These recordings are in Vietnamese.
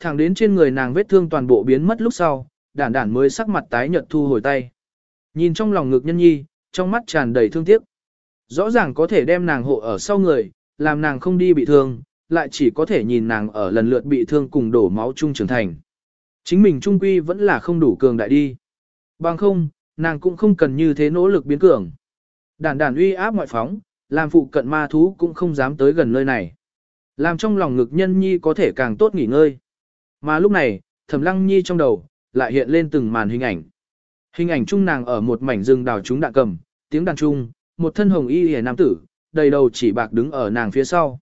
thẳng đến trên người nàng vết thương toàn bộ biến mất lúc sau, đản đản mới sắc mặt tái nhợt thu hồi tay. Nhìn trong lòng ngực nhân nhi, trong mắt tràn đầy thương tiếc. Rõ ràng có thể đem nàng hộ ở sau người, làm nàng không đi bị thương, lại chỉ có thể nhìn nàng ở lần lượt bị thương cùng đổ máu chung trưởng thành. Chính mình trung quy vẫn là không đủ cường đại đi. Bằng không, nàng cũng không cần như thế nỗ lực biến cường. Đản đản uy áp ngoại phóng, làm phụ cận ma thú cũng không dám tới gần nơi này. Làm trong lòng ngực nhân nhi có thể càng tốt nghỉ ngơi. Mà lúc này, thẩm lăng nhi trong đầu, lại hiện lên từng màn hình ảnh. Hình ảnh trung nàng ở một mảnh rừng đào chúng đạn cầm, tiếng đàn trung, một thân hồng y liễu nam tử, đầy đầu chỉ bạc đứng ở nàng phía sau.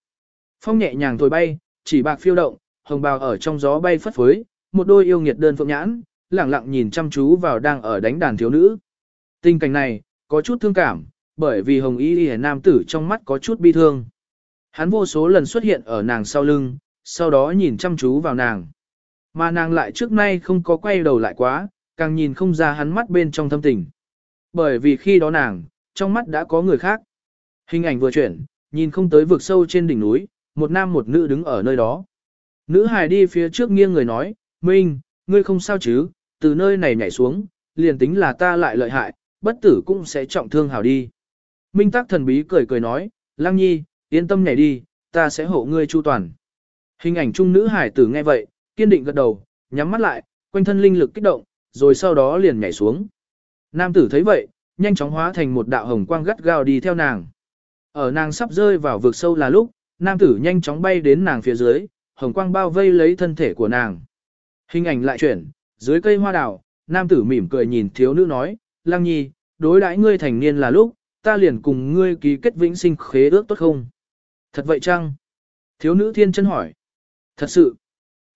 Phong nhẹ nhàng thổi bay, chỉ bạc phiêu động, hồng bào ở trong gió bay phất phới, một đôi yêu nghiệt đơn phượng nhãn, lẳng lặng nhìn chăm chú vào đang ở đánh đàn thiếu nữ. Tình cảnh này, có chút thương cảm, bởi vì hồng y liễu nam tử trong mắt có chút bi thương. Hắn vô số lần xuất hiện ở nàng sau lưng, sau đó nhìn chăm chú vào nàng. Mà nàng lại trước nay không có quay đầu lại quá, càng nhìn không ra hắn mắt bên trong thâm tình. Bởi vì khi đó nàng, trong mắt đã có người khác. Hình ảnh vừa chuyển, nhìn không tới vực sâu trên đỉnh núi, một nam một nữ đứng ở nơi đó. Nữ hài đi phía trước nghiêng người nói, Minh, ngươi không sao chứ, từ nơi này nhảy xuống, liền tính là ta lại lợi hại, bất tử cũng sẽ trọng thương hảo đi. Minh tác thần bí cười cười nói, Lăng Nhi, yên tâm nhảy đi, ta sẽ hộ ngươi chu toàn. Hình ảnh trung nữ hải tử nghe vậy, kiên định gật đầu, nhắm mắt lại, quanh thân linh lực kích động, rồi sau đó liền nhảy xuống. Nam tử thấy vậy, nhanh chóng hóa thành một đạo hồng quang gắt gao đi theo nàng. Ở nàng sắp rơi vào vực sâu là lúc, nam tử nhanh chóng bay đến nàng phía dưới, hồng quang bao vây lấy thân thể của nàng. Hình ảnh lại chuyển, dưới cây hoa đào, nam tử mỉm cười nhìn thiếu nữ nói, Lăng Nhi, đối đãi ngươi thành niên là lúc, ta liền cùng ngươi ký kết vĩnh sinh khế ước tốt không? Thật vậy chăng? Thiếu nữ thiên chân hỏi. Thật sự.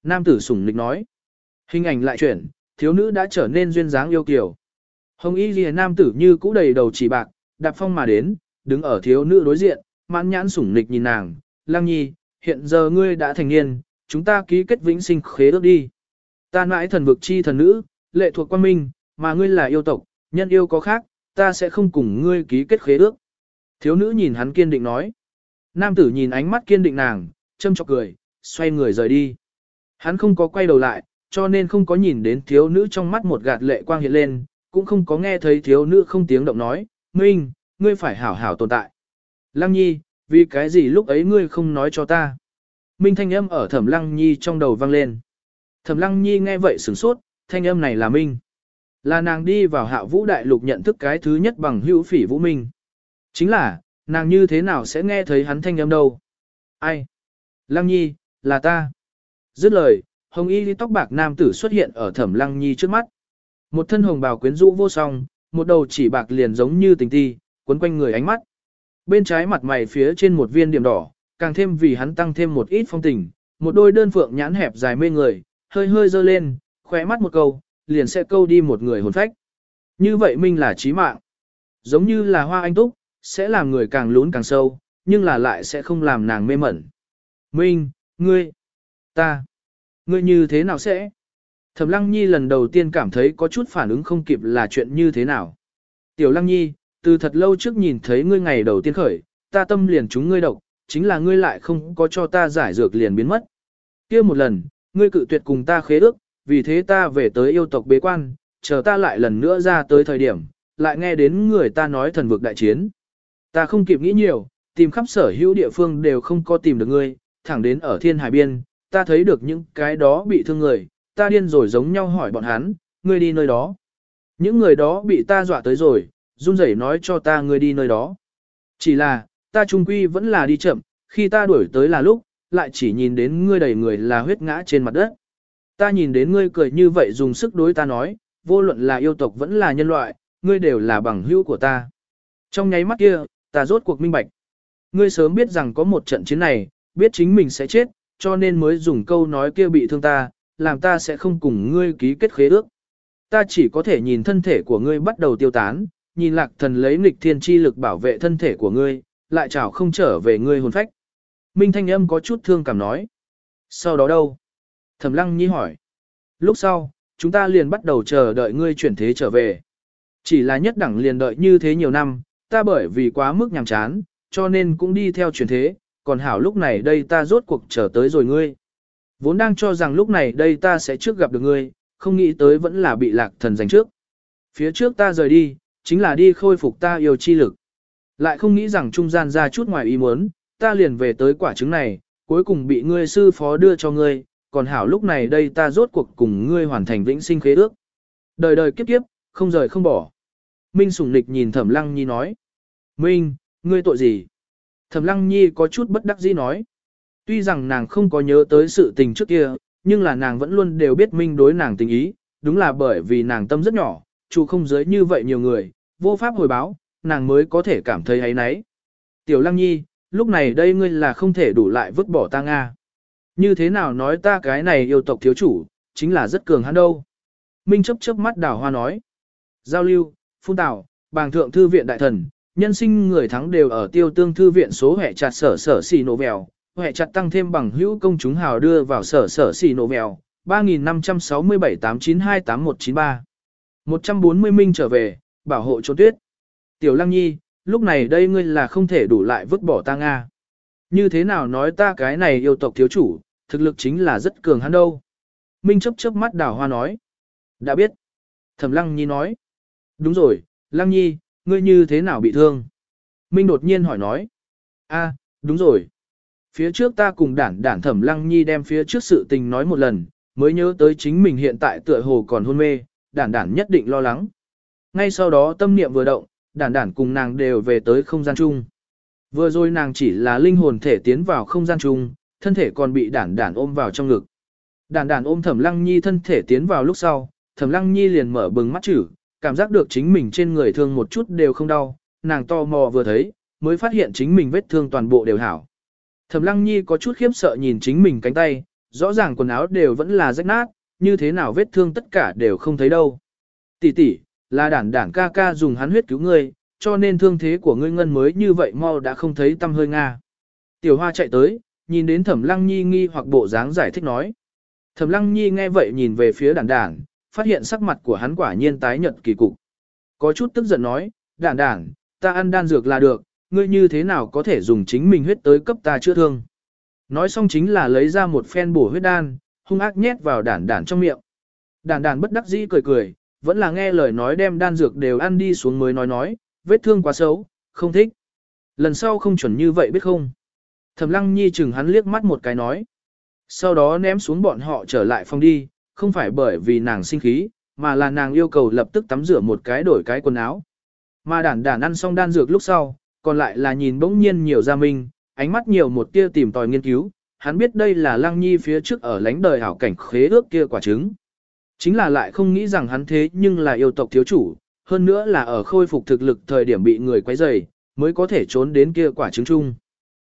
Nam tử sủng nịch nói. Hình ảnh lại chuyển, thiếu nữ đã trở nên duyên dáng yêu kiều. Hồng y ghi nam tử như cũ đầy đầu chỉ bạc, đạp phong mà đến, đứng ở thiếu nữ đối diện, mãn nhãn sủng nịch nhìn nàng. Lăng nhi, hiện giờ ngươi đã thành niên, chúng ta ký kết vĩnh sinh khế ước đi. Ta mãi thần vực chi thần nữ, lệ thuộc quan minh, mà ngươi là yêu tộc, nhân yêu có khác, ta sẽ không cùng ngươi ký kết khế ước. Thiếu nữ nhìn hắn kiên định nói. Nam tử nhìn ánh mắt kiên định nàng, châm chọc cười, xoay người rời đi. Hắn không có quay đầu lại, cho nên không có nhìn đến thiếu nữ trong mắt một gạt lệ quang hiện lên, cũng không có nghe thấy thiếu nữ không tiếng động nói, Minh, ngươi phải hảo hảo tồn tại. Lăng nhi, vì cái gì lúc ấy ngươi không nói cho ta? Minh thanh âm ở thẩm lăng nhi trong đầu vang lên. Thẩm lăng nhi nghe vậy sửng sốt, thanh âm này là Minh. Là nàng đi vào hạ vũ đại lục nhận thức cái thứ nhất bằng hữu phỉ vũ Minh. Chính là, nàng như thế nào sẽ nghe thấy hắn thanh âm đâu? Ai? Lăng nhi, là ta. Dứt lời, hồng y tóc bạc nam tử xuất hiện ở thẩm lăng nhi trước mắt. Một thân hồng bào quyến rũ vô song, một đầu chỉ bạc liền giống như tình ti, quấn quanh người ánh mắt. Bên trái mặt mày phía trên một viên điểm đỏ, càng thêm vì hắn tăng thêm một ít phong tình, một đôi đơn phượng nhãn hẹp dài mê người, hơi hơi dơ lên, khóe mắt một câu, liền sẽ câu đi một người hồn phách. Như vậy minh là trí mạng. Giống như là hoa anh túc, sẽ làm người càng lún càng sâu, nhưng là lại sẽ không làm nàng mê mẩn. Minh, ngươi, ta, ngươi như thế nào sẽ? Thẩm Lăng Nhi lần đầu tiên cảm thấy có chút phản ứng không kịp là chuyện như thế nào. Tiểu Lăng Nhi, từ thật lâu trước nhìn thấy ngươi ngày đầu tiên khởi, ta tâm liền chúng ngươi độc, chính là ngươi lại không có cho ta giải dược liền biến mất. kia một lần, ngươi cự tuyệt cùng ta khế ước, vì thế ta về tới yêu tộc bế quan, chờ ta lại lần nữa ra tới thời điểm, lại nghe đến người ta nói thần vực đại chiến. Ta không kịp nghĩ nhiều, tìm khắp sở hữu địa phương đều không có tìm được ngươi, thẳng đến ở thiên hải biên, ta thấy được những cái đó bị thương người, ta điên rồi giống nhau hỏi bọn hắn, ngươi đi nơi đó. Những người đó bị ta dọa tới rồi, run rẩy nói cho ta ngươi đi nơi đó. Chỉ là, ta trung quy vẫn là đi chậm, khi ta đuổi tới là lúc, lại chỉ nhìn đến ngươi đầy người là huyết ngã trên mặt đất. Ta nhìn đến ngươi cười như vậy dùng sức đối ta nói, vô luận là yêu tộc vẫn là nhân loại, ngươi đều là bằng hữu của ta. Trong nháy mắt kia, ta rốt cuộc minh bạch. Ngươi sớm biết rằng có một trận chiến này, biết chính mình sẽ chết, cho nên mới dùng câu nói kia bị thương ta, làm ta sẽ không cùng ngươi ký kết khế ước. Ta chỉ có thể nhìn thân thể của ngươi bắt đầu tiêu tán, nhìn lạc thần lấy nghịch thiên chi lực bảo vệ thân thể của ngươi, lại chảo không trở về ngươi hồn phách. Minh Thanh Âm có chút thương cảm nói. Sau đó đâu? Thẩm Lăng Nhi hỏi. Lúc sau, chúng ta liền bắt đầu chờ đợi ngươi chuyển thế trở về. Chỉ là nhất đẳng liền đợi như thế nhiều năm, ta bởi vì quá mức nhàm chán, cho nên cũng đi theo chuyển thế, còn hảo lúc này đây ta rốt cuộc trở tới rồi ngươi. Vốn đang cho rằng lúc này đây ta sẽ trước gặp được ngươi, không nghĩ tới vẫn là bị lạc thần giành trước. Phía trước ta rời đi, chính là đi khôi phục ta yêu chi lực. Lại không nghĩ rằng trung gian ra chút ngoài ý muốn, ta liền về tới quả trứng này, cuối cùng bị ngươi sư phó đưa cho ngươi, còn hảo lúc này đây ta rốt cuộc cùng ngươi hoàn thành vĩnh sinh khế ước. Đời đời kiếp kiếp, không rời không bỏ. Minh sủng Nịch nhìn Thẩm Lăng Nhi nói. Minh, ngươi tội gì? Thẩm Lăng Nhi có chút bất đắc dĩ nói. Tuy rằng nàng không có nhớ tới sự tình trước kia, nhưng là nàng vẫn luôn đều biết Minh đối nàng tình ý, đúng là bởi vì nàng tâm rất nhỏ, chủ không giới như vậy nhiều người, vô pháp hồi báo, nàng mới có thể cảm thấy ấy nấy. Tiểu Lăng Nhi, lúc này đây ngươi là không thể đủ lại vứt bỏ ta Nga. Như thế nào nói ta cái này yêu tộc thiếu chủ, chính là rất cường hắn đâu. Minh chấp chớp mắt đảo hoa nói. Giao lưu, phun tảo, bàng thượng thư viện đại thần, nhân sinh người thắng đều ở tiêu tương thư viện số hệ chặt sở sở xì nổ vèo, hệ chặt tăng thêm bằng hữu công chúng hào đưa vào sở sở xì nổ vèo, 3567-892-8193. 140 minh trở về, bảo hộ trốn tuyết. Tiểu Lăng Nhi, lúc này đây ngươi là không thể đủ lại vứt bỏ ta Nga. Như thế nào nói ta cái này yêu tộc thiếu chủ, thực lực chính là rất cường hắn đâu. Minh chấp chớp mắt đào hoa nói. Đã biết. Thẩm Lăng Nhi nói. Đúng rồi, Lăng Nhi, ngươi như thế nào bị thương? Minh đột nhiên hỏi nói. a đúng rồi. Phía trước ta cùng đản đản thẩm Lăng Nhi đem phía trước sự tình nói một lần, mới nhớ tới chính mình hiện tại tựa hồ còn hôn mê, đản đản nhất định lo lắng. Ngay sau đó tâm niệm vừa động, đản đản cùng nàng đều về tới không gian chung. Vừa rồi nàng chỉ là linh hồn thể tiến vào không gian chung, thân thể còn bị đản đản ôm vào trong ngực. Đản đản ôm Thẩm Lăng Nhi thân thể tiến vào lúc sau, Thẩm Lăng Nhi liền mở bừng mắt chữ, cảm giác được chính mình trên người thương một chút đều không đau, nàng to mò vừa thấy, mới phát hiện chính mình vết thương toàn bộ đều hảo. Thẩm Lăng Nhi có chút khiếp sợ nhìn chính mình cánh tay, rõ ràng quần áo đều vẫn là rách nát, như thế nào vết thương tất cả đều không thấy đâu. Tỷ tỷ, là đản đản ca ca dùng hắn huyết cứu ngươi, cho nên thương thế của ngươi ngân mới như vậy mau đã không thấy tâm hơi nga. Tiểu Hoa chạy tới, nhìn đến Thẩm Lăng Nhi nghi hoặc bộ dáng giải thích nói. Thẩm Lăng Nhi nghe vậy nhìn về phía đản đản, phát hiện sắc mặt của hắn quả nhiên tái nhợt kỳ cục. Có chút tức giận nói, đản đản, ta ăn đan dược là được, ngươi như thế nào có thể dùng chính mình huyết tới cấp ta chữa thương. Nói xong chính là lấy ra một phen bổ huyết đan, hung ác nhét vào đản đản trong miệng. Đản đản bất đắc dĩ cười cười, vẫn là nghe lời nói đem đan dược đều ăn đi xuống mới nói nói, vết thương quá xấu, không thích. Lần sau không chuẩn như vậy biết không. Thẩm lăng nhi chừng hắn liếc mắt một cái nói. Sau đó ném xuống bọn họ trở lại phòng đi, không phải bởi vì nàng sinh khí, mà là nàng yêu cầu lập tức tắm rửa một cái đổi cái quần áo. Mà đản đản ăn xong đan dược lúc sau, còn lại là nhìn bỗng nhiên nhiều ra minh, ánh mắt nhiều một tia tìm tòi nghiên cứu, hắn biết đây là lăng nhi phía trước ở lánh đời hảo cảnh khế ước kia quả trứng. Chính là lại không nghĩ rằng hắn thế nhưng là yêu tộc thiếu chủ, hơn nữa là ở khôi phục thực lực thời điểm bị người quấy rầy, mới có thể trốn đến kia quả trứng chung.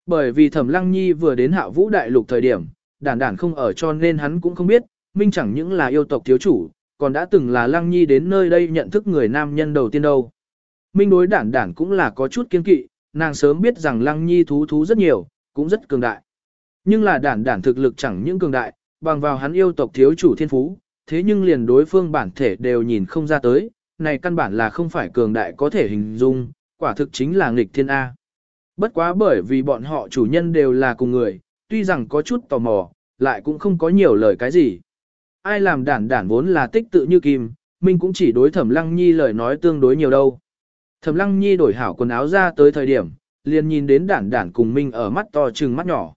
Bởi vì Thẩm Lăng Nhi vừa đến Hạ Vũ Đại Lục thời điểm, đản đản không ở cho nên hắn cũng không biết, minh chẳng những là yêu tộc thiếu chủ, còn đã từng là Lăng Nhi đến nơi đây nhận thức người nam nhân đầu tiên đâu. Minh đối đản đản cũng là có chút kiên kỵ, nàng sớm biết rằng Lăng Nhi thú thú rất nhiều, cũng rất cường đại. Nhưng là đản đản thực lực chẳng những cường đại, bằng vào hắn yêu tộc thiếu chủ thiên phú, thế nhưng liền đối phương bản thể đều nhìn không ra tới, này căn bản là không phải cường đại có thể hình dung, quả thực chính là nghịch thiên A. Bất quá bởi vì bọn họ chủ nhân đều là cùng người, tuy rằng có chút tò mò, lại cũng không có nhiều lời cái gì. Ai làm đản đản vốn là tích tự như kim, mình cũng chỉ đối thẩm lăng nhi lời nói tương đối nhiều đâu. Thẩm lăng nhi đổi hảo quần áo ra tới thời điểm, liền nhìn đến đản đản cùng mình ở mắt to trừng mắt nhỏ.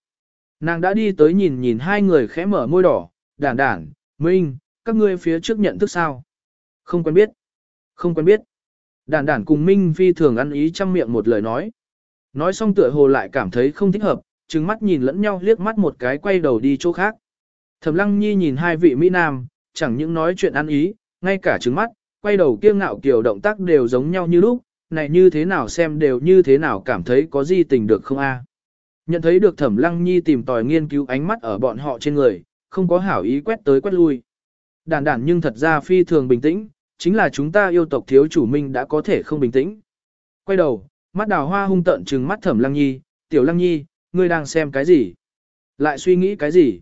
Nàng đã đi tới nhìn nhìn hai người khẽ mở môi đỏ, đản đản, Minh, các ngươi phía trước nhận thức sao? Không quen biết. Không quen biết. Đản đản cùng Minh Phi thường ăn ý trong miệng một lời nói. Nói xong tựa hồ lại cảm thấy không thích hợp, trừng mắt nhìn lẫn nhau liếc mắt một cái quay đầu đi chỗ khác. Thẩm Lăng Nhi nhìn hai vị Mỹ Nam, chẳng những nói chuyện ăn ý, ngay cả trừng mắt, quay đầu kia ngạo kiểu động tác đều giống nhau như lúc, này như thế nào xem đều như thế nào cảm thấy có gì tình được không a? Nhận thấy được Thẩm Lăng Nhi tìm tòi nghiên cứu ánh mắt ở bọn họ trên người, không có hảo ý quét tới quét lui. Đản đản nhưng thật ra phi thường bình tĩnh, chính là chúng ta yêu tộc thiếu chủ minh đã có thể không bình tĩnh. Quay đầu, mắt đào hoa hung tận trừng mắt thẩm lăng nhi, tiểu lăng nhi, ngươi đang xem cái gì? Lại suy nghĩ cái gì?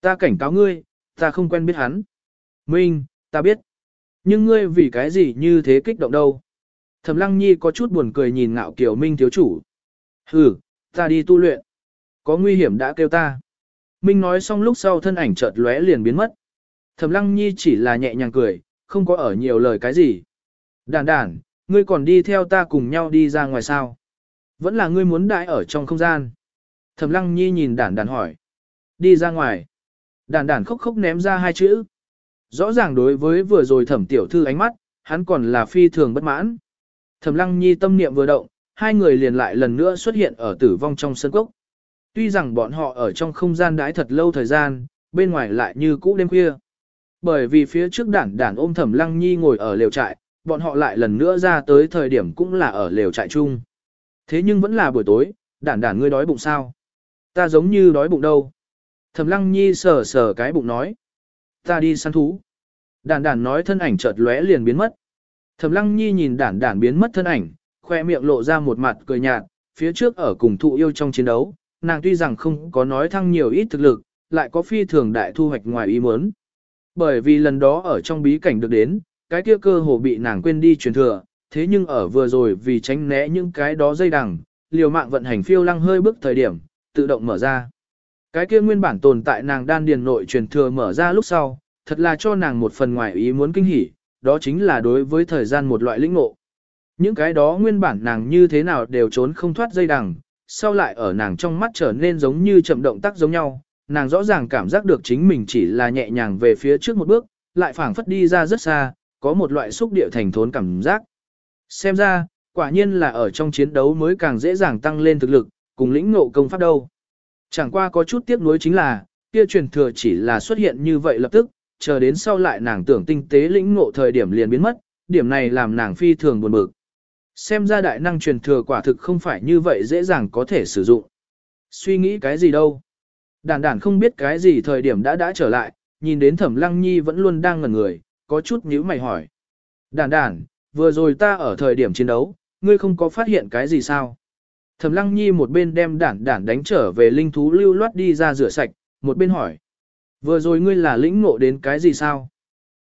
Ta cảnh cáo ngươi, ta không quen biết hắn. Minh, ta biết. Nhưng ngươi vì cái gì như thế kích động đâu? Thẩm lăng nhi có chút buồn cười nhìn ngạo kiểu minh thiếu chủ. Hừ, ta đi tu luyện. Có nguy hiểm đã kêu ta. Minh nói xong lúc sau thân ảnh chợt lóe liền biến mất. Thẩm Lăng Nhi chỉ là nhẹ nhàng cười, không có ở nhiều lời cái gì. Đàn đàn, ngươi còn đi theo ta cùng nhau đi ra ngoài sao? Vẫn là ngươi muốn đại ở trong không gian. Thẩm Lăng Nhi nhìn đàn đàn hỏi. Đi ra ngoài. Đàn đàn khóc khóc ném ra hai chữ. Rõ ràng đối với vừa rồi thẩm tiểu thư ánh mắt, hắn còn là phi thường bất mãn. Thẩm Lăng Nhi tâm niệm vừa động, hai người liền lại lần nữa xuất hiện ở tử vong trong sân cốc. Tuy rằng bọn họ ở trong không gian đãi thật lâu thời gian, bên ngoài lại như cũ đêm khuya. Bởi vì phía trước đản đản ôm Thẩm Lăng Nhi ngồi ở lều trại, bọn họ lại lần nữa ra tới thời điểm cũng là ở lều trại chung. Thế nhưng vẫn là buổi tối, đản đản ngươi đói bụng sao? Ta giống như đói bụng đâu. Thẩm Lăng Nhi sờ sờ cái bụng nói. Ta đi săn thú. Đản đản nói thân ảnh chợt lóe liền biến mất. Thẩm Lăng Nhi nhìn đản đản biến mất thân ảnh, khoe miệng lộ ra một mặt cười nhạt, phía trước ở cùng thụ yêu trong chiến đấu, nàng tuy rằng không có nói thăng nhiều ít thực lực, lại có phi thường đại thu hoạch ngoài ý muốn. Bởi vì lần đó ở trong bí cảnh được đến, cái kia cơ hồ bị nàng quên đi truyền thừa, thế nhưng ở vừa rồi vì tránh né những cái đó dây đằng, liều mạng vận hành phiêu lăng hơi bước thời điểm, tự động mở ra. Cái kia nguyên bản tồn tại nàng đan điền nội truyền thừa mở ra lúc sau, thật là cho nàng một phần ngoài ý muốn kinh hỉ, đó chính là đối với thời gian một loại lĩnh ngộ. Những cái đó nguyên bản nàng như thế nào đều trốn không thoát dây đằng, sau lại ở nàng trong mắt trở nên giống như chậm động tác giống nhau, nàng rõ ràng cảm giác được chính mình chỉ là nhẹ nhàng về phía trước một bước, lại phảng phất đi ra rất xa, có một loại xúc địa thành thốn cảm giác. Xem ra, quả nhiên là ở trong chiến đấu mới càng dễ dàng tăng lên thực lực, cùng lĩnh ngộ công pháp đâu. Chẳng qua có chút tiếc nuối chính là, kia truyền thừa chỉ là xuất hiện như vậy lập tức, chờ đến sau lại nàng tưởng tinh tế lĩnh ngộ thời điểm liền biến mất, điểm này làm nàng phi thường buồn bực. Xem ra đại năng truyền thừa quả thực không phải như vậy dễ dàng có thể sử dụng. Suy nghĩ cái gì đâu. Đàn đàn không biết cái gì thời điểm đã đã trở lại, nhìn đến thẩm lăng nhi vẫn luôn đang ngẩn người, có chút nhíu mày hỏi. Đàn đàn, vừa rồi ta ở thời điểm chiến đấu, ngươi không có phát hiện cái gì sao? Thẩm lăng nhi một bên đem đản đản đánh trở về linh thú lưu loát đi ra rửa sạch, một bên hỏi. Vừa rồi ngươi là lĩnh ngộ đến cái gì sao?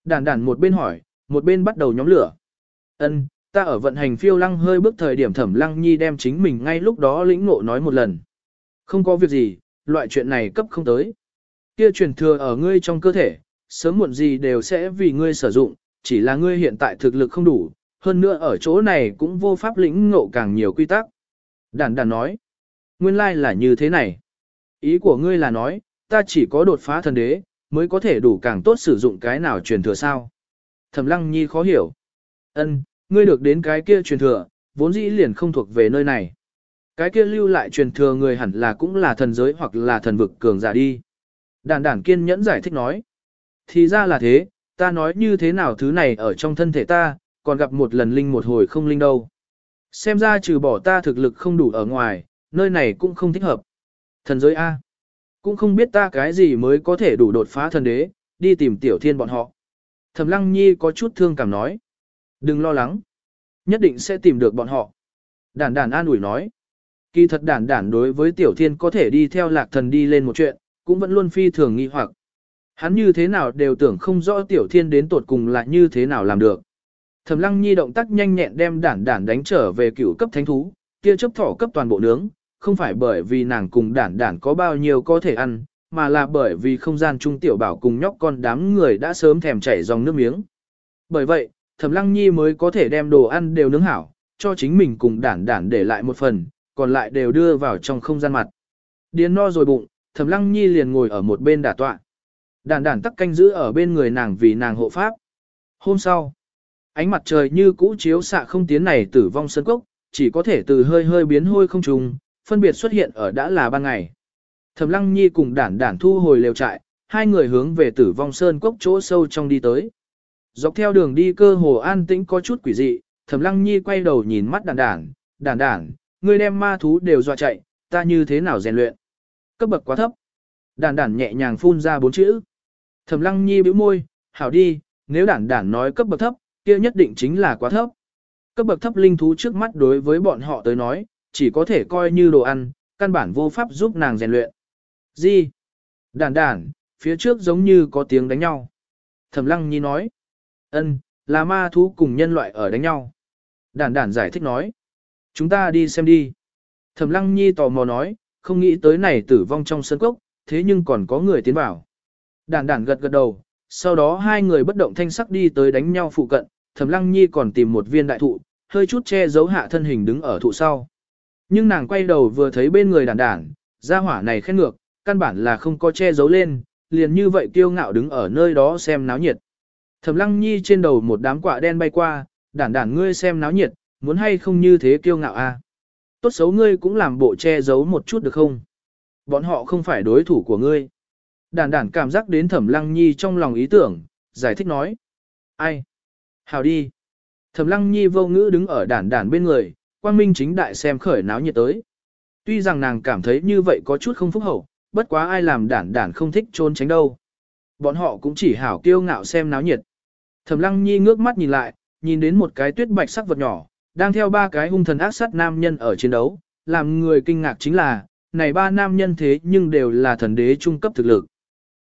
Đản đản một bên hỏi, một bên bắt đầu nhóm lửa. Ân, ta ở vận hành phiêu lăng hơi bước thời điểm thẩm lăng nhi đem chính mình ngay lúc đó lĩnh ngộ nói một lần. Không có việc gì, loại chuyện này cấp không tới. Kia truyền thừa ở ngươi trong cơ thể, sớm muộn gì đều sẽ vì ngươi sử dụng, chỉ là ngươi hiện tại thực lực không đủ, hơn nữa ở chỗ này cũng vô pháp lĩnh ngộ càng nhiều quy tắc đản đản nói, nguyên lai là như thế này. Ý của ngươi là nói, ta chỉ có đột phá thần đế, mới có thể đủ càng tốt sử dụng cái nào truyền thừa sao. Thẩm lăng nhi khó hiểu. Ân, ngươi được đến cái kia truyền thừa, vốn dĩ liền không thuộc về nơi này. Cái kia lưu lại truyền thừa người hẳn là cũng là thần giới hoặc là thần vực cường giả đi. Đản đản kiên nhẫn giải thích nói. Thì ra là thế, ta nói như thế nào thứ này ở trong thân thể ta, còn gặp một lần linh một hồi không linh đâu. Xem ra trừ bỏ ta thực lực không đủ ở ngoài, nơi này cũng không thích hợp. Thần giới A. Cũng không biết ta cái gì mới có thể đủ đột phá thần đế, đi tìm tiểu thiên bọn họ. Thẩm lăng nhi có chút thương cảm nói. Đừng lo lắng. Nhất định sẽ tìm được bọn họ. Đản đản an ủi nói. Kỳ thật đản đản đối với tiểu thiên có thể đi theo lạc thần đi lên một chuyện, cũng vẫn luôn phi thường nghi hoặc. Hắn như thế nào đều tưởng không rõ tiểu thiên đến tột cùng là như thế nào làm được. Thẩm lăng nhi động tác nhanh nhẹn đem đản đản đánh trở về cựu cấp thánh thú, kia chấp thỏ cấp toàn bộ nướng, không phải bởi vì nàng cùng đản đản có bao nhiêu có thể ăn, mà là bởi vì không gian trung tiểu bảo cùng nhóc con đám người đã sớm thèm chảy dòng nước miếng. Bởi vậy, Thẩm Lăng Nhi mới có thể đem đồ ăn đều nướng hảo, cho chính mình cùng đản đản để lại một phần, còn lại đều đưa vào trong không gian mặt. Điền no rồi bụng, Thẩm Lăng Nhi liền ngồi ở một bên đả tọa. Đản đản tắc canh giữ ở bên người nàng vì nàng hộ pháp. Hôm sau, ánh mặt trời như cũ chiếu xạ không tiến này tử vong sân cốc, chỉ có thể từ hơi hơi biến hôi không trùng, phân biệt xuất hiện ở đã là ban ngày. Thẩm Lăng Nhi cùng đản đản thu hồi lều trại, hai người hướng về tử vong sơn cốc chỗ sâu trong đi tới. Dọc theo đường đi cơ hồ an tĩnh có chút quỷ dị, Thẩm Lăng Nhi quay đầu nhìn mắt đản đản, đản đản, ngươi đem ma thú đều dọa chạy, ta như thế nào rèn luyện? Cấp bậc quá thấp. Đản đản nhẹ nhàng phun ra bốn chữ. Thẩm Lăng Nhi bĩu môi, hảo đi, nếu đản đản nói cấp bậc thấp, kia nhất định chính là quá thấp. Cấp bậc thấp linh thú trước mắt đối với bọn họ tới nói, chỉ có thể coi như đồ ăn, căn bản vô pháp giúp nàng rèn luyện. Gì? Đản đản, phía trước giống như có tiếng đánh nhau. Thẩm Lăng Nhi nói. Ân, là ma thú cùng nhân loại ở đánh nhau. Đản đản giải thích nói. Chúng ta đi xem đi. Thẩm Lăng Nhi tò mò nói, không nghĩ tới này tử vong trong sân cốc, thế nhưng còn có người tiến vào. Đản đản gật gật đầu, sau đó hai người bất động thanh sắc đi tới đánh nhau phụ cận, Thẩm Lăng Nhi còn tìm một viên đại thụ, hơi chút che giấu hạ thân hình đứng ở thụ sau. Nhưng nàng quay đầu vừa thấy bên người đản đản, gia hỏa này khen ngược, căn bản là không có che giấu lên, liền như vậy kiêu ngạo đứng ở nơi đó xem náo nhiệt. Thẩm Lăng Nhi trên đầu một đám quả đen bay qua, đản đản ngươi xem náo nhiệt, muốn hay không như thế kiêu ngạo a? À? Tốt xấu ngươi cũng làm bộ che giấu một chút được không? Bọn họ không phải đối thủ của ngươi. Đản đản cảm giác đến Thẩm Lăng Nhi trong lòng ý tưởng, giải thích nói. Ai? Hào đi. Thẩm Lăng Nhi vô ngữ đứng ở đản đản bên người, quang minh chính đại xem khởi náo nhiệt tới. Tuy rằng nàng cảm thấy như vậy có chút không phúc hậu, bất quá ai làm đản đản không thích trốn tránh đâu. Bọn họ cũng chỉ hảo kiêu ngạo xem náo nhiệt. Thẩm Lăng Nhi ngước mắt nhìn lại, nhìn đến một cái tuyết bạch sắc vật nhỏ, đang theo ba cái hung thần ác sát nam nhân ở chiến đấu, làm người kinh ngạc chính là, này ba nam nhân thế nhưng đều là thần đế trung cấp thực lực.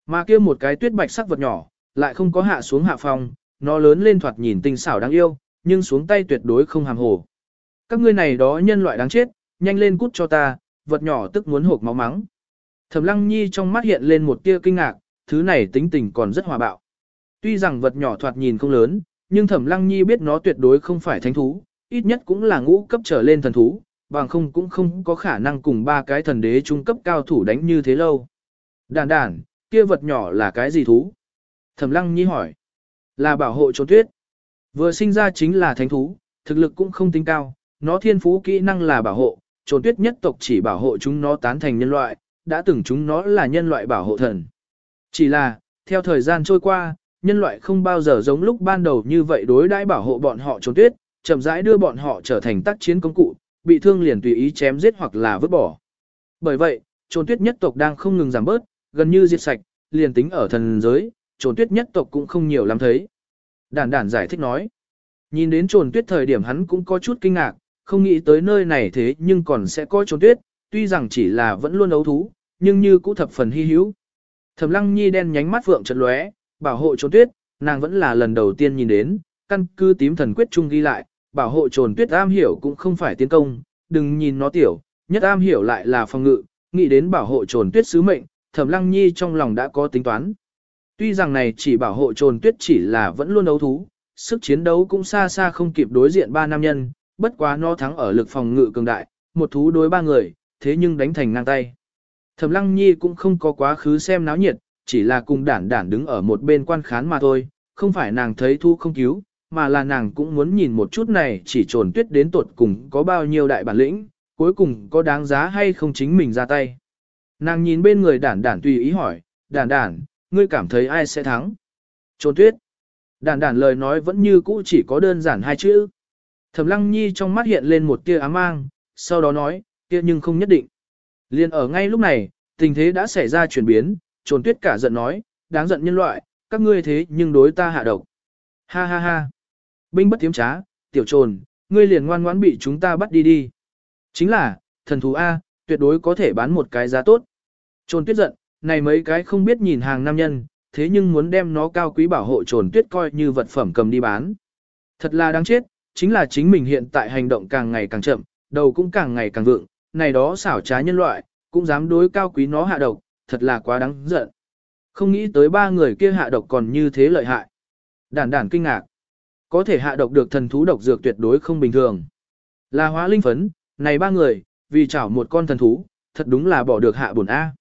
Mà kia một cái tuyết bạch sắc vật nhỏ, lại không có hạ xuống hạ phong, nó lớn lên thoạt nhìn tinh xảo đáng yêu, nhưng xuống tay tuyệt đối không hàm hồ. Các ngươi này đó nhân loại đáng chết, nhanh lên cút cho ta, vật nhỏ tức muốn hộp máu mắng. Thẩm Lăng Nhi trong mắt hiện lên một tia kinh ngạc, thứ này tính tình còn rất hòa bạo. Tuy rằng vật nhỏ thoạt nhìn không lớn, nhưng Thẩm Lăng Nhi biết nó tuyệt đối không phải thánh thú, ít nhất cũng là ngũ cấp trở lên thần thú, bằng không cũng không có khả năng cùng ba cái thần đế trung cấp cao thủ đánh như thế lâu. Đàn đàn, kia vật nhỏ là cái gì thú? Thẩm Lăng Nhi hỏi. Là bảo hộ trốn tuyết. Vừa sinh ra chính là thánh thú, thực lực cũng không tính cao, nó thiên phú kỹ năng là bảo hộ, trốn tuyết nhất tộc chỉ bảo hộ chúng nó tán thành nhân loại, đã từng chúng nó là nhân loại bảo hộ thần. Chỉ là, theo thời gian trôi qua, nhân loại không bao giờ giống lúc ban đầu như vậy đối đãi bảo hộ bọn họ trốn tuyết, chậm rãi đưa bọn họ trở thành tác chiến công cụ, bị thương liền tùy ý chém giết hoặc là vứt bỏ. Bởi vậy, trốn tuyết nhất tộc đang không ngừng giảm bớt, gần như diệt sạch, liền tính ở thần giới, trốn tuyết nhất tộc cũng không nhiều lắm thấy. Đản đản giải thích nói. Nhìn đến trồn tuyết thời điểm hắn cũng có chút kinh ngạc, không nghĩ tới nơi này thế nhưng còn sẽ có trồn tuyết, tuy rằng chỉ là vẫn luôn ấu thú, nhưng như cũ thập phần hy hữu. Thẩm lăng nhi đen nhánh mắt vượng trật lóe, bảo hộ trồn tuyết, nàng vẫn là lần đầu tiên nhìn đến, căn cứ tím thần quyết chung ghi lại, bảo hộ trồn tuyết am hiểu cũng không phải tiến công, đừng nhìn nó tiểu, nhất am hiểu lại là phòng ngự, nghĩ đến bảo hộ trồn tuyết sứ mệnh, thẩm lăng nhi trong lòng đã có tính toán. Tuy rằng này chỉ bảo hộ trồn tuyết chỉ là vẫn luôn đấu thú, sức chiến đấu cũng xa xa không kịp đối diện ba nam nhân, bất quá nó thắng ở lực phòng ngự cường đại, một thú đối ba người, thế nhưng đánh thành ngang tay. Thẩm Lăng Nhi cũng không có quá khứ xem náo nhiệt, chỉ là cùng đản đản đứng ở một bên quan khán mà thôi, không phải nàng thấy thu không cứu, mà là nàng cũng muốn nhìn một chút này chỉ trồn tuyết đến tột cùng có bao nhiêu đại bản lĩnh, cuối cùng có đáng giá hay không chính mình ra tay. Nàng nhìn bên người đản đản tùy ý hỏi, đản đản, ngươi cảm thấy ai sẽ thắng? Trốn tuyết. Đản đản lời nói vẫn như cũ chỉ có đơn giản hai chữ. Thẩm lăng nhi trong mắt hiện lên một tia ám mang, sau đó nói, kia nhưng không nhất định. Liên ở ngay lúc này, tình thế đã xảy ra chuyển biến, trồn tuyết cả giận nói, đáng giận nhân loại, các ngươi thế nhưng đối ta hạ độc. Ha ha ha. Binh bất tiếm trá, tiểu trồn, ngươi liền ngoan ngoãn bị chúng ta bắt đi đi. Chính là, thần thú A, tuyệt đối có thể bán một cái giá tốt. Trồn tuyết giận, này mấy cái không biết nhìn hàng nam nhân, thế nhưng muốn đem nó cao quý bảo hộ trồn tuyết coi như vật phẩm cầm đi bán. Thật là đáng chết, chính là chính mình hiện tại hành động càng ngày càng chậm, đầu cũng càng ngày càng vượng, này đó xảo trá nhân loại, cũng dám đối cao quý nó hạ độc, thật là quá đáng giận. Không nghĩ tới ba người kia hạ độc còn như thế lợi hại. Đản đản kinh ngạc. Có thể hạ độc được thần thú độc dược tuyệt đối không bình thường. Là hóa linh phấn, này ba người, vì chảo một con thần thú, thật đúng là bỏ được hạ bổn A.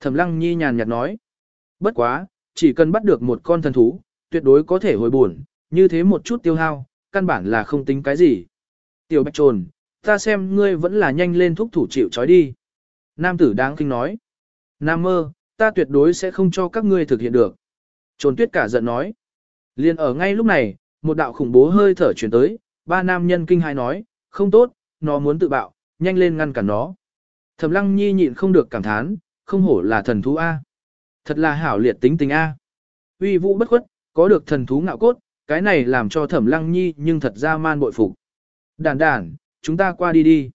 Thẩm lăng nhi nhàn nhạt nói. Bất quá, chỉ cần bắt được một con thần thú, tuyệt đối có thể hồi buồn, như thế một chút tiêu hao, căn bản là không tính cái gì. Tiểu bạch trồn, ta xem ngươi vẫn là nhanh lên thúc thủ chịu trói đi. Nam tử đáng kinh nói. Nam mơ, ta tuyệt đối sẽ không cho các ngươi thực hiện được. Trồn tuyết cả giận nói. Liên ở ngay lúc này, một đạo khủng bố hơi thở chuyển tới, ba nam nhân kinh hai nói, không tốt, nó muốn tự bạo, nhanh lên ngăn cản nó. Thẩm lăng nhi nhịn không được cảm thán, không hổ là thần thú A. Thật là hảo liệt tính tình A. Uy vũ bất khuất, có được thần thú ngạo cốt, cái này làm cho thẩm lăng nhi nhưng thật ra man bội phục. Đàn đàn, chúng ta qua đi đi.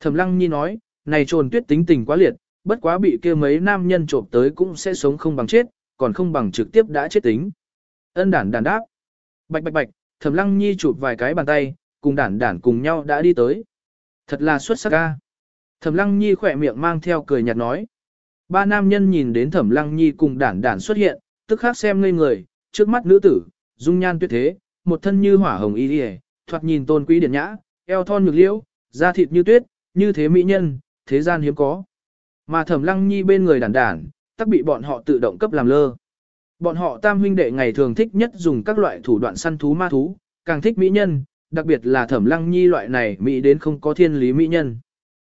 Thẩm lăng nhi nói, này trồn tuyết tính tình quá liệt, bất quá bị kia mấy nam nhân trộm tới cũng sẽ sống không bằng chết, còn không bằng trực tiếp đã chết tính. Ân đản đàn đáp. Bạch bạch bạch, thẩm lăng nhi chụp vài cái bàn tay, cùng đản đản cùng nhau đã đi tới. Thật là xuất sắc ca. Thẩm lăng nhi khỏe miệng mang theo cười nhạt nói. Ba nam nhân nhìn đến thẩm lăng nhi cùng đản đản xuất hiện, tức khắc xem ngây người, trước mắt nữ tử, dung nhan tuyệt thế, một thân như hỏa hồng y đi thoạt nhìn tôn quý điển nhã, eo thon nhược liễu, da thịt như tuyết, như thế mỹ nhân, thế gian hiếm có. Mà thẩm lăng nhi bên người đản đản, tắc bị bọn họ tự động cấp làm lơ. Bọn họ tam huynh đệ ngày thường thích nhất dùng các loại thủ đoạn săn thú ma thú, càng thích mỹ nhân, đặc biệt là thẩm lăng nhi loại này mỹ đến không có thiên lý mỹ nhân.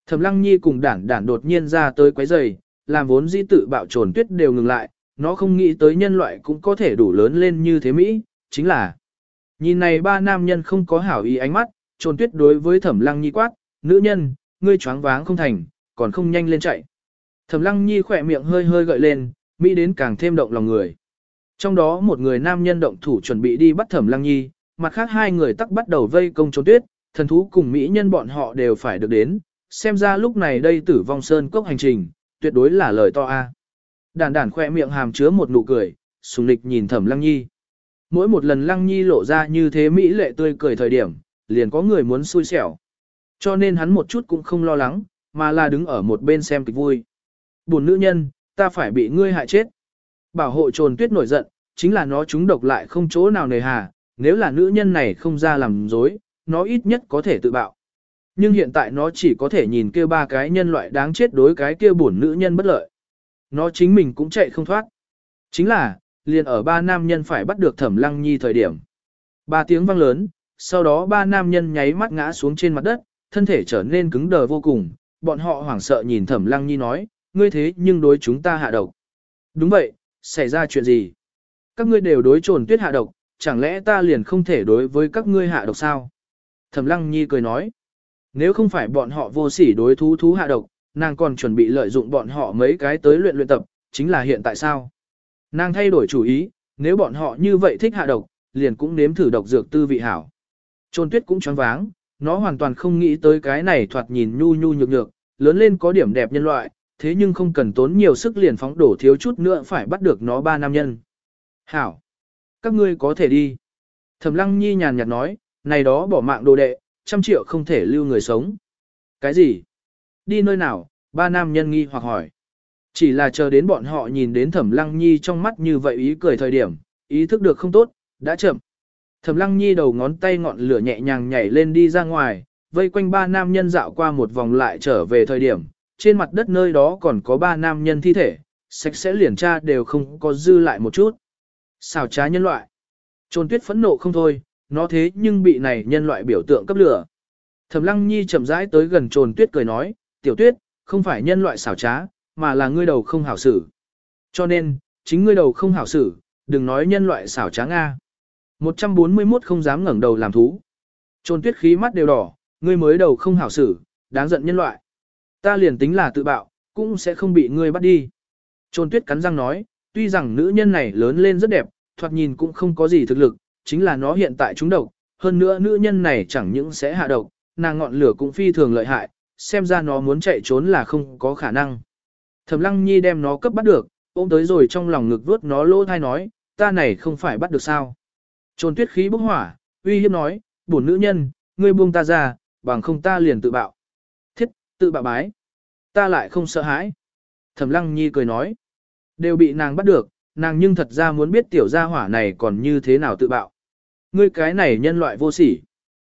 Thẩm lăng nhi cùng đản đản đột nhiên ra tới quấy giày, làm vốn di tự bạo trồn tuyết đều ngừng lại, nó không nghĩ tới nhân loại cũng có thể đủ lớn lên như thế Mỹ, chính là nhìn này ba nam nhân không có hảo ý ánh mắt, trồn tuyết đối với thẩm lăng nhi quát, nữ nhân, ngươi choáng váng không thành, còn không nhanh lên chạy. Thẩm lăng nhi khỏe miệng hơi hơi gợi lên, Mỹ đến càng thêm động lòng người. Trong đó một người nam nhân động thủ chuẩn bị đi bắt thẩm lăng nhi, mặt khác hai người tắc bắt đầu vây công trốn tuyết, thần thú cùng Mỹ nhân bọn họ đều phải được đến, xem ra lúc này đây tử vong sơn cốc hành trình, tuyệt đối là lời to a. Đản đản khoe miệng hàm chứa một nụ cười, sùng lịch nhìn thẩm lăng nhi. Mỗi một lần lăng nhi lộ ra như thế Mỹ lệ tươi cười thời điểm, liền có người muốn xui xẻo. Cho nên hắn một chút cũng không lo lắng, mà là đứng ở một bên xem kịch vui. Buồn nữ nhân, ta phải bị ngươi hại chết. Bảo hộ trồn tuyết nổi giận, chính là nó chúng độc lại không chỗ nào nề hà, nếu là nữ nhân này không ra làm dối, nó ít nhất có thể tự bạo. Nhưng hiện tại nó chỉ có thể nhìn kia ba cái nhân loại đáng chết đối cái kia bổn nữ nhân bất lợi. Nó chính mình cũng chạy không thoát. Chính là, liền ở ba nam nhân phải bắt được thẩm lăng nhi thời điểm. Ba tiếng vang lớn, sau đó ba nam nhân nháy mắt ngã xuống trên mặt đất, thân thể trở nên cứng đờ vô cùng, bọn họ hoảng sợ nhìn thẩm lăng nhi nói, ngươi thế nhưng đối chúng ta hạ độc. Đúng vậy, xảy ra chuyện gì? Các ngươi đều đối trồn tuyết hạ độc, chẳng lẽ ta liền không thể đối với các ngươi hạ độc sao? Thẩm lăng nhi cười nói, nếu không phải bọn họ vô sỉ đối thú thú hạ độc, nàng còn chuẩn bị lợi dụng bọn họ mấy cái tới luyện luyện tập, chính là hiện tại sao? Nàng thay đổi chủ ý, nếu bọn họ như vậy thích hạ độc, liền cũng nếm thử độc dược tư vị hảo. Trôn tuyết cũng choáng váng, nó hoàn toàn không nghĩ tới cái này thoạt nhìn nhu nhu nhược nhược, lớn lên có điểm đẹp nhân loại, thế nhưng không cần tốn nhiều sức liền phóng đổ thiếu chút nữa phải bắt được nó ba nam nhân. Hảo! Các ngươi có thể đi. Thẩm lăng nhi nhàn nhạt nói, này đó bỏ mạng đồ đệ, trăm triệu không thể lưu người sống. Cái gì? Đi nơi nào? Ba nam nhân nghi hoặc hỏi. Chỉ là chờ đến bọn họ nhìn đến thẩm lăng nhi trong mắt như vậy ý cười thời điểm, ý thức được không tốt, đã chậm. Thẩm lăng nhi đầu ngón tay ngọn lửa nhẹ nhàng nhảy lên đi ra ngoài, vây quanh ba nam nhân dạo qua một vòng lại trở về thời điểm, trên mặt đất nơi đó còn có ba nam nhân thi thể, sạch sẽ liền tra đều không có dư lại một chút. Xào trá nhân loại. Trôn tuyết phẫn nộ không thôi, nó thế nhưng bị này nhân loại biểu tượng cấp lửa. Thẩm lăng nhi chậm rãi tới gần trồn tuyết cười nói, tiểu tuyết, không phải nhân loại xảo trá, mà là ngươi đầu không hảo xử. Cho nên, chính ngươi đầu không hảo xử, đừng nói nhân loại xảo trá Nga. 141 không dám ngẩng đầu làm thú. Trôn tuyết khí mắt đều đỏ, ngươi mới đầu không hảo xử, đáng giận nhân loại. Ta liền tính là tự bạo, cũng sẽ không bị ngươi bắt đi. Trôn tuyết cắn răng nói, tuy rằng nữ nhân này lớn lên rất đẹp, thoạt nhìn cũng không có gì thực lực, chính là nó hiện tại trúng độc, hơn nữa nữ nhân này chẳng những sẽ hạ độc, nàng ngọn lửa cũng phi thường lợi hại, xem ra nó muốn chạy trốn là không có khả năng. Thẩm Lăng Nhi đem nó cấp bắt được, ôm tới rồi trong lòng ngực vuốt nó lỗ thai nói, ta này không phải bắt được sao. Trôn tuyết khí bốc hỏa, uy hiếp nói, bổn nữ nhân, ngươi buông ta ra, bằng không ta liền tự bạo. Thiết, tự bạo bái. Ta lại không sợ hãi. Thẩm Lăng Nhi cười nói, đều bị nàng bắt được, nàng nhưng thật ra muốn biết tiểu gia hỏa này còn như thế nào tự bạo. Ngươi cái này nhân loại vô sỉ.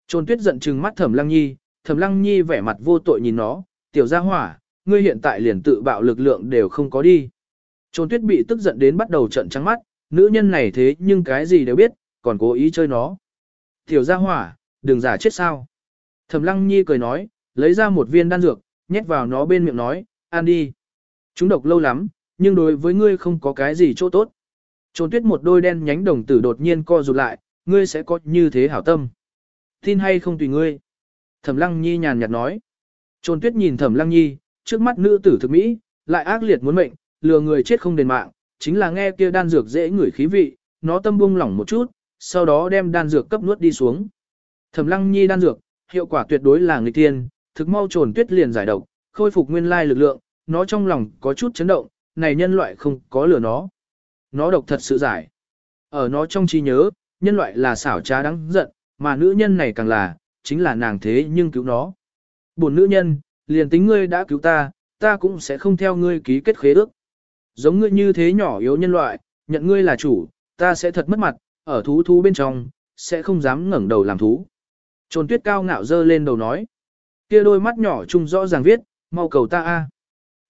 Trôn tuyết giận trừng mắt thẩm lăng nhi, thẩm lăng nhi vẻ mặt vô tội nhìn nó, tiểu gia hỏa, ngươi hiện tại liền tự bạo lực lượng đều không có đi. Trôn tuyết bị tức giận đến bắt đầu trận trắng mắt, nữ nhân này thế nhưng cái gì đều biết, còn cố ý chơi nó. Tiểu gia hỏa, đừng giả chết sao. Thẩm lăng nhi cười nói, lấy ra một viên đan dược, nhét vào nó bên miệng nói, ăn đi. Chúng độc lâu lắm, nhưng đối với ngươi không có cái gì chỗ tốt. Trôn tuyết một đôi đen nhánh đồng tử đột nhiên co rụt lại, ngươi sẽ có như thế hảo tâm. Tin hay không tùy ngươi. Thẩm lăng nhi nhàn nhạt nói. Trôn tuyết nhìn thẩm lăng nhi, trước mắt nữ tử thực mỹ, lại ác liệt muốn mệnh, lừa người chết không đền mạng, chính là nghe kia đan dược dễ ngửi khí vị, nó tâm buông lỏng một chút, sau đó đem đan dược cấp nuốt đi xuống. Thẩm lăng nhi đan dược, hiệu quả tuyệt đối là người tiên, thực mau trồn tuyết liền giải độc, khôi phục nguyên lai lực lượng, nó trong lòng có chút chấn động, này nhân loại không có lừa nó. Nó độc thật sự giải. Ở nó trong trí nhớ, nhân loại là xảo trá đáng giận, mà nữ nhân này càng là, chính là nàng thế nhưng cứu nó. Buồn nữ nhân, liền tính ngươi đã cứu ta, ta cũng sẽ không theo ngươi ký kết khế ước. Giống ngươi như thế nhỏ yếu nhân loại, nhận ngươi là chủ, ta sẽ thật mất mặt, ở thú thú bên trong, sẽ không dám ngẩng đầu làm thú. Trồn tuyết cao ngạo dơ lên đầu nói. kia đôi mắt nhỏ trung rõ ràng viết, mau cầu ta a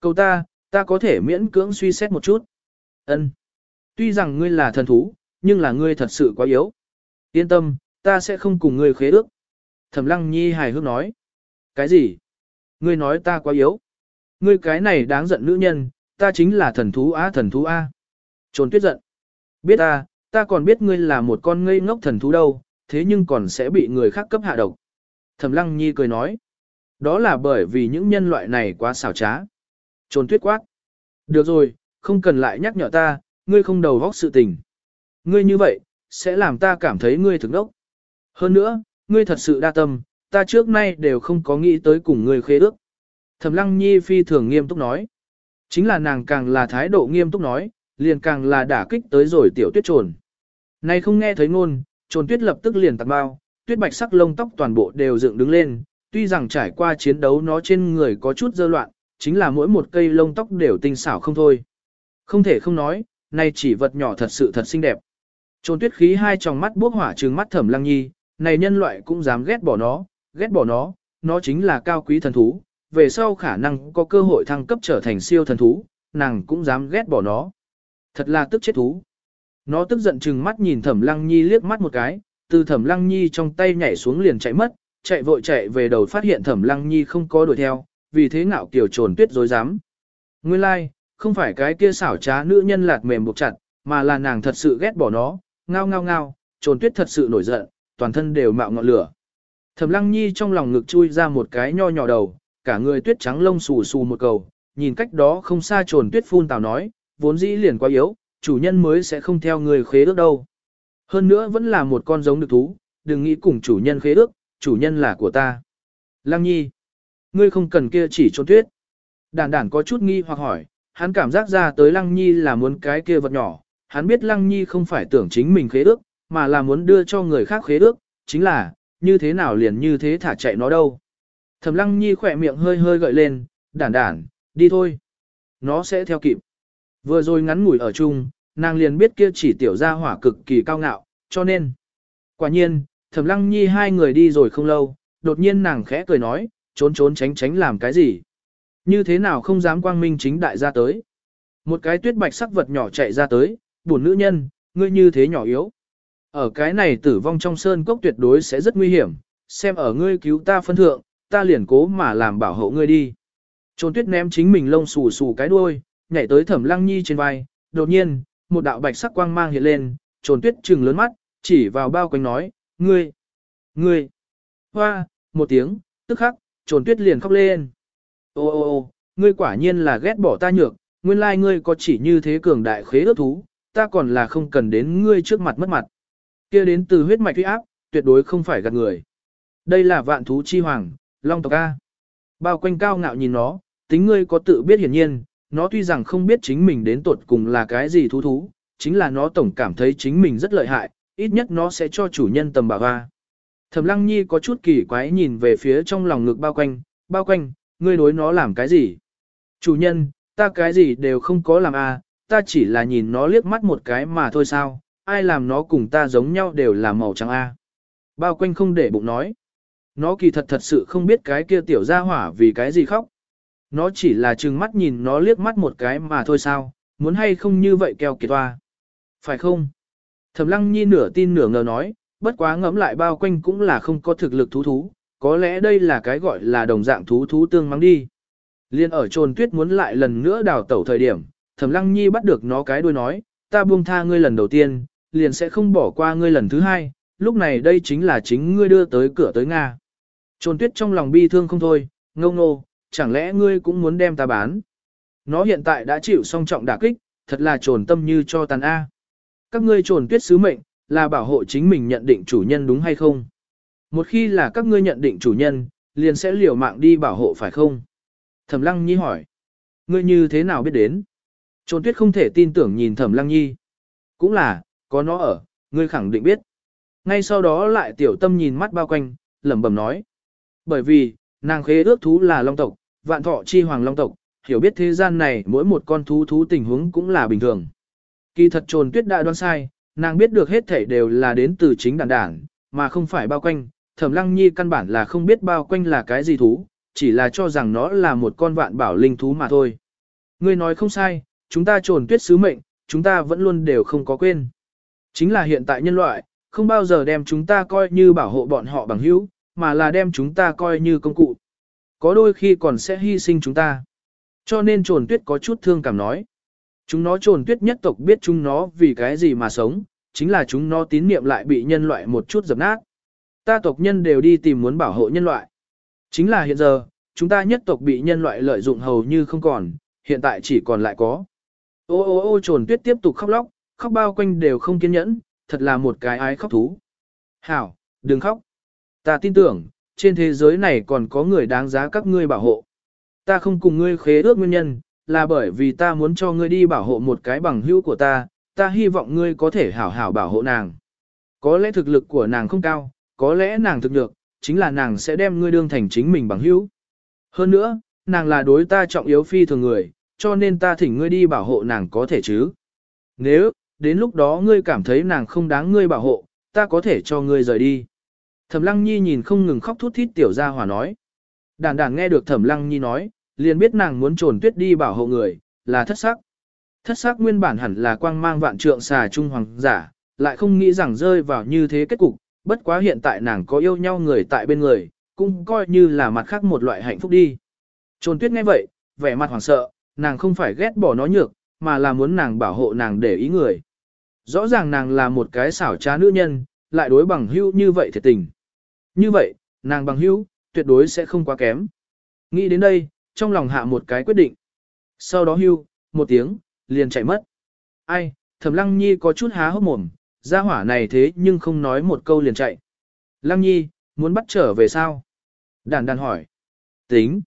Cầu ta, ta có thể miễn cưỡng suy xét một chút. ân Tuy rằng ngươi là thần thú, nhưng là ngươi thật sự quá yếu. Yên tâm, ta sẽ không cùng ngươi khế ước. Thẩm lăng nhi hài hước nói. Cái gì? Ngươi nói ta quá yếu. Ngươi cái này đáng giận nữ nhân, ta chính là thần thú á thần thú A. Trồn tuyết giận. Biết ta, ta còn biết ngươi là một con ngây ngốc thần thú đâu, thế nhưng còn sẽ bị người khác cấp hạ độc. Thẩm lăng nhi cười nói. Đó là bởi vì những nhân loại này quá xảo trá. Trồn tuyết quát. Được rồi, không cần lại nhắc nhở ta, ngươi không đầu góc sự tình. Ngươi như vậy, sẽ làm ta cảm thấy ngươi thực đốc. Hơn nữa, ngươi thật sự đa tâm, ta trước nay đều không có nghĩ tới cùng ngươi khế ước. Thẩm lăng nhi phi thường nghiêm túc nói. Chính là nàng càng là thái độ nghiêm túc nói, liền càng là đả kích tới rồi tiểu tuyết trồn. Này không nghe thấy ngôn, trồn tuyết lập tức liền tạc bao, tuyết bạch sắc lông tóc toàn bộ đều dựng đứng lên, tuy rằng trải qua chiến đấu nó trên người có chút dơ loạn, chính là mỗi một cây lông tóc đều tinh xảo không thôi. Không thể không nói, này chỉ vật nhỏ thật sự thật xinh đẹp. Trôn tuyết khí hai tròng mắt bốc hỏa trừng mắt thẩm lăng nhi, này nhân loại cũng dám ghét bỏ nó, ghét bỏ nó, nó chính là cao quý thần thú, về sau khả năng có cơ hội thăng cấp trở thành siêu thần thú, nàng cũng dám ghét bỏ nó. Thật là tức chết thú. Nó tức giận trừng mắt nhìn thẩm lăng nhi liếc mắt một cái, từ thẩm lăng nhi trong tay nhảy xuống liền chạy mất, chạy vội chạy về đầu phát hiện thẩm lăng nhi không có đuổi theo, vì thế ngạo kiểu trồn tuyết dối dám. Nguyên lai, like, không phải cái kia xảo trá nữ nhân lạt mềm buộc chặt, mà là nàng thật sự ghét bỏ nó, ngao ngao ngao, trồn tuyết thật sự nổi giận, toàn thân đều mạo ngọn lửa. Thẩm lăng nhi trong lòng ngực chui ra một cái nho nhỏ đầu, cả người tuyết trắng lông xù xù một cầu, nhìn cách đó không xa trồn tuyết phun tào nói, vốn dĩ liền quá yếu, chủ nhân mới sẽ không theo người khế ước đâu. Hơn nữa vẫn là một con giống được thú, đừng nghĩ cùng chủ nhân khế ước, chủ nhân là của ta. Lăng nhi, ngươi không cần kia chỉ trốn tuyết. Đản đản có chút nghi hoặc hỏi, hắn cảm giác ra tới lăng nhi là muốn cái kia vật nhỏ, hắn biết lăng nhi không phải tưởng chính mình khế ước, mà là muốn đưa cho người khác khế ước, chính là, như thế nào liền như thế thả chạy nó đâu. Thẩm lăng nhi khỏe miệng hơi hơi gợi lên, đản đản, đi thôi. Nó sẽ theo kịp. Vừa rồi ngắn ngủi ở chung, nàng liền biết kia chỉ tiểu ra hỏa cực kỳ cao ngạo, cho nên. Quả nhiên, thẩm lăng nhi hai người đi rồi không lâu, đột nhiên nàng khẽ cười nói, trốn trốn tránh tránh làm cái gì. Như thế nào không dám quang minh chính đại ra tới. Một cái tuyết bạch sắc vật nhỏ chạy ra tới, buồn nữ nhân, ngươi như thế nhỏ yếu. Ở cái này tử vong trong sơn cốc tuyệt đối sẽ rất nguy hiểm, xem ở ngươi cứu ta phân thượng, ta liền cố mà làm bảo hộ ngươi đi. trốn tuyết ném chính mình lông xù xù cái đuôi, nhảy tới thẩm lăng nhi trên vai, đột nhiên, một đạo bạch sắc quang mang hiện lên, trốn tuyết trừng lớn mắt, chỉ vào bao quanh nói, ngươi, ngươi, hoa, một tiếng, tức khắc, trồn tuyết liền khóc lên. Ô ô ô, ngươi quả nhiên là ghét bỏ ta nhược, nguyên lai ngươi có chỉ như thế cường đại khế ước thú, ta còn là không cần đến ngươi trước mặt mất mặt. kia đến từ huyết mạch huy áp, tuyệt đối không phải gạt người. Đây là vạn thú chi hoàng, long tộc A. Bao quanh cao ngạo nhìn nó, tính ngươi có tự biết hiển nhiên, nó tuy rằng không biết chính mình đến tột cùng là cái gì thú thú, chính là nó tổng cảm thấy chính mình rất lợi hại, ít nhất nó sẽ cho chủ nhân tầm bảo hoa. Thẩm lăng nhi có chút kỳ quái nhìn về phía trong lòng ngực bao quanh, bao quanh, ngươi đối nó làm cái gì? Chủ nhân, ta cái gì đều không có làm à, ta chỉ là nhìn nó liếc mắt một cái mà thôi sao, ai làm nó cùng ta giống nhau đều là màu trắng a. À. Bao quanh không để bụng nói. Nó kỳ thật thật sự không biết cái kia tiểu gia hỏa vì cái gì khóc. Nó chỉ là trừng mắt nhìn nó liếc mắt một cái mà thôi sao, muốn hay không như vậy keo kiệt toa. Phải không? Thẩm lăng nhi nửa tin nửa ngờ nói, bất quá ngẫm lại bao quanh cũng là không có thực lực thú thú, có lẽ đây là cái gọi là đồng dạng thú thú tương mắng đi. Liên ở trồn tuyết muốn lại lần nữa đào tẩu thời điểm, thẩm lăng nhi bắt được nó cái đuôi nói, ta buông tha ngươi lần đầu tiên, liền sẽ không bỏ qua ngươi lần thứ hai, lúc này đây chính là chính ngươi đưa tới cửa tới Nga. Trồn tuyết trong lòng bi thương không thôi, ngông nô, chẳng lẽ ngươi cũng muốn đem ta bán? Nó hiện tại đã chịu song trọng đả kích, thật là trồn tâm như cho tàn A. Các ngươi trồn tuyết sứ mệnh, là bảo hộ chính mình nhận định chủ nhân đúng hay không? Một khi là các ngươi nhận định chủ nhân, liền sẽ liều mạng đi bảo hộ phải không? Thẩm Lăng Nhi hỏi. Ngươi như thế nào biết đến? Trôn tuyết không thể tin tưởng nhìn Thẩm Lăng Nhi. Cũng là, có nó ở, ngươi khẳng định biết. Ngay sau đó lại tiểu tâm nhìn mắt bao quanh, lẩm bẩm nói. Bởi vì, nàng khế ước thú là long tộc, vạn thọ chi hoàng long tộc, hiểu biết thế gian này mỗi một con thú thú tình huống cũng là bình thường. Kỳ thật trồn tuyết đã đoán sai, nàng biết được hết thảy đều là đến từ chính đàn đản, mà không phải bao quanh, thẩm lăng nhi căn bản là không biết bao quanh là cái gì thú, chỉ là cho rằng nó là một con vạn bảo linh thú mà thôi. Ngươi nói không sai, chúng ta trồn tuyết sứ mệnh, chúng ta vẫn luôn đều không có quên. Chính là hiện tại nhân loại, không bao giờ đem chúng ta coi như bảo hộ bọn họ bằng hữu, mà là đem chúng ta coi như công cụ. Có đôi khi còn sẽ hy sinh chúng ta. Cho nên trồn tuyết có chút thương cảm nói. Chúng nó trồn tuyết nhất tộc biết chúng nó vì cái gì mà sống, chính là chúng nó tín niệm lại bị nhân loại một chút dập nát. Ta tộc nhân đều đi tìm muốn bảo hộ nhân loại. Chính là hiện giờ, chúng ta nhất tộc bị nhân loại lợi dụng hầu như không còn, hiện tại chỉ còn lại có. Ô ô ô trồn tuyết tiếp tục khóc lóc, khóc bao quanh đều không kiên nhẫn, thật là một cái ái khóc thú. Hảo, đừng khóc. Ta tin tưởng, trên thế giới này còn có người đáng giá các ngươi bảo hộ. Ta không cùng ngươi khế ước nguyên nhân, là bởi vì ta muốn cho ngươi đi bảo hộ một cái bằng hữu của ta, ta hy vọng ngươi có thể hảo hảo bảo hộ nàng. Có lẽ thực lực của nàng không cao, có lẽ nàng thực được, chính là nàng sẽ đem ngươi đương thành chính mình bằng hữu. Hơn nữa, nàng là đối ta trọng yếu phi thường người, cho nên ta thỉnh ngươi đi bảo hộ nàng có thể chứ. Nếu, đến lúc đó ngươi cảm thấy nàng không đáng ngươi bảo hộ, ta có thể cho ngươi rời đi. Thẩm Lăng Nhi nhìn không ngừng khóc thút thít tiểu gia hòa nói. Đàn đàn nghe được Thẩm Lăng Nhi nói, liền biết nàng muốn trồn tuyết đi bảo hộ người, là thất sắc. Thất sắc nguyên bản hẳn là quang mang vạn trượng xà trung hoàng giả, lại không nghĩ rằng rơi vào như thế kết cục, bất quá hiện tại nàng có yêu nhau người tại bên người, cũng coi như là mặt khác một loại hạnh phúc đi. Trôn tuyết nghe vậy, vẻ mặt hoảng sợ, nàng không phải ghét bỏ nó nhược, mà là muốn nàng bảo hộ nàng để ý người. Rõ ràng nàng là một cái xảo trá nữ nhân, lại đối bằng hữu như vậy thiệt tình. Như vậy, nàng bằng hữu, tuyệt đối sẽ không quá kém. Nghĩ đến đây, trong lòng hạ một cái quyết định. Sau đó hưu, một tiếng, liền chạy mất. Ai, thẩm lăng nhi có chút há hốc mồm, ra hỏa này thế nhưng không nói một câu liền chạy. Lăng nhi, muốn bắt trở về sao? Đàn đàn hỏi. Tính.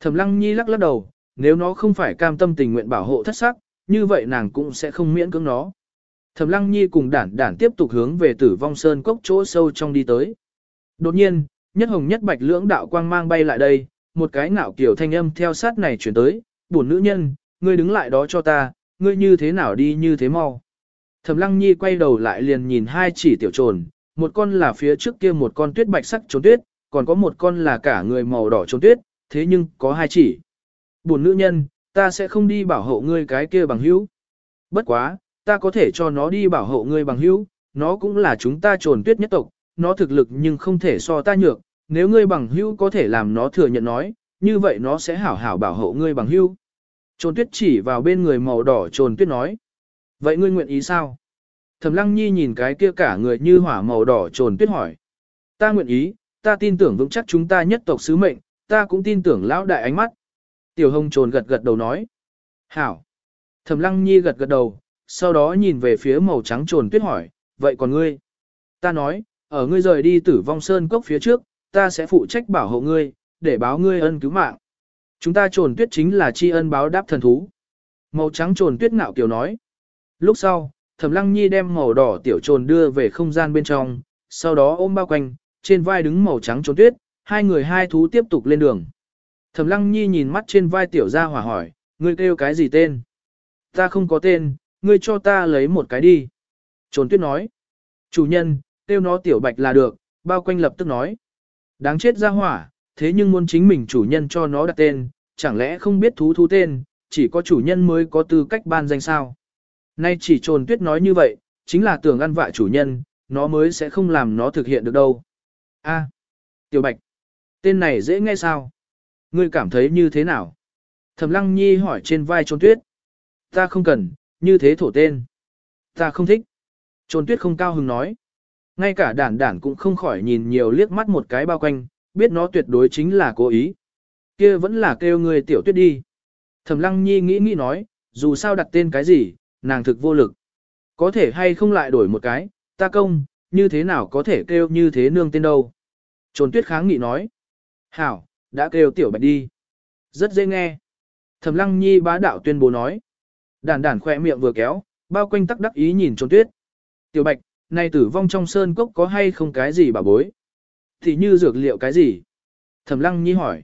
Thẩm lăng nhi lắc lắc đầu, nếu nó không phải cam tâm tình nguyện bảo hộ thất sắc, như vậy nàng cũng sẽ không miễn cưỡng nó. Thẩm lăng nhi cùng đản đản tiếp tục hướng về tử vong sơn cốc chỗ sâu trong đi tới. Đột nhiên, nhất hồng nhất bạch lưỡng đạo quang mang bay lại đây, một cái ngạo kiểu thanh âm theo sát này chuyển tới, buồn nữ nhân, ngươi đứng lại đó cho ta, ngươi như thế nào đi như thế mau. Thẩm lăng nhi quay đầu lại liền nhìn hai chỉ tiểu trồn, một con là phía trước kia một con tuyết bạch sắc trốn tuyết, còn có một con là cả người màu đỏ trốn tuyết, thế nhưng có hai chỉ. Buồn nữ nhân, ta sẽ không đi bảo hộ ngươi cái kia bằng hữu. Bất quá, ta có thể cho nó đi bảo hộ ngươi bằng hữu, nó cũng là chúng ta trồn tuyết nhất tộc, nó thực lực nhưng không thể so ta nhược, nếu ngươi bằng hữu có thể làm nó thừa nhận nói, như vậy nó sẽ hảo hảo bảo hộ ngươi bằng hữu. Trồn tuyết chỉ vào bên người màu đỏ trồn tuyết nói. Vậy ngươi nguyện ý sao? Thẩm lăng nhi nhìn cái kia cả người như hỏa màu đỏ trồn tuyết hỏi. Ta nguyện ý, ta tin tưởng vững chắc chúng ta nhất tộc sứ mệnh, ta cũng tin tưởng lão đại ánh mắt. Tiểu hồng trồn gật gật đầu nói. Hảo. Thẩm lăng nhi gật gật đầu, sau đó nhìn về phía màu trắng trồn tuyết hỏi, vậy còn ngươi? Ta nói, ở ngươi rời đi tử vong sơn cốc phía trước, ta sẽ phụ trách bảo hộ ngươi, để báo ngươi ân cứu mạng. Chúng ta trồn tuyết chính là tri ân báo đáp thần thú. Màu trắng trồn tuyết ngạo kiều nói. Lúc sau, Thẩm Lăng Nhi đem màu đỏ tiểu trồn đưa về không gian bên trong, sau đó ôm bao quanh, trên vai đứng màu trắng trồn tuyết, hai người hai thú tiếp tục lên đường. Thẩm Lăng Nhi nhìn mắt trên vai tiểu gia hỏa hỏi, ngươi kêu cái gì tên? Ta không có tên, ngươi cho ta lấy một cái đi. Trồn tuyết nói. Chủ nhân, kêu nó tiểu bạch là được, bao quanh lập tức nói. Đáng chết gia hỏa, thế nhưng muốn chính mình chủ nhân cho nó đặt tên, chẳng lẽ không biết thú thú tên, chỉ có chủ nhân mới có tư cách ban danh sao. Nay chỉ trồn tuyết nói như vậy, chính là tưởng ăn vạ chủ nhân, nó mới sẽ không làm nó thực hiện được đâu. A, tiểu bạch, tên này dễ nghe sao? Ngươi cảm thấy như thế nào? Thẩm lăng nhi hỏi trên vai trồn tuyết. Ta không cần, như thế thổ tên. Ta không thích. Trồn tuyết không cao hứng nói. Ngay cả đản đản cũng không khỏi nhìn nhiều liếc mắt một cái bao quanh, biết nó tuyệt đối chính là cố ý. Kia vẫn là kêu người tiểu tuyết đi. Thẩm lăng nhi nghĩ nghĩ nói, dù sao đặt tên cái gì, nàng thực vô lực. Có thể hay không lại đổi một cái, ta công, như thế nào có thể kêu như thế nương tên đâu. Trồn tuyết kháng nghị nói. Hảo, đã kêu tiểu bạch đi. Rất dễ nghe. Thẩm lăng nhi bá đạo tuyên bố nói. Đản đản khỏe miệng vừa kéo, bao quanh tắc đắc ý nhìn trồn tuyết. Tiểu bạch, này tử vong trong sơn cốc có hay không cái gì bà bối? Thì như dược liệu cái gì? Thẩm lăng nhi hỏi.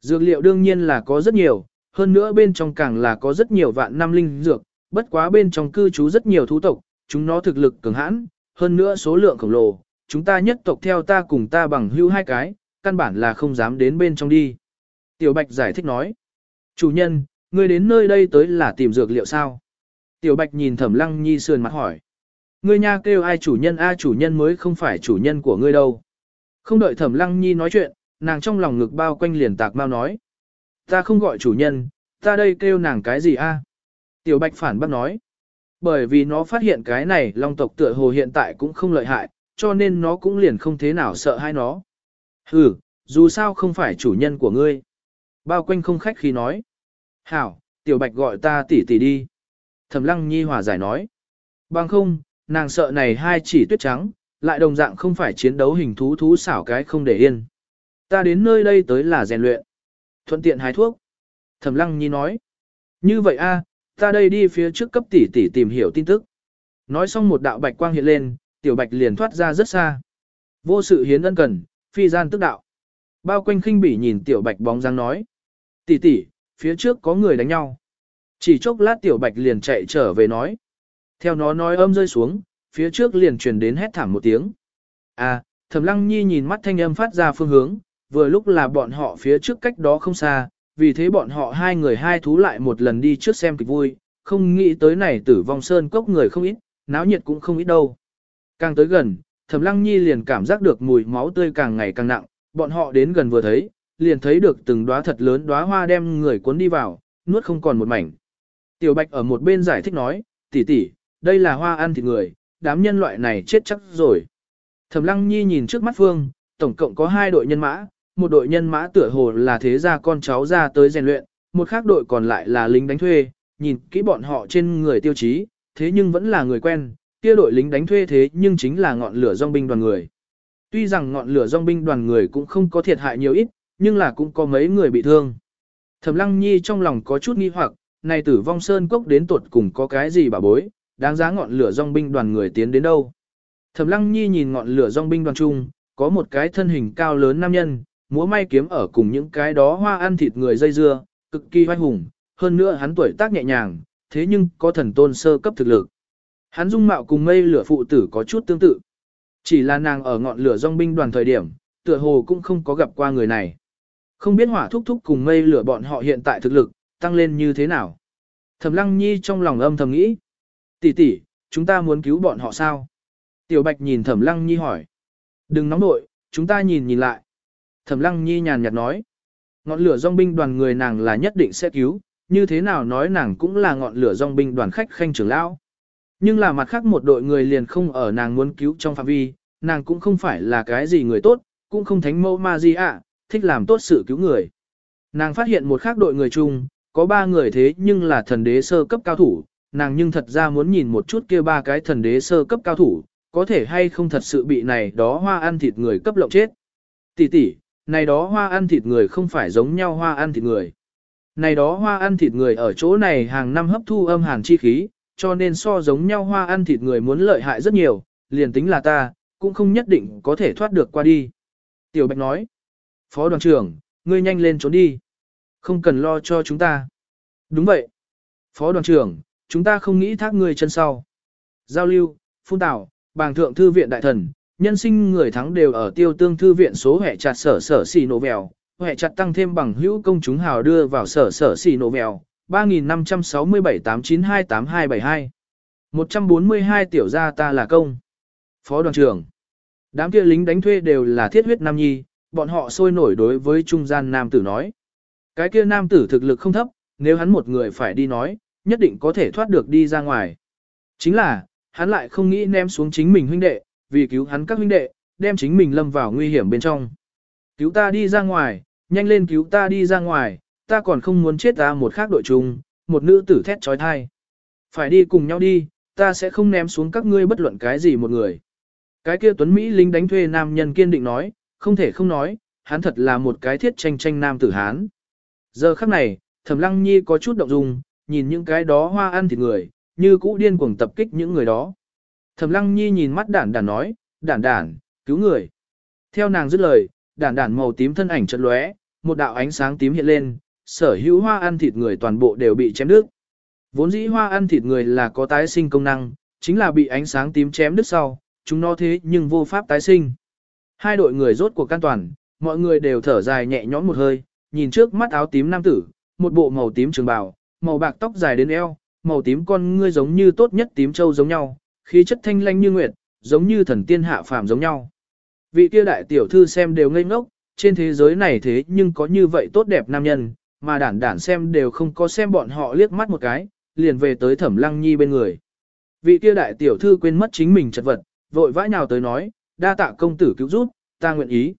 Dược liệu đương nhiên là có rất nhiều, hơn nữa bên trong càng là có rất nhiều vạn năm linh dược, bất quá bên trong cư trú rất nhiều thú tộc, chúng nó thực lực cường hãn, hơn nữa số lượng khổng lồ, chúng ta nhất tộc theo ta cùng ta bằng hưu hai cái, căn bản là không dám đến bên trong đi. Tiểu Bạch giải thích nói, chủ nhân, ngươi đến nơi đây tới là tìm dược liệu sao? Tiểu Bạch nhìn Thẩm Lăng Nhi sườn mặt hỏi, ngươi nha kêu ai chủ nhân a chủ nhân mới không phải chủ nhân của ngươi đâu. Không đợi Thẩm Lăng Nhi nói chuyện, nàng trong lòng ngực bao quanh liền tạc mau nói, ta không gọi chủ nhân, ta đây kêu nàng cái gì a? À? Tiểu Bạch phản bác nói, bởi vì nó phát hiện cái này long tộc tựa hồ hiện tại cũng không lợi hại, cho nên nó cũng liền không thế nào sợ hai nó. Ừ, dù sao không phải chủ nhân của ngươi. Bao quanh không khách khi nói. Hảo, tiểu bạch gọi ta tỷ tỷ đi. Thẩm lăng nhi hòa giải nói. Bằng không, nàng sợ này hai chỉ tuyết trắng, lại đồng dạng không phải chiến đấu hình thú thú xảo cái không để yên. Ta đến nơi đây tới là rèn luyện. Thuận tiện hái thuốc. Thẩm lăng nhi nói. Như vậy a, ta đây đi phía trước cấp tỷ tỷ tìm hiểu tin tức. Nói xong một đạo bạch quang hiện lên, tiểu bạch liền thoát ra rất xa. Vô sự hiến ân cần, phi gian tức đạo. Bao quanh khinh bỉ nhìn tiểu bạch bóng dáng nói. Tỷ tỷ, phía trước có người đánh nhau. Chỉ chốc lát tiểu bạch liền chạy trở về nói. Theo nó nói âm rơi xuống, phía trước liền truyền đến hét thảm một tiếng. À, thẩm lăng nhi nhìn mắt thanh âm phát ra phương hướng, vừa lúc là bọn họ phía trước cách đó không xa, vì thế bọn họ hai người hai thú lại một lần đi trước xem kịch vui, không nghĩ tới này tử vong sơn cốc người không ít, náo nhiệt cũng không ít đâu. Càng tới gần, Thẩm Lăng Nhi liền cảm giác được mùi máu tươi càng ngày càng nặng, bọn họ đến gần vừa thấy, liền thấy được từng đóa thật lớn đóa hoa đem người cuốn đi vào, nuốt không còn một mảnh. Tiểu Bạch ở một bên giải thích nói, tỷ tỷ, đây là hoa ăn thịt người, đám nhân loại này chết chắc rồi. Thẩm Lăng Nhi nhìn trước mắt Phương, tổng cộng có hai đội nhân mã, một đội nhân mã tựa hồ là thế gia con cháu ra tới rèn luyện, một khác đội còn lại là lính đánh thuê, nhìn kỹ bọn họ trên người tiêu chí, thế nhưng vẫn là người quen, kia đội lính đánh thuê thế nhưng chính là ngọn lửa dòng binh đoàn người. Tuy rằng ngọn lửa dòng binh đoàn người cũng không có thiệt hại nhiều ít, nhưng là cũng có mấy người bị thương. Thẩm Lăng Nhi trong lòng có chút nghi hoặc, này tử vong sơn cốc đến tuột cùng có cái gì bà bối, đáng giá ngọn lửa dòng binh đoàn người tiến đến đâu. Thẩm Lăng Nhi nhìn ngọn lửa dòng binh đoàn trung, có một cái thân hình cao lớn nam nhân, múa may kiếm ở cùng những cái đó hoa ăn thịt người dây dưa, cực kỳ oai hùng, hơn nữa hắn tuổi tác nhẹ nhàng, thế nhưng có thần tôn sơ cấp thực lực. Hắn dung mạo cùng mây lửa phụ tử có chút tương tự. Chỉ là nàng ở ngọn lửa dòng binh đoàn thời điểm, tựa hồ cũng không có gặp qua người này. Không biết hỏa thúc thúc cùng mây lửa bọn họ hiện tại thực lực, tăng lên như thế nào. Thẩm lăng nhi trong lòng âm thầm nghĩ. tỷ tỷ, chúng ta muốn cứu bọn họ sao? Tiểu bạch nhìn thẩm lăng nhi hỏi. Đừng nóng nội, chúng ta nhìn nhìn lại. Thẩm lăng nhi nhàn nhạt nói. Ngọn lửa dòng binh đoàn người nàng là nhất định sẽ cứu, như thế nào nói nàng cũng là ngọn lửa dòng binh đoàn khách khanh trưởng lão. Nhưng là mặt khác một đội người liền không ở nàng muốn cứu trong phạm vi, nàng cũng không phải là cái gì người tốt, cũng không thánh mẫu ma gì ạ, thích làm tốt sự cứu người. Nàng phát hiện một khác đội người chung, có ba người thế nhưng là thần đế sơ cấp cao thủ, nàng nhưng thật ra muốn nhìn một chút kia ba cái thần đế sơ cấp cao thủ, có thể hay không thật sự bị này đó hoa ăn thịt người cấp lộng chết. Tỷ tỷ, này đó hoa ăn thịt người không phải giống nhau hoa ăn thịt người. Này đó hoa ăn thịt người ở chỗ này hàng năm hấp thu âm hàn chi khí, cho nên so giống nhau hoa ăn thịt người muốn lợi hại rất nhiều, liền tính là ta, cũng không nhất định có thể thoát được qua đi. Tiểu Bạch nói, Phó đoàn trưởng, ngươi nhanh lên trốn đi. Không cần lo cho chúng ta. Đúng vậy. Phó đoàn trưởng, chúng ta không nghĩ thác ngươi chân sau. Giao lưu, phun tảo, bàng thượng thư viện đại thần, nhân sinh người thắng đều ở tiêu tương thư viện số hệ chặt sở sở xì nổ vèo, hệ chặt tăng thêm bằng hữu công chúng hào đưa vào sở sở xì nổ vèo, 3567-892-8272. 142 tiểu gia ta là công. Phó đoàn trưởng. Đám kia lính đánh thuê đều là thiết huyết nam nhi, bọn họ sôi nổi đối với trung gian nam tử nói. Cái kia nam tử thực lực không thấp, nếu hắn một người phải đi nói, nhất định có thể thoát được đi ra ngoài. Chính là, hắn lại không nghĩ ném xuống chính mình huynh đệ, vì cứu hắn các huynh đệ, đem chính mình lâm vào nguy hiểm bên trong. Cứu ta đi ra ngoài, nhanh lên cứu ta đi ra ngoài, ta còn không muốn chết ta một khác đội chung, một nữ tử thét trói thai. Phải đi cùng nhau đi, ta sẽ không ném xuống các ngươi bất luận cái gì một người. Cái kia tuấn Mỹ lính đánh thuê nam nhân kiên định nói, không thể không nói, hắn thật là một cái thiết tranh tranh nam tử hán. Giờ khắc này, Thẩm Lăng Nhi có chút động dung, nhìn những cái đó hoa ăn thịt người, như cũ điên cuồng tập kích những người đó. Thẩm Lăng Nhi nhìn mắt đản đản nói, đản đản, cứu người. Theo nàng dứt lời, đản đản màu tím thân ảnh chợt lóe, một đạo ánh sáng tím hiện lên, sở hữu hoa ăn thịt người toàn bộ đều bị chém đứt. Vốn dĩ hoa ăn thịt người là có tái sinh công năng, chính là bị ánh sáng tím chém đứt sau, chúng nó thế nhưng vô pháp tái sinh. Hai đội người rốt cuộc can toàn, mọi người đều thở dài nhẹ nhõm một hơi, nhìn trước mắt áo tím nam tử, một bộ màu tím trường bào, màu bạc tóc dài đến eo, màu tím con ngươi giống như tốt nhất tím châu giống nhau, khí chất thanh lanh như nguyệt, giống như thần tiên hạ phàm giống nhau. Vị kia đại tiểu thư xem đều ngây ngốc, trên thế giới này thế nhưng có như vậy tốt đẹp nam nhân, mà đản đản xem đều không có xem bọn họ liếc mắt một cái, liền về tới thẩm lăng nhi bên người. Vị kia đại tiểu thư quên mất chính mình chật vật, vội vãi nào tới nói, đa tạ công tử cứu giúp, ta nguyện ý.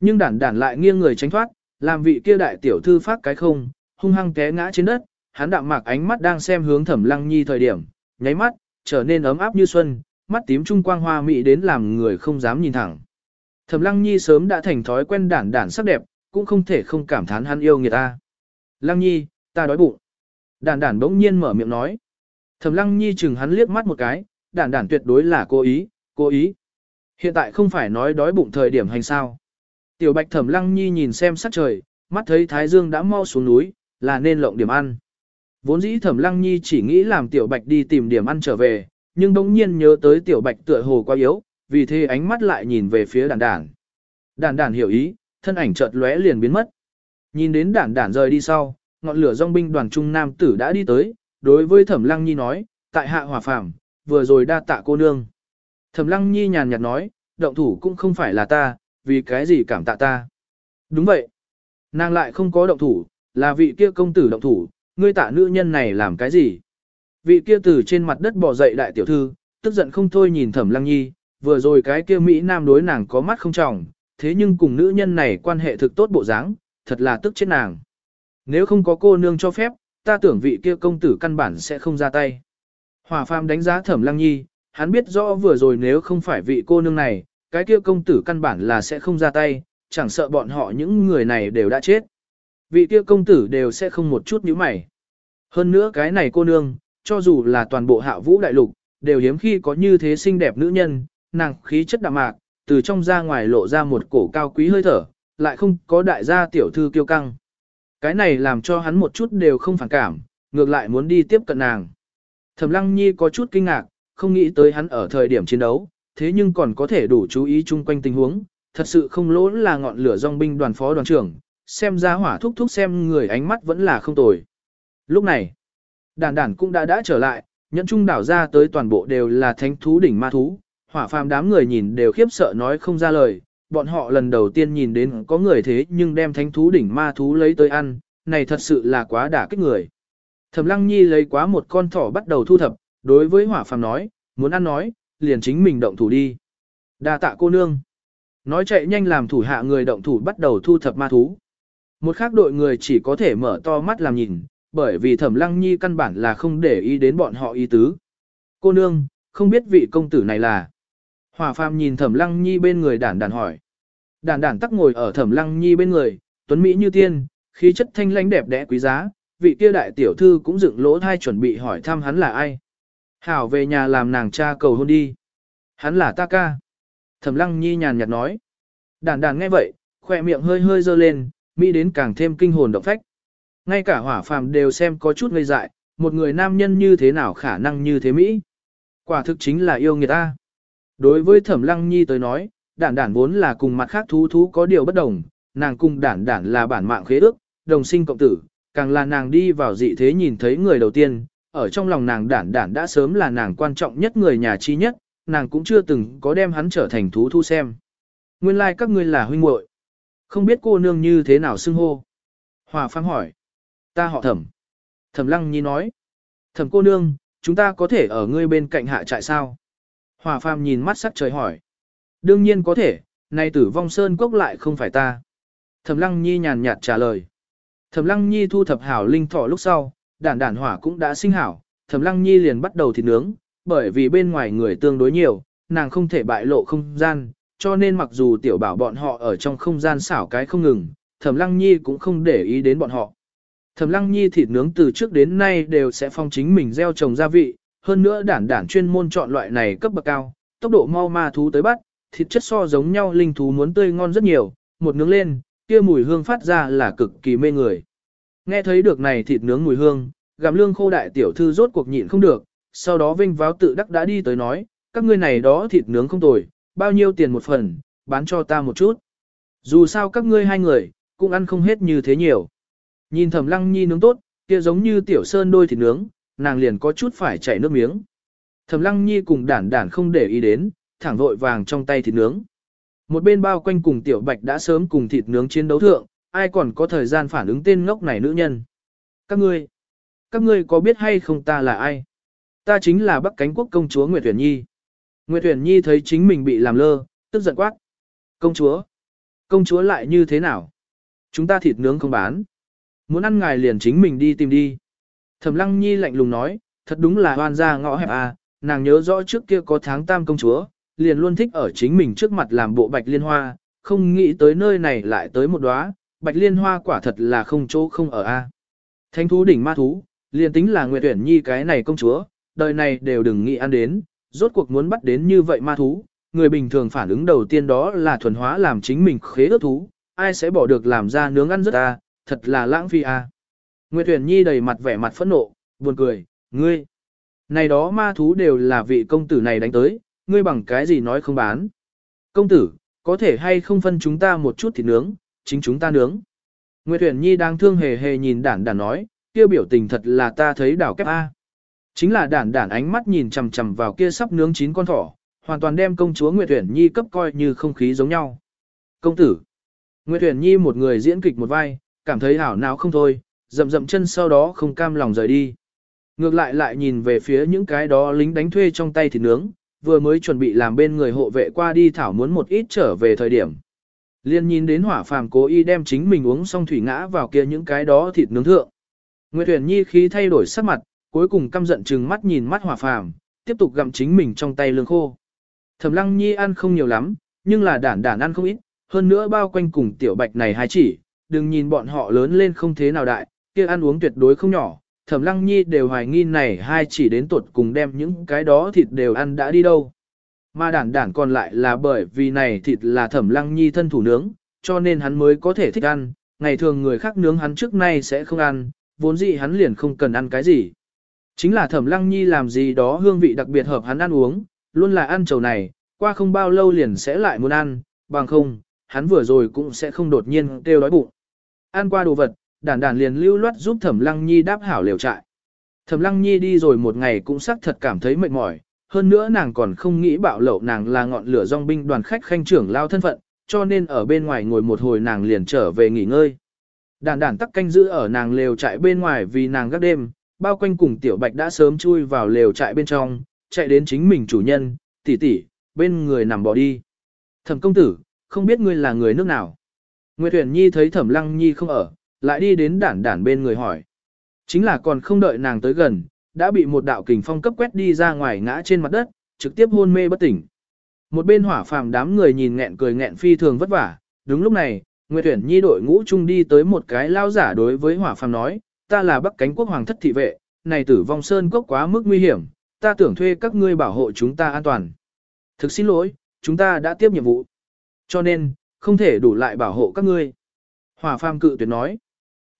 Nhưng đản đản lại nghiêng người tránh thoát, làm vị kia đại tiểu thư phát cái không, hung hăng té ngã trên đất, hắn đạm mạc ánh mắt đang xem hướng thẩm lăng nhi thời điểm, nháy mắt, trở nên ấm áp như xuân, mắt tím trung quang hoa mỹ đến làm người không dám nhìn thẳng. Thẩm lăng nhi sớm đã thành thói quen đản đản sắc đẹp, cũng không thể không cảm thán hắn yêu người ta. Lăng nhi, ta đói bụng. Đản đản bỗng nhiên mở miệng nói. Thẩm lăng nhi chừng hắn liếc mắt một cái, đản đản tuyệt đối là cố ý, cố ý. Hiện tại không phải nói đói bụng thời điểm hành sao. Tiểu bạch thẩm lăng nhi nhìn xem sắc trời, mắt thấy thái dương đã mau xuống núi, là nên lộng điểm ăn. Vốn dĩ thẩm lăng nhi chỉ nghĩ làm tiểu bạch đi tìm điểm ăn trở về, nhưng bỗng nhiên nhớ tới tiểu bạch tựa hồ quá yếu, vì thế ánh mắt lại nhìn về phía Đản Đản. Đản Đản hiểu ý, thân ảnh chợt lóe liền biến mất. Nhìn đến Đản Đản rời đi sau, ngọn lửa dòng binh đoàn trung nam tử đã đi tới, đối với thẩm lăng nhi nói, tại hạ hòa phàm, vừa rồi đa tạ cô nương. Thẩm lăng nhi nhàn nhạt nói, động thủ cũng không phải là ta, vì cái gì cảm tạ ta. Đúng vậy. Nàng lại không có động thủ, là vị kia công tử động thủ, ngươi tạ nữ nhân này làm cái gì? Vị kia từ trên mặt đất bò dậy đại tiểu thư, tức giận không thôi nhìn thẩm lăng nhi, vừa rồi cái kia Mỹ Nam đối nàng có mắt không trọng, thế nhưng cùng nữ nhân này quan hệ thực tốt bộ dáng, thật là tức chết nàng. Nếu không có cô nương cho phép, ta tưởng vị kia công tử căn bản sẽ không ra tay. Hòa phàm đánh giá thẩm lăng nhi, hắn biết rõ vừa rồi nếu không phải vị cô nương này, cái kia công tử căn bản là sẽ không ra tay, chẳng sợ bọn họ những người này đều đã chết. Vị kia công tử đều sẽ không một chút nhíu mày. Hơn nữa cái này cô nương, cho dù là toàn bộ hạ vũ đại lục, đều hiếm khi có như thế xinh đẹp nữ nhân, nàng khí chất đạm mạc, từ trong ra ngoài lộ ra một cổ cao quý hơi thở, lại không có đại gia tiểu thư kiêu căng. Cái này làm cho hắn một chút đều không phản cảm, ngược lại muốn đi tiếp cận nàng. Thẩm Lăng Nhi có chút kinh ngạc, không nghĩ tới hắn ở thời điểm chiến đấu, thế nhưng còn có thể đủ chú ý chung quanh tình huống, thật sự không lỗ là ngọn lửa dòng binh đoàn phó đoàn trưởng, xem ra hỏa thúc thúc xem người ánh mắt vẫn là không tồi. Lúc này, đàn đàn cũng đã đã trở lại, nhẫn trung đảo ra tới toàn bộ đều là thánh thú đỉnh ma thú, hỏa phàm đám người nhìn đều khiếp sợ nói không ra lời, bọn họ lần đầu tiên nhìn đến có người thế nhưng đem thánh thú đỉnh ma thú lấy tới ăn, này thật sự là quá đả kích người. Thẩm Lăng Nhi lấy quá một con thỏ bắt đầu thu thập, đối với hỏa phàm nói, muốn ăn nói, liền chính mình động thủ đi. Đa tạ cô nương. Nói chạy nhanh làm thủ hạ người động thủ bắt đầu thu thập ma thú. Một khác đội người chỉ có thể mở to mắt làm nhìn, bởi vì thẩm lăng nhi căn bản là không để ý đến bọn họ ý tứ. Cô nương, không biết vị công tử này là. Hỏa phàm nhìn thẩm lăng nhi bên người đản đản hỏi. Đản đản tắc ngồi ở thẩm lăng nhi bên người, tuấn Mỹ như tiên, khí chất thanh lãnh đẹp đẽ quý giá, vị kia đại tiểu thư cũng dựng lỗ thai chuẩn bị hỏi thăm hắn là ai. Hảo về nhà làm nàng cha cầu hôn đi. Hắn là ta ca. Thẩm lăng nhi nhàn nhạt nói. Đản đản nghe vậy, khỏe miệng hơi hơi dơ lên, Mỹ đến càng thêm kinh hồn động phách. Ngay cả hỏa phàm đều xem có chút ngây dại, một người nam nhân như thế nào khả năng như thế Mỹ. Quả thực chính là yêu người ta. Đối với thẩm lăng nhi tới nói, đản đản vốn là cùng mặt khác thú thú có điều bất đồng, nàng cùng đản đản là bản mạng khế ước, đồng sinh cộng tử, càng là nàng đi vào dị thế nhìn thấy người đầu tiên, ở trong lòng nàng đản đản đã sớm là nàng quan trọng nhất người nhà chi nhất, nàng cũng chưa từng có đem hắn trở thành thú thú xem. Nguyên lai like các ngươi là huynh muội không biết cô nương như thế nào xưng hô. Hòa phang hỏi. Ta họ thẩm. Thẩm lăng nhi nói. Thẩm cô nương, chúng ta có thể ở ngươi bên cạnh hạ trại sao? Hòa phàm nhìn mắt sắc trời hỏi. Đương nhiên có thể, nay tử vong sơn cốc lại không phải ta. Thẩm lăng nhi nhàn nhạt trả lời. Thẩm lăng nhi thu thập hảo linh thỏ lúc sau, đản đản hỏa cũng đã sinh hảo. Thẩm lăng nhi liền bắt đầu thịt nướng, bởi vì bên ngoài người tương đối nhiều, nàng không thể bại lộ không gian, cho nên mặc dù tiểu bảo bọn họ ở trong không gian xảo cái không ngừng, thẩm lăng nhi cũng không để ý đến bọn họ. Thẩm lăng nhi thịt nướng từ trước đến nay đều sẽ phong chính mình gieo trồng gia vị, hơn nữa đản đản chuyên môn chọn loại này cấp bậc cao, tốc độ mau ma thú tới bắt, thịt chất so giống nhau linh thú muốn tươi ngon rất nhiều, một nướng lên, kia mùi hương phát ra là cực kỳ mê người. Nghe thấy được này thịt nướng mùi hương, gặm lương khô đại tiểu thư rốt cuộc nhịn không được, sau đó vinh váo tự đắc đã đi tới nói, các ngươi này đó thịt nướng không tồi, bao nhiêu tiền một phần, bán cho ta một chút. Dù sao các ngươi hai người, cũng ăn không hết như thế nhiều. Nhìn thẩm lăng nhi nướng tốt, kia giống như tiểu sơn đôi thịt nướng, nàng liền có chút phải chảy nước miếng. Thẩm lăng nhi cùng đản đản không để ý đến, thẳng vội vàng trong tay thịt nướng. Một bên bao quanh cùng tiểu bạch đã sớm cùng thịt nướng chiến đấu thượng, ai còn có thời gian phản ứng tên ngốc này nữ nhân. Các ngươi, các ngươi có biết hay không ta là ai? Ta chính là Bắc Cánh Quốc công chúa Nguyệt Huyền Nhi. Nguyệt Huyền Nhi thấy chính mình bị làm lơ, tức giận quát. Công chúa, công chúa lại như thế nào? Chúng ta thịt nướng không bán. Muốn ăn ngài liền chính mình đi tìm đi. Thẩm Lăng Nhi lạnh lùng nói, thật đúng là hoan gia ngõ hẹp à, nàng nhớ rõ trước kia có tháng tam công chúa, liền luôn thích ở chính mình trước mặt làm bộ bạch liên hoa, không nghĩ tới nơi này lại tới một đóa, bạch liên hoa quả thật là không chỗ không ở a. Thánh thú đỉnh ma thú, liền tính là Nguyệt Uyển Nhi cái này công chúa, đời này đều đừng nghĩ ăn đến, rốt cuộc muốn bắt đến như vậy ma thú, người bình thường phản ứng đầu tiên đó là thuần hóa làm chính mình khế ước thú, ai sẽ bỏ được làm ra nướng ăn rất ta, thật là lãng phí a. Nguyệt Uyển Nhi đầy mặt vẻ mặt phẫn nộ, buồn cười, ngươi, này đó ma thú đều là vị công tử này đánh tới, ngươi bằng cái gì nói không bán. Công tử, có thể hay không phân chúng ta một chút thịt nướng, chính chúng ta nướng. Nguyệt Uyển Nhi đang thương hề hề nhìn đản đản nói, kia biểu tình thật là ta thấy đảo kép A. Chính là đản đản ánh mắt nhìn chằm chằm vào kia sắp nướng chín con thỏ, hoàn toàn đem công chúa Nguyệt Uyển Nhi cấp coi như không khí giống nhau. Công tử. Nguyệt Uyển Nhi một người diễn kịch một vai, cảm thấy hảo não không thôi, dậm dậm chân sau đó không cam lòng rời đi. Ngược lại lại nhìn về phía những cái đó lính đánh thuê trong tay thịt nướng, vừa mới chuẩn bị làm bên người hộ vệ qua đi thảo muốn một ít trở về thời điểm. Liên nhìn đến hỏa phàm cố ý đem chính mình uống xong thủy ngã vào kia những cái đó thịt nướng thượng. Nguyệt Huyền Nhi khí thay đổi sắc mặt, cuối cùng căm giận chừng mắt nhìn mắt hỏa phàm, tiếp tục gặm chính mình trong tay lương khô. Thẩm Lăng Nhi ăn không nhiều lắm, nhưng là đản đản ăn không ít, hơn nữa bao quanh cùng tiểu bạch này hai chỉ, đừng nhìn bọn họ lớn lên không thế nào đại, kia ăn uống tuyệt đối không nhỏ, Thẩm Lăng Nhi đều hoài nghi này hai chỉ đến tuột cùng đem những cái đó thịt đều ăn đã đi đâu. Mà đản đản còn lại là bởi vì này thịt là Thẩm Lăng Nhi thân thủ nướng, cho nên hắn mới có thể thích ăn, ngày thường người khác nướng hắn trước nay sẽ không ăn, vốn dĩ hắn liền không cần ăn cái gì. Chính là Thẩm Lăng Nhi làm gì đó hương vị đặc biệt hợp hắn ăn uống, luôn là ăn trầu này, qua không bao lâu liền sẽ lại muốn ăn, bằng không, hắn vừa rồi cũng sẽ không đột nhiên kêu đói bụng. Ăn qua đồ vật, đản đản liền lưu loát giúp Thẩm Lăng Nhi đáp hảo liều trại. Thẩm Lăng Nhi đi rồi một ngày cũng xác thật cảm thấy mệt mỏi, hơn nữa nàng còn không nghĩ bạo lậu nàng là ngọn lửa dòng binh đoàn khách khanh trưởng lao thân phận, cho nên ở bên ngoài ngồi một hồi nàng liền trở về nghỉ ngơi. Đản đản tắc canh giữ ở nàng lều trại bên ngoài vì nàng gác đêm, bao quanh cùng tiểu bạch đã sớm chui vào lều trại bên trong, chạy đến chính mình chủ nhân, tỷ tỷ, bên người nằm bỏ đi. Thẩm công tử, không biết ngươi là người nước nào. Nguyệt Huyền Nhi thấy Thẩm Lăng Nhi không ở, lại đi đến đản đản bên người hỏi. Chính là còn không đợi nàng tới gần, đã bị một đạo kình phong cấp quét đi ra ngoài ngã trên mặt đất, trực tiếp hôn mê bất tỉnh. Một bên hỏa phàm đám người nhìn nghẹn cười nghẹn phi thường vất vả, đúng lúc này, Nguyệt huyền Nhi đội ngũ chung đi tới một cái lao giả đối với hỏa phàm nói, ta là Bắc Cánh Quốc Hoàng thất thị vệ, này tử vong sơn cốc quá mức nguy hiểm, ta tưởng thuê các ngươi bảo hộ chúng ta an toàn. Thực xin lỗi, chúng ta đã tiếp nhiệm vụ. Cho nên, không thể đủ lại bảo hộ các ngươi. Hỏa phàm cự tuyệt nói.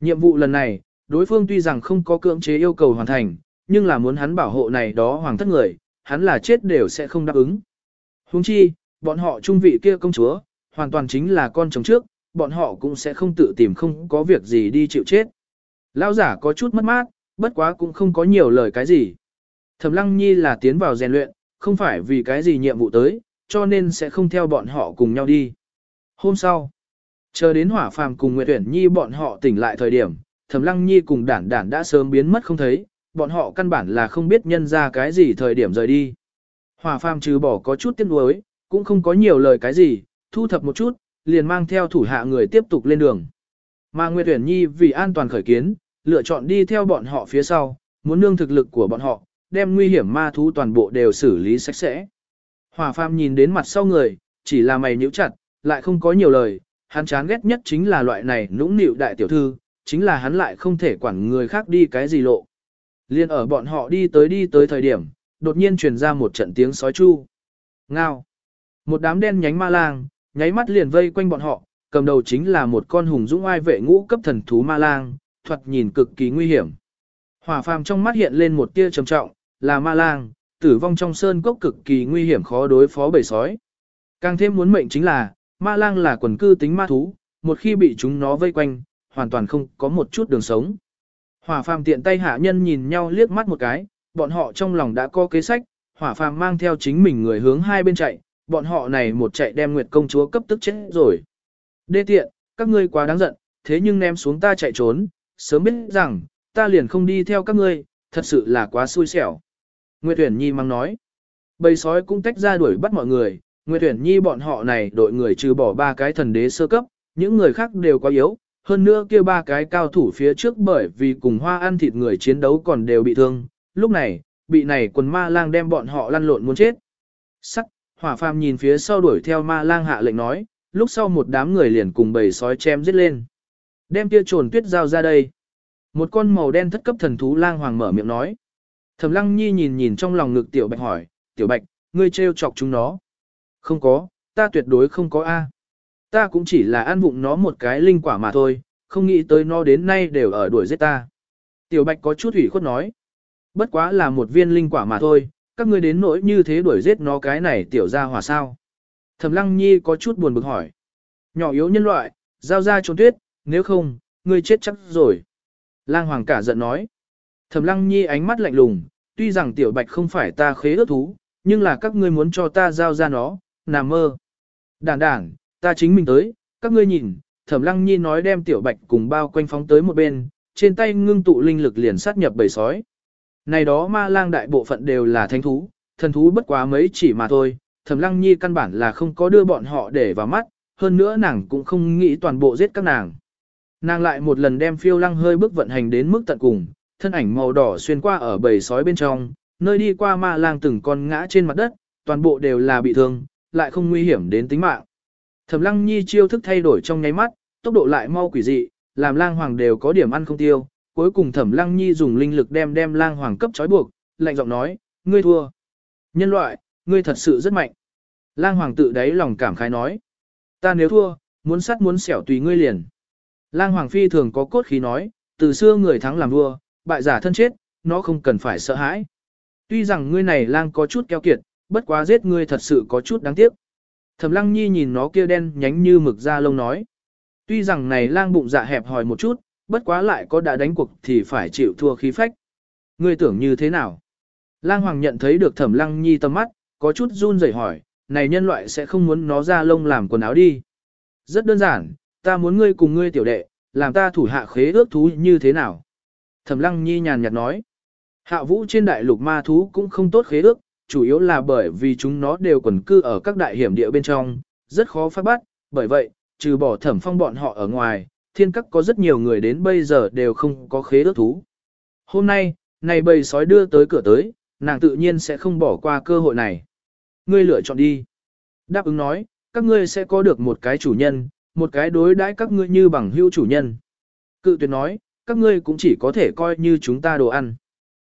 Nhiệm vụ lần này, đối phương tuy rằng không có cưỡng chế yêu cầu hoàn thành, nhưng là muốn hắn bảo hộ này đó hoàng thất người, hắn là chết đều sẽ không đáp ứng. Huống chi, bọn họ trung vị kia công chúa, hoàn toàn chính là con chồng trước, bọn họ cũng sẽ không tự tìm không có việc gì đi chịu chết. Lão giả có chút mất mát, bất quá cũng không có nhiều lời cái gì. Thẩm Lăng Nhi là tiến vào rèn luyện, không phải vì cái gì nhiệm vụ tới, cho nên sẽ không theo bọn họ cùng nhau đi. Hôm sau, chờ đến hỏa phàm cùng Nguyệt Uyển Nhi bọn họ tỉnh lại thời điểm, Thẩm Lăng Nhi cùng đản đản đã sớm biến mất không thấy, bọn họ căn bản là không biết nhân ra cái gì thời điểm rời đi. Hỏa phàm trừ bỏ có chút tiếc nuối, cũng không có nhiều lời cái gì, thu thập một chút, liền mang theo thủ hạ người tiếp tục lên đường. Mà Nguyệt Uyển Nhi vì an toàn khởi kiến, lựa chọn đi theo bọn họ phía sau, muốn nương thực lực của bọn họ, đem nguy hiểm ma thú toàn bộ đều xử lý sạch sẽ. Hỏa phàm nhìn đến mặt sau người, chỉ là mày nhíu chặt, lại không có nhiều lời, hắn chán ghét nhất chính là loại này nũng nịu đại tiểu thư, chính là hắn lại không thể quản người khác đi cái gì lộ. Liên ở bọn họ đi tới đi tới thời điểm, đột nhiên truyền ra một trận tiếng sói chu. Ngao. Một đám đen nhánh ma lang, nháy mắt liền vây quanh bọn họ, cầm đầu chính là một con hùng dũng ai vệ ngũ cấp thần thú ma lang, thoạt nhìn cực kỳ nguy hiểm. Hỏa phàm trong mắt hiện lên một tia trầm trọng, là ma lang, tử vong trong sơn cốc cực kỳ nguy hiểm khó đối phó bầy sói. Càng thêm muốn mệnh chính là, ma lang là quần cư tính ma thú, một khi bị chúng nó vây quanh, hoàn toàn không có một chút đường sống. Hỏa phàm tiện tay hạ nhân nhìn nhau liếc mắt một cái, bọn họ trong lòng đã có kế sách, hỏa phàm mang theo chính mình người hướng hai bên chạy, bọn họ này một chạy đem Nguyệt công chúa cấp tức chết rồi. Đê tiện, các ngươi quá đáng giận, thế nhưng ném xuống ta chạy trốn, sớm biết rằng, ta liền không đi theo các ngươi, thật sự là quá xui xẻo. Nguyệt Uyển Nhi mang nói, bầy sói cũng tách ra đuổi bắt mọi người, Nguyệt Uyển Nhi bọn họ này đội người trừ bỏ ba cái thần đế sơ cấp, những người khác đều quá yếu, hơn nữa kia ba cái cao thủ phía trước bởi vì cùng hoa ăn thịt người chiến đấu còn đều bị thương, lúc này, bị này quần ma lang đem bọn họ lăn lộn muốn chết. Sắc, hỏa phàm nhìn phía sau đuổi theo ma lang hạ lệnh nói, lúc sau một đám người liền cùng bầy sói chém giết lên. Đem kia trồn tuyết giao ra đây. Một con màu đen thất cấp thần thú lang hoàng mở miệng nói. Thẩm lăng nhi nhìn nhìn trong lòng ngực tiểu bạch hỏi, tiểu bạch, ngươi trêu chọc chúng nó. Không có, ta tuyệt đối không có A. Ta cũng chỉ là ăn vụng nó một cái linh quả mà thôi, không nghĩ tới nó đến nay đều ở đuổi giết ta. Tiểu bạch có chút ủy khuất nói. Bất quá là một viên linh quả mà thôi, các ngươi đến nỗi như thế đuổi giết nó cái này tiểu ra hòa sao. Thẩm lăng nhi có chút buồn bực hỏi. Nhỏ yếu nhân loại, giao ra trốn tuyết, nếu không, ngươi chết chắc rồi. Lang hoàng cả giận nói. Thẩm lăng nhi ánh mắt lạnh lùng, tuy rằng tiểu bạch không phải ta khế ước thú, nhưng là các ngươi muốn cho ta giao ra nó, nằm mơ. Đản đản, ta chính mình tới, các ngươi nhìn, thẩm lăng nhi nói đem tiểu bạch cùng bao quanh phóng tới một bên, trên tay ngưng tụ linh lực liền sát nhập bầy sói. Này đó ma lang đại bộ phận đều là thánh thú, thần thú bất quá mấy chỉ mà thôi, thẩm lăng nhi căn bản là không có đưa bọn họ để vào mắt, hơn nữa nàng cũng không nghĩ toàn bộ giết các nàng. Nàng lại một lần đem phiêu lăng hơi bước vận hành đến mức tận cùng, thân ảnh màu đỏ xuyên qua ở bầy sói bên trong, nơi đi qua ma lang từng con ngã trên mặt đất, toàn bộ đều là bị thương, lại không nguy hiểm đến tính mạng. Thẩm lăng nhi chiêu thức thay đổi trong nháy mắt, tốc độ lại mau quỷ dị, làm lang hoàng đều có điểm ăn không tiêu. Cuối cùng thẩm lăng nhi dùng linh lực đem đem lang hoàng cấp trói buộc, lạnh giọng nói, ngươi thua. Nhân loại, ngươi thật sự rất mạnh. Lang hoàng tự đáy lòng cảm khái nói, ta nếu thua, muốn sắt muốn xẻo tùy ngươi liền. Lang hoàng phi thường có cốt khí nói, từ xưa người thắng làm vua, bại giả thân chết, nó không cần phải sợ hãi. Tuy rằng ngươi này lang có chút keo kiệt, bất quá giết ngươi thật sự có chút đáng tiếc. Thẩm lăng nhi nhìn nó kia đen nhánh như mực da lông nói. Tuy rằng này lang bụng dạ hẹp hòi một chút, bất quá lại có đã đánh cuộc thì phải chịu thua khí phách. Ngươi tưởng như thế nào? Lang hoàng nhận thấy được thẩm lăng nhi tâm mắt, có chút run rẩy hỏi, này nhân loại sẽ không muốn nó ra lông làm quần áo đi. Rất đơn giản, ta muốn ngươi cùng ngươi tiểu đệ, làm ta thủ hạ khế ước thú như thế nào? Thẩm lăng nhi nhàn nhạt nói. Hạ vũ trên đại lục ma thú cũng không tốt khế ước, chủ yếu là bởi vì chúng nó đều quần cư ở các đại hiểm địa bên trong, rất khó phát bắt, bởi vậy, trừ bỏ thẩm phong bọn họ ở ngoài, thiên các có rất nhiều người đến bây giờ đều không có khế ước thú. Hôm nay, này bầy sói đưa tới cửa tới, nàng tự nhiên sẽ không bỏ qua cơ hội này. Ngươi lựa chọn đi. Đáp ứng nói, các ngươi sẽ có được một cái chủ nhân, một cái đối đãi các ngươi như bằng hữu chủ nhân. Cự tuyệt nói, các ngươi cũng chỉ có thể coi như chúng ta đồ ăn.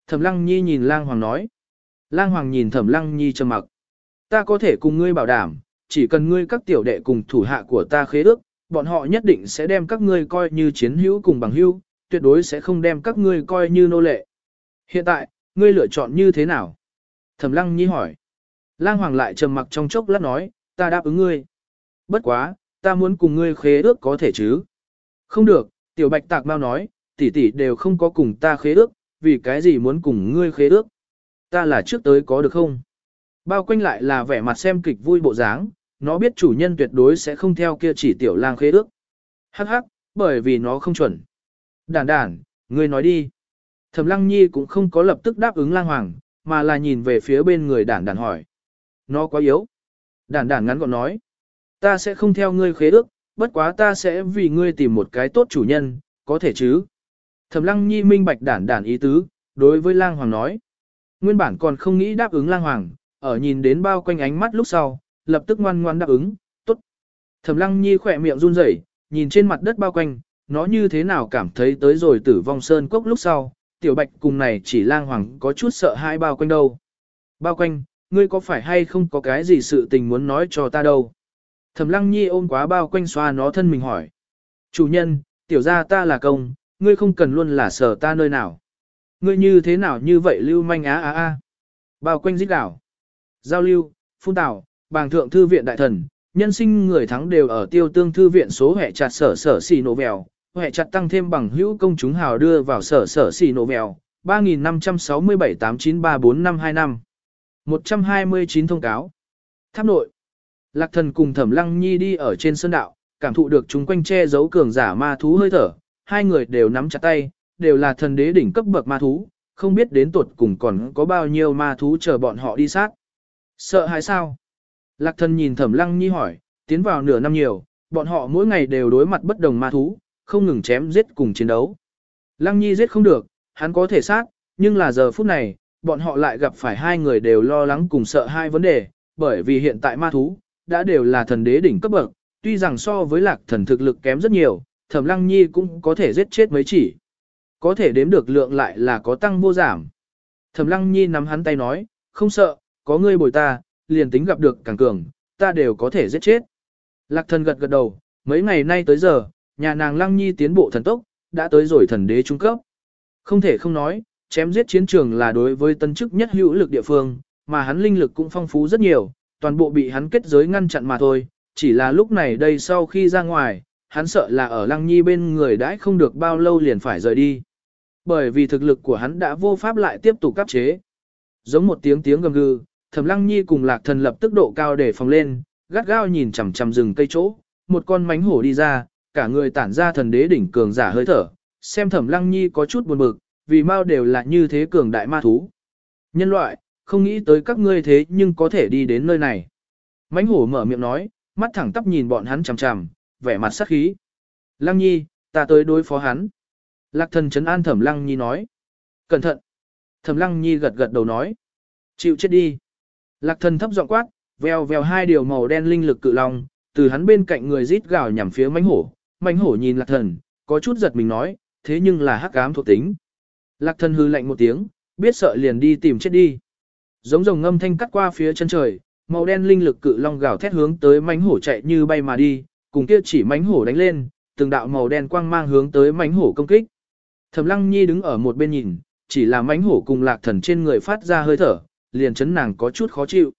Thẩm lăng nhi nhìn lang hoàng nói. Lang hoàng nhìn thẩm lăng nhi trầm mặc. Ta có thể cùng ngươi bảo đảm, chỉ cần ngươi các tiểu đệ cùng thủ hạ của ta khế ước, bọn họ nhất định sẽ đem các ngươi coi như chiến hữu cùng bằng hữu, tuyệt đối sẽ không đem các ngươi coi như nô lệ. Hiện tại, ngươi lựa chọn như thế nào? Thẩm lăng nhi hỏi. Lang hoàng lại trầm mặc trong chốc lát nói, ta đáp ứng ngươi. Bất quá, ta muốn cùng ngươi khế ước có thể chứ? Không được, tiểu bạch tạc mau nói, tỷ tỷ đều không có cùng ta khế ước, vì cái gì muốn cùng ngươi khế ước? Ta là trước tới có được không? Bao quanh lại là vẻ mặt xem kịch vui bộ dáng, nó biết chủ nhân tuyệt đối sẽ không theo kia chỉ tiểu lang khế ước. Hắc hắc, bởi vì nó không chuẩn. Đản đản, ngươi nói đi. Thẩm lăng nhi cũng không có lập tức đáp ứng lang hoàng, mà là nhìn về phía bên người đản đản hỏi. Nó quá yếu. Đản đản ngắn gọn nói. Ta sẽ không theo ngươi khế ước, bất quá ta sẽ vì ngươi tìm một cái tốt chủ nhân, có thể chứ. Thẩm lăng nhi minh bạch đản đản ý tứ, đối với lang hoàng nói. Nguyên bản còn không nghĩ đáp ứng lang hoàng, ở nhìn đến bao quanh ánh mắt lúc sau, lập tức ngoan ngoan đáp ứng, tốt. Thẩm lăng nhi khỏe miệng run rẩy, nhìn trên mặt đất bao quanh, nó như thế nào cảm thấy tới rồi tử vong sơn cốc lúc sau, tiểu bạch cùng này chỉ lang hoàng có chút sợ hai bao quanh đâu. Bao quanh, ngươi có phải hay không có cái gì sự tình muốn nói cho ta đâu? Thẩm lăng nhi ôm quá bao quanh xoa nó thân mình hỏi. Chủ nhân, tiểu gia ta là công, ngươi không cần luôn là sở ta nơi nào. Ngươi như thế nào như vậy lưu manh á á á. Bao quanh dít đảo. Giao lưu, phun tảo, bàng thượng thư viện đại thần, nhân sinh người thắng đều ở tiêu tương thư viện số hệ chặt sở sở xì nổ vèo, hệ chặt tăng thêm bằng hữu công chúng hào đưa vào sở sở xì nổ vèo, 3567-8934-525. 129 thông cáo. Tháp nội. Lạc thần cùng thẩm lăng nhi đi ở trên sơn đạo, cảm thụ được chúng quanh che giấu cường giả ma thú hơi thở, hai người đều nắm chặt tay, đều là thần đế đỉnh cấp bậc ma thú, không biết đến tuột cùng còn có bao nhiêu ma thú chờ bọn họ đi sát. Sợ hãi sao? Lạc thần nhìn thẩm lăng nhi hỏi, tiến vào nửa năm nhiều, bọn họ mỗi ngày đều đối mặt bất đồng ma thú, không ngừng chém giết cùng chiến đấu. Lăng nhi giết không được, hắn có thể sát, nhưng là giờ phút này, bọn họ lại gặp phải hai người đều lo lắng cùng sợ hai vấn đề, bởi vì hiện tại ma thú, đã đều là thần đế đỉnh cấp bậc, tuy rằng so với lạc thần thực lực kém rất nhiều, thẩm lăng nhi cũng có thể giết chết mấy chỉ. Có thể đếm được lượng lại là có tăng vô giảm. Thẩm lăng nhi nắm hắn tay nói, không sợ, có ngươi bồi ta, liền tính gặp được càng cường, ta đều có thể giết chết. Lạc thần gật gật đầu, mấy ngày nay tới giờ, nhà nàng lăng nhi tiến bộ thần tốc, đã tới rồi thần đế trung cấp. Không thể không nói, chém giết chiến trường là đối với tân chức nhất hữu lực địa phương, mà hắn linh lực cũng phong phú rất nhiều, toàn bộ bị hắn kết giới ngăn chặn mà thôi, chỉ là lúc này đây sau khi ra ngoài, hắn sợ là ở lăng nhi bên người đãi không được bao lâu liền phải rời đi. Bởi vì thực lực của hắn đã vô pháp lại tiếp tục cấp chế. Giống một tiếng tiếng gầm gừ, Thẩm Lăng Nhi cùng Lạc Thần lập tức độ cao để phòng lên, gắt gao nhìn chằm chằm rừng cây chỗ, một con mánh hổ đi ra, cả người tản ra thần đế đỉnh cường giả hơi thở, xem Thẩm Lăng Nhi có chút buồn bực, vì mau đều là như thế cường đại ma thú. Nhân loại, không nghĩ tới các ngươi thế nhưng có thể đi đến nơi này. Mánh hổ mở miệng nói, mắt thẳng tắp nhìn bọn hắn chằm chằm, vẻ mặt sắc khí. Lăng Nhi, ta tới đối phó hắn. Lạc thần chấn an Thẩm Lăng Nhi nói. Cẩn thận. Thẩm Lăng Nhi gật gật đầu nói. Chịu chết đi. Lạc thần thấp giọng quát, vèo vèo hai điều màu đen linh lực cự long, từ hắn bên cạnh người rít gào nhằm phía mánh hổ. Mánh hổ nhìn lạc thần, có chút giật mình nói, thế nhưng là hắc ám thuộc tính. Lạc thần hư lạnh một tiếng, biết sợ liền đi tìm chết đi. Giống rồng ngâm thanh cắt qua phía chân trời, màu đen linh lực cự long gào thét hướng tới mánh hổ chạy như bay mà đi, cùng kia chỉ mánh hổ đánh lên, từng đạo màu đen quang mang hướng tới mánh hổ công kích. Thẩm Lăng Nhi đứng ở một bên nhìn, chỉ là mánh hổ cùng lạc thần trên người phát ra hơi thở, liền chấn nàng có chút khó chịu.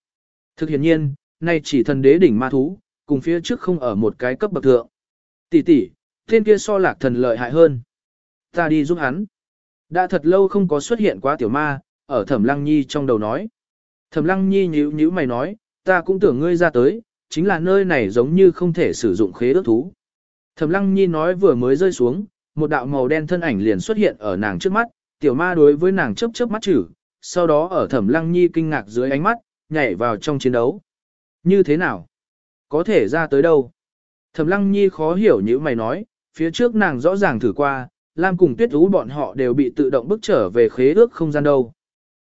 Thực hiện nhiên, nay chỉ thần đế đỉnh ma thú, cùng phía trước không ở một cái cấp bậc thượng. Tỷ tỷ, tên kia so lạc thần lợi hại hơn. Ta đi giúp hắn. Đã thật lâu không có xuất hiện quá tiểu ma, ở thẩm lăng nhi trong đầu nói. Thẩm lăng nhi nhíu nhíu mày nói, ta cũng tưởng ngươi ra tới, chính là nơi này giống như không thể sử dụng khế ước thú. Thẩm lăng nhi nói vừa mới rơi xuống, một đạo màu đen thân ảnh liền xuất hiện ở nàng trước mắt, tiểu ma đối với nàng chớp chớp mắt chử, sau đó ở thẩm lăng nhi kinh ngạc dưới ánh mắt, nhảy vào trong chiến đấu. Như thế nào? Có thể ra tới đâu? Thẩm lăng nhi khó hiểu như mày nói, phía trước nàng rõ ràng thử qua, Lam cùng tuyết ú bọn họ đều bị tự động bức trở về khế ước không gian đâu.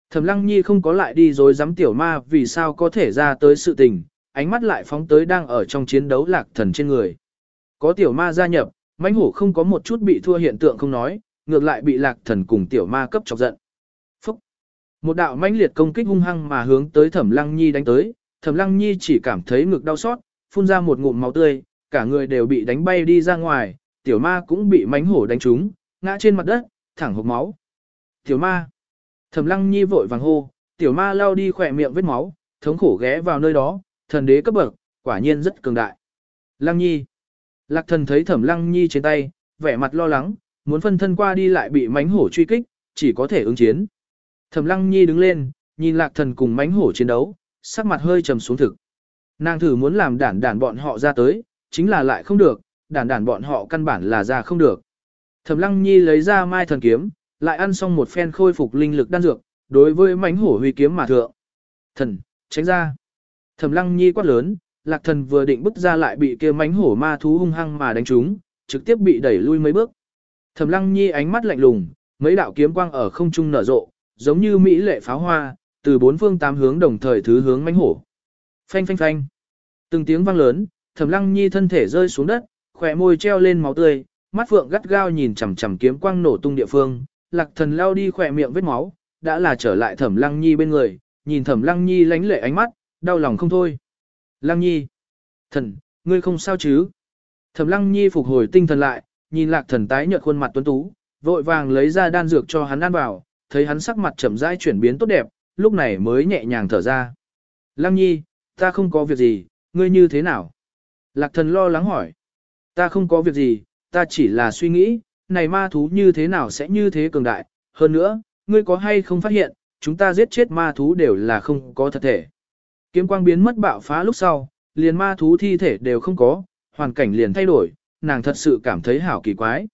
Thẩm lăng nhi không có lại đi rồi dám tiểu ma vì sao có thể ra tới sự tình, ánh mắt lại phóng tới đang ở trong chiến đấu lạc thần trên người. Có tiểu ma gia nhập, mãnh hổ không có một chút bị thua hiện tượng không nói, ngược lại bị lạc thần cùng tiểu ma cấp chọc giận. Phúc! Một đạo mãnh liệt công kích hung hăng mà hướng tới thẩm lăng nhi đánh tới, thẩm lăng nhi chỉ cảm thấy ngực đau xót, phun ra một ngụm máu tươi, cả người đều bị đánh bay đi ra ngoài, tiểu ma cũng bị mãnh hổ đánh trúng, ngã trên mặt đất, thẳng hộp máu. Tiểu ma! Thẩm lăng nhi vội vàng hô, tiểu ma lao đi khỏe miệng vết máu, thống khổ ghé vào nơi đó, thần đế cấp bậc, quả nhiên rất cường đại. Lăng nhi! Lạc thần thấy thẩm lăng nhi trên tay, vẻ mặt lo lắng, muốn phân thân qua đi lại bị mánh hổ truy kích, chỉ có thể ứng chiến. Thẩm lăng nhi đứng lên, nhìn lạc thần cùng mánh hổ chiến đấu, sắc mặt hơi trầm xuống thực. Nàng thử muốn làm đản đản bọn họ ra tới, chính là lại không được, đản đản bọn họ căn bản là ra không được. Thẩm lăng nhi lấy ra mai thần kiếm, lại ăn xong một phen khôi phục linh lực đan dược, đối với mánh hổ huy kiếm mà thượng. Thần, tránh ra. Thẩm lăng nhi quát lớn, lạc thần vừa định bước ra lại bị kia mánh hổ ma thú hung hăng mà đánh trúng, trực tiếp bị đẩy lui mấy bước. Thẩm lăng nhi ánh mắt lạnh lùng, mấy đạo kiếm quang ở không trung nở rộ, giống như mỹ lệ pháo hoa, từ bốn phương tám hướng đồng thời thứ hướng mánh hổ. Phanh phanh phanh. Từng tiếng vang lớn, Thẩm Lăng Nhi thân thể rơi xuống đất, khóe môi treo lên máu tươi, mắt phượng gắt gao nhìn chằm chằm kiếm quang nổ tung địa phương, Lạc Thần lao đi khỏe miệng vết máu, đã là trở lại Thẩm Lăng Nhi bên người, nhìn Thẩm Lăng Nhi lánh lệ ánh mắt, đau lòng không thôi. Lăng Nhi, thần, ngươi không sao chứ? Thẩm Lăng Nhi phục hồi tinh thần lại, nhìn Lạc Thần tái nhợt khuôn mặt tuấn tú, vội vàng lấy ra đan dược cho hắn ăn vào, thấy hắn sắc mặt chậm rãi chuyển biến tốt đẹp, lúc này mới nhẹ nhàng thở ra. Lăng nhi, ta không có việc gì, ngươi như thế nào? Lạc thần lo lắng hỏi. Ta không có việc gì, ta chỉ là suy nghĩ, này ma thú như thế nào sẽ như thế cường đại, hơn nữa, ngươi có hay không phát hiện, chúng ta giết chết ma thú đều là không có thật thể. Kiếm quang biến mất bạo phá lúc sau, liền ma thú thi thể đều không có, hoàn cảnh liền thay đổi, nàng thật sự cảm thấy hảo kỳ quái.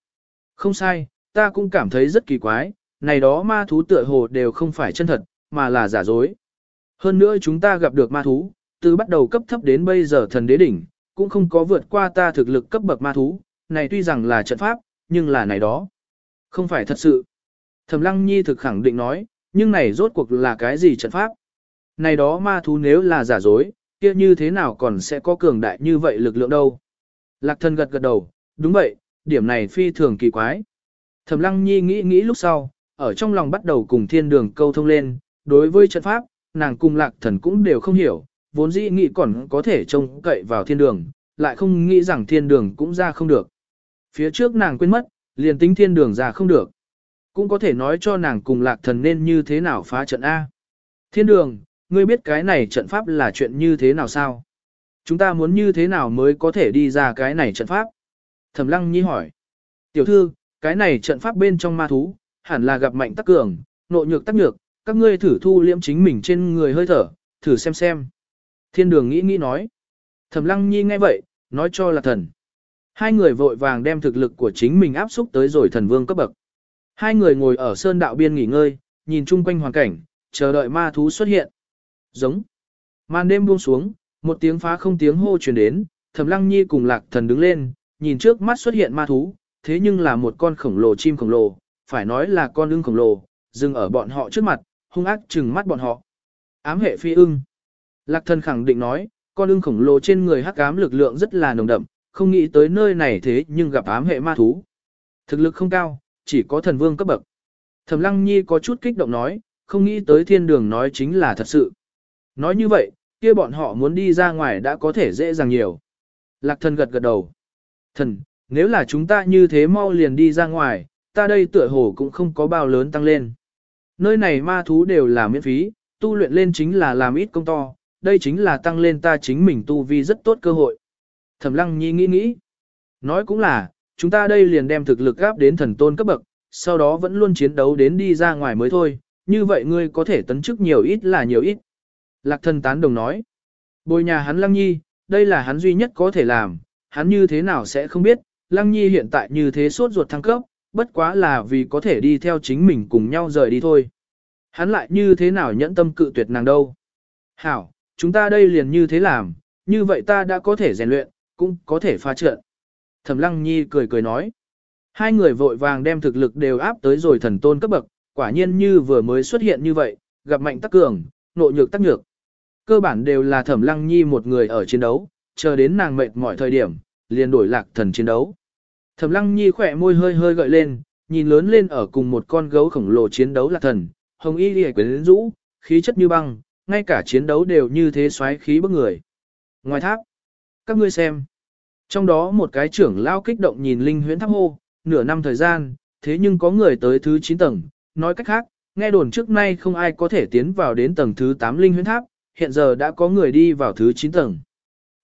Không sai, ta cũng cảm thấy rất kỳ quái, này đó ma thú tựa hồ đều không phải chân thật, mà là giả dối. Hơn nữa chúng ta gặp được ma thú, từ bắt đầu cấp thấp đến bây giờ thần đế đỉnh, cũng không có vượt qua ta thực lực cấp bậc ma thú, này tuy rằng là trận pháp, nhưng là này đó. Không phải thật sự. Thẩm Lăng Nhi thực khẳng định nói, nhưng này rốt cuộc là cái gì trận pháp? Này đó ma thú nếu là giả dối, kia như thế nào còn sẽ có cường đại như vậy lực lượng đâu? Lạc thần gật gật đầu, đúng vậy, điểm này phi thường kỳ quái. Thẩm Lăng Nhi nghĩ nghĩ lúc sau, ở trong lòng bắt đầu cùng thiên đường câu thông lên, đối với trận pháp, nàng cùng lạc thần cũng đều không hiểu, vốn dĩ nghĩ còn có thể trông cậy vào thiên đường, lại không nghĩ rằng thiên đường cũng ra không được. Phía trước nàng quên mất, liền tính thiên đường ra không được. Cũng có thể nói cho nàng cùng lạc thần nên như thế nào phá trận A. Thiên đường, ngươi biết cái này trận pháp là chuyện như thế nào sao? Chúng ta muốn như thế nào mới có thể đi ra cái này trận pháp? Thẩm lăng nhi hỏi. Tiểu thư, cái này trận pháp bên trong ma thú, hẳn là gặp mạnh tắc cường, nội nhược tắc nhược, các ngươi thử thu liễm chính mình trên người hơi thở, thử xem xem. Thiên đường nghĩ nghĩ nói. Thẩm lăng nhi nghe vậy, nói cho là thần. Hai người vội vàng đem thực lực của chính mình áp xúc tới rồi thần vương cấp bậc. Hai người ngồi ở sơn đạo biên nghỉ ngơi, nhìn chung quanh hoàn cảnh, chờ đợi ma thú xuất hiện. Giống. Màn đêm buông xuống, một tiếng phá không tiếng hô truyền đến, Thẩm Lăng Nhi cùng Lạc Thần đứng lên, nhìn trước mắt xuất hiện ma thú, thế nhưng là một con khổng lồ chim khổng lồ, phải nói là con ưng khổng lồ, dừng ở bọn họ trước mặt, hung ác trừng mắt bọn họ. Ám hệ phi ưng. Lạc Thần khẳng định nói, con ưng khổng lồ trên người hắc ám lực lượng rất là nồng đậm, không nghĩ tới nơi này thế nhưng gặp ám hệ ma thú. Thực lực không cao, chỉ có thần vương cấp bậc. Thẩm Lăng Nhi có chút kích động nói, không nghĩ tới thiên đường nói chính là thật sự. Nói như vậy, kia bọn họ muốn đi ra ngoài đã có thể dễ dàng nhiều. Lạc thần gật gật đầu. Thần, nếu là chúng ta như thế mau liền đi ra ngoài, ta đây tựa hồ cũng không có bao lớn tăng lên. Nơi này ma thú đều là miễn phí, tu luyện lên chính là làm ít công to, đây chính là tăng lên ta chính mình tu vi rất tốt cơ hội. Thẩm lăng nhi nghĩ nghĩ. Nói cũng là, chúng ta đây liền đem thực lực gáp đến thần tôn cấp bậc, sau đó vẫn luôn chiến đấu đến đi ra ngoài mới thôi, như vậy ngươi có thể tấn chức nhiều ít là nhiều ít. Lạc thần tán đồng nói. Bồi nhà hắn Lăng Nhi, đây là hắn duy nhất có thể làm, hắn như thế nào sẽ không biết, Lăng Nhi hiện tại như thế suốt ruột thăng cấp, bất quá là vì có thể đi theo chính mình cùng nhau rời đi thôi. Hắn lại như thế nào nhẫn tâm cự tuyệt nàng đâu. Hảo, chúng ta đây liền như thế làm, như vậy ta đã có thể rèn luyện, cũng có thể pha trận. Thẩm Lăng Nhi cười cười nói. Hai người vội vàng đem thực lực đều áp tới rồi thần tôn cấp bậc, quả nhiên như vừa mới xuất hiện như vậy, gặp mạnh tắc cường, nội nhược tắc nhược. Cơ bản đều là thẩm lăng nhi một người ở chiến đấu, chờ đến nàng mệt mọi thời điểm, liền đổi lạc thần chiến đấu. Thẩm lăng nhi khỏe môi hơi hơi gợi lên, nhìn lớn lên ở cùng một con gấu khổng lồ chiến đấu lạc thần, hồng y liễu quyến rũ, khí chất như băng, ngay cả chiến đấu đều như thế xoáy khí bức người. Ngoài tháp, các ngươi xem. Trong đó một cái trưởng lao kích động nhìn linh huyễn tháp hô, nửa năm thời gian, thế nhưng có người tới thứ 9 tầng, nói cách khác, nghe đồn trước nay không ai có thể tiến vào đến tầng thứ 8 linh huyễn tháp, hiện giờ đã có người đi vào thứ 9 tầng.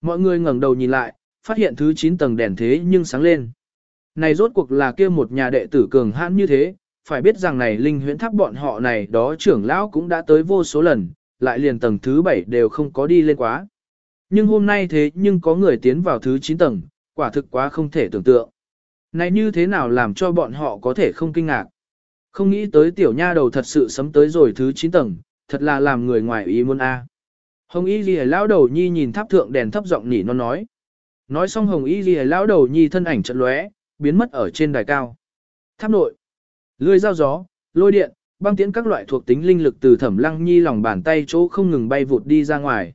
Mọi người ngẩng đầu nhìn lại, phát hiện thứ 9 tầng đèn thế nhưng sáng lên. Này rốt cuộc là kia một nhà đệ tử cường hãn như thế, phải biết rằng này linh huyễn tháp bọn họ này đó trưởng lão cũng đã tới vô số lần, lại liền tầng thứ 7 đều không có đi lên quá. Nhưng hôm nay thế nhưng có người tiến vào thứ 9 tầng, quả thực quá không thể tưởng tượng. Này như thế nào làm cho bọn họ có thể không kinh ngạc. Không nghĩ tới tiểu nha đầu thật sự sấm tới rồi thứ 9 tầng, thật là làm người ngoài ý muốn a. Hồng Y Ghi lão đầu nhi nhìn tháp thượng đèn thấp giọng nỉ nó nói. Nói xong Hồng Y Ghi lão đầu nhi thân ảnh chợt lóe, biến mất ở trên đài cao. Tháp nội, lưỡi dao gió, lôi điện, băng tiễn các loại thuộc tính linh lực từ Thẩm Lăng Nhi lòng bàn tay chỗ không ngừng bay vụt đi ra ngoài.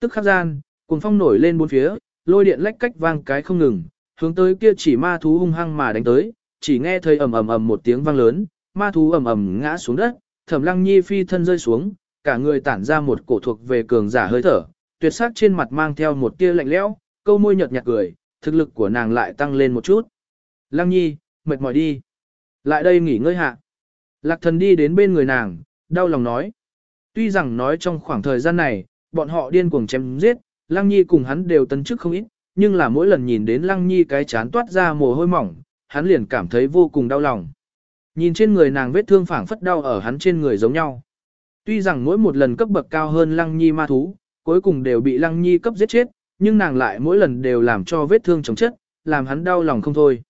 Tức khắc gian, cuồng phong nổi lên bốn phía, lôi điện lách cách vang cái không ngừng, hướng tới kia chỉ ma thú hung hăng mà đánh tới, chỉ nghe thấy ầm ầm ầm một tiếng vang lớn, ma thú ầm ầm ngã xuống đất, Thẩm Lăng Nhi phi thân rơi xuống, cả người tản ra một cổ thuộc về cường giả hơi thở, tuyệt sắc trên mặt mang theo một tia lạnh lẽo, câu môi nhợt nhạt cười, thực lực của nàng lại tăng lên một chút. Lăng Nhi, mệt mỏi đi. Lại đây nghỉ ngơi hạ. Lạc thần đi đến bên người nàng, đau lòng nói. Tuy rằng nói trong khoảng thời gian này, bọn họ điên cuồng chém giết, Lăng Nhi cùng hắn đều tấn chức không ít, nhưng là mỗi lần nhìn đến Lăng Nhi cái chán toát ra mồ hôi mỏng, hắn liền cảm thấy vô cùng đau lòng. Nhìn trên người nàng vết thương phảng phất đau ở hắn trên người giống nhau. Tuy rằng mỗi một lần cấp bậc cao hơn Lăng Nhi ma thú, cuối cùng đều bị Lăng Nhi cấp giết chết, nhưng nàng lại mỗi lần đều làm cho vết thương chống chất, làm hắn đau lòng không thôi.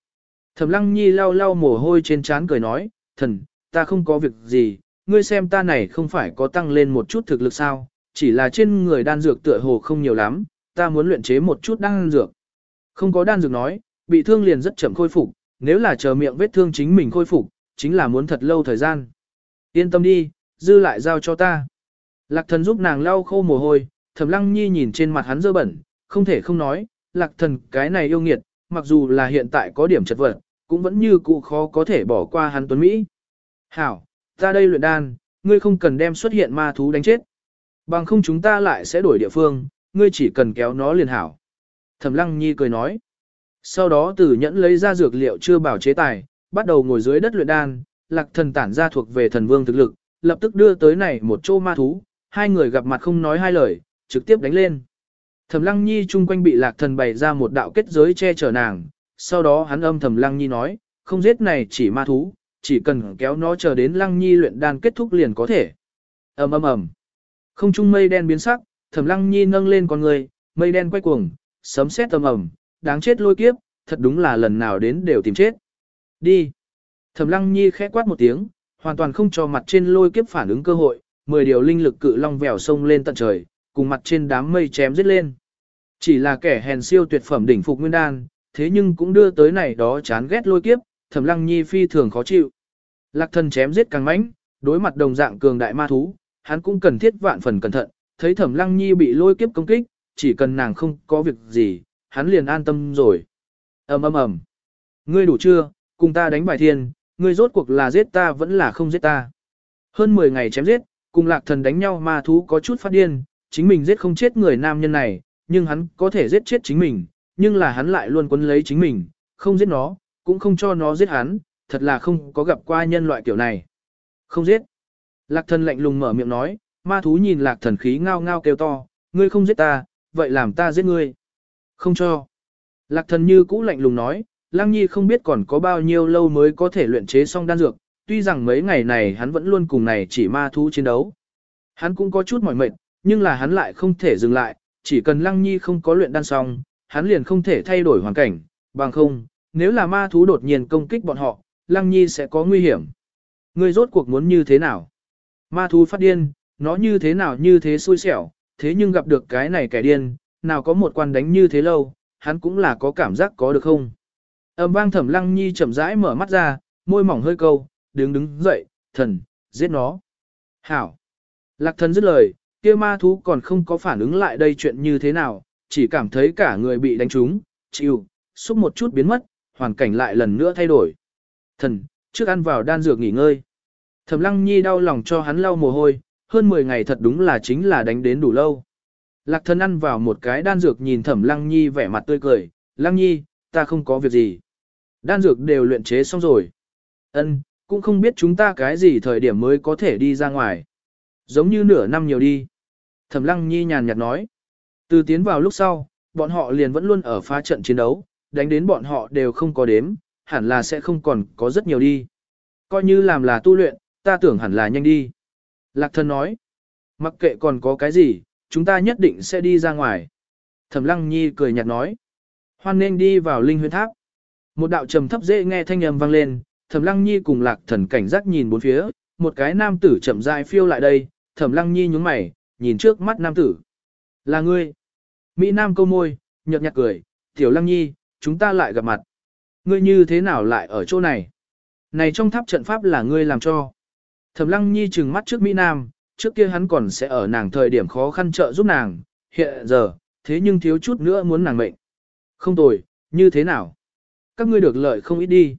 Thẩm Lăng Nhi lau lau mồ hôi trên trán cười nói, thần, ta không có việc gì, ngươi xem ta này không phải có tăng lên một chút thực lực sao, chỉ là trên người đan dược tựa hồ không nhiều lắm, ta muốn luyện chế một chút đan dược. Không có đan dược nói, bị thương liền rất chậm khôi phục, nếu là chờ miệng vết thương chính mình khôi phục, chính là muốn thật lâu thời gian. Yên tâm đi, dư lại giao cho ta. Lạc thần giúp nàng lau khô mồ hôi, thẩm lăng nhi nhìn trên mặt hắn dơ bẩn, không thể không nói, lạc thần cái này yêu nghiệt, mặc dù là hiện tại có điểm chật vật, cũng vẫn như cũ khó có thể bỏ qua hắn tuấn Mỹ. Hảo, ta đây luyện đan, ngươi không cần đem xuất hiện ma thú đánh chết. Bằng không chúng ta lại sẽ đổi địa phương, ngươi chỉ cần kéo nó liền hảo. Thẩm lăng nhi cười nói. Sau đó tử nhẫn lấy ra dược liệu chưa bảo chế tài, bắt đầu ngồi dưới đất luyện đan, lạc thần tản ra thuộc về thần vương thực lực, lập tức đưa tới này một chỗ ma thú, hai người gặp mặt không nói hai lời, trực tiếp đánh lên. Thẩm lăng nhi chung quanh bị lạc thần bày ra một đạo kết giới che chở nàng, sau đó hắn âm thẩm lăng nhi nói, không giết này chỉ ma thú, chỉ cần kéo nó chờ đến lăng nhi luyện đan kết thúc liền có thể. ầm ầm ầm, không trung mây đen biến sắc, thẩm lăng nhi nâng lên con người, mây đen quay cuồng, sấm sét tầm ầm, đáng chết lôi kiếp, thật đúng là lần nào đến đều tìm chết. Đi. Thẩm lăng nhi khẽ quát một tiếng, hoàn toàn không cho mặt trên lôi kiếp phản ứng cơ hội, mười điều linh lực cự long vèo sông lên tận trời, cùng mặt trên đám mây chém giết lên. Chỉ là kẻ hèn siêu tuyệt phẩm đỉnh phục nguyên đan, thế nhưng cũng đưa tới này đó chán ghét lôi kiếp, thẩm lăng nhi phi thường khó chịu. Lạc thần chém giết càng mãnh, đối mặt đồng dạng cường đại ma thú, hắn cũng cần thiết vạn phần cẩn thận, thấy thẩm lăng nhi bị lôi kiếp công kích, chỉ cần nàng không có việc gì, hắn liền an tâm rồi. ầm ầm ầm, ngươi đủ chưa, cùng ta đánh bài thiên, ngươi rốt cuộc là giết ta vẫn là không giết ta. Hơn 10 ngày chém giết, cùng lạc thần đánh nhau ma thú có chút phát điên, chính mình giết không chết người nam nhân này, nhưng hắn có thể giết chết chính mình, nhưng là hắn lại luôn quấn lấy chính mình, không giết nó, cũng không cho nó giết hắn, thật là không có gặp qua nhân loại kiểu này. Không giết. Lạc thần lạnh lùng mở miệng nói, ma thú nhìn lạc thần khí ngao ngao kêu to, ngươi không giết ta, vậy làm ta giết ngươi. Không cho. Lạc thần như cũ lạnh lùng nói, Lăng Nhi không biết còn có bao nhiêu lâu mới có thể luyện chế xong đan dược, tuy rằng mấy ngày này hắn vẫn luôn cùng này chỉ ma thú chiến đấu. Hắn cũng có chút mỏi mệt, nhưng là hắn lại không thể dừng lại, chỉ cần Lăng Nhi không có luyện đan xong, hắn liền không thể thay đổi hoàn cảnh, bằng không, nếu là ma thú đột nhiên công kích bọn họ, Lăng Nhi sẽ có nguy hiểm. Ngươi rốt cuộc muốn như thế nào? Ma thú phát điên, nó như thế nào như thế xui xẻo, thế nhưng gặp được cái này kẻ điên, nào có một quan đánh như thế lâu, hắn cũng là có cảm giác có được không? Âm vang thẩm lăng nhi chậm rãi mở mắt ra, môi mỏng hơi câu, đứng đứng dậy, thần, giết nó. Hảo. Lạc thần dứt lời, kia ma thú còn không có phản ứng lại đây chuyện như thế nào, chỉ cảm thấy cả người bị đánh trúng, chịu, xúc một chút biến mất, hoàn cảnh lại lần nữa thay đổi. Thần, trước ăn vào đan dược nghỉ ngơi. Thẩm lăng nhi đau lòng cho hắn lau mồ hôi, hơn 10 ngày thật đúng là chính là đánh đến đủ lâu. Lạc thần ăn vào một cái đan dược nhìn thẩm lăng nhi vẻ mặt tươi cười, lăng nhi, ta không có việc gì. Đan dược đều luyện chế xong rồi. Ân, cũng không biết chúng ta cái gì thời điểm mới có thể đi ra ngoài. Giống như nửa năm nhiều đi. Thẩm lăng nhi nhàn nhạt nói. Từ tiến vào lúc sau, bọn họ liền vẫn luôn ở phá trận chiến đấu, đánh đến bọn họ đều không có đếm, hẳn là sẽ không còn có rất nhiều đi. Coi như làm là tu luyện, ta tưởng hẳn là nhanh đi. Lạc thần nói. Mặc kệ còn có cái gì, chúng ta nhất định sẽ đi ra ngoài. Thẩm lăng nhi cười nhạt nói. Hoan nên đi vào linh huyên tháp. Một đạo trầm thấp dễ nghe thanh âm vang lên, Thẩm Lăng Nhi cùng Lạc Thần cảnh giác nhìn bốn phía, một cái nam tử chậm rãi phiêu lại đây, Thẩm Lăng Nhi nhướng mày, nhìn trước mắt nam tử. "Là ngươi?" Mỹ Nam câu môi, nhợt nhạt cười, "Tiểu Lăng Nhi, chúng ta lại gặp mặt. Ngươi như thế nào lại ở chỗ này? Này trong tháp trận pháp là ngươi làm cho?" Thẩm Lăng Nhi trừng mắt trước Mỹ Nam, trước kia hắn còn sẽ ở nàng thời điểm khó khăn trợ giúp nàng, hiện giờ, thế nhưng thiếu chút nữa muốn nàng mệnh. Không tồi, như thế nào? Các ngươi được lợi không ít đi.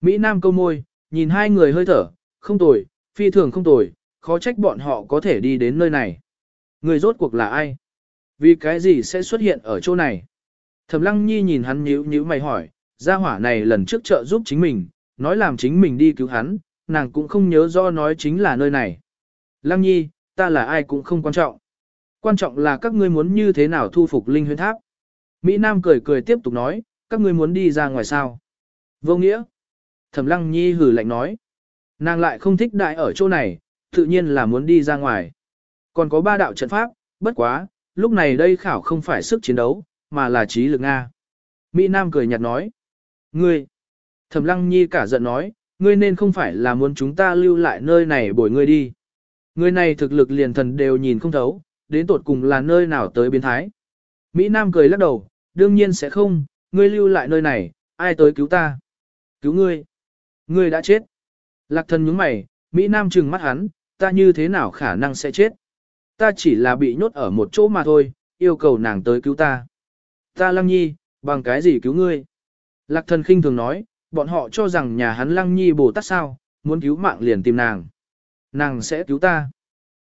Mỹ Nam câu môi, nhìn hai người hơi thở, không tồi, phi thường không tồi, khó trách bọn họ có thể đi đến nơi này. Người rốt cuộc là ai? Vì cái gì sẽ xuất hiện ở chỗ này? Thẩm Lăng Nhi nhìn hắn nhíu nhíu mày hỏi, gia hỏa này lần trước trợ giúp chính mình, nói làm chính mình đi cứu hắn, nàng cũng không nhớ rõ nói chính là nơi này. Lăng nhi, ta là ai cũng không quan trọng. Quan trọng là các ngươi muốn như thế nào thu phục linh huyên tháp. Mỹ Nam cười cười tiếp tục nói, các ngươi muốn đi ra ngoài sao. Vô nghĩa. Thẩm lăng nhi hử lạnh nói. Nàng lại không thích đại ở chỗ này, tự nhiên là muốn đi ra ngoài. Còn có ba đạo trận pháp, bất quá, lúc này đây khảo không phải sức chiến đấu, mà là trí lực Nga. Mỹ Nam cười nhạt nói. Ngươi. Thẩm lăng nhi cả giận nói, ngươi nên không phải là muốn chúng ta lưu lại nơi này bồi ngươi đi. Ngươi này thực lực liền thần đều nhìn không thấu, đến tột cùng là nơi nào tới biến thái. Mỹ Nam cười lắc đầu, đương nhiên sẽ không, ngươi lưu lại nơi này, ai tới cứu ta? Cứu ngươi. Ngươi đã chết. Lạc thần nhướng mày, Mỹ Nam trừng mắt hắn, ta như thế nào khả năng sẽ chết? Ta chỉ là bị nhốt ở một chỗ mà thôi, yêu cầu nàng tới cứu ta. Ta lăng nhi, bằng cái gì cứu ngươi? Lạc thần khinh thường nói, bọn họ cho rằng nhà hắn lăng nhi bồ tát sao, muốn cứu mạng liền tìm nàng. Nàng sẽ cứu ta.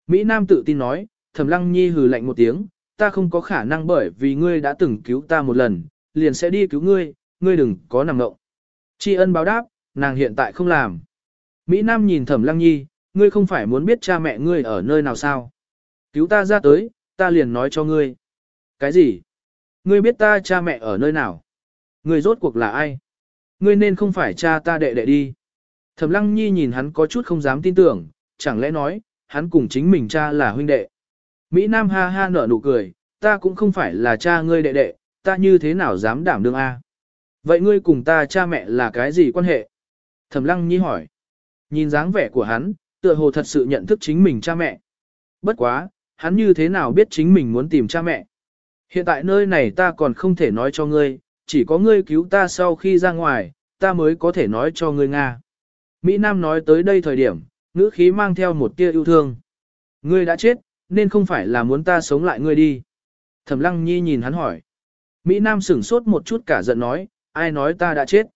Mỹ Nam tự tin nói, thẩm lăng nhi hừ lạnh một tiếng, ta không có khả năng bởi vì ngươi đã từng cứu ta một lần, liền sẽ đi cứu ngươi, ngươi đừng có nằm ngộng. Tri ân báo đáp, nàng hiện tại không làm. Mỹ Nam nhìn thẩm lăng nhi, ngươi không phải muốn biết cha mẹ ngươi ở nơi nào sao? Cứu ta ra tới, ta liền nói cho ngươi. Cái gì? Ngươi biết ta cha mẹ ở nơi nào? Ngươi rốt cuộc là ai? Ngươi nên không phải cha ta đệ đệ đi. Thẩm lăng nhi nhìn hắn có chút không dám tin tưởng, chẳng lẽ nói, hắn cùng chính mình cha là huynh đệ. Mỹ Nam ha ha nở nụ cười, ta cũng không phải là cha ngươi đệ đệ, ta như thế nào dám đảm đương a? Vậy ngươi cùng ta cha mẹ là cái gì quan hệ? Thẩm lăng nhi hỏi. Nhìn dáng vẻ của hắn, tựa hồ thật sự nhận thức chính mình cha mẹ. Bất quá, hắn như thế nào biết chính mình muốn tìm cha mẹ? Hiện tại nơi này ta còn không thể nói cho ngươi, chỉ có ngươi cứu ta sau khi ra ngoài, ta mới có thể nói cho ngươi Nga. Mỹ Nam nói tới đây thời điểm, ngữ khí mang theo một tia yêu thương. Ngươi đã chết, nên không phải là muốn ta sống lại ngươi đi. Thẩm Lăng Nhi nhìn hắn hỏi. Mỹ Nam sửng sốt một chút cả giận nói, ai nói ta đã chết.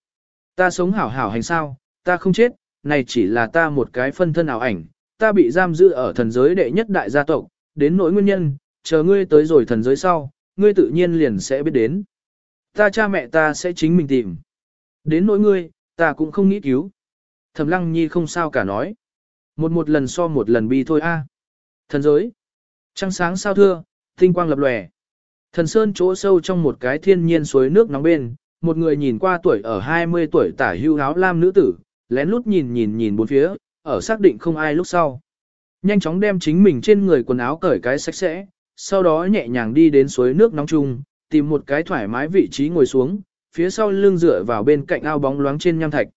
Ta sống hảo hảo hành sao, ta không chết, này chỉ là ta một cái phân thân ảo ảnh, ta bị giam giữ ở thần giới đệ nhất đại gia tộc, đến nỗi nguyên nhân, chờ ngươi tới rồi thần giới sau, ngươi tự nhiên liền sẽ biết đến. Ta cha mẹ ta sẽ chính mình tìm. Đến nỗi ngươi, ta cũng không nghĩ cứu. Thẩm lăng nhi không sao cả nói. Một một lần so một lần bi thôi a. Thần giới. Trăng sáng sao thưa, tinh quang lập lòe. Thần sơn chỗ sâu trong một cái thiên nhiên suối nước nóng bên, một người nhìn qua tuổi ở 20 tuổi tả hưu áo lam nữ tử, lén lút nhìn nhìn nhìn bốn phía, ở xác định không ai lúc sau. Nhanh chóng đem chính mình trên người quần áo cởi cái sạch sẽ, sau đó nhẹ nhàng đi đến suối nước nóng chung, tìm một cái thoải mái vị trí ngồi xuống, phía sau lưng dựa vào bên cạnh ao bóng loáng trên nham thạch.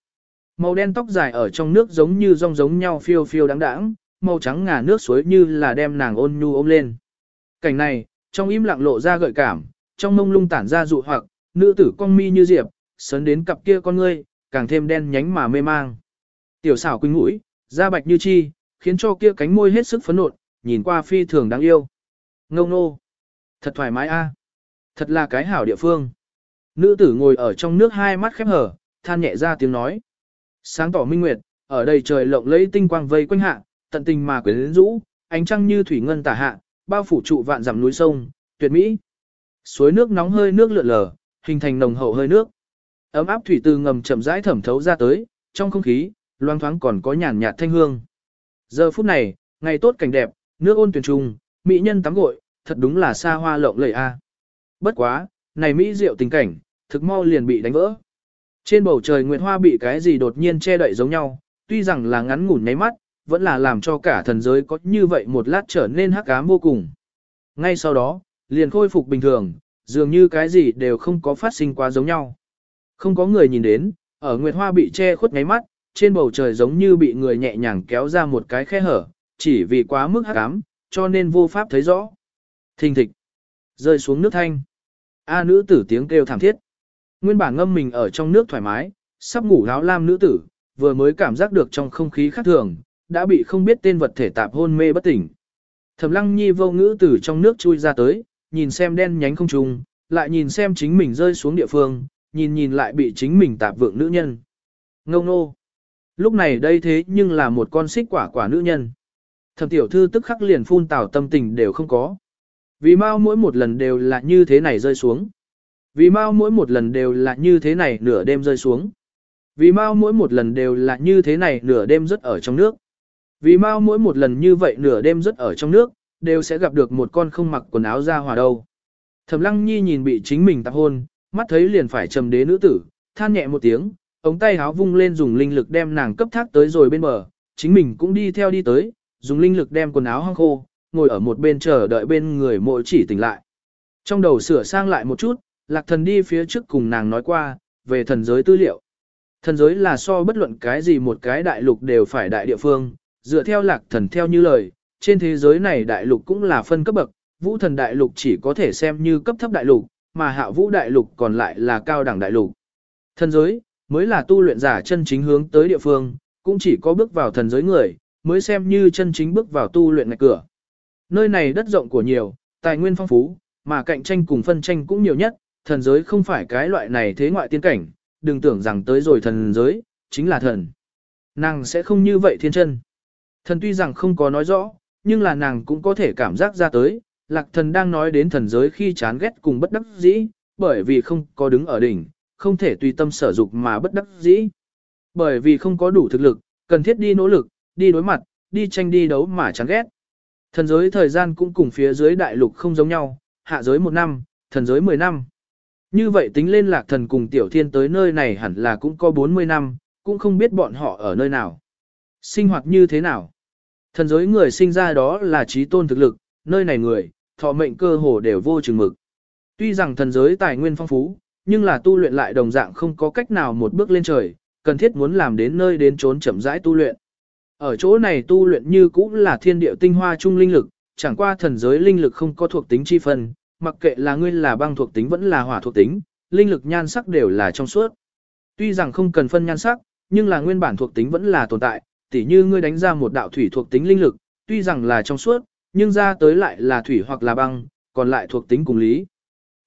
Màu đen tóc dài ở trong nước giống như rong giống nhau phiêu phiêu đáng đáng, màu trắng ngà nước suối như là đem nàng ôn nhu ôm lên. Cảnh này, trong im lặng lộ ra gợi cảm, trong mông lung tản ra dụ hoặc, nữ tử con mi như diệp, sấn đến cặp kia con ngươi, càng thêm đen nhánh mà mê mang. Tiểu xảo quỳnh mũi, da bạch như chi, khiến cho kia cánh môi hết sức phấn nộn, nhìn qua phi thường đáng yêu. Ngông nô. Thật thoải mái a. Thật là cái hảo địa phương. Nữ tử ngồi ở trong nước hai mắt khép hở, than nhẹ ra tiếng nói. Sáng tỏ minh nguyệt, ở đây trời lộng lẫy tinh quang vây quanh hạ, tận tình mà quyến rũ, ánh trăng như thủy ngân tả hạ, bao phủ trụ vạn dặm núi sông, tuyệt mỹ. Suối nước nóng hơi nước lượn lờ, hình thành nồng hậu hơi nước. Ấm áp thủy từ ngầm chậm rãi thẩm thấu ra tới, trong không khí, loang thoáng còn có nhàn nhạt thanh hương. Giờ phút này, ngày tốt cảnh đẹp, nước ôn tuyển trùng, mỹ nhân tắm gội, thật đúng là xa hoa lộng lẫy a. Bất quá, này mỹ diệu tình cảnh, thực mau liền bị đánh vỡ. Trên bầu trời nguyệt hoa bị cái gì đột nhiên che đậy giống nhau, tuy rằng là ngắn ngủn nháy mắt, vẫn là làm cho cả thần giới có như vậy một lát trở nên hắc ám vô cùng. Ngay sau đó, liền khôi phục bình thường, dường như cái gì đều không có phát sinh quá giống nhau. Không có người nhìn đến, ở nguyệt hoa bị che khuất nháy mắt, trên bầu trời giống như bị người nhẹ nhàng kéo ra một cái khe hở, chỉ vì quá mức hắc ám, cho nên vô pháp thấy rõ. Thình thịch, rơi xuống nước thanh. A nữ tử tiếng kêu thảm thiết. Nguyên bản ngâm mình ở trong nước thoải mái, sắp ngủ áo lam nữ tử, vừa mới cảm giác được trong không khí khác thường, đã bị không biết tên vật thể tạp hôn mê bất tỉnh. Thẩm lăng nhi vô ngữ từ trong nước chui ra tới, nhìn xem đen nhánh không trùng, lại nhìn xem chính mình rơi xuống địa phương, nhìn nhìn lại bị chính mình tạp vượng nữ nhân. Ngâu nô. Lúc này đây thế nhưng là một con xích quả quả nữ nhân. Thẩm tiểu thư tức khắc liền phun tảo tâm tình đều không có. Vì mau mỗi một lần đều là như thế này rơi xuống. Vì mau mỗi một lần đều là như thế này nửa đêm rơi xuống. Vì mau mỗi một lần đều là như thế này nửa đêm rất ở trong nước. Vì mau mỗi một lần như vậy nửa đêm rất ở trong nước, đều sẽ gặp được một con không mặc quần áo ra hòa đâu. Thẩm lăng nhi nhìn bị chính mình tạp hôn, mắt thấy liền phải trầm đế nữ tử, than nhẹ một tiếng, ống tay háo vung lên dùng linh lực đem nàng cấp thác tới rồi bên bờ, chính mình cũng đi theo đi tới, dùng linh lực đem quần áo hong khô, ngồi ở một bên chờ đợi bên người mỗi chỉ tỉnh lại. Trong đầu sửa sang lại một chút, lạc thần đi phía trước cùng nàng nói qua, về thần giới tư liệu. Thần giới là so bất luận cái gì một cái đại lục đều phải đại địa phương, dựa theo lạc thần theo như lời, trên thế giới này đại lục cũng là phân cấp bậc, vũ thần đại lục chỉ có thể xem như cấp thấp đại lục, mà hạ vũ đại lục còn lại là cao đẳng đại lục. Thần giới, mới là tu luyện giả chân chính hướng tới địa phương, cũng chỉ có bước vào thần giới người, mới xem như chân chính bước vào tu luyện ngạch cửa. Nơi này đất rộng của nhiều, tài nguyên phong phú, mà cạnh tranh cùng phân tranh cũng nhiều nhất, thần giới không phải cái loại này thế ngoại tiên cảnh, đừng tưởng rằng tới rồi thần giới, chính là thần. Nàng sẽ không như vậy thiên chân. Thần tuy rằng không có nói rõ, nhưng là nàng cũng có thể cảm giác ra tới, lạc thần đang nói đến thần giới khi chán ghét cùng bất đắc dĩ, bởi vì không có đứng ở đỉnh, không thể tùy tâm sở dục mà bất đắc dĩ. Bởi vì không có đủ thực lực, cần thiết đi nỗ lực, đi đối mặt, đi tranh đi đấu mà chán ghét. Thần giới thời gian cũng cùng phía dưới đại lục không giống nhau, hạ giới một năm, thần giới 10 năm. Như vậy tính lên lạc thần cùng tiểu thiên tới nơi này hẳn là cũng có 40 năm, cũng không biết bọn họ ở nơi nào. Sinh hoạt như thế nào? Thần giới người sinh ra đó là trí tôn thực lực, nơi này người, thọ mệnh cơ hồ đều vô chừng mực. Tuy rằng thần giới tài nguyên phong phú, nhưng là tu luyện lại đồng dạng không có cách nào một bước lên trời, cần thiết muốn làm đến nơi đến trốn chậm rãi tu luyện. Ở chỗ này tu luyện như cũng là thiên địa tinh hoa trung linh lực, chẳng qua thần giới linh lực không có thuộc tính chi phân, mặc kệ là ngươi là băng thuộc tính vẫn là hỏa thuộc tính, linh lực nhan sắc đều là trong suốt. Tuy rằng không cần phân nhan sắc, nhưng là nguyên bản thuộc tính vẫn là tồn tại, tỉ như ngươi đánh ra một đạo thủy thuộc tính linh lực, tuy rằng là trong suốt, nhưng ra tới lại là thủy hoặc là băng, còn lại thuộc tính cùng lý.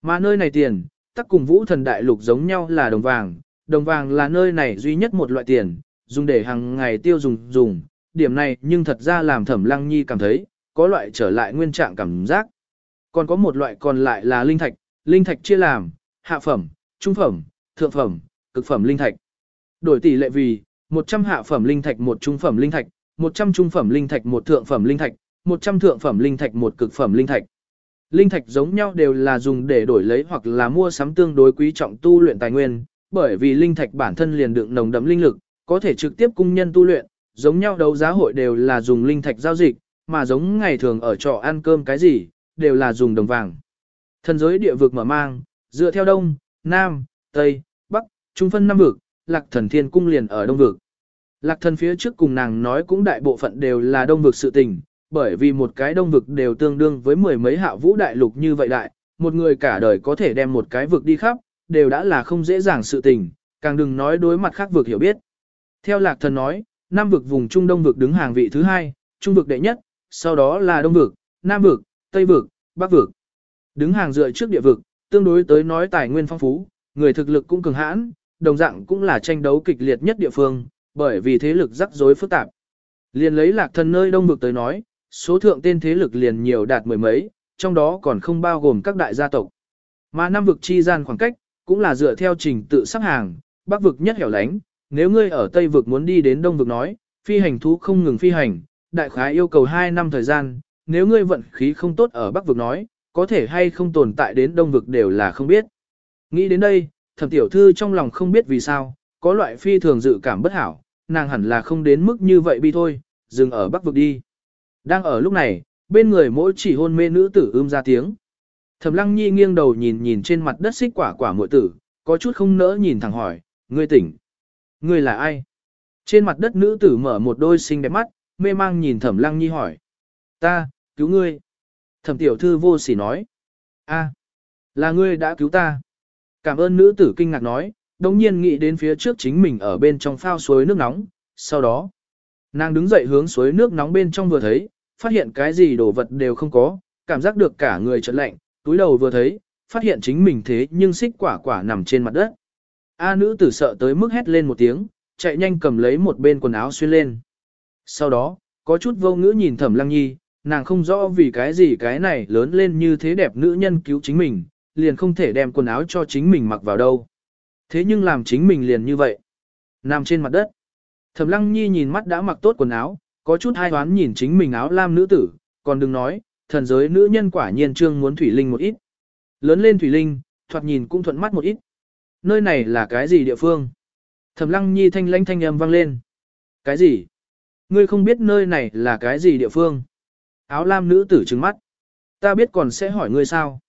Mà nơi này tiền, tắc cùng vũ thần đại lục giống nhau là đồng vàng, đồng vàng là nơi này duy nhất một loại tiền, dùng để hàng ngày tiêu dùng dùng, điểm này nhưng thật ra làm thẩm lăng nhi cảm thấy, có loại trở lại nguyên trạng cảm giác. Còn có một loại còn lại là linh thạch, linh thạch chia làm, hạ phẩm, trung phẩm, thượng phẩm, cực phẩm linh thạch. Đổi tỷ lệ vì, 100 hạ phẩm linh thạch một trung phẩm linh thạch, 100 trung phẩm linh thạch một thượng phẩm linh thạch, 100 thượng phẩm linh thạch một cực phẩm linh thạch. Linh thạch giống nhau đều là dùng để đổi lấy hoặc là mua sắm tương đối quý trọng tu luyện tài nguyên, bởi vì linh thạch bản thân liền đựng nồng đậm linh lực, có thể trực tiếp cung nhân tu luyện, giống nhau đấu giá hội đều là dùng linh thạch giao dịch, mà giống ngày thường ở trọ ăn cơm cái gì, đều là dùng đồng vàng. Thần giới địa vực mở mang, dựa theo đông, nam, tây, bắc, trung phân năm vực, lạc thần thiên cung liền ở đông vực. Lạc thần phía trước cùng nàng nói cũng đại bộ phận đều là đông vực sự tình, bởi vì một cái đông vực đều tương đương với mười mấy hạ vũ đại lục như vậy đại, một người cả đời có thể đem một cái vực đi khắp, đều đã là không dễ dàng sự tình, càng đừng nói đối mặt khác vực hiểu biết. Theo lạc thần nói, Nam vực vùng Trung Đông vực đứng hàng vị thứ hai, Trung vực đệ nhất, sau đó là Đông vực, Nam vực, Tây vực, Bắc vực. Đứng hàng dựa trước địa vực, tương đối tới nói tài nguyên phong phú, người thực lực cũng cường hãn, đồng dạng cũng là tranh đấu kịch liệt nhất địa phương, bởi vì thế lực rắc rối phức tạp. Liền lấy lạc thần nơi Đông vực tới nói, số thượng tên thế lực liền nhiều đạt mười mấy, trong đó còn không bao gồm các đại gia tộc. Mà Nam vực chi gian khoảng cách, cũng là dựa theo trình tự sắp hàng, Bắc vực nhất hẻo lánh, nếu ngươi ở Tây vực muốn đi đến Đông vực nói, phi hành thú không ngừng phi hành, đại khái yêu cầu 2 năm thời gian, nếu ngươi vận khí không tốt ở Bắc vực nói, có thể hay không tồn tại đến Đông vực đều là không biết. Nghĩ đến đây, thẩm tiểu thư trong lòng không biết vì sao, có loại phi thường dự cảm bất hảo, nàng hẳn là không đến mức như vậy bi thôi, dừng ở Bắc vực đi. Đang ở lúc này, bên người mỗi chỉ hôn mê nữ tử ưm ra tiếng. Thẩm lăng nhi nghiêng đầu nhìn nhìn trên mặt đất xích quả quả muội tử, có chút không nỡ nhìn thẳng hỏi, ngươi tỉnh. Ngươi là ai? Trên mặt đất nữ tử mở một đôi xinh đẹp mắt, mê mang nhìn thẩm lăng nhi hỏi. Ta, cứu ngươi. Thẩm tiểu thư vô sỉ nói. a là ngươi đã cứu ta. Cảm ơn nữ tử kinh ngạc nói, đồng nhiên nghĩ đến phía trước chính mình ở bên trong phao suối nước nóng. Sau đó, nàng đứng dậy hướng suối nước nóng bên trong vừa thấy, phát hiện cái gì đồ vật đều không có, cảm giác được cả người trật lạnh, túi đầu vừa thấy, phát hiện chính mình thế nhưng xích quả quả nằm trên mặt đất. A nữ tử sợ tới mức hét lên một tiếng, chạy nhanh cầm lấy một bên quần áo xuyên lên. Sau đó, có chút vô ngữ nhìn thẩm lăng nhi, nàng không rõ vì cái gì cái này lớn lên như thế đẹp nữ nhân cứu chính mình, liền không thể đem quần áo cho chính mình mặc vào đâu. Thế nhưng làm chính mình liền như vậy. Nằm trên mặt đất. Thẩm Lăng Nhi nhìn mắt đã mặc tốt quần áo, có chút hai hoán nhìn chính mình áo lam nữ tử, còn đừng nói, thần giới nữ nhân quả nhiên trương muốn thủy linh một ít. Lớn lên thủy linh, thoạt nhìn cũng thuận mắt một ít. Nơi này là cái gì địa phương? Thẩm Lăng Nhi thanh lãnh thanh âm vang lên. Cái gì? Ngươi không biết nơi này là cái gì địa phương? Áo lam nữ tử trừng mắt. Ta biết còn sẽ hỏi ngươi sao?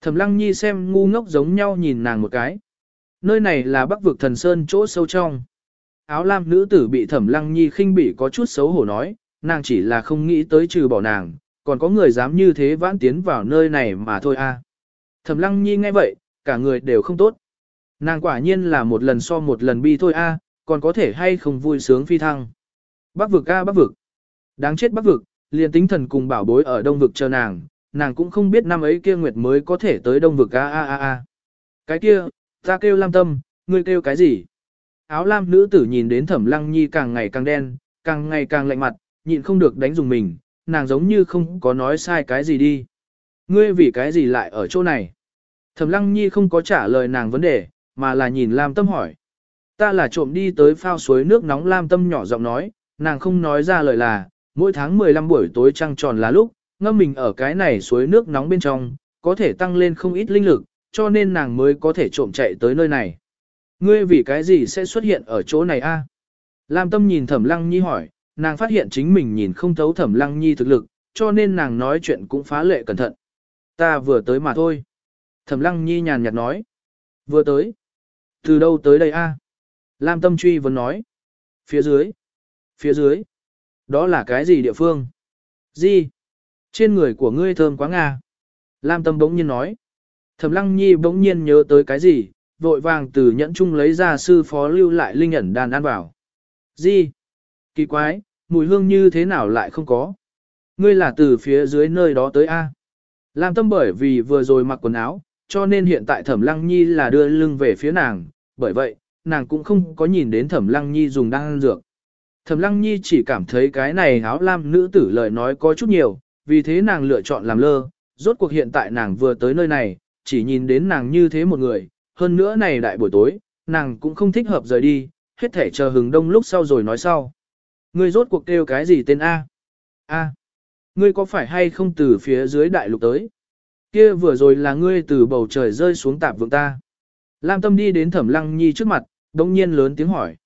Thẩm Lăng Nhi xem ngu ngốc giống nhau nhìn nàng một cái. Nơi này là Bắc vực thần sơn chỗ sâu trong. Áo lam nữ tử bị Thẩm Lăng Nhi khinh bỉ có chút xấu hổ nói, nàng chỉ là không nghĩ tới trừ bỏ nàng, còn có người dám như thế vãn tiến vào nơi này mà thôi a. À. Thẩm Lăng Nhi nghe vậy, cả người đều không tốt. Nàng quả nhiên là một lần so một lần bi thôi a, còn có thể hay không vui sướng phi thăng. Bắc vực a bắc vực. Đáng chết bắc vực, liền tính thần cùng bảo bối ở đông vực chờ nàng, nàng cũng không biết năm ấy kia nguyệt mới có thể tới đông vực a a a a. Cái kia, ta kêu lam tâm, ngươi kêu cái gì? Áo lam nữ tử nhìn đến thẩm lăng nhi càng ngày càng đen, càng ngày càng lạnh mặt, nhịn không được đánh dùng mình, nàng giống như không có nói sai cái gì đi. Ngươi vì cái gì lại ở chỗ này? Thẩm lăng nhi không có trả lời nàng vấn đề, mà là nhìn lam tâm hỏi. Ta là trộm đi tới phao suối nước nóng lam tâm nhỏ giọng nói, nàng không nói ra lời là, mỗi tháng 15 buổi tối trăng tròn là lúc, ngâm mình ở cái này suối nước nóng bên trong, có thể tăng lên không ít linh lực, cho nên nàng mới có thể trộm chạy tới nơi này. Ngươi vì cái gì sẽ xuất hiện ở chỗ này a? Lam Tâm nhìn Thẩm Lăng Nhi hỏi, nàng phát hiện chính mình nhìn không thấu Thẩm Lăng Nhi thực lực, cho nên nàng nói chuyện cũng phá lệ cẩn thận. Ta vừa tới mà thôi. Thẩm Lăng Nhi nhàn nhạt nói. Vừa tới. Từ đâu tới đây a? Lam Tâm truy vấn nói. Phía dưới. Phía dưới. Đó là cái gì địa phương? Gì? Trên người của ngươi thơm quá nga. Lam Tâm bỗng nhiên nói. Thẩm Lăng Nhi bỗng nhiên nhớ tới cái gì, vội vàng từ nhẫn chung lấy ra sư phó lưu lại linh ẩn đàn ăn vào. Gì? Kỳ quái, mùi hương như thế nào lại không có? Ngươi là từ phía dưới nơi đó tới A. Lam Tâm bởi vì vừa rồi mặc quần áo, cho nên hiện tại Thẩm Lăng Nhi là đưa lưng về phía nàng, bởi vậy, nàng cũng không có nhìn đến Thẩm Lăng Nhi dùng đan dược. Thẩm Lăng Nhi chỉ cảm thấy cái này áo lam nữ tử lời nói có chút nhiều, vì thế nàng lựa chọn làm lơ, rốt cuộc hiện tại nàng vừa tới nơi này, chỉ nhìn đến nàng như thế một người, hơn nữa này đại buổi tối, nàng cũng không thích hợp rời đi, hết thể chờ hừng đông lúc sau rồi nói sau. Ngươi rốt cuộc kêu cái gì tên A? A. Ngươi có phải hay không từ phía dưới đại lục tới? Kia vừa rồi là ngươi từ bầu trời rơi xuống tạp vượng ta. Lam Tâm đi đến Thẩm Lăng Nhi trước mặt, đông nhiên lớn tiếng hỏi.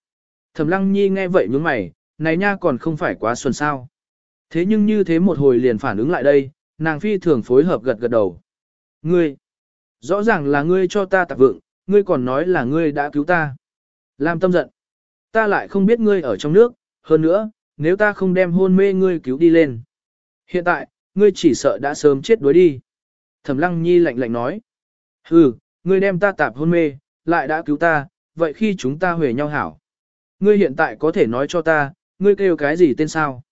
Thẩm Lăng Nhi nghe vậy nhướng mày, này nha còn không phải quá xuân sao. Thế nhưng như thế một hồi liền phản ứng lại đây, nàng phi thường phối hợp gật gật đầu. Ngươi, rõ ràng là ngươi cho ta tạp vượng, ngươi còn nói là ngươi đã cứu ta. Lam Tâm giận. Ta lại không biết ngươi ở trong nước, hơn nữa, nếu ta không đem hôn mê ngươi cứu đi lên. Hiện tại, ngươi chỉ sợ đã sớm chết đuối đi. Thẩm Lăng Nhi lạnh lạnh nói. Hừ, ngươi đem ta tạp hôn mê, lại đã cứu ta, vậy khi chúng ta huề nhau hảo. Ngươi hiện tại có thể nói cho ta, ngươi kêu cái gì tên sao?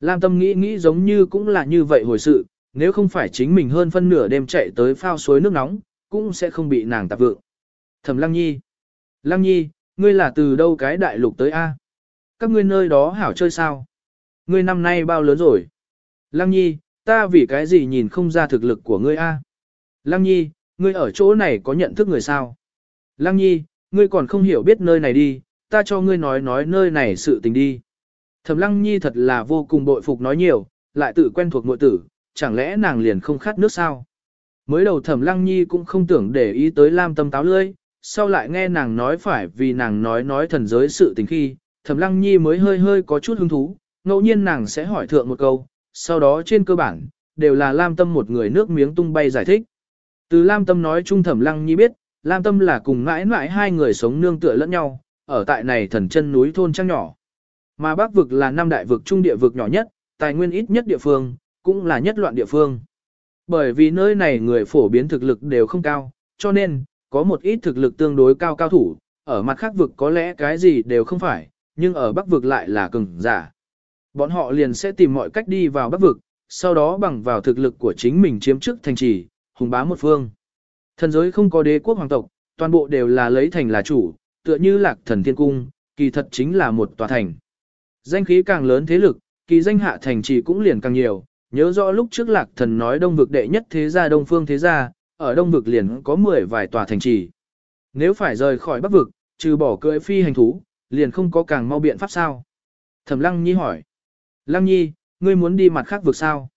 Lam Tâm nghĩ nghĩ giống như cũng là như vậy hồi sự, nếu không phải chính mình hơn phân nửa đêm chạy tới phao suối nước nóng, cũng sẽ không bị nàng tạp vượng. Thẩm Lăng Nhi. Lăng Nhi, ngươi là từ đâu cái đại lục tới A? Các ngươi nơi đó hảo chơi sao? Ngươi năm nay bao lớn rồi? Lăng Nhi, ta vì cái gì nhìn không ra thực lực của ngươi A? Lăng Nhi, ngươi ở chỗ này có nhận thức người sao? Lăng Nhi, ngươi còn không hiểu biết nơi này đi, ta cho ngươi nói nói nơi này sự tình đi. Thẩm Lăng Nhi thật là vô cùng bội phục nói nhiều, lại tự quen thuộc nội tử, chẳng lẽ nàng liền không khát nước sao? Mới đầu Thẩm Lăng Nhi cũng không tưởng để ý tới Lam Tâm táo lươi, sau lại nghe nàng nói phải vì nàng nói nói thần giới sự tình khi, Thẩm Lăng Nhi mới hơi hơi có chút hứng thú, ngẫu nhiên nàng sẽ hỏi thượng một câu, sau đó trên cơ bản, đều là Lam Tâm một người nước miếng tung bay giải thích. Từ Lam Tâm nói trung Thẩm Lăng Nhi biết, Lam Tâm là cùng mãi mãi hai người sống nương tựa lẫn nhau, ở tại này thần chân núi thôn trang nhỏ. Mà Bắc vực là năm đại vực trung địa vực nhỏ nhất, tài nguyên ít nhất địa phương, cũng là nhất loạn địa phương. Bởi vì nơi này người phổ biến thực lực đều không cao, cho nên, có một ít thực lực tương đối cao cao thủ, ở mặt khác vực có lẽ cái gì đều không phải, nhưng ở Bắc vực lại là cường giả. Bọn họ liền sẽ tìm mọi cách đi vào Bắc vực, sau đó bằng vào thực lực của chính mình chiếm trước thành trì, hùng bá một phương. Thần giới không có đế quốc hoàng tộc, toàn bộ đều là lấy thành là chủ, tựa như lạc thần thiên cung, kỳ thật chính là một tòa thành. Danh khí càng lớn thế lực, kỳ danh hạ thành trì cũng liền càng nhiều, nhớ rõ lúc trước lạc thần nói đông vực đệ nhất thế gia đông phương thế gia, ở đông vực liền có 10 vài tòa thành trì. Nếu phải rời khỏi bắc vực, trừ bỏ cưỡi phi hành thú, liền không có càng mau biện pháp sao? Thẩm Lăng Nhi hỏi. Lăng Nhi, ngươi muốn đi mặt khác vực sao?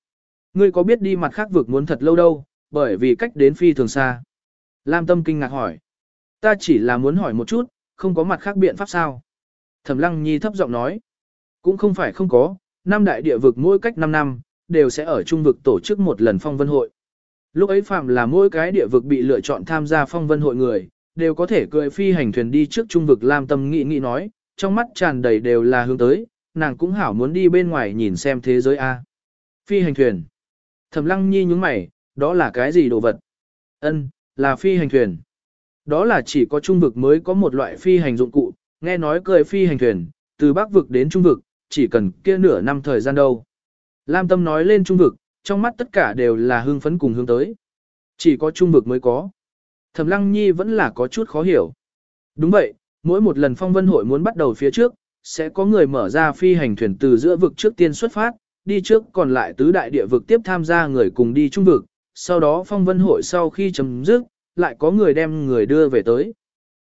Ngươi có biết đi mặt khác vực muốn thật lâu đâu, bởi vì cách đến phi thường xa. Lam Tâm kinh ngạc hỏi. Ta chỉ là muốn hỏi một chút, không có mặt khác biện pháp sao? Thẩm Lăng Nhi thấp giọng nói. Cũng không phải không có, năm đại địa vực mỗi cách 5 năm, đều sẽ ở trung vực tổ chức một lần phong vân hội. Lúc ấy phạm là mỗi cái địa vực bị lựa chọn tham gia phong vân hội người, đều có thể cười phi hành thuyền đi trước trung vực Lam Tâm nghĩ nghĩ nói, trong mắt tràn đầy đều là hướng tới, nàng cũng hảo muốn đi bên ngoài nhìn xem thế giới A. Phi hành thuyền. Thẩm Lăng Nhi nhướng mày, đó là cái gì đồ vật? Ân, là phi hành thuyền. Đó là chỉ có trung vực mới có một loại phi hành dụng cụ, nghe nói cười phi hành thuyền, từ bắc vực đến trung vực, chỉ cần kia nửa năm thời gian đâu. Lam Tâm nói lên trung vực, trong mắt tất cả đều là hưng phấn cùng hướng tới. Chỉ có trung vực mới có. Thẩm Lăng Nhi vẫn là có chút khó hiểu. Đúng vậy, mỗi một lần phong vân hội muốn bắt đầu phía trước, sẽ có người mở ra phi hành thuyền từ giữa vực trước tiên xuất phát, đi trước còn lại tứ đại địa vực tiếp tham gia người cùng đi trung vực, sau đó phong vân hội sau khi chấm dứt, lại có người đem người đưa về tới.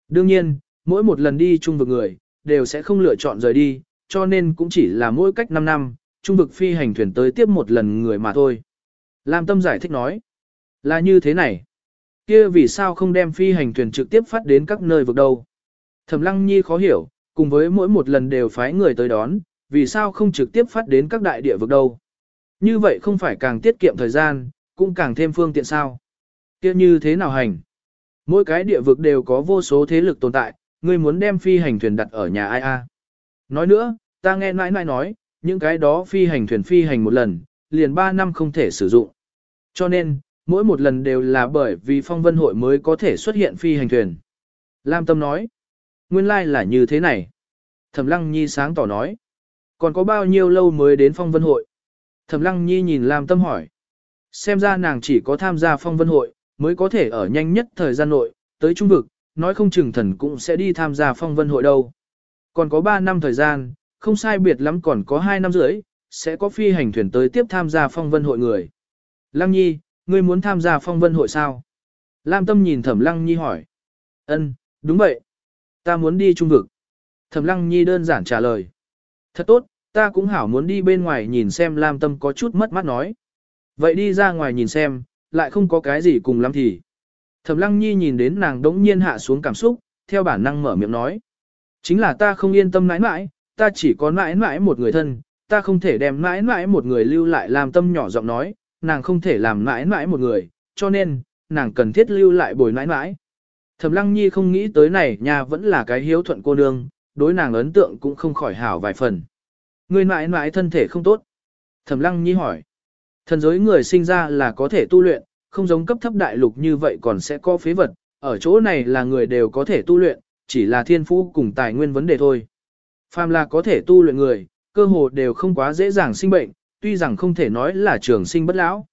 Đương nhiên, mỗi một lần đi trung vực người, đều sẽ không lựa chọn rời đi, cho nên cũng chỉ là mỗi cách 5 năm, trung vực phi hành thuyền tới tiếp một lần người mà thôi. Lam Tâm giải thích nói, là như thế này. kia vì sao không đem phi hành thuyền trực tiếp phát đến các nơi vực đâu? Thẩm Lăng Nhi khó hiểu, cùng với mỗi một lần đều phái người tới đón, vì sao không trực tiếp phát đến các đại địa vực đâu? Như vậy không phải càng tiết kiệm thời gian, cũng càng thêm phương tiện sao? kia như thế nào hành? Mỗi cái địa vực đều có vô số thế lực tồn tại, ngươi muốn đem phi hành thuyền đặt ở nhà ai a? Nói nữa, ta nghe nãi nãi nói, những cái đó phi hành thuyền phi hành một lần, liền 3 năm không thể sử dụng. Cho nên, mỗi một lần đều là bởi vì phong vân hội mới có thể xuất hiện phi hành thuyền. Lam Tâm nói, nguyên lai like là như thế này. Thẩm Lăng Nhi sáng tỏ nói, còn có bao nhiêu lâu mới đến phong vân hội? Thẩm Lăng Nhi nhìn Lam Tâm hỏi, xem ra nàng chỉ có tham gia phong vân hội, mới có thể ở nhanh nhất thời gian nội, tới trung vực, nói không chừng thần cũng sẽ đi tham gia phong vân hội đâu. Còn có 3 năm thời gian, không sai biệt lắm còn có 2 năm rưỡi, sẽ có phi hành thuyền tới tiếp tham gia phong vân hội người. Lăng Nhi, ngươi muốn tham gia phong vân hội sao? Lam Tâm nhìn Thẩm Lăng Nhi hỏi. Ân, đúng vậy. Ta muốn đi trung vực. Thẩm Lăng Nhi đơn giản trả lời. Thật tốt, ta cũng hảo muốn đi bên ngoài nhìn xem Lam Tâm có chút mất mắt nói. Vậy đi ra ngoài nhìn xem, lại không có cái gì cùng lắm thì. Thẩm Lăng Nhi nhìn đến nàng đống nhiên hạ xuống cảm xúc, theo bản năng mở miệng nói. Chính là ta không yên tâm mãi mãi, ta chỉ có mãi mãi một người thân, ta không thể đem mãi mãi một người lưu lại làm tâm nhỏ giọng nói, nàng không thể làm mãi mãi một người, cho nên, nàng cần thiết lưu lại bồi mãi mãi. Thẩm Lăng Nhi không nghĩ tới này nhà vẫn là cái hiếu thuận cô nương, đối nàng ấn tượng cũng không khỏi hảo vài phần. Người mãi mãi thân thể không tốt. Thẩm Lăng Nhi hỏi. Thần giới người sinh ra là có thể tu luyện, không giống cấp thấp đại lục như vậy còn sẽ có phế vật, ở chỗ này là người đều có thể tu luyện, chỉ là thiên phú cùng tài nguyên vấn đề thôi. Phàm là có thể tu luyện người, cơ hồ đều không quá dễ dàng sinh bệnh, tuy rằng không thể nói là trường sinh bất lão.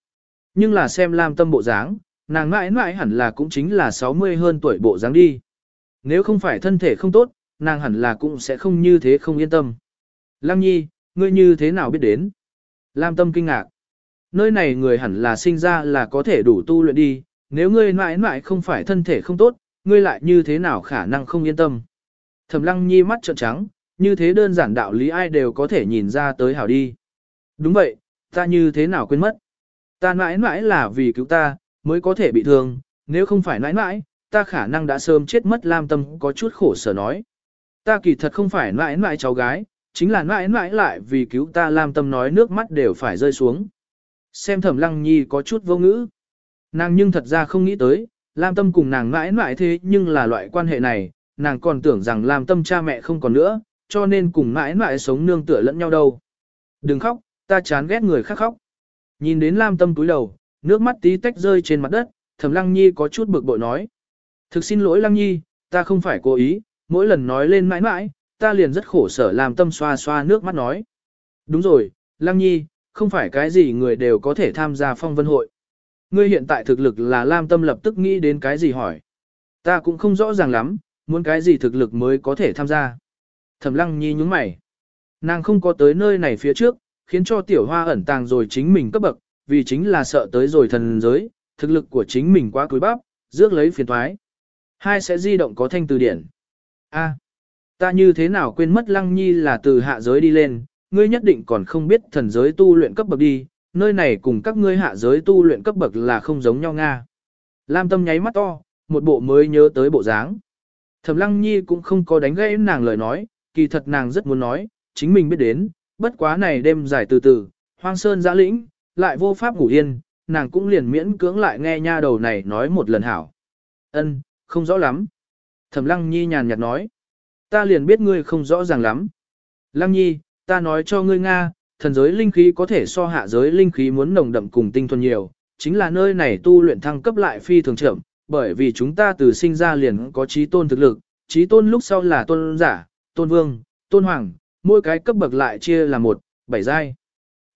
Nhưng là xem Lam Tâm bộ dáng, nàng mãi mãi hẳn là cũng chính là 60 hơn tuổi bộ dáng đi. Nếu không phải thân thể không tốt, nàng hẳn là cũng sẽ không như thế không yên tâm. Lăng nhi, ngươi như thế nào biết đến? Lam Tâm kinh ngạc. Nơi này người hẳn là sinh ra là có thể đủ tu luyện đi, nếu ngươi mãi mãi không phải thân thể không tốt, ngươi lại như thế nào khả năng không yên tâm. Thẩm lăng nhi mắt trợn trắng, như thế đơn giản đạo lý ai đều có thể nhìn ra tới hảo đi. Đúng vậy, ta như thế nào quên mất. Ta mãi mãi là vì cứu ta, mới có thể bị thương, nếu không phải mãi mãi, ta khả năng đã sớm chết mất lam tâm có chút khổ sở nói. Ta kỳ thật không phải mãi mãi cháu gái, chính là mãi mãi lại vì cứu ta lam tâm nói nước mắt đều phải rơi xuống. Xem thẩm lăng nhi có chút vô ngữ. Nàng nhưng thật ra không nghĩ tới, Lam Tâm cùng nàng mãi mãi thế nhưng là loại quan hệ này, nàng còn tưởng rằng Lam Tâm cha mẹ không còn nữa, cho nên cùng mãi mãi sống nương tựa lẫn nhau đâu. Đừng khóc, ta chán ghét người khác khóc. Nhìn đến Lam Tâm túi đầu, nước mắt tí tách rơi trên mặt đất, Thẩm Lăng Nhi có chút bực bội nói. Thực xin lỗi Lăng Nhi, ta không phải cố ý, mỗi lần nói lên mãi mãi, ta liền rất khổ sở làm tâm xoa xoa nước mắt nói. Đúng rồi, Lăng Nhi, không phải cái gì người đều có thể tham gia phong vân hội. Ngươi hiện tại thực lực là Lam Tâm lập tức nghĩ đến cái gì hỏi. Ta cũng không rõ ràng lắm, muốn cái gì thực lực mới có thể tham gia. Thẩm Lăng Nhi nhúng mày. Nàng không có tới nơi này phía trước, khiến cho tiểu hoa ẩn tàng rồi chính mình cấp bậc, vì chính là sợ tới rồi thần giới, thực lực của chính mình quá cúi bắp, rước lấy phiền thoái. Hai sẽ di động có thanh từ điển. A. Ta như thế nào quên mất Lăng Nhi là từ hạ giới đi lên, ngươi nhất định còn không biết thần giới tu luyện cấp bậc đi, nơi này cùng các ngươi hạ giới tu luyện cấp bậc là không giống nhau Nga. Lam Tâm nháy mắt to, một bộ mới nhớ tới bộ dáng. Thẩm Lăng Nhi cũng không có đánh gãy nàng lời nói, kỳ thật nàng rất muốn nói, chính mình biết đến, bất quá này đêm dài từ từ, hoang sơn giã lĩnh, lại vô pháp ngủ yên, nàng cũng liền miễn cưỡng lại nghe nha đầu này nói một lần hảo. Ân, không rõ lắm. Thẩm Lăng Nhi nhàn nhạt nói, ta liền biết ngươi không rõ ràng lắm. Lăng Nhi, ta nói cho ngươi Nga, thần giới linh khí có thể so hạ giới linh khí muốn nồng đậm cùng tinh thuần nhiều, chính là nơi này tu luyện thăng cấp lại phi thường chậm, bởi vì chúng ta từ sinh ra liền có trí tôn thực lực, trí tôn lúc sau là tôn giả, tôn vương, tôn hoàng, mỗi cái cấp bậc lại chia là một, bảy giai.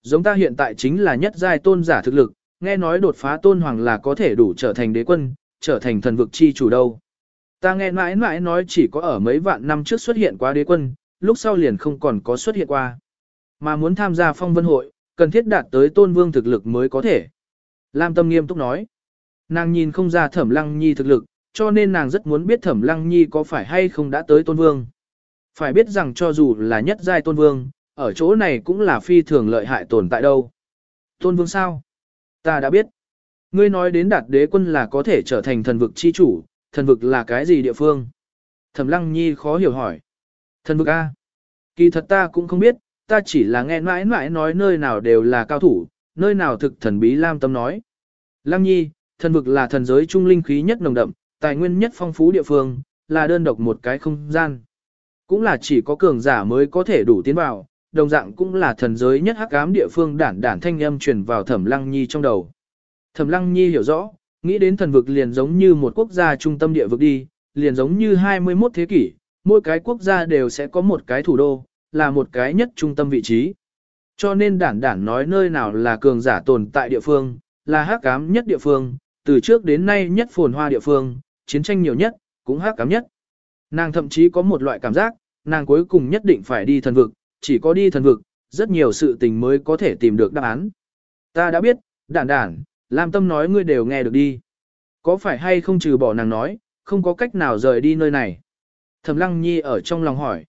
Giống ta hiện tại chính là nhất giai tôn giả thực lực, nghe nói đột phá tôn hoàng là có thể đủ trở thành đế quân, trở thành thần vực chi chủ đâu. Ta nghe mãi mãi nói chỉ có ở mấy vạn năm trước xuất hiện qua đế quân, lúc sau liền không còn có xuất hiện qua. Mà muốn tham gia phong vân hội, cần thiết đạt tới tôn vương thực lực mới có thể. Lam Tâm nghiêm túc nói. Nàng nhìn không ra thẩm lăng nhi thực lực, cho nên nàng rất muốn biết thẩm lăng nhi có phải hay không đã tới tôn vương. Phải biết rằng cho dù là nhất giai tôn vương, ở chỗ này cũng là phi thường lợi hại tồn tại đâu. Tôn vương sao? Ta đã biết. Ngươi nói đến đạt đế quân là có thể trở thành thần vực chi chủ, thần vực là cái gì địa phương? Thẩm lăng nhi khó hiểu hỏi. Thần vực A. Kỳ thật ta cũng không biết, ta chỉ là nghe mãi mãi nói nơi nào đều là cao thủ, nơi nào thực thần bí lam tâm nói. Lăng nhi, thần vực là thần giới trung linh khí nhất nồng đậm, tài nguyên nhất phong phú địa phương, là đơn độc một cái không gian. Cũng là chỉ có cường giả mới có thể đủ tiến vào, đồng dạng cũng là thần giới nhất hắc ám địa phương đản đản thanh âm truyền vào thẩm lăng nhi trong đầu. Thẩm lăng nhi hiểu rõ, nghĩ đến thần vực liền giống như một quốc gia trung tâm địa vực đi, liền giống như 21 thế kỷ, mỗi cái quốc gia đều sẽ có một cái thủ đô, là một cái nhất trung tâm vị trí. Cho nên đản đản nói nơi nào là cường giả tồn tại địa phương, là hắc cám nhất địa phương, từ trước đến nay nhất phồn hoa địa phương, chiến tranh nhiều nhất, cũng hắc cám nhất. Nàng thậm chí có một loại cảm giác, nàng cuối cùng nhất định phải đi thần vực, chỉ có đi thần vực, rất nhiều sự tình mới có thể tìm được đáp án. Ta đã biết, đản đản, Lam Tâm nói ngươi đều nghe được đi. Có phải hay không trừ bỏ nàng nói, không có cách nào rời đi nơi này. Thẩm Lăng Nhi ở trong lòng hỏi.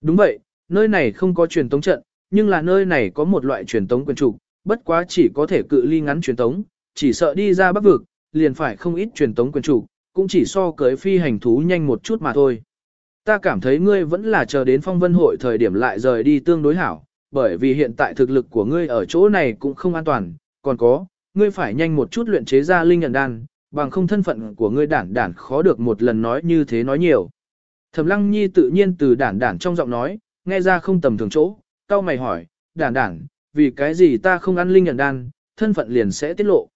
Đúng vậy, nơi này không có truyền tống trận, nhưng là nơi này có một loại truyền tống quyền trục, bất quá chỉ có thể cự ly ngắn truyền tống, chỉ sợ đi ra bắc vực, liền phải không ít truyền tống quyền trục, cũng chỉ so cưới phi hành thú nhanh một chút mà thôi. Ta cảm thấy ngươi vẫn là chờ đến phong vân hội thời điểm lại rời đi tương đối hảo, bởi vì hiện tại thực lực của ngươi ở chỗ này cũng không an toàn, còn có, ngươi phải nhanh một chút luyện chế ra linh nhận đan, bằng không thân phận của ngươi đản đản khó được một lần nói như thế nói nhiều. Thẩm Lăng Nhi tự nhiên từ đản đản trong giọng nói, nghe ra không tầm thường chỗ, cao mày hỏi, đản đản, vì cái gì ta không ăn linh nhận đan, thân phận liền sẽ tiết lộ.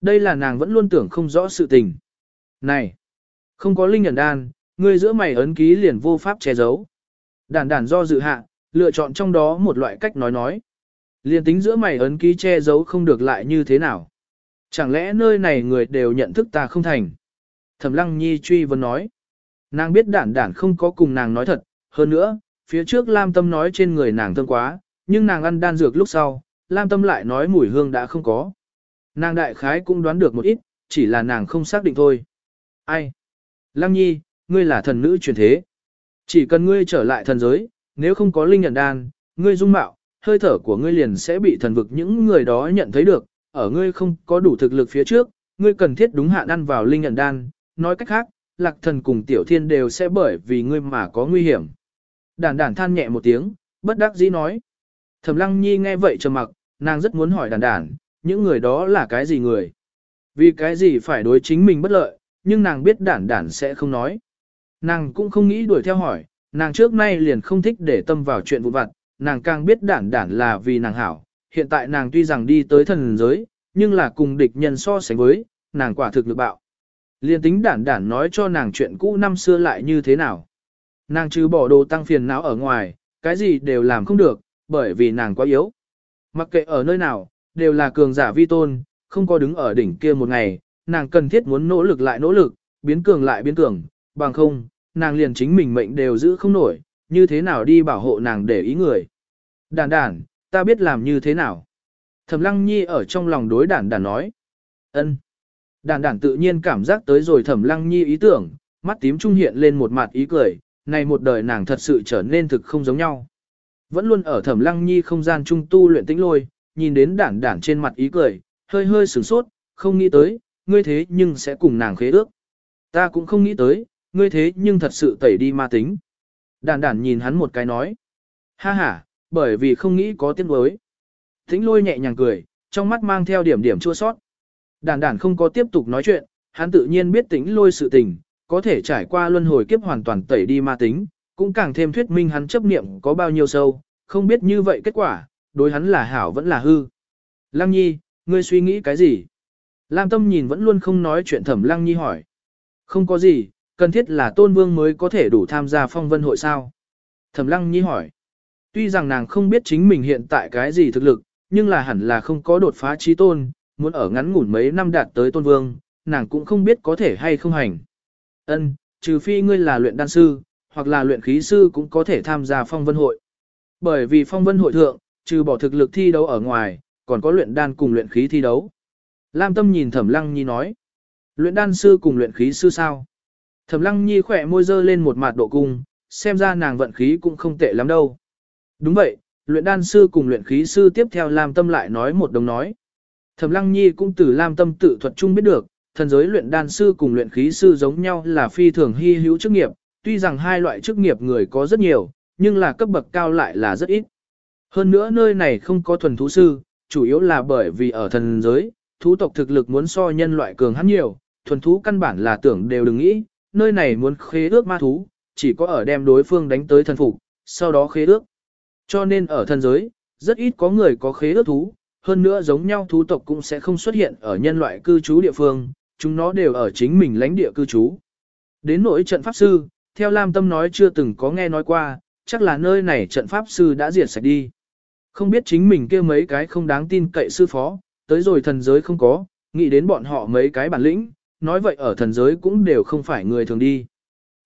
Đây là nàng vẫn luôn tưởng không rõ sự tình. Này, không có linh nhận đan, người giữa mày ấn ký liền vô pháp che giấu. Đản đản do dự hạ, lựa chọn trong đó một loại cách nói nói. Liền tính giữa mày ấn ký che giấu không được lại như thế nào. Chẳng lẽ nơi này người đều nhận thức ta không thành? Thẩm lăng nhi truy vấn nói. Nàng biết đản đản không có cùng nàng nói thật, hơn nữa, phía trước Lam Tâm nói trên người nàng thơm quá, nhưng nàng ăn đan dược lúc sau, Lam Tâm lại nói mùi hương đã không có. Nàng đại khái cũng đoán được một ít, chỉ là nàng không xác định thôi. Ai? Lăng nhi, ngươi là thần nữ truyền thế. Chỉ cần ngươi trở lại thần giới, nếu không có linh nhận đan, ngươi dung mạo, hơi thở của ngươi liền sẽ bị thần vực những người đó nhận thấy được, ở ngươi không có đủ thực lực phía trước, ngươi cần thiết đúng hạn ăn vào linh nhận đan, nói cách khác, lạc thần cùng tiểu thiên đều sẽ bởi vì ngươi mà có nguy hiểm. Đản đản than nhẹ một tiếng, bất đắc dĩ nói. Thẩm lăng nhi nghe vậy trầm mặc, nàng rất muốn hỏi đản đản, những người đó là cái gì người? Vì cái gì phải đối chính mình bất lợi, nhưng nàng biết đản đản sẽ không nói. Nàng cũng không nghĩ đuổi theo hỏi, nàng trước nay liền không thích để tâm vào chuyện vụn vặt, nàng càng biết đản đản là vì nàng hảo. Hiện tại nàng tuy rằng đi tới thần giới, nhưng là cùng địch nhân so sánh với, nàng quả thực lực bạo. Liên tính đản đản nói cho nàng chuyện cũ năm xưa lại như thế nào. Nàng trừ bỏ đồ tăng phiền não ở ngoài, cái gì đều làm không được, bởi vì nàng quá yếu. Mặc kệ ở nơi nào, đều là cường giả vi tôn, không có đứng ở đỉnh kia một ngày, nàng cần thiết muốn nỗ lực lại nỗ lực, biến cường lại biến cường, bằng không, nàng liền chính mình mệnh đều giữ không nổi, như thế nào đi bảo hộ nàng để ý người. Đản đản, ta biết làm như thế nào. Thẩm lăng nhi ở trong lòng đối đản đản nói. ân. Đản đản tự nhiên cảm giác tới rồi thẩm lăng nhi ý tưởng, mắt tím trung hiện lên một mặt ý cười, này một đời nàng thật sự trở nên thực không giống nhau. Vẫn luôn ở thẩm lăng nhi không gian trung tu luyện tĩnh lôi, nhìn đến đản đản trên mặt ý cười, hơi hơi sửng sốt, không nghĩ tới, ngươi thế nhưng sẽ cùng nàng khế ước. Ta cũng không nghĩ tới, ngươi thế nhưng thật sự tẩy đi ma tính. Đản đản nhìn hắn một cái nói. Ha ha, bởi vì không nghĩ có tiếng đối. Tĩnh lôi nhẹ nhàng cười, trong mắt mang theo điểm điểm chua sót. Đản đản không có tiếp tục nói chuyện, hắn tự nhiên biết tính lôi sự tình, có thể trải qua luân hồi kiếp hoàn toàn tẩy đi ma tính, cũng càng thêm thuyết minh hắn chấp niệm có bao nhiêu sâu, không biết như vậy kết quả, đối hắn là hảo vẫn là hư. Lăng Nhi, ngươi suy nghĩ cái gì? Lam Tâm nhìn vẫn luôn không nói chuyện thẩm Lăng Nhi hỏi. Không có gì, cần thiết là Tôn Vương mới có thể đủ tham gia phong vân hội sao? Thẩm Lăng Nhi hỏi. Tuy rằng nàng không biết chính mình hiện tại cái gì thực lực, nhưng là hẳn là không có đột phá trí tôn, muốn ở ngắn ngủn mấy năm đạt tới Tôn Vương, nàng cũng không biết có thể hay không hành. Ân, trừ phi ngươi là luyện đan sư, hoặc là luyện khí sư cũng có thể tham gia phong vân hội. Bởi vì phong vân hội thượng, trừ bỏ thực lực thi đấu ở ngoài, còn có luyện đan cùng luyện khí thi đấu. Lam Tâm nhìn Thẩm Lăng Nhi nói, luyện đan sư cùng luyện khí sư sao? Thẩm Lăng Nhi khỏe môi dơ lên một mặt độ cung, xem ra nàng vận khí cũng không tệ lắm đâu. Đúng vậy, luyện đan sư cùng luyện khí sư tiếp theo Lam Tâm lại nói một đồng nói. Thẩm Lăng Nhi cũng từ Lam Tâm tự thuật chung biết được, thần giới luyện đan sư cùng luyện khí sư giống nhau là phi thường hy hữu chức nghiệp, tuy rằng hai loại chức nghiệp người có rất nhiều, nhưng là cấp bậc cao lại là rất ít. Hơn nữa nơi này không có thuần thú sư, chủ yếu là bởi vì ở thần giới, thú tộc thực lực muốn so nhân loại cường hắn nhiều, thuần thú căn bản là tưởng đều đừng nghĩ, nơi này muốn khế ước ma thú, chỉ có ở đem đối phương đánh tới thần phục, sau đó khế ước. Cho nên ở thần giới, rất ít có người có khế ước thú, hơn nữa giống nhau thú tộc cũng sẽ không xuất hiện ở nhân loại cư trú địa phương, chúng nó đều ở chính mình lãnh địa cư trú. Đến nỗi trận pháp sư, theo Lam Tâm nói chưa từng có nghe nói qua, chắc là nơi này trận pháp sư đã diệt sạch đi. Không biết chính mình kia mấy cái không đáng tin cậy sư phó, tới rồi thần giới không có, nghĩ đến bọn họ mấy cái bản lĩnh, nói vậy ở thần giới cũng đều không phải người thường đi.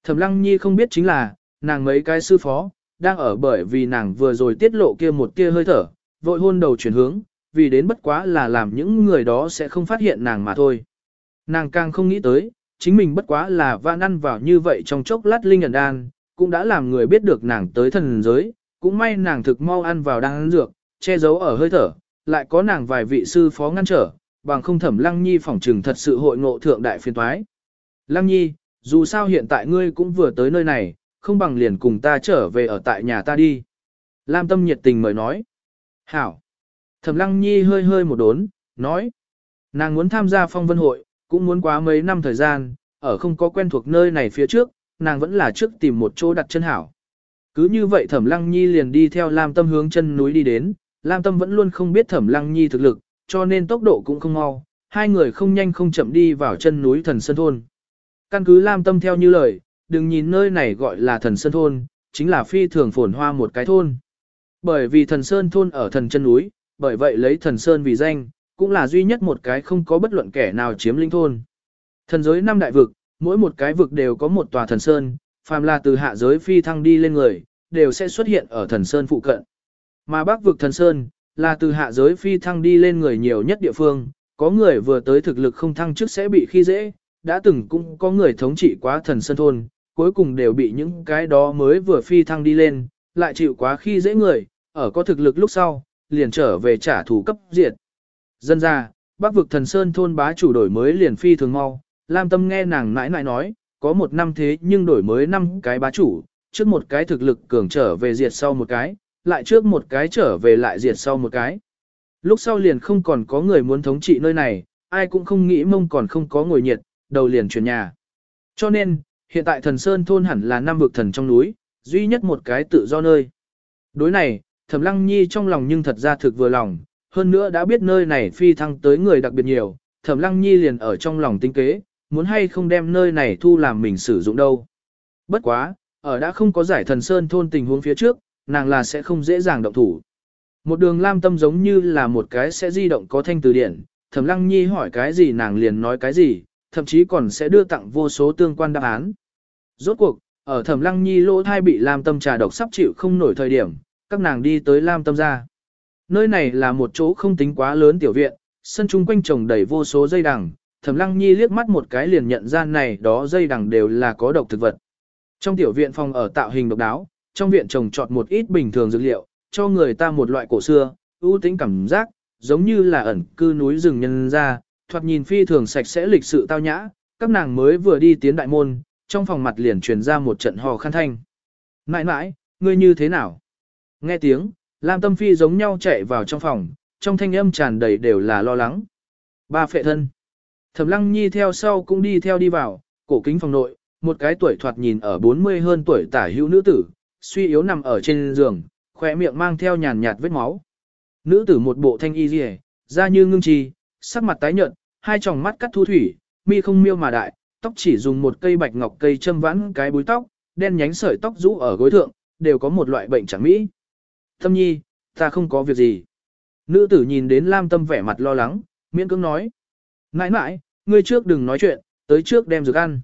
Thẩm Lăng Nhi không biết chính là, nàng mấy cái sư phó, đang ở bởi vì nàng vừa rồi tiết lộ kia một kia hơi thở, vội hôn đầu chuyển hướng, vì đến bất quá là làm những người đó sẽ không phát hiện nàng mà thôi. Nàng càng không nghĩ tới, chính mình bất quá là va ăn vào như vậy trong chốc lát linh ẩn đan, cũng đã làm người biết được nàng tới thần giới, cũng may nàng thực mau ăn vào đang ăn dược, che giấu ở hơi thở, lại có nàng vài vị sư phó ngăn trở, bằng không thẩm lăng nhi phỏng trừng thật sự hội ngộ thượng đại phiên toái. Lăng nhi, dù sao hiện tại ngươi cũng vừa tới nơi này, không bằng liền cùng ta trở về ở tại nhà ta đi. Lam tâm nhiệt tình mời nói. Hảo. Thẩm lăng nhi hơi hơi một đốn, nói. Nàng muốn tham gia phong vân hội, cũng muốn quá mấy năm thời gian, ở không có quen thuộc nơi này phía trước, nàng vẫn là trước tìm một chỗ đặt chân hảo. Cứ như vậy Thẩm Lăng Nhi liền đi theo Lam Tâm hướng chân núi đi đến, Lam Tâm vẫn luôn không biết Thẩm Lăng Nhi thực lực, cho nên tốc độ cũng không mau, hai người không nhanh không chậm đi vào chân núi Thần Sơn Thôn. Căn cứ Lam Tâm theo như lời, đừng nhìn nơi này gọi là Thần Sơn Thôn, chính là phi thường phồn hoa một cái thôn. Bởi vì Thần Sơn Thôn ở thần chân núi, bởi vậy lấy Thần Sơn vì danh, cũng là duy nhất một cái không có bất luận kẻ nào chiếm linh thôn. Thần giới năm đại vực, mỗi một cái vực đều có một tòa thần sơn, phàm là từ hạ giới phi thăng đi lên người, đều sẽ xuất hiện ở thần sơn phụ cận. Mà bắc vực thần sơn, là từ hạ giới phi thăng đi lên người nhiều nhất địa phương, có người vừa tới thực lực không thăng trước sẽ bị khi dễ, đã từng cũng có người thống trị quá thần sơn thôn, cuối cùng đều bị những cái đó mới vừa phi thăng đi lên, lại chịu quá khi dễ người, ở có thực lực lúc sau, liền trở về trả thù cấp diệt. Dân ra, bắc vực thần sơn thôn bá chủ đổi mới liền phi thường mau, Lam Tâm nghe nàng nãi nãi nói, có một năm thế nhưng đổi mới năm cái bá chủ, trước một cái thực lực cường trở về diệt sau một cái, lại trước một cái trở về lại diệt sau một cái. Lúc sau liền không còn có người muốn thống trị nơi này, ai cũng không nghĩ mông còn không có ngồi nhiệt, đầu liền chuyển nhà. Cho nên, hiện tại thần Sơn thôn hẳn là năm vực thần trong núi, duy nhất một cái tự do nơi. Đối này, Thẩm Lăng Nhi trong lòng nhưng thật ra thực vừa lòng, hơn nữa đã biết nơi này phi thăng tới người đặc biệt nhiều, Thẩm Lăng Nhi liền ở trong lòng tính kế, muốn hay không đem nơi này thu làm mình sử dụng đâu. Bất quá, ở đã không có giải thần sơn thôn tình huống phía trước, nàng là sẽ không dễ dàng động thủ. Một đường lam tâm giống như là một cái sẽ di động có thanh từ điển, Thẩm Lăng Nhi hỏi cái gì nàng liền nói cái gì, thậm chí còn sẽ đưa tặng vô số tương quan đáp án. Rốt cuộc, ở Thẩm Lăng Nhi lỗ thai bị lam tâm trà độc sắp chịu không nổi thời điểm, các nàng đi tới lam tâm gia, Nơi này là một chỗ không tính quá lớn tiểu viện, sân chung quanh trồng đầy vô số dây đằng, Thẩm Lăng Nhi liếc mắt một cái liền nhận ra này đó dây đằng đều là có độc thực vật. Trong tiểu viện phòng ở tạo hình độc đáo, trong viện trồng trọt một ít bình thường dược liệu, cho người ta một loại cổ xưa, ưu tính cảm giác, giống như là ẩn cư núi rừng nhân ra, thoạt nhìn phi thường sạch sẽ lịch sự tao nhã, các nàng mới vừa đi tiến đại môn, trong phòng mặt liền truyền ra một trận hò khăn thanh. mãi mãi ngươi như thế nào? Nghe tiếng, Lam Tâm Phi giống nhau chạy vào trong phòng, trong thanh âm tràn đầy đều là lo lắng. Ba phệ thân. Thẩm Lăng Nhi theo sau cũng đi theo đi vào, cổ kính phòng nội, một cái tuổi thoạt nhìn ở 40 hơn tuổi tả hữu nữ tử, suy yếu nằm ở trên giường, khỏe miệng mang theo nhàn nhạt vết máu. Nữ tử một bộ thanh y rìa, da như ngưng trì, sắc mặt tái nhợt, hai tròng mắt cắt thu thủy, mi không miêu mà đại, tóc chỉ dùng một cây bạch ngọc cây châm vãn cái búi tóc, đen nhánh sợi tóc rũ ở gối thượng, đều có một loại bệnh chẳng mỹ. Tâm nhi, ta không có việc gì. Nữ tử nhìn đến Lam Tâm vẻ mặt lo lắng, miễn cưỡng nói. Nãi nãi, ngươi trước đừng nói chuyện, tới trước đem dược ăn.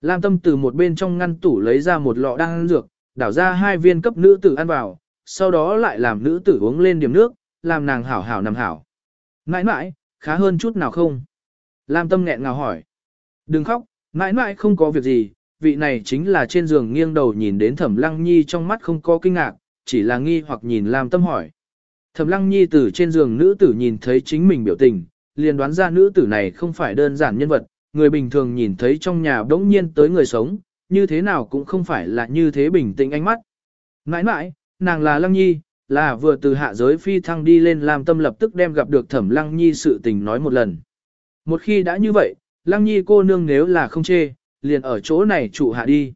Lam Tâm từ một bên trong ngăn tủ lấy ra một lọ đan ăn dược, đảo ra hai viên cấp nữ tử ăn vào, sau đó lại làm nữ tử uống lên điểm nước, làm nàng hảo hảo nằm hảo. Nãi nãi, khá hơn chút nào không? Lam Tâm nghẹn ngào hỏi. Đừng khóc, nãi nãi không có việc gì, vị này chính là trên giường nghiêng đầu nhìn đến Thẩm Lăng Nhi trong mắt không có kinh ngạc, chỉ là nghi hoặc nhìn Lam Tâm hỏi. Thẩm Lăng Nhi từ trên giường nữ tử nhìn thấy chính mình biểu tình, liền đoán ra nữ tử này không phải đơn giản nhân vật, người bình thường nhìn thấy trong nhà đống nhiên tới người sống, như thế nào cũng không phải là như thế bình tĩnh ánh mắt. Nãi nãi, nàng là Lăng Nhi, là vừa từ hạ giới phi thăng đi lên làm tâm lập tức đem gặp được Thẩm Lăng Nhi sự tình nói một lần. Một khi đã như vậy, Lăng Nhi cô nương nếu là không chê, liền ở chỗ này trụ hạ đi.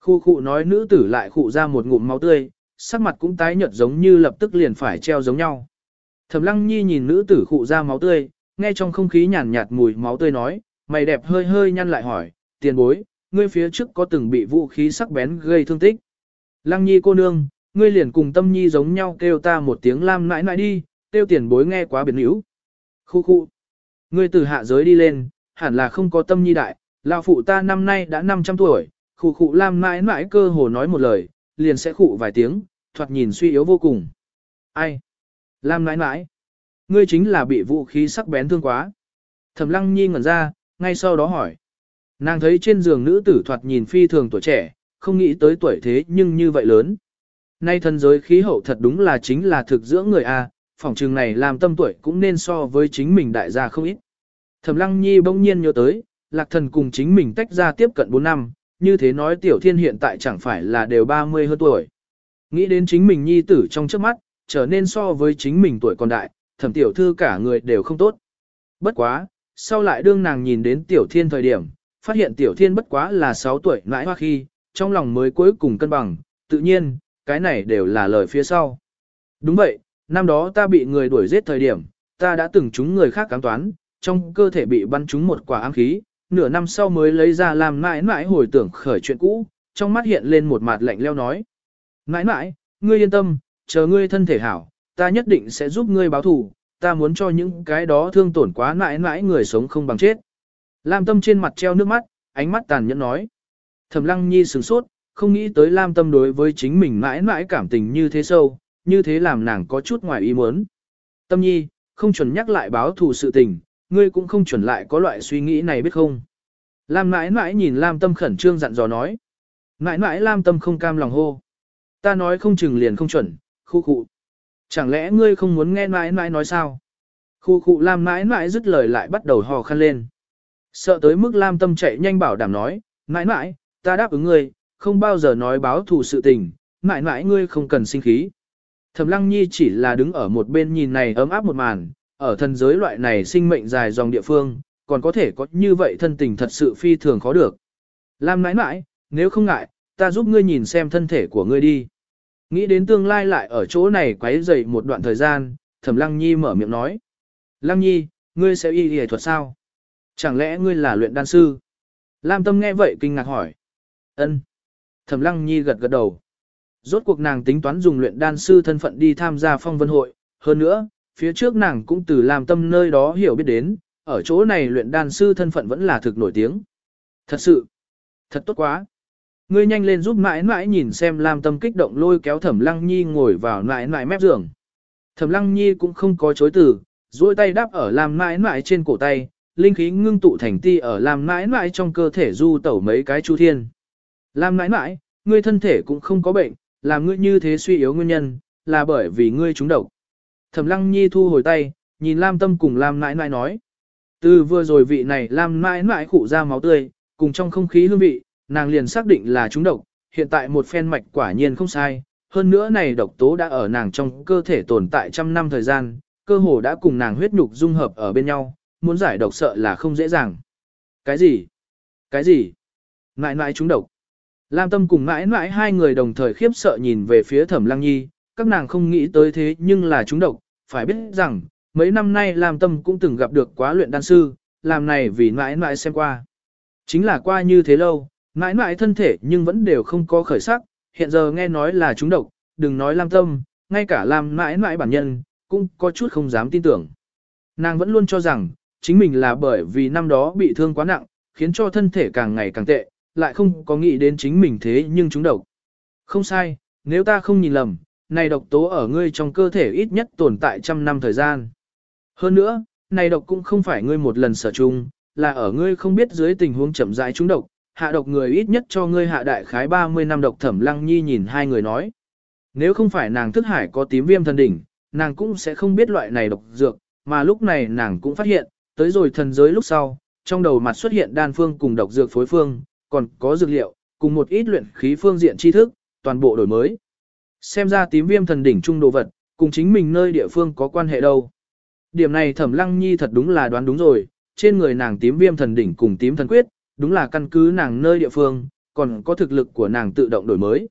Khu khu nói nữ tử lại khụ ra một ngụm máu tươi, sắc mặt cũng tái nhợt giống như lập tức liền phải treo giống nhau. Thẩm Lăng Nhi nhìn nữ tử khụ ra máu tươi, nghe trong không khí nhàn nhạt mùi máu tươi nói, mày đẹp hơi hơi nhăn lại hỏi, tiền bối, ngươi phía trước có từng bị vũ khí sắc bén gây thương tích. Lăng Nhi cô nương, ngươi liền cùng tâm nhi giống nhau kêu ta một tiếng lam nãi nãi đi, kêu tiền bối nghe quá biệt hữu." Khu khu. Ngươi từ hạ giới đi lên, hẳn là không có tâm nhi đại, lão phụ ta năm nay đã 500 tuổi, khu khu lam nãi nãi cơ hồ nói một lời, liền sẽ khụ vài tiếng, thoạt nhìn suy yếu vô cùng. Ai? Lam nãi nãi. Ngươi chính là bị vũ khí sắc bén thương quá. Thẩm lăng nhi ngẩn ra, ngay sau đó hỏi. Nàng thấy trên giường nữ tử thoạt nhìn phi thường tuổi trẻ, không nghĩ tới tuổi thế nhưng như vậy lớn. Nay thần giới khí hậu thật đúng là chính là thực dưỡng người A, phỏng trường này làm tâm tuổi cũng nên so với chính mình đại gia không ít. Thẩm lăng nhi bỗng nhiên nhớ tới, lạc thần cùng chính mình tách ra tiếp cận 4 năm, như thế nói tiểu thiên hiện tại chẳng phải là đều 30 hơn tuổi. Nghĩ đến chính mình nhi tử trong trước mắt, trở nên so với chính mình tuổi còn đại, thẩm tiểu thư cả người đều không tốt. Bất quá, sau lại đương nàng nhìn đến tiểu thiên thời điểm, phát hiện tiểu thiên bất quá là 6 tuổi nãi hoa khi, trong lòng mới cuối cùng cân bằng, tự nhiên, cái này đều là lời phía sau. Đúng vậy, năm đó ta bị người đuổi giết thời điểm, ta đã từng trúng người khác cám toán, trong cơ thể bị bắn trúng một quả ám khí, nửa năm sau mới lấy ra làm mãi mãi hồi tưởng khởi chuyện cũ, trong mắt hiện lên một mặt lạnh leo nói. Mãi mãi, ngươi yên tâm, chờ ngươi thân thể hảo, ta nhất định sẽ giúp ngươi báo thù, ta muốn cho những cái đó thương tổn quá mãi mãi người sống không bằng chết. Lam tâm trên mặt treo nước mắt, ánh mắt tàn nhẫn nói. Thẩm lăng nhi sửng sốt, không nghĩ tới Lam tâm đối với chính mình mãi mãi cảm tình như thế sâu, như thế làm nàng có chút ngoài ý muốn. Tâm nhi, không chuẩn nhắc lại báo thù sự tình, ngươi cũng không chuẩn lại có loại suy nghĩ này biết không. Lam mãi mãi nhìn Lam tâm khẩn trương dặn dò nói. Mãi mãi Lam tâm không cam lòng hô. Ta nói không chừng liền không chuẩn, khu khu. Chẳng lẽ ngươi không muốn nghe mãi mãi nói sao? Khu khu Lam mãi mãi dứt lời lại bắt đầu hò khăn lên. Sợ tới mức Lam tâm chạy nhanh bảo đảm nói, mãi mãi, ta đáp ứng ngươi, không bao giờ nói báo thù sự tình, mãi mãi ngươi không cần sinh khí. Thẩm Lăng Nhi chỉ là đứng ở một bên nhìn này ấm áp một màn, ở thần giới loại này sinh mệnh dài dòng địa phương, còn có thể có như vậy thân tình thật sự phi thường khó được. Lam mãi mãi, nếu không ngại, ta giúp ngươi nhìn xem thân thể của ngươi đi. Nghĩ đến tương lai lại ở chỗ này quấy dậy một đoạn thời gian, Thẩm Lăng Nhi mở miệng nói. Lăng Nhi, ngươi sẽ y y thuật sao? Chẳng lẽ ngươi là luyện đan sư? Lam Tâm nghe vậy kinh ngạc hỏi. Ân. Thẩm Lăng Nhi gật gật đầu. Rốt cuộc nàng tính toán dùng luyện đan sư thân phận đi tham gia phong vân hội, hơn nữa, phía trước nàng cũng từ Lam Tâm nơi đó hiểu biết đến, ở chỗ này luyện đan sư thân phận vẫn là thực nổi tiếng. Thật sự, thật tốt quá. Ngươi nhanh lên giúp mãi mãi nhìn xem Lam Tâm kích động lôi kéo Thẩm Lăng Nhi ngồi vào mãi mãi mép giường. Thẩm Lăng Nhi cũng không có chối từ, duỗi tay đáp ở Lam mãi mãi trên cổ tay, linh khí ngưng tụ thành ti ở Lam mãi mãi trong cơ thể du tẩu mấy cái chu thiên. Lam nãi nãi, ngươi thân thể cũng không có bệnh, làm ngươi như thế suy yếu nguyên nhân, là bởi vì ngươi trúng độc. Thẩm lăng nhi thu hồi tay, nhìn Lam tâm cùng Lam nãi nãi nói. Từ vừa rồi vị này Lam nãi nãi khụ ra máu tươi, cùng trong không khí hương vị, nàng liền xác định là trúng độc, hiện tại một phen mạch quả nhiên không sai. Hơn nữa này độc tố đã ở nàng trong cơ thể tồn tại trăm năm thời gian, cơ hồ đã cùng nàng huyết nhục dung hợp ở bên nhau, muốn giải độc sợ là không dễ dàng. Cái gì? Cái gì? Ngại ngại trúng độc. Lam Tâm cùng mãi mãi hai người đồng thời khiếp sợ nhìn về phía Thẩm Lăng Nhi, các nàng không nghĩ tới thế nhưng là trúng độc, phải biết rằng, mấy năm nay Lam Tâm cũng từng gặp được quá luyện đan sư, làm này vì mãi mãi xem qua. Chính là qua như thế lâu, mãi mãi thân thể nhưng vẫn đều không có khởi sắc, hiện giờ nghe nói là trúng độc, đừng nói Lam Tâm, ngay cả làm mãi mãi bản nhân, cũng có chút không dám tin tưởng. Nàng vẫn luôn cho rằng, chính mình là bởi vì năm đó bị thương quá nặng, khiến cho thân thể càng ngày càng tệ, lại không có nghĩ đến chính mình thế nhưng chúng độc. Không sai, nếu ta không nhìn lầm, này độc tố ở ngươi trong cơ thể ít nhất tồn tại trăm năm thời gian. Hơn nữa, này độc cũng không phải ngươi một lần sở chung, là ở ngươi không biết dưới tình huống chậm rãi trúng độc, hạ độc người ít nhất cho ngươi hạ đại khái 30 năm độc thẩm lăng nhi nhìn hai người nói. Nếu không phải nàng thức hải có tím viêm thần đỉnh, nàng cũng sẽ không biết loại này độc dược, mà lúc này nàng cũng phát hiện, tới rồi thần giới lúc sau, trong đầu mặt xuất hiện đan phương cùng độc dược phối phương, còn có dược liệu, cùng một ít luyện khí phương diện tri thức, toàn bộ đổi mới. Xem ra tím viêm thần đỉnh trung đồ vật, cùng chính mình nơi địa phương có quan hệ đâu. Điểm này thẩm lăng nhi thật đúng là đoán đúng rồi, trên người nàng tím viêm thần đỉnh cùng tím thần quyết, đúng là căn cứ nàng nơi địa phương, còn có thực lực của nàng tự động đổi mới.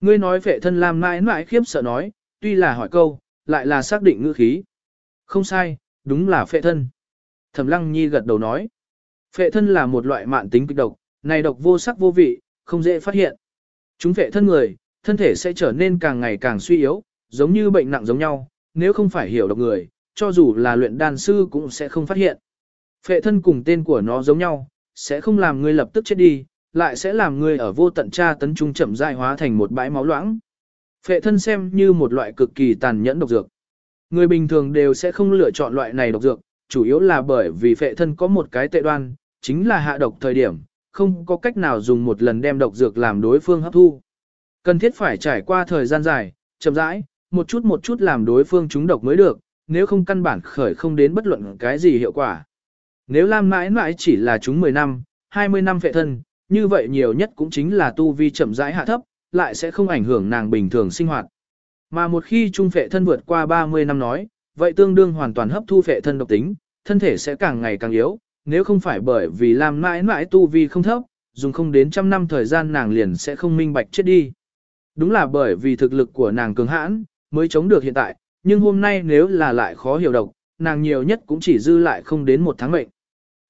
Ngươi nói phệ thân làm mãi mãi khiếp sợ nói, tuy là hỏi câu, lại là xác định ngữ khí. Không sai, đúng là phệ thân. Thẩm lăng nhi gật đầu nói. Phệ thân là một loại mạn tính kịch độc, này độc vô sắc vô vị, không dễ phát hiện. Chúng phệ thân người, thân thể sẽ trở nên càng ngày càng suy yếu, giống như bệnh nặng giống nhau, nếu không phải hiểu độc người, cho dù là luyện đan sư cũng sẽ không phát hiện. Phệ thân cùng tên của nó giống nhau, sẽ không làm ngươi lập tức chết đi, lại sẽ làm ngươi ở vô tận tra tấn trung chậm rãi hóa thành một bãi máu loãng. Phệ thân xem như một loại cực kỳ tàn nhẫn độc dược. Người bình thường đều sẽ không lựa chọn loại này độc dược, chủ yếu là bởi vì phệ thân có một cái tệ đoan, chính là hạ độc thời điểm, không có cách nào dùng một lần đem độc dược làm đối phương hấp thu. Cần thiết phải trải qua thời gian dài, chậm rãi, một chút một chút làm đối phương trúng độc mới được, nếu không căn bản khởi không đến bất luận cái gì hiệu quả. Nếu Lam mãi mãi chỉ là chúng 10 năm, 20 năm phệ thân, như vậy nhiều nhất cũng chính là tu vi chậm rãi hạ thấp, lại sẽ không ảnh hưởng nàng bình thường sinh hoạt. Mà một khi trung phệ thân vượt qua 30 năm nói, vậy tương đương hoàn toàn hấp thu phệ thân độc tính, thân thể sẽ càng ngày càng yếu, nếu không phải bởi vì làm mãi mãi tu vi không thấp, dùng không đến trăm năm thời gian nàng liền sẽ không minh bạch chết đi. Đúng là bởi vì thực lực của nàng cường hãn, mới chống được hiện tại, nhưng hôm nay nếu là lại khó hiểu độc, nàng nhiều nhất cũng chỉ dư lại không đến một tháng mệnh.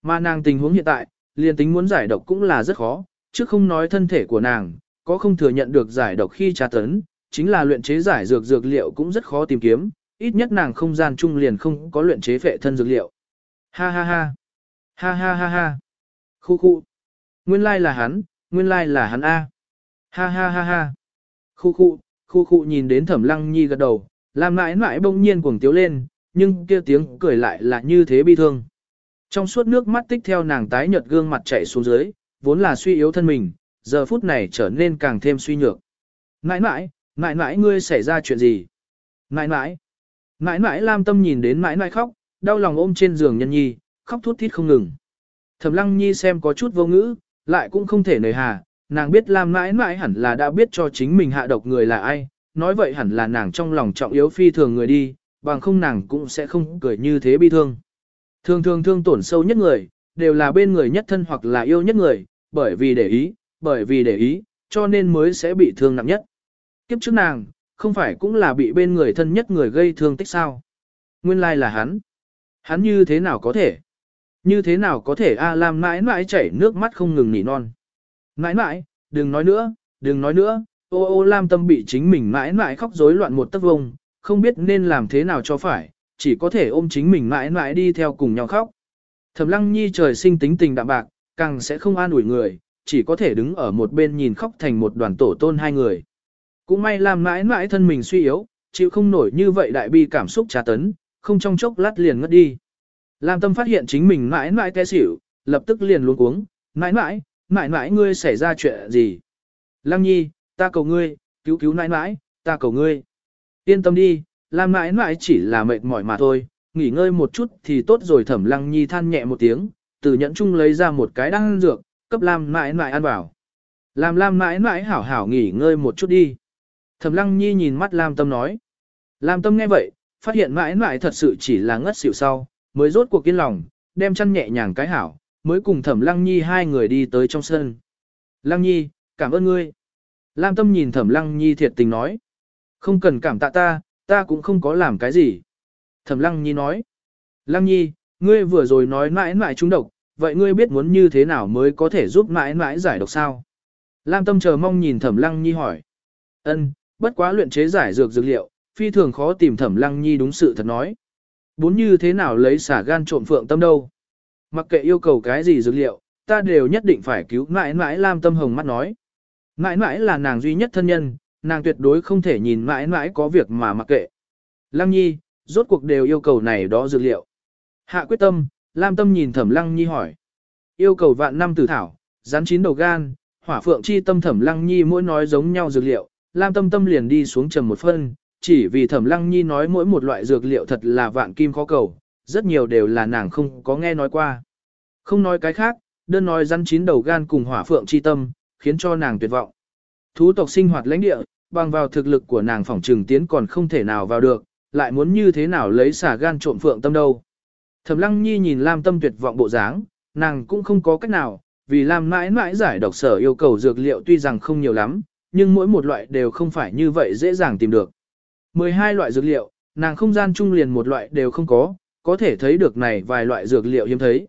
Mà nàng tình huống hiện tại, liền tính muốn giải độc cũng là rất khó, chứ không nói thân thể của nàng, có không thừa nhận được giải độc khi tra tấn, chính là luyện chế giải dược dược liệu cũng rất khó tìm kiếm, ít nhất nàng không gian chung liền không có luyện chế phệ thân dược liệu. Ha ha ha. Ha ha ha ha. Khu khu. Nguyên lai là hắn, nguyên lai là hắn A. Ha ha ha ha. Khu khu, khu khu nhìn đến thẩm lăng nhi gật đầu, làm mãi mãi bỗng nhiên cuồng tiếu lên, nhưng kia tiếng cười lại là như thế bi thương. Trong suốt nước mắt tích theo nàng tái nhợt gương mặt chảy xuống dưới, vốn là suy yếu thân mình, giờ phút này trở nên càng thêm suy nhược. Nãi nãi, nãi nãi ngươi xảy ra chuyện gì? Nãi nãi, nãi nãi lam tâm nhìn đến nãi nãi khóc, đau lòng ôm trên giường nhân nhi, khóc thút thít không ngừng. Thẩm lăng nhi xem có chút vô ngữ, lại cũng không thể nời hà, nàng biết Lam nãi nãi hẳn là đã biết cho chính mình hạ độc người là ai, nói vậy hẳn là nàng trong lòng trọng yếu phi thường người đi, bằng không nàng cũng sẽ không cười như thế bi thương. Thường thường thương tổn sâu nhất người, đều là bên người nhất thân hoặc là yêu nhất người, bởi vì để ý, bởi vì để ý, cho nên mới sẽ bị thương nặng nhất. Kiếp trước nàng, không phải cũng là bị bên người thân nhất người gây thương tích sao. Nguyên lai là hắn. Hắn như thế nào có thể? Như thế nào có thể A Lam mãi mãi chảy nước mắt không ngừng nỉ non. Mãi mãi, đừng nói nữa, đừng nói nữa, ô ô Lam tâm bị chính mình mãi mãi khóc rối loạn một tấc vông, không biết nên làm thế nào cho phải, chỉ có thể ôm chính mình mãi mãi đi theo cùng nhau khóc. Thẩm lăng nhi trời sinh tính tình đạm bạc, càng sẽ không an ủi người, chỉ có thể đứng ở một bên nhìn khóc thành một đoàn tổ tôn hai người. Cũng may làm mãi mãi thân mình suy yếu, chịu không nổi như vậy đại bi cảm xúc trà tấn, không trong chốc lát liền ngất đi. Lam tâm phát hiện chính mình mãi mãi té xỉu, lập tức liền luống cuống, mãi mãi, mãi mãi ngươi xảy ra chuyện gì? Lăng nhi, ta cầu ngươi, cứu cứu mãi mãi, ta cầu ngươi. Yên tâm đi, Lam mãi mãi chỉ là mệt mỏi mà thôi, nghỉ ngơi một chút thì tốt rồi thẩm lăng nhi than nhẹ một tiếng, từ nhẫn chung lấy ra một cái đan dược, cấp Lam mãi mãi ăn vào. Làm Lam mãi mãi hảo hảo nghỉ ngơi một chút đi. Thẩm lăng nhi nhìn mắt Lam tâm nói. Lam tâm nghe vậy, phát hiện mãi mãi thật sự chỉ là ngất xỉu sau, mới rốt cuộc kiên lòng, đem chăn nhẹ nhàng cái hảo, mới cùng thẩm lăng nhi hai người đi tới trong sân. Lăng nhi, cảm ơn ngươi. Lam tâm nhìn thẩm lăng nhi thiệt tình nói. Không cần cảm tạ ta, ta cũng không có làm cái gì. Thẩm lăng nhi nói. Lăng nhi, ngươi vừa rồi nói mãi mãi trúng độc, vậy ngươi biết muốn như thế nào mới có thể giúp mãi mãi giải độc sao? Lam tâm chờ mong nhìn thẩm lăng nhi hỏi. Ân, bất quá luyện chế giải dược dược liệu, phi thường khó tìm thẩm lăng nhi đúng sự thật nói. Bốn như thế nào lấy xả gan trộm phượng tâm đâu? Mặc kệ yêu cầu cái gì dược liệu, ta đều nhất định phải cứu mãi mãi Lam tâm hồng mắt nói. Mãi mãi là nàng duy nhất thân nhân, nàng tuyệt đối không thể nhìn mãi mãi có việc mà mặc kệ. Lăng nhi, rốt cuộc đều yêu cầu này đó dược liệu. Hạ quyết tâm, Lam tâm nhìn thẩm lăng nhi hỏi. Yêu cầu vạn năm tử thảo, rắn chín đầu gan, hỏa phượng chi tâm thẩm lăng nhi mỗi nói giống nhau dược liệu, Lam tâm tâm liền đi xuống trầm một phân, chỉ vì thẩm lăng nhi nói mỗi một loại dược liệu thật là vạn kim khó cầu, rất nhiều đều là nàng không có nghe nói qua. Không nói cái khác, đơn nói rắn chín đầu gan cùng hỏa phượng chi tâm, khiến cho nàng tuyệt vọng. Thú tộc sinh hoạt lãnh địa, bằng vào thực lực của nàng phỏng trừng tiến còn không thể nào vào được, lại muốn như thế nào lấy xả gan trộm phượng tâm đâu. Thẩm lăng nhi nhìn Lam tâm tuyệt vọng bộ dáng, nàng cũng không có cách nào, vì Lam mãi mãi giải độc sở yêu cầu dược liệu tuy rằng không nhiều lắm, nhưng mỗi một loại đều không phải như vậy dễ dàng tìm được. 12 loại dược liệu, nàng không gian trung liền một loại đều không có, có thể thấy được này vài loại dược liệu hiếm thấy.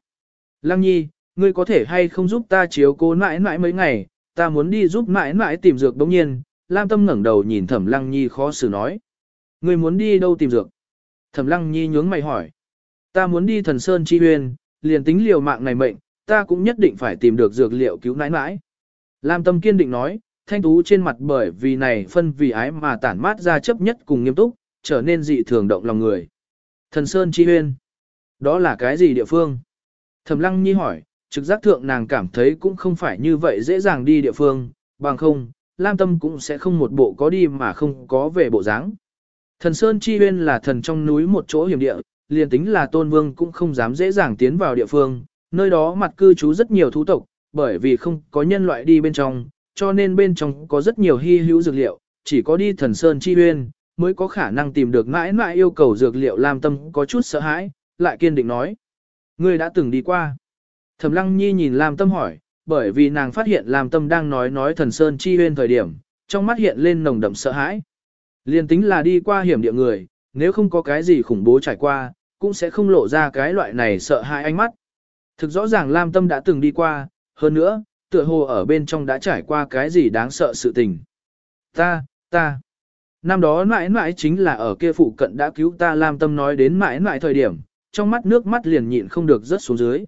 Lăng nhi, ngươi có thể hay không giúp ta chiếu cố mãi mãi mấy ngày, ta muốn đi giúp mãi mãi tìm dược đống nhiên. Lam tâm ngẩng đầu nhìn thẩm lăng nhi khó xử nói. Ngươi muốn đi đâu tìm dược? Thẩm lăng nhi nhướng mày hỏi. Ta muốn đi thần sơn chi huyền, liền tính liều mạng này mệnh, ta cũng nhất định phải tìm được dược liệu cứu nãi nãi. Lam tâm kiên định nói, thanh tú trên mặt bởi vì này phân vì ái mà tản mát ra chấp nhất cùng nghiêm túc, trở nên dị thường động lòng người. Thần Sơn Chi huyền, đó là cái gì địa phương? Thẩm Lăng Nhi hỏi, trực giác thượng nàng cảm thấy cũng không phải như vậy dễ dàng đi địa phương, bằng không, Lam Tâm cũng sẽ không một bộ có đi mà không có về bộ dáng. Thần Sơn Chi Huyên là thần trong núi một chỗ hiểm địa, liền tính là Tôn Vương cũng không dám dễ dàng tiến vào địa phương, nơi đó mặt cư trú rất nhiều thú tộc, bởi vì không có nhân loại đi bên trong, cho nên bên trong có rất nhiều hy hữu dược liệu, chỉ có đi thần sơn chi uyên mới có khả năng tìm được mãi mãi yêu cầu dược liệu Lam Tâm có chút sợ hãi, lại kiên định nói. Ngươi đã từng đi qua. Thẩm Lăng Nhi nhìn Lam Tâm hỏi, bởi vì nàng phát hiện Lam Tâm đang nói nói thần sơn chi Huyên thời điểm, trong mắt hiện lên nồng đậm sợ hãi. Liên tính là đi qua hiểm địa người, nếu không có cái gì khủng bố trải qua, cũng sẽ không lộ ra cái loại này sợ hãi ánh mắt. Thực rõ ràng Lam Tâm đã từng đi qua, hơn nữa, tựa hồ ở bên trong đã trải qua cái gì đáng sợ sự tình. Ta, ta. Năm đó mãi mãi chính là ở kia phụ cận đã cứu ta Lam Tâm nói đến mãi mãi thời điểm, trong mắt nước mắt liền nhịn không được rớt xuống dưới.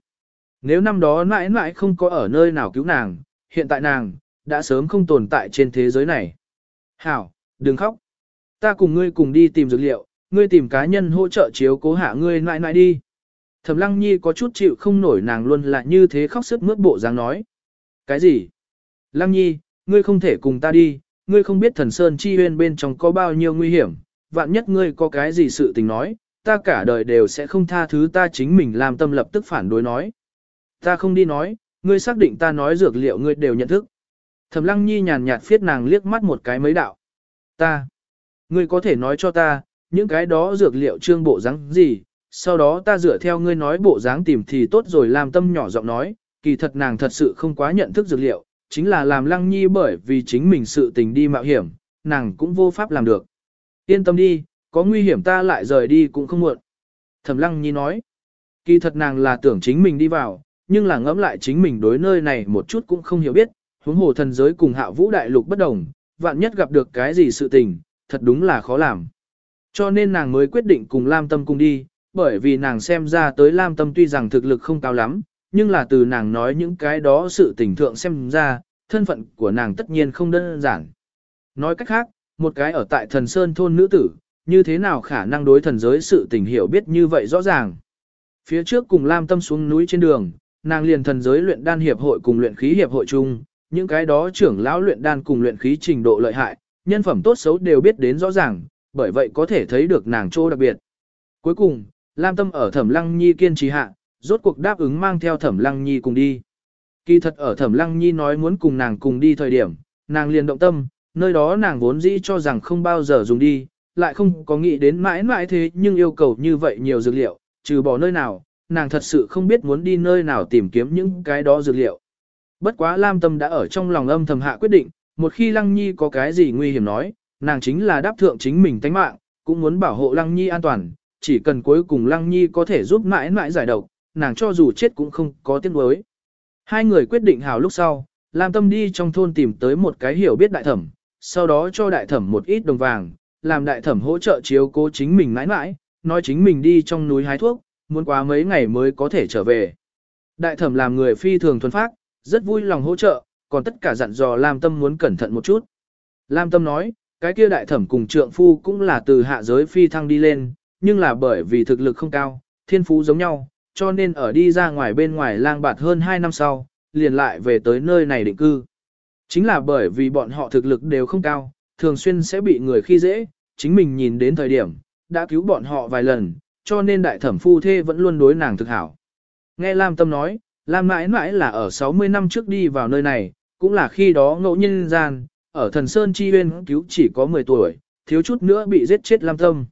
Nếu năm đó mãi mãi không có ở nơi nào cứu nàng, hiện tại nàng, đã sớm không tồn tại trên thế giới này. Hảo, đừng khóc. Ta cùng ngươi cùng đi tìm dược liệu, ngươi tìm cá nhân hỗ trợ chiếu cố hạ ngươi mãi mãi đi. Thẩm Lăng Nhi có chút chịu không nổi nàng luôn là như thế khóc sức mướt bộ dáng nói. Cái gì? Lăng nhi, ngươi không thể cùng ta đi, ngươi không biết thần sơn chi huyên bên trong có bao nhiêu nguy hiểm, vạn nhất ngươi có cái gì sự tình nói, ta cả đời đều sẽ không tha thứ ta chính mình làm tâm lập tức phản đối nói. Ta không đi nói, ngươi xác định ta nói dược liệu ngươi đều nhận thức. Thẩm lăng nhi nhàn nhạt phiết nàng liếc mắt một cái mấy đạo. Ta, ngươi có thể nói cho ta, những cái đó dược liệu trương bộ dáng gì, sau đó ta dựa theo ngươi nói bộ dáng tìm thì tốt rồi làm tâm nhỏ giọng nói, kỳ thật nàng thật sự không quá nhận thức dược liệu, chính là làm lăng nhi bởi vì chính mình sự tình đi mạo hiểm, nàng cũng vô pháp làm được. Yên tâm đi, có nguy hiểm ta lại rời đi cũng không muộn. Thẩm lăng nhi nói, kỳ thật nàng là tưởng chính mình đi vào, nhưng là ngẫm lại chính mình đối nơi này một chút cũng không hiểu biết, huống hồ thần giới cùng hạ vũ đại lục bất đồng, vạn nhất gặp được cái gì sự tình, thật đúng là khó làm. Cho nên nàng mới quyết định cùng Lam Tâm cùng đi, bởi vì nàng xem ra tới Lam Tâm tuy rằng thực lực không cao lắm, nhưng là từ nàng nói những cái đó sự tình thượng xem ra, thân phận của nàng tất nhiên không đơn giản. Nói cách khác, một cái ở tại thần sơn thôn nữ tử, như thế nào khả năng đối thần giới sự tình hiểu biết như vậy rõ ràng. Phía trước cùng Lam Tâm xuống núi trên đường, nàng liền thần giới luyện đan hiệp hội cùng luyện khí hiệp hội chung, những cái đó trưởng lão luyện đan cùng luyện khí trình độ lợi hại, nhân phẩm tốt xấu đều biết đến rõ ràng, bởi vậy có thể thấy được nàng chỗ đặc biệt. Cuối cùng, Lam Tâm ở Thẩm Lăng Nhi kiên trì hạ, rốt cuộc đáp ứng mang theo Thẩm Lăng Nhi cùng đi. Kỳ thật ở Thẩm Lăng Nhi nói muốn cùng nàng cùng đi thời điểm, nàng liền động tâm, nơi đó nàng vốn dĩ cho rằng không bao giờ dùng đi, lại không có nghĩ đến mãi mãi thế nhưng yêu cầu như vậy nhiều dược liệu, trừ bỏ nơi nào, nàng thật sự không biết muốn đi nơi nào tìm kiếm những cái đó dược liệu. Bất quá Lam Tâm đã ở trong lòng âm thầm hạ quyết định, một khi Lăng Nhi có cái gì nguy hiểm nói, nàng chính là đáp thượng chính mình tánh mạng, cũng muốn bảo hộ Lăng Nhi an toàn, chỉ cần cuối cùng Lăng Nhi có thể giúp mãi mãi giải độc, nàng cho dù chết cũng không có tiếc nuối. Hai người quyết định hào lúc sau, Lam Tâm đi trong thôn tìm tới một cái hiểu biết đại thẩm, sau đó cho đại thẩm một ít đồng vàng, làm đại thẩm hỗ trợ chiếu cố chính mình mãi mãi, nói chính mình đi trong núi hái thuốc, muốn quá mấy ngày mới có thể trở về. Đại thẩm làm người phi thường thuần phát, rất vui lòng hỗ trợ, còn tất cả dặn dò Lam Tâm muốn cẩn thận một chút. Lam Tâm nói, cái kia đại thẩm cùng trượng phu cũng là từ hạ giới phi thăng đi lên, nhưng là bởi vì thực lực không cao, thiên phú giống nhau, cho nên ở đi ra ngoài bên ngoài lang bạt hơn 2 năm sau, liền lại về tới nơi này định cư. Chính là bởi vì bọn họ thực lực đều không cao, thường xuyên sẽ bị người khi dễ, chính mình nhìn đến thời điểm, đã cứu bọn họ vài lần, cho nên đại thẩm phu thê vẫn luôn đối nàng thực hảo. Nghe Lam Tâm nói, Lam mãi mãi là ở 60 năm trước đi vào nơi này, cũng là khi đó ngẫu nhiên gian, ở thần Sơn Chi Huyên cứu chỉ có 10 tuổi, thiếu chút nữa bị giết chết Lam Tâm.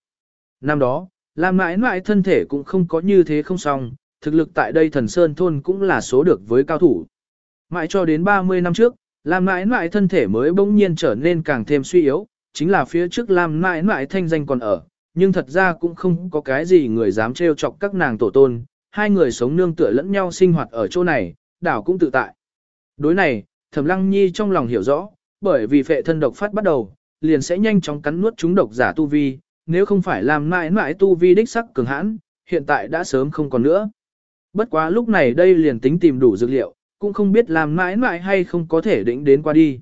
Năm đó, Lam mãi mãi thân thể cũng không có như thế không xong, thực lực tại đây thần Sơn Thôn cũng là số được với cao thủ. Mãi cho đến 30 năm trước, Lam mãi mãi thân thể mới bỗng nhiên trở nên càng thêm suy yếu, chính là phía trước Lam mãi mãi thanh danh còn ở, nhưng thật ra cũng không có cái gì người dám trêu chọc các nàng tổ tôn, hai người sống nương tựa lẫn nhau sinh hoạt ở chỗ này, đảo cũng tự tại. Đối này, Thẩm Lăng Nhi trong lòng hiểu rõ, bởi vì phệ thân độc phát bắt đầu, liền sẽ nhanh chóng cắn nuốt chúng độc giả tu vi, nếu không phải làm mãi mãi tu vi đích sắc cường hãn, hiện tại đã sớm không còn nữa. Bất quá lúc này đây liền tính tìm đủ dược liệu, cũng không biết làm mãi mãi hay không có thể đỉnh đến qua đi.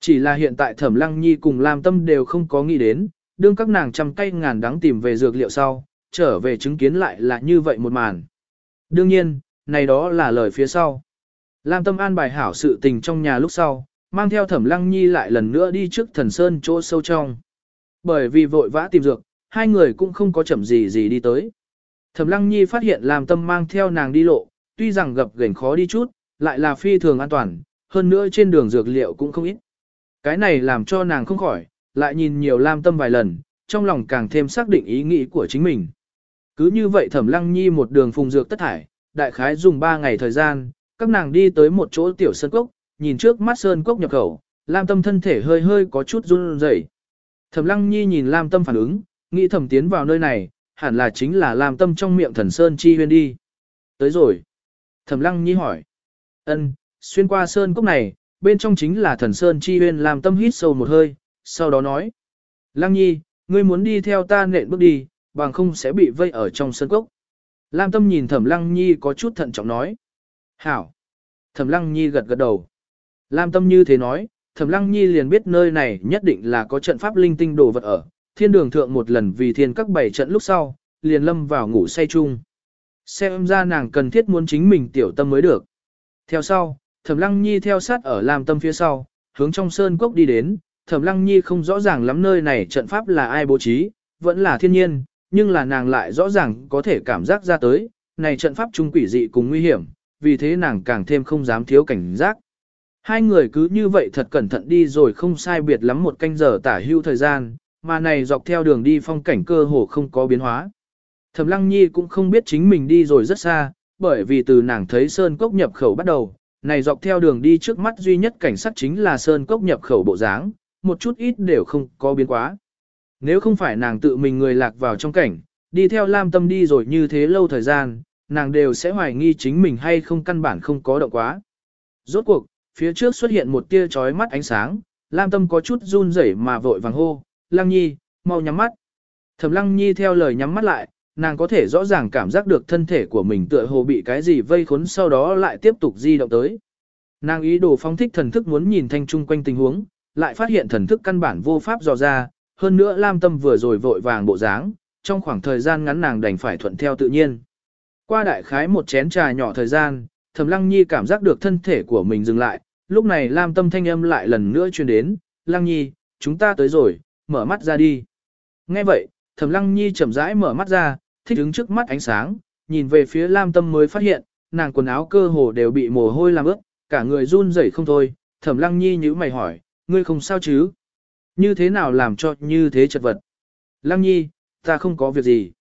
Chỉ là hiện tại Thẩm Lăng Nhi cùng Lam Tâm đều không có nghĩ đến, đương các nàng trăm cây ngàn đắng tìm về dược liệu sau, trở về chứng kiến lại là như vậy một màn. Đương nhiên, này đó là lời phía sau. Lam Tâm an bài hảo sự tình trong nhà lúc sau, mang theo Thẩm Lăng Nhi lại lần nữa đi trước thần sơn chỗ sâu trong. Bởi vì vội vã tìm dược, hai người cũng không có chậm gì gì đi tới. Thẩm Lăng Nhi phát hiện Lam Tâm mang theo nàng đi lộ, tuy rằng gặp gành khó đi chút, lại là phi thường an toàn, hơn nữa trên đường dược liệu cũng không ít. Cái này làm cho nàng không khỏi, lại nhìn nhiều Lam Tâm vài lần, trong lòng càng thêm xác định ý nghĩ của chính mình. Cứ như vậy Thẩm Lăng Nhi một đường phùng dược tất thải, đại khái dùng 3 ngày thời gian, các nàng đi tới một chỗ tiểu sơn cốc, nhìn trước mắt sơn cốc nhập khẩu, Lam Tâm thân thể hơi hơi có chút run rẩy. Thẩm Lăng Nhi nhìn Lam Tâm phản ứng, nghĩ thẩm tiến vào nơi này, hẳn là chính là Lam Tâm trong miệng thần sơn chi huyên đi. Tới rồi. Thẩm Lăng Nhi hỏi. Ân, xuyên qua sơn cốc này, bên trong chính là thần sơn chi huyên Lam Tâm hít sâu một hơi, sau đó nói. Lăng Nhi, ngươi muốn đi theo ta nện bước đi, bằng không sẽ bị vây ở trong sơn cốc. Lam Tâm nhìn Thẩm Lăng Nhi có chút thận trọng nói. Hảo. Thẩm Lăng Nhi gật gật đầu. Lam Tâm như thế nói, Thẩm Lăng Nhi liền biết nơi này nhất định là có trận pháp linh tinh đồ vật ở. Thiên đường thượng một lần vì thiên các bảy trận lúc sau, liền lâm vào ngủ say chung. Xem ra nàng cần thiết muốn chính mình tiểu tâm mới được. Theo sau, Thẩm Lăng Nhi theo sát ở Lam Tâm phía sau, hướng trong sơn cốc đi đến. Thẩm Lăng Nhi không rõ ràng lắm nơi này trận pháp là ai bố trí, vẫn là thiên nhiên, nhưng là nàng lại rõ ràng có thể cảm giác ra tới, này trận pháp trung quỷ dị cùng nguy hiểm, vì thế nàng càng thêm không dám thiếu cảnh giác. Hai người cứ như vậy thật cẩn thận đi rồi không sai biệt lắm một canh giờ tả hưu thời gian, mà này dọc theo đường đi phong cảnh cơ hồ không có biến hóa. Thẩm Lăng Nhi cũng không biết chính mình đi rồi rất xa, bởi vì từ nàng thấy sơn cốc nhập khẩu bắt đầu, này dọc theo đường đi trước mắt duy nhất cảnh sát chính là sơn cốc nhập khẩu bộ dáng, một chút ít đều không có biến quá. Nếu không phải nàng tự mình người lạc vào trong cảnh, đi theo Lam Tâm đi rồi như thế lâu thời gian, nàng đều sẽ hoài nghi chính mình hay không căn bản không có động quá. Rốt cuộc, phía trước xuất hiện một tia chói mắt ánh sáng, Lam Tâm có chút run rẩy mà vội vàng hô, Lăng Nhi, mau nhắm mắt. Thẩm Lăng Nhi theo lời nhắm mắt lại, nàng có thể rõ ràng cảm giác được thân thể của mình tựa hồ bị cái gì vây khốn sau đó lại tiếp tục di động tới. Nàng ý đồ phóng thích thần thức muốn nhìn thanh trung quanh tình huống, lại phát hiện thần thức căn bản vô pháp dò ra, hơn nữa Lam Tâm vừa rồi vội vàng bộ dáng, trong khoảng thời gian ngắn nàng đành phải thuận theo tự nhiên. Qua đại khái một chén trà nhỏ thời gian, Thẩm Lăng Nhi cảm giác được thân thể của mình dừng lại, lúc này Lam Tâm thanh âm lại lần nữa truyền đến, Lăng Nhi, chúng ta tới rồi, mở mắt ra đi. Nghe vậy, Thẩm Lăng Nhi chậm rãi mở mắt ra, thích ứng trước mắt ánh sáng, nhìn về phía Lam Tâm mới phát hiện, nàng quần áo cơ hồ đều bị mồ hôi làm ướt, cả người run rẩy không thôi. Thẩm Lăng Nhi nhíu mày hỏi, ngươi không sao chứ? Như thế nào làm cho như thế chật vật? Lăng Nhi, ta không có việc gì.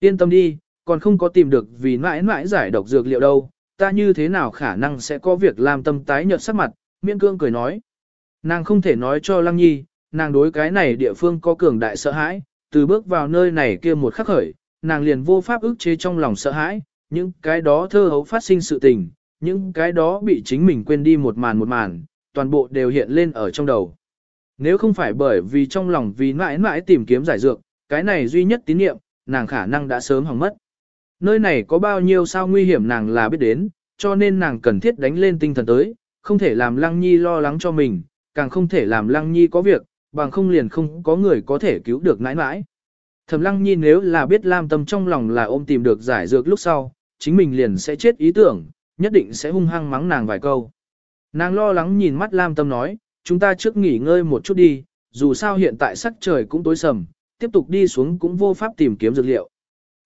Yên tâm đi, còn không có tìm được vì mãi mãi giải độc dược liệu đâu, ta như thế nào khả năng sẽ có việc làm tâm tái nhợt sắc mặt, miễn cương cười nói. Nàng không thể nói cho Lăng Nhi, nàng đối cái này địa phương có cường đại sợ hãi, từ bước vào nơi này kia một khắc khởi, nàng liền vô pháp ức chế trong lòng sợ hãi, những cái đó thơ hấu phát sinh sự tình, những cái đó bị chính mình quên đi một màn một màn, toàn bộ đều hiện lên ở trong đầu. Nếu không phải bởi vì trong lòng vì mãi mãi tìm kiếm giải dược, cái này duy nhất tín niệm, nàng khả năng đã sớm hỏng mất. Nơi này có bao nhiêu sao nguy hiểm nàng là biết đến, cho nên nàng cần thiết đánh lên tinh thần tới, không thể làm Lăng Nhi lo lắng cho mình, càng không thể làm Lăng Nhi có việc, bằng không liền không có người có thể cứu được nãi nãi. Thẩm Lăng Nhi nếu là biết Lam Tâm trong lòng là ôm tìm được giải dược lúc sau, chính mình liền sẽ chết ý tưởng, nhất định sẽ hung hăng mắng nàng vài câu. Nàng lo lắng nhìn mắt Lam Tâm nói, chúng ta trước nghỉ ngơi một chút đi, dù sao hiện tại sắc trời cũng tối sầm, tiếp tục đi xuống cũng vô pháp tìm kiếm dược liệu.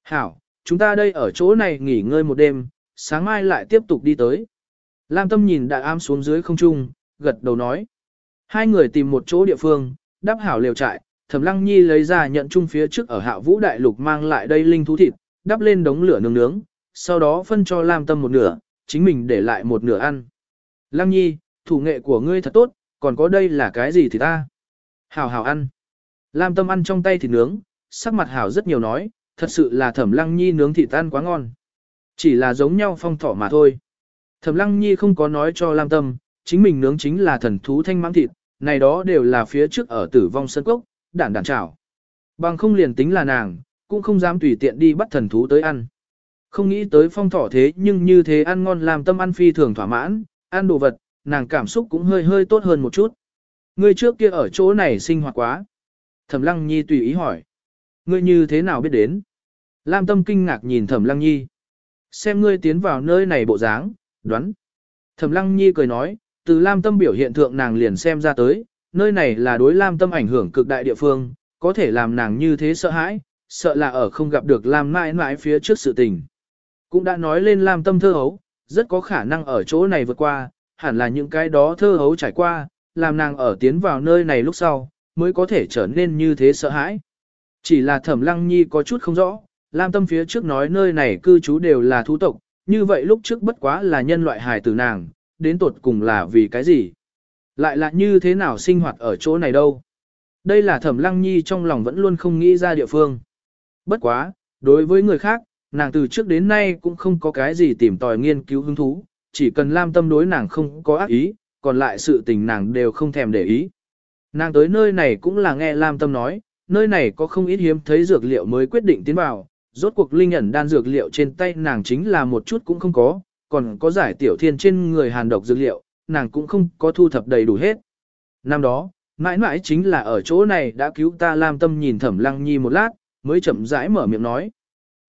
Hảo, chúng ta đây ở chỗ này nghỉ ngơi một đêm, sáng mai lại tiếp tục đi tới. Lam Tâm nhìn đại am xuống dưới không trung, gật đầu nói. Hai người tìm một chỗ địa phương, đắp hảo liều trại, Thẩm Lăng Nhi lấy ra nhận chung phía trước ở Hạ Vũ Đại Lục mang lại đây linh thú thịt, đắp lên đống lửa nướng nướng, sau đó phân cho Lam Tâm một nửa, chính mình để lại một nửa ăn. Lăng Nhi, thủ nghệ của ngươi thật tốt, còn có đây là cái gì thì ta? Hảo hảo ăn. Lam Tâm ăn trong tay thịt nướng, sắc mặt hảo rất nhiều nói, thật sự là Thẩm Lăng Nhi nướng thịt tan quá ngon. Chỉ là giống nhau phong thỏ mà thôi. Thẩm Lăng Nhi không có nói cho Lam Tâm, chính mình nướng chính là thần thú thanh mãng thịt, này đó đều là phía trước ở tử vong sân cốc, đản đản chảo. Bằng không liền tính là nàng, cũng không dám tùy tiện đi bắt thần thú tới ăn. Không nghĩ tới phong thỏ thế nhưng như thế ăn ngon làm tâm ăn phi thường thỏa mãn, ăn đồ vật, nàng cảm xúc cũng hơi hơi tốt hơn một chút. Ngươi trước kia ở chỗ này sinh hoạt quá. Thẩm Lăng Nhi tùy ý hỏi. Ngươi như thế nào biết đến? Lam Tâm kinh ngạc nhìn Thẩm Lăng Nhi. Xem ngươi tiến vào nơi này bộ dáng, đoán. Thẩm Lăng Nhi cười nói, từ Lam Tâm biểu hiện thượng nàng liền xem ra tới, nơi này là đối Lam Tâm ảnh hưởng cực đại địa phương, có thể làm nàng như thế sợ hãi, sợ là ở không gặp được Lam mãi mãi phía trước sự tình. Cũng đã nói lên Lam Tâm thơ hấu, rất có khả năng ở chỗ này vượt qua, hẳn là những cái đó thơ hấu trải qua, làm nàng ở tiến vào nơi này lúc sau, mới có thể trở nên như thế sợ hãi. Chỉ là Thẩm Lăng Nhi có chút không rõ, Lam Tâm phía trước nói nơi này cư trú đều là thú tộc, như vậy lúc trước bất quá là nhân loại hài tử nàng, đến tột cùng là vì cái gì? Lại là như thế nào sinh hoạt ở chỗ này đâu? Đây là thẩm lăng nhi trong lòng vẫn luôn không nghĩ ra địa phương. Bất quá, đối với người khác, nàng từ trước đến nay cũng không có cái gì tìm tòi nghiên cứu hứng thú, chỉ cần lam tâm đối nàng không có ác ý, còn lại sự tình nàng đều không thèm để ý. Nàng tới nơi này cũng là nghe lam tâm nói, nơi này có không ít hiếm thấy dược liệu mới quyết định tiến vào, rốt cuộc linh ẩn đan dược liệu trên tay nàng chính là một chút cũng không có, còn có giải tiểu thiên trên người hàn độc dược liệu, nàng cũng không có thu thập đầy đủ hết. Năm đó, mãi mãi chính là ở chỗ này đã cứu ta Lam Tâm nhìn Thẩm Lăng Nhi một lát, mới chậm rãi mở miệng nói.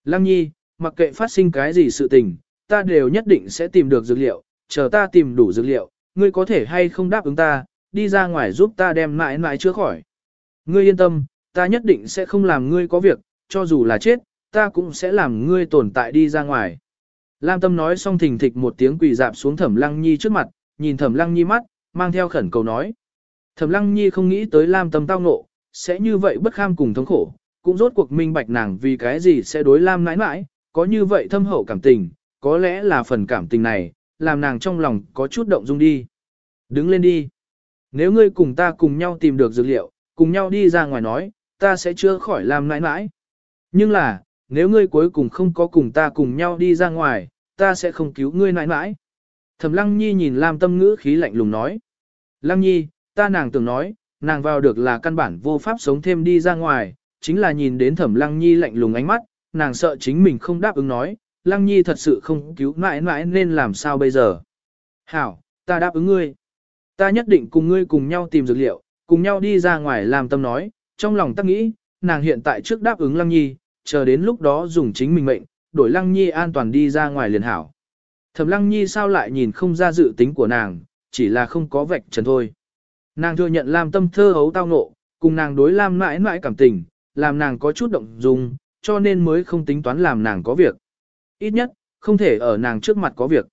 Lăng Nhi, mặc kệ phát sinh cái gì sự tình, ta đều nhất định sẽ tìm được dược liệu, chờ ta tìm đủ dược liệu, ngươi có thể hay không đáp ứng ta, đi ra ngoài giúp ta đem mãi mãi chữa khỏi. Ngươi yên tâm, ta nhất định sẽ không làm ngươi có việc, cho dù là chết, ta cũng sẽ làm ngươi tồn tại đi ra ngoài. Lam Tâm nói xong thình thịch một tiếng quỳ dạp xuống Thẩm Lăng Nhi trước mặt, nhìn Thẩm Lăng Nhi mắt, mang theo khẩn cầu nói. Thẩm Lăng Nhi không nghĩ tới Lam Tâm tao ngộ, sẽ như vậy bất kham cùng thống khổ, cũng rốt cuộc minh bạch nàng vì cái gì sẽ đối Lam nãi nãi, có như vậy thâm hậu cảm tình, có lẽ là phần cảm tình này, làm nàng trong lòng có chút động dung đi. Đứng lên đi. Nếu ngươi cùng ta cùng nhau tìm được dược liệu, cùng nhau đi ra ngoài nói, ta sẽ chữa khỏi Lam nãi nãi. Nhưng là, nếu ngươi cuối cùng không có cùng ta cùng nhau đi ra ngoài, ta sẽ không cứu ngươi nãi nãi. Thẩm Lăng Nhi nhìn Lam Tâm ngữ khí lạnh lùng nói. Lăng Nhi, ta nàng tưởng nói, nàng vào được là căn bản vô pháp sống thêm đi ra ngoài, chính là nhìn đến Thẩm Lăng Nhi lạnh lùng ánh mắt, nàng sợ chính mình không đáp ứng nói, Lăng Nhi thật sự không cứu mãi mãi nên làm sao bây giờ. Hảo, ta đáp ứng ngươi. Ta nhất định cùng ngươi cùng nhau tìm dược liệu, cùng nhau đi ra ngoài làm tâm nói, trong lòng ta nghĩ, nàng hiện tại trước đáp ứng Lăng Nhi, chờ đến lúc đó dùng chính mình mệnh, đổi Lăng Nhi an toàn đi ra ngoài liền hảo. Thẩm Lăng Nhi sao lại nhìn không ra dự tính của nàng, chỉ là không có vạch trần thôi. Nàng thừa nhận Lam tâm thơ hấu tao ngộ, cùng nàng đối Lam mãi mãi cảm tình, làm nàng có chút động dung, cho nên mới không tính toán làm nàng có việc. Ít nhất, không thể ở nàng trước mặt có việc.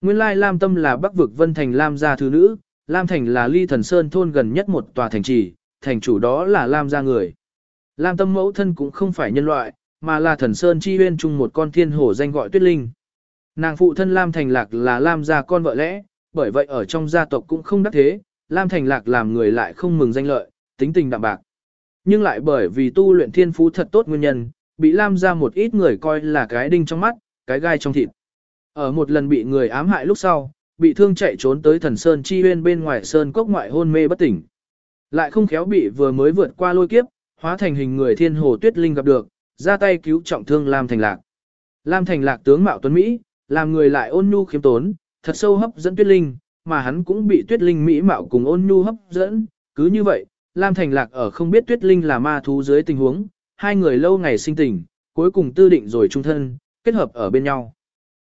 Nguyên lai Lam Tâm là bắc vực Vân Thành Lam gia thứ nữ, Lam Thành là ly thần sơn thôn gần nhất một tòa thành trì, thành chủ đó là Lam gia người. Lam Tâm mẫu thân cũng không phải nhân loại, mà là thần sơn chi huyên chung một con thiên hổ danh gọi tuyết linh. Nàng phụ thân Lam Thành Lạc là Lam gia con vợ lẽ, bởi vậy ở trong gia tộc cũng không đắc thế, Lam Thành Lạc làm người lại không mừng danh lợi, tính tình đạm bạc. Nhưng lại bởi vì tu luyện thiên phú thật tốt nguyên nhân, bị Lam gia một ít người coi là cái đinh trong mắt, cái gai trong thịt. Ở một lần bị người ám hại lúc sau, bị thương chạy trốn tới thần sơn chi huyên bên ngoài sơn cốc ngoại hôn mê bất tỉnh. Lại không khéo bị vừa mới vượt qua lôi kiếp, hóa thành hình người thiên hồ tuyết linh gặp được, ra tay cứu trọng thương Lam Thành Lạc. Lam Thành Lạc tướng mạo tuấn Mỹ, làm người lại ôn nhu khiêm tốn, thật sâu hấp dẫn tuyết linh, mà hắn cũng bị tuyết linh Mỹ mạo cùng ôn nhu hấp dẫn, cứ như vậy, Lam Thành Lạc ở không biết tuyết linh là ma thú dưới tình huống, hai người lâu ngày sinh tình, cuối cùng tư định rồi chung thân, kết hợp ở bên nhau.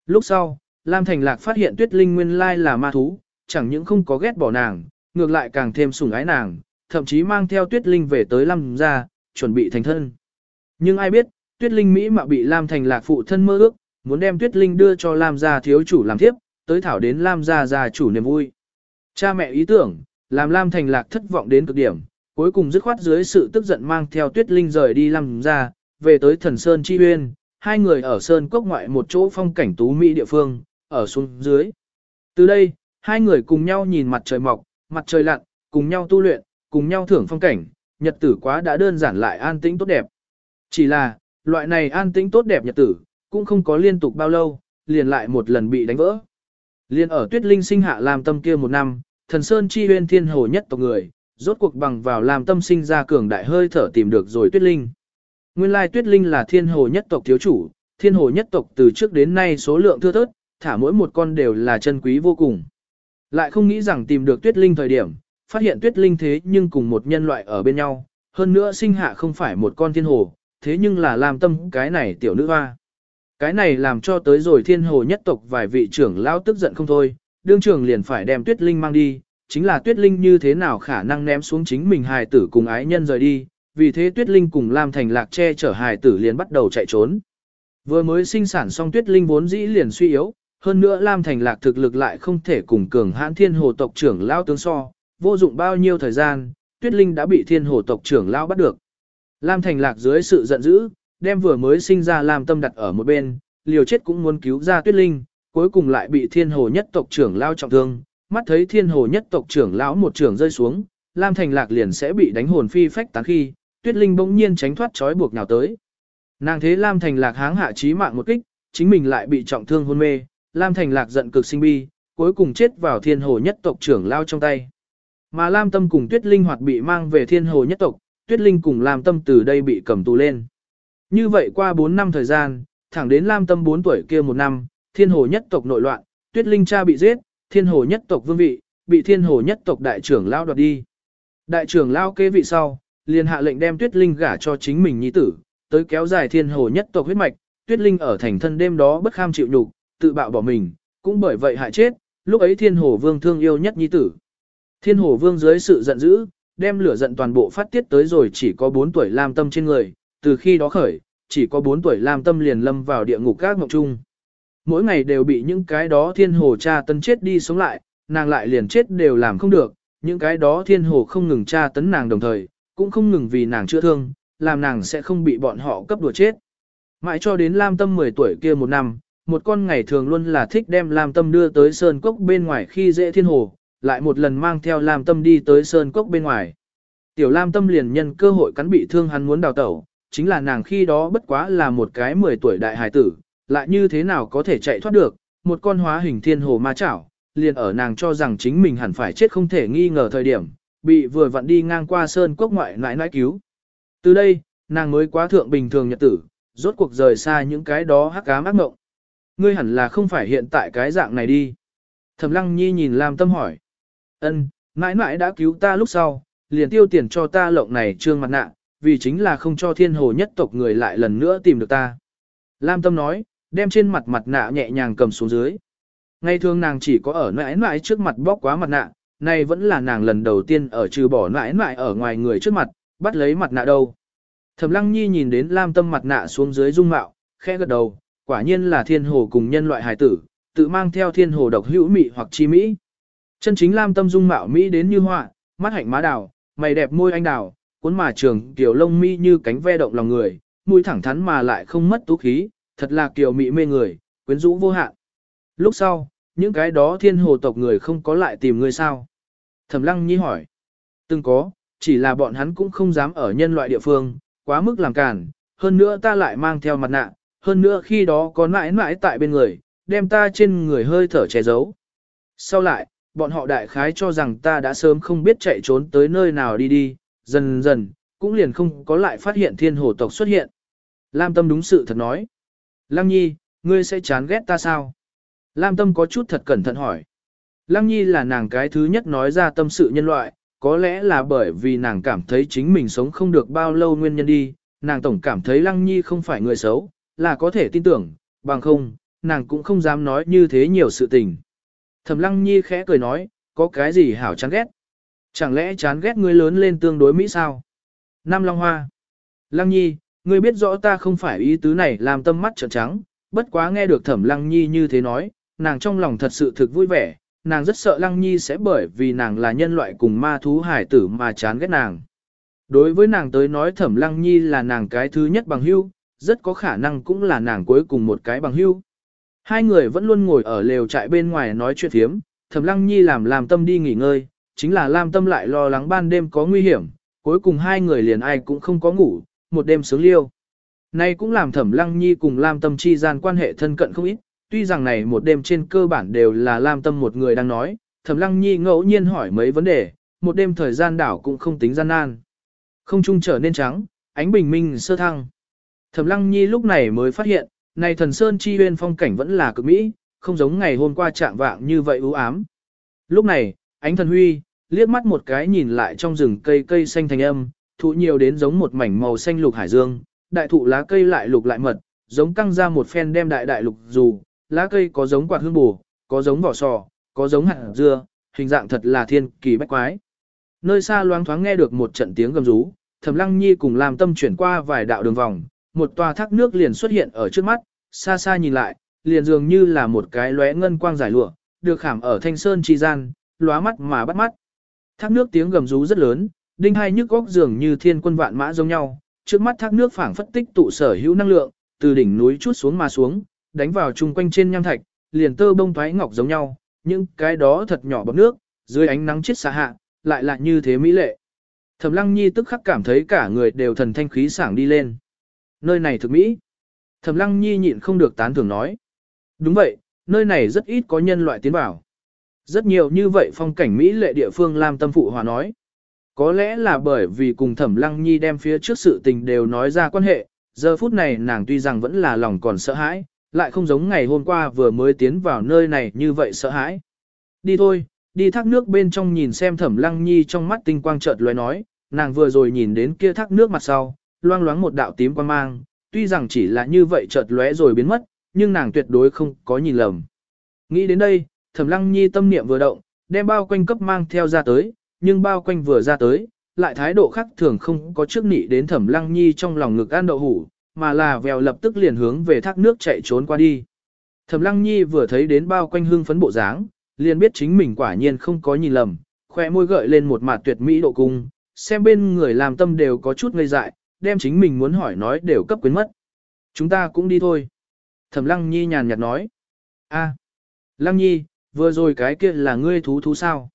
Lúc sau, Lam Thành Lạc phát hiện tuyết linh nguyên lai là ma thú, chẳng những không có ghét bỏ nàng, ngược lại càng thêm sủng ái nàng, thậm chí mang theo tuyết linh về tới Lam gia, chuẩn bị thành thân. Nhưng ai biết, tuyết linh Mỹ mà bị Lam Thành Lạc phụ thân mơ ước, muốn đem tuyết linh đưa cho Lam gia thiếu chủ làm tiếp, tới thảo đến Lam gia gia chủ niềm vui. Cha mẹ ý tưởng, làm Lam Thành Lạc thất vọng đến cực điểm, cuối cùng dứt khoát dưới sự tức giận mang theo tuyết linh rời đi Lam ra về tới thần Sơn Chi Uyên, hai người ở Sơn Cốc ngoại một chỗ phong cảnh tú mỹ địa phương, ở xuống dưới. Từ đây, hai người cùng nhau nhìn mặt trời mọc, mặt trời lặn, cùng nhau tu luyện, cùng nhau thưởng phong cảnh, nhật tử quá đã đơn giản lại an tĩnh tốt đẹp. Chỉ là, loại này an tĩnh tốt đẹp nhật tử, cũng không có liên tục bao lâu, liền lại một lần bị đánh vỡ. Liên ở tuyết linh sinh hạ làm tâm kia một năm, thần sơn chi huyên thiên hồ nhất tộc người, rốt cuộc bằng vào làm tâm sinh ra cường đại hơi thở tìm được rồi tuyết linh. Nguyên lai tuyết linh là thiên hồ nhất tộc thiếu chủ, thiên hồ nhất tộc từ trước đến nay số lượng thưa thớt, thả mỗi một con đều là chân quý vô cùng. Lại không nghĩ rằng tìm được tuyết linh thời điểm, phát hiện tuyết linh thế nhưng cùng một nhân loại ở bên nhau, hơn nữa sinh hạ không phải một con thiên hồ, thế nhưng là làm tâm cái này tiểu nữ hoa. Cái này làm cho tới rồi thiên hồ nhất tộc vài vị trưởng lao tức giận không thôi, đương trưởng liền phải đem tuyết linh mang đi, chính là tuyết linh như thế nào khả năng ném xuống chính mình hài tử cùng ái nhân rời đi, vì thế tuyết linh cùng Lam Thành Lạc che chở hài tử liền bắt đầu chạy trốn. Vừa mới sinh sản xong tuyết linh vốn dĩ liền suy yếu, hơn nữa Lam Thành Lạc thực lực lại không thể cùng cường hãn thiên hồ tộc trưởng lao tướng so, vô dụng bao nhiêu thời gian, tuyết linh đã bị thiên hồ tộc trưởng lao bắt được. Lam Thành Lạc dưới sự giận dữ, đem vừa mới sinh ra Lam Tâm đặt ở một bên, liều chết cũng muốn cứu ra tuyết linh, cuối cùng lại bị thiên hồ nhất tộc trưởng lao trọng thương, mắt thấy thiên hồ nhất tộc trưởng lão một trưởng rơi xuống, Lam Thành Lạc liền sẽ bị đánh hồn phi phách tán khi, tuyết linh bỗng nhiên tránh thoát trói buộc nào tới. Nàng thế Lam Thành Lạc háng hạ chí mạng một kích, chính mình lại bị trọng thương hôn mê, Lam Thành Lạc giận cực sinh bi, cuối cùng chết vào thiên hồ nhất tộc trưởng lao trong tay. Mà Lam Tâm cùng Tuyết Linh hoạt bị mang về thiên hồ nhất tộc, Tuyết Linh cùng Lam Tâm từ đây bị cầm tù lên. Như vậy qua 4 năm thời gian, thẳng đến Lam Tâm 4 tuổi kia một năm, thiên hồ nhất tộc nội loạn, Tuyết Linh cha bị giết, thiên hồ nhất tộc vương vị, bị thiên hồ nhất tộc đại trưởng lao đoạt đi. Đại trưởng lao kế vị sau, liền hạ lệnh đem Tuyết Linh gả cho chính mình nhi tử, tới kéo dài thiên hồ nhất tộc huyết mạch, Tuyết Linh ở thành thân đêm đó bất kham chịu nhục, tự bạo bỏ mình, cũng bởi vậy hại chết, lúc ấy thiên hồ vương thương yêu nhất nhi tử. Thiên hồ vương dưới sự giận dữ, đem lửa giận toàn bộ phát tiết tới rồi chỉ có 4 tuổi Lam Tâm trên người, từ khi đó khởi, chỉ có 4 tuổi Lam Tâm liền lâm vào địa ngục các ngọc trung. Mỗi ngày đều bị những cái đó thiên hồ cha tấn chết đi sống lại, nàng lại liền chết đều làm không được, những cái đó thiên hồ không ngừng tra tấn nàng đồng thời, cũng không ngừng vì nàng chữa thương, làm nàng sẽ không bị bọn họ cấp đùa chết. Mãi cho đến Lam Tâm 10 tuổi kia một năm, một con ngày thường luôn là thích đem Lam Tâm đưa tới Sơn Cốc bên ngoài khi dễ thiên hồ, lại một lần mang theo Lam Tâm đi tới Sơn Cốc bên ngoài. Tiểu Lam Tâm liền nhân cơ hội cắn bị thương hắn muốn đào tẩu, chính là nàng khi đó bất quá là một cái 10 tuổi đại hài tử, lại như thế nào có thể chạy thoát được, một con hóa hình thiên hồ ma chảo, liền ở nàng cho rằng chính mình hẳn phải chết không thể nghi ngờ thời điểm, bị vừa vặn đi ngang qua sơn quốc ngoại nãi nãi cứu. Từ đây, nàng mới quá thượng bình thường nhật tử, rốt cuộc rời xa những cái đó hắc ám ác ngộng. Ngươi hẳn là không phải hiện tại cái dạng này đi. Thẩm lăng nhi nhìn Lam tâm hỏi. ân mãi mãi đã cứu ta lúc sau, liền tiêu tiền cho ta lộng này trương mặt nạ, vì chính là không cho thiên hồ nhất tộc người lại lần nữa tìm được ta. Lam tâm nói, đem trên mặt mặt nạ nhẹ nhàng cầm xuống dưới. Ngày thường nàng chỉ có ở mãi mãi trước mặt bóc quá mặt nạ, nay vẫn là nàng lần đầu tiên ở trừ bỏ mãi mãi ở ngoài người trước mặt, bắt lấy mặt nạ đâu. Thẩm Lăng Nhi nhìn đến Lam Tâm mặt nạ xuống dưới dung mạo, khẽ gật đầu, quả nhiên là thiên hồ cùng nhân loại hài tử, tự mang theo thiên hồ độc hữu mị hoặc chi mỹ. Chân chính Lam Tâm dung mạo mỹ đến như họa, mắt hạnh má đào, mày đẹp môi anh đào, cuốn mà trường kiểu lông mi như cánh ve động lòng người, mũi thẳng thắn mà lại không mất tú khí, thật là kiều mị mê người, quyến rũ vô hạn. Lúc sau, những cái đó thiên hồ tộc người không có lại tìm người sao? Thẩm Lăng Nhi hỏi. Từng có, chỉ là bọn hắn cũng không dám ở nhân loại địa phương, quá mức làm cản, hơn nữa ta lại mang theo mặt nạ, hơn nữa khi đó có mãi mãi tại bên người, đem ta trên người hơi thở che giấu. Sau lại, bọn họ đại khái cho rằng ta đã sớm không biết chạy trốn tới nơi nào đi đi, dần dần, cũng liền không có lại phát hiện thiên hồ tộc xuất hiện. Lam Tâm đúng sự thật nói. Lăng Nhi, ngươi sẽ chán ghét ta sao? Lam Tâm có chút thật cẩn thận hỏi. Lăng Nhi là nàng cái thứ nhất nói ra tâm sự nhân loại, có lẽ là bởi vì nàng cảm thấy chính mình sống không được bao lâu nguyên nhân đi, nàng tổng cảm thấy Lăng Nhi không phải người xấu, là có thể tin tưởng, bằng không, nàng cũng không dám nói như thế nhiều sự tình. Thẩm Lăng Nhi khẽ cười nói, có cái gì hảo chán ghét? Chẳng lẽ chán ghét ngươi lớn lên tương đối Mỹ sao? Nam Long Hoa. Lăng Nhi, ngươi biết rõ ta không phải ý tứ này làm tâm mắt trợn trắng, bất quá nghe được Thẩm Lăng Nhi như thế nói, nàng trong lòng thật sự thực vui vẻ, nàng rất sợ Lăng Nhi sẽ bởi vì nàng là nhân loại cùng ma thú hải tử mà chán ghét nàng. Đối với nàng tới nói Thẩm Lăng Nhi là nàng cái thứ nhất bằng hưu, rất có khả năng cũng là nàng cuối cùng một cái bằng hưu. Hai người vẫn luôn ngồi ở lều trại bên ngoài nói chuyện thiếm, Thẩm Lăng Nhi làm làm tâm đi nghỉ ngơi, chính là Lam Tâm lại lo lắng ban đêm có nguy hiểm, cuối cùng hai người liền ai cũng không có ngủ, một đêm sướng liêu. Nay cũng làm Thẩm Lăng Nhi cùng Lam Tâm chi gian quan hệ thân cận không ít, tuy rằng này một đêm trên cơ bản đều là Lam Tâm một người đang nói, Thẩm Lăng Nhi ngẫu nhiên hỏi mấy vấn đề, một đêm thời gian đảo cũng không tính gian nan. Không trung trở nên trắng, ánh bình minh sơ thăng. Thẩm Lăng Nhi lúc này mới phát hiện, này thần sơn chi huyên phong cảnh vẫn là cực mỹ, không giống ngày hôm qua trạng vạng như vậy u ám. Lúc này, ánh thần huy, liếc mắt một cái nhìn lại trong rừng cây cây xanh thành âm, thụ nhiều đến giống một mảnh màu xanh lục hải dương, đại thụ lá cây lại lục lại mật, giống căng ra một phen đem đại đại lục dù, lá cây có giống quạt hương bù, có giống vỏ sò, có giống hạt dưa, hình dạng thật là thiên kỳ bách quái. Nơi xa loáng thoáng nghe được một trận tiếng gầm rú, Thẩm Lăng Nhi cùng làm tâm chuyển qua vài đạo đường vòng, một tòa thác nước liền xuất hiện ở trước mắt, xa xa nhìn lại, liền dường như là một cái lóe ngân quang giải lụa, được khảm ở thanh sơn chi gian, lóa mắt mà bắt mắt. Thác nước tiếng gầm rú rất lớn, đinh hai nhức góc dường như thiên quân vạn mã giống nhau, trước mắt thác nước phảng phất tích tụ sở hữu năng lượng, từ đỉnh núi chút xuống mà xuống, đánh vào chung quanh trên nham thạch, liền tơ bông thoái ngọc giống nhau, những cái đó thật nhỏ bọt nước, dưới ánh nắng chết xa hạ, lại là như thế mỹ lệ. Thẩm Lăng Nhi tức khắc cảm thấy cả người đều thần thanh khí sảng đi lên. Nơi này thực mỹ. Thẩm Lăng Nhi nhịn không được tán thưởng nói. Đúng vậy, nơi này rất ít có nhân loại tiến vào. Rất nhiều như vậy phong cảnh Mỹ lệ địa phương làm tâm phụ hòa nói. Có lẽ là bởi vì cùng Thẩm Lăng Nhi đem phía trước sự tình đều nói ra quan hệ, giờ phút này nàng tuy rằng vẫn là lòng còn sợ hãi, lại không giống ngày hôm qua vừa mới tiến vào nơi này như vậy sợ hãi. Đi thôi, đi thác nước bên trong nhìn xem Thẩm Lăng Nhi trong mắt tinh quang chợt lóe nói, nàng vừa rồi nhìn đến kia thác nước mặt sau, loang loáng một đạo tím quang mang, tuy rằng chỉ là như vậy chợt lóe rồi biến mất, nhưng nàng tuyệt đối không có nhìn lầm. Nghĩ đến đây, Thẩm Lăng Nhi tâm niệm vừa động, đem bao quanh cấp mang theo ra tới, nhưng bao quanh vừa ra tới, lại thái độ khác thường không có trước nị đến Thẩm Lăng Nhi trong lòng ngực ăn đậu hủ, mà là vèo lập tức liền hướng về thác nước chạy trốn qua đi. Thẩm Lăng Nhi vừa thấy đến bao quanh hương phấn bộ dáng, liền biết chính mình quả nhiên không có nhìn lầm, khoe môi gợi lên một mặt tuyệt mỹ độ cung, xem bên người làm tâm đều có chút ngây dại, đem chính mình muốn hỏi nói đều cấp quyến mất. Chúng ta cũng đi thôi. Thẩm Lăng Nhi nhàn nhạt nói. A, Lăng Nhi, vừa rồi cái kia là ngươi thú thú sao?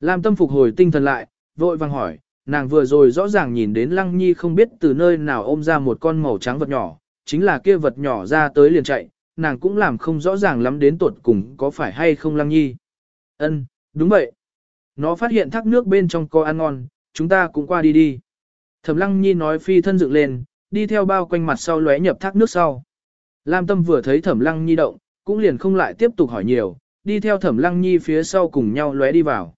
Lam Tâm phục hồi tinh thần lại, vội vàng hỏi, nàng vừa rồi rõ ràng nhìn đến Lăng Nhi không biết từ nơi nào ôm ra một con màu trắng vật nhỏ, chính là kia vật nhỏ ra tới liền chạy, nàng cũng làm không rõ ràng lắm đến tuột cùng có phải hay không Lăng Nhi. Ân, đúng vậy. Nó phát hiện thác nước bên trong có ăn ngon, chúng ta cũng qua đi đi. Thẩm Lăng Nhi nói phi thân dựng lên, đi theo bao quanh mặt sau lóe nhập thác nước sau. Lam Tâm vừa thấy Thẩm Lăng Nhi động, cũng liền không lại tiếp tục hỏi nhiều, đi theo Thẩm Lăng Nhi phía sau cùng nhau lóe đi vào.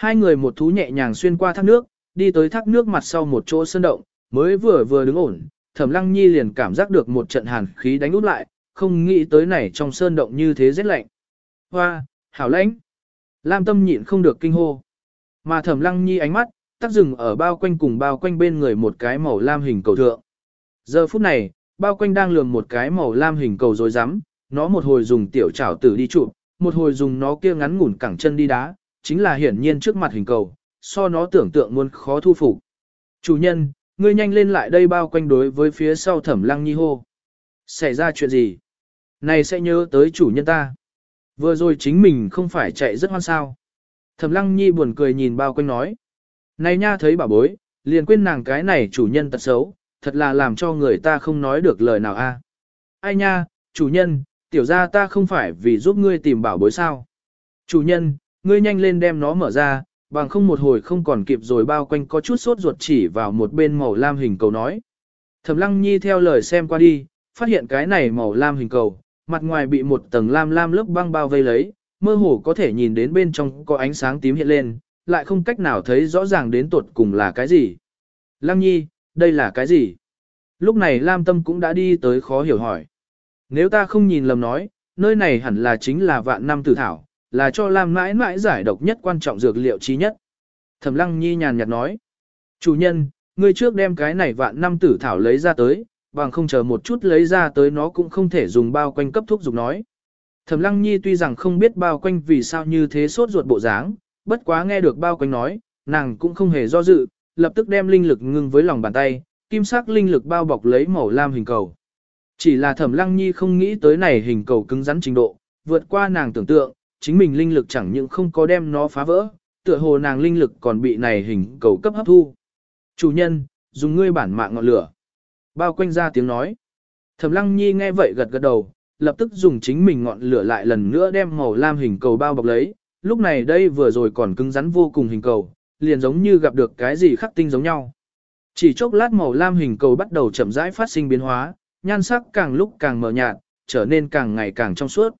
Hai người một thú nhẹ nhàng xuyên qua thác nước, đi tới thác nước mặt sau một chỗ sơn động, mới vừa vừa đứng ổn, Thẩm Lăng Nhi liền cảm giác được một trận hàn khí đánh út lại, không nghĩ tới này trong sơn động như thế rất lạnh. Hoa, hảo lãnh. Lam tâm nhịn không được kinh hô. Mà thẩm lăng nhi ánh mắt, tắt dừng ở bao quanh cùng bao quanh bên người một cái màu lam hình cầu thượng. Giờ phút này, bao quanh đang lườm một cái màu lam hình cầu rồi rắm nó một hồi dùng tiểu chảo tử đi chụp, một hồi dùng nó kia ngắn ngủn cẳng chân đi đá, chính là hiển nhiên trước mặt hình cầu, so nó tưởng tượng muốn khó thu phục. Chủ nhân, ngươi nhanh lên lại đây bao quanh đối với phía sau thẩm lăng nhi hô. Xảy ra chuyện gì? Này sẽ nhớ tới chủ nhân ta. Vừa rồi chính mình không phải chạy rất hoan sao. Thẩm lăng nhi buồn cười nhìn bao quanh nói. Này nha thấy bà bối, liền quên nàng cái này chủ nhân tật xấu, thật là làm cho người ta không nói được lời nào a. Ai nha, chủ nhân, tiểu ra ta không phải vì giúp ngươi tìm bảo bối sao. Chủ nhân, ngươi nhanh lên đem nó mở ra, bằng không một hồi không còn kịp rồi bao quanh có chút sốt ruột chỉ vào một bên màu lam hình cầu nói. Thẩm lăng nhi theo lời xem qua đi, phát hiện cái này màu lam hình cầu, mặt ngoài bị một tầng lam lam lớp băng bao vây lấy, mơ hồ có thể nhìn đến bên trong có ánh sáng tím hiện lên, lại không cách nào thấy rõ ràng đến tuột cùng là cái gì. Lăng nhi, đây là cái gì? Lúc này Lam Tâm cũng đã đi tới khó hiểu hỏi. Nếu ta không nhìn lầm nói, nơi này hẳn là chính là vạn năm tử thảo, là cho Lam mãi mãi giải độc nhất quan trọng dược liệu chí nhất. Thẩm Lăng Nhi nhàn nhạt nói. Chủ nhân, ngươi trước đem cái này vạn năm tử thảo lấy ra tới, bằng không chờ một chút lấy ra tới nó cũng không thể dùng bao quanh cấp thuốc dùng nói. Thẩm Lăng Nhi tuy rằng không biết bao quanh vì sao như thế sốt ruột bộ dáng, bất quá nghe được bao quanh nói, nàng cũng không hề do dự, lập tức đem linh lực ngưng với lòng bàn tay, kim sắc linh lực bao bọc lấy màu lam hình cầu. Chỉ là Thẩm Lăng Nhi không nghĩ tới này hình cầu cứng rắn trình độ, vượt qua nàng tưởng tượng, chính mình linh lực chẳng những không có đem nó phá vỡ, tựa hồ nàng linh lực còn bị này hình cầu cấp hấp thu. Chủ nhân, dùng ngươi bản mạng ngọn lửa. Bao quanh ra tiếng nói. Thẩm Lăng Nhi nghe vậy gật gật đầu, lập tức dùng chính mình ngọn lửa lại lần nữa đem màu lam hình cầu bao bọc lấy. Lúc này đây vừa rồi còn cứng rắn vô cùng hình cầu, liền giống như gặp được cái gì khắc tinh giống nhau. Chỉ chốc lát màu lam hình cầu bắt đầu chậm rãi phát sinh biến hóa, nhan sắc càng lúc càng mờ nhạt, trở nên càng ngày càng trong suốt.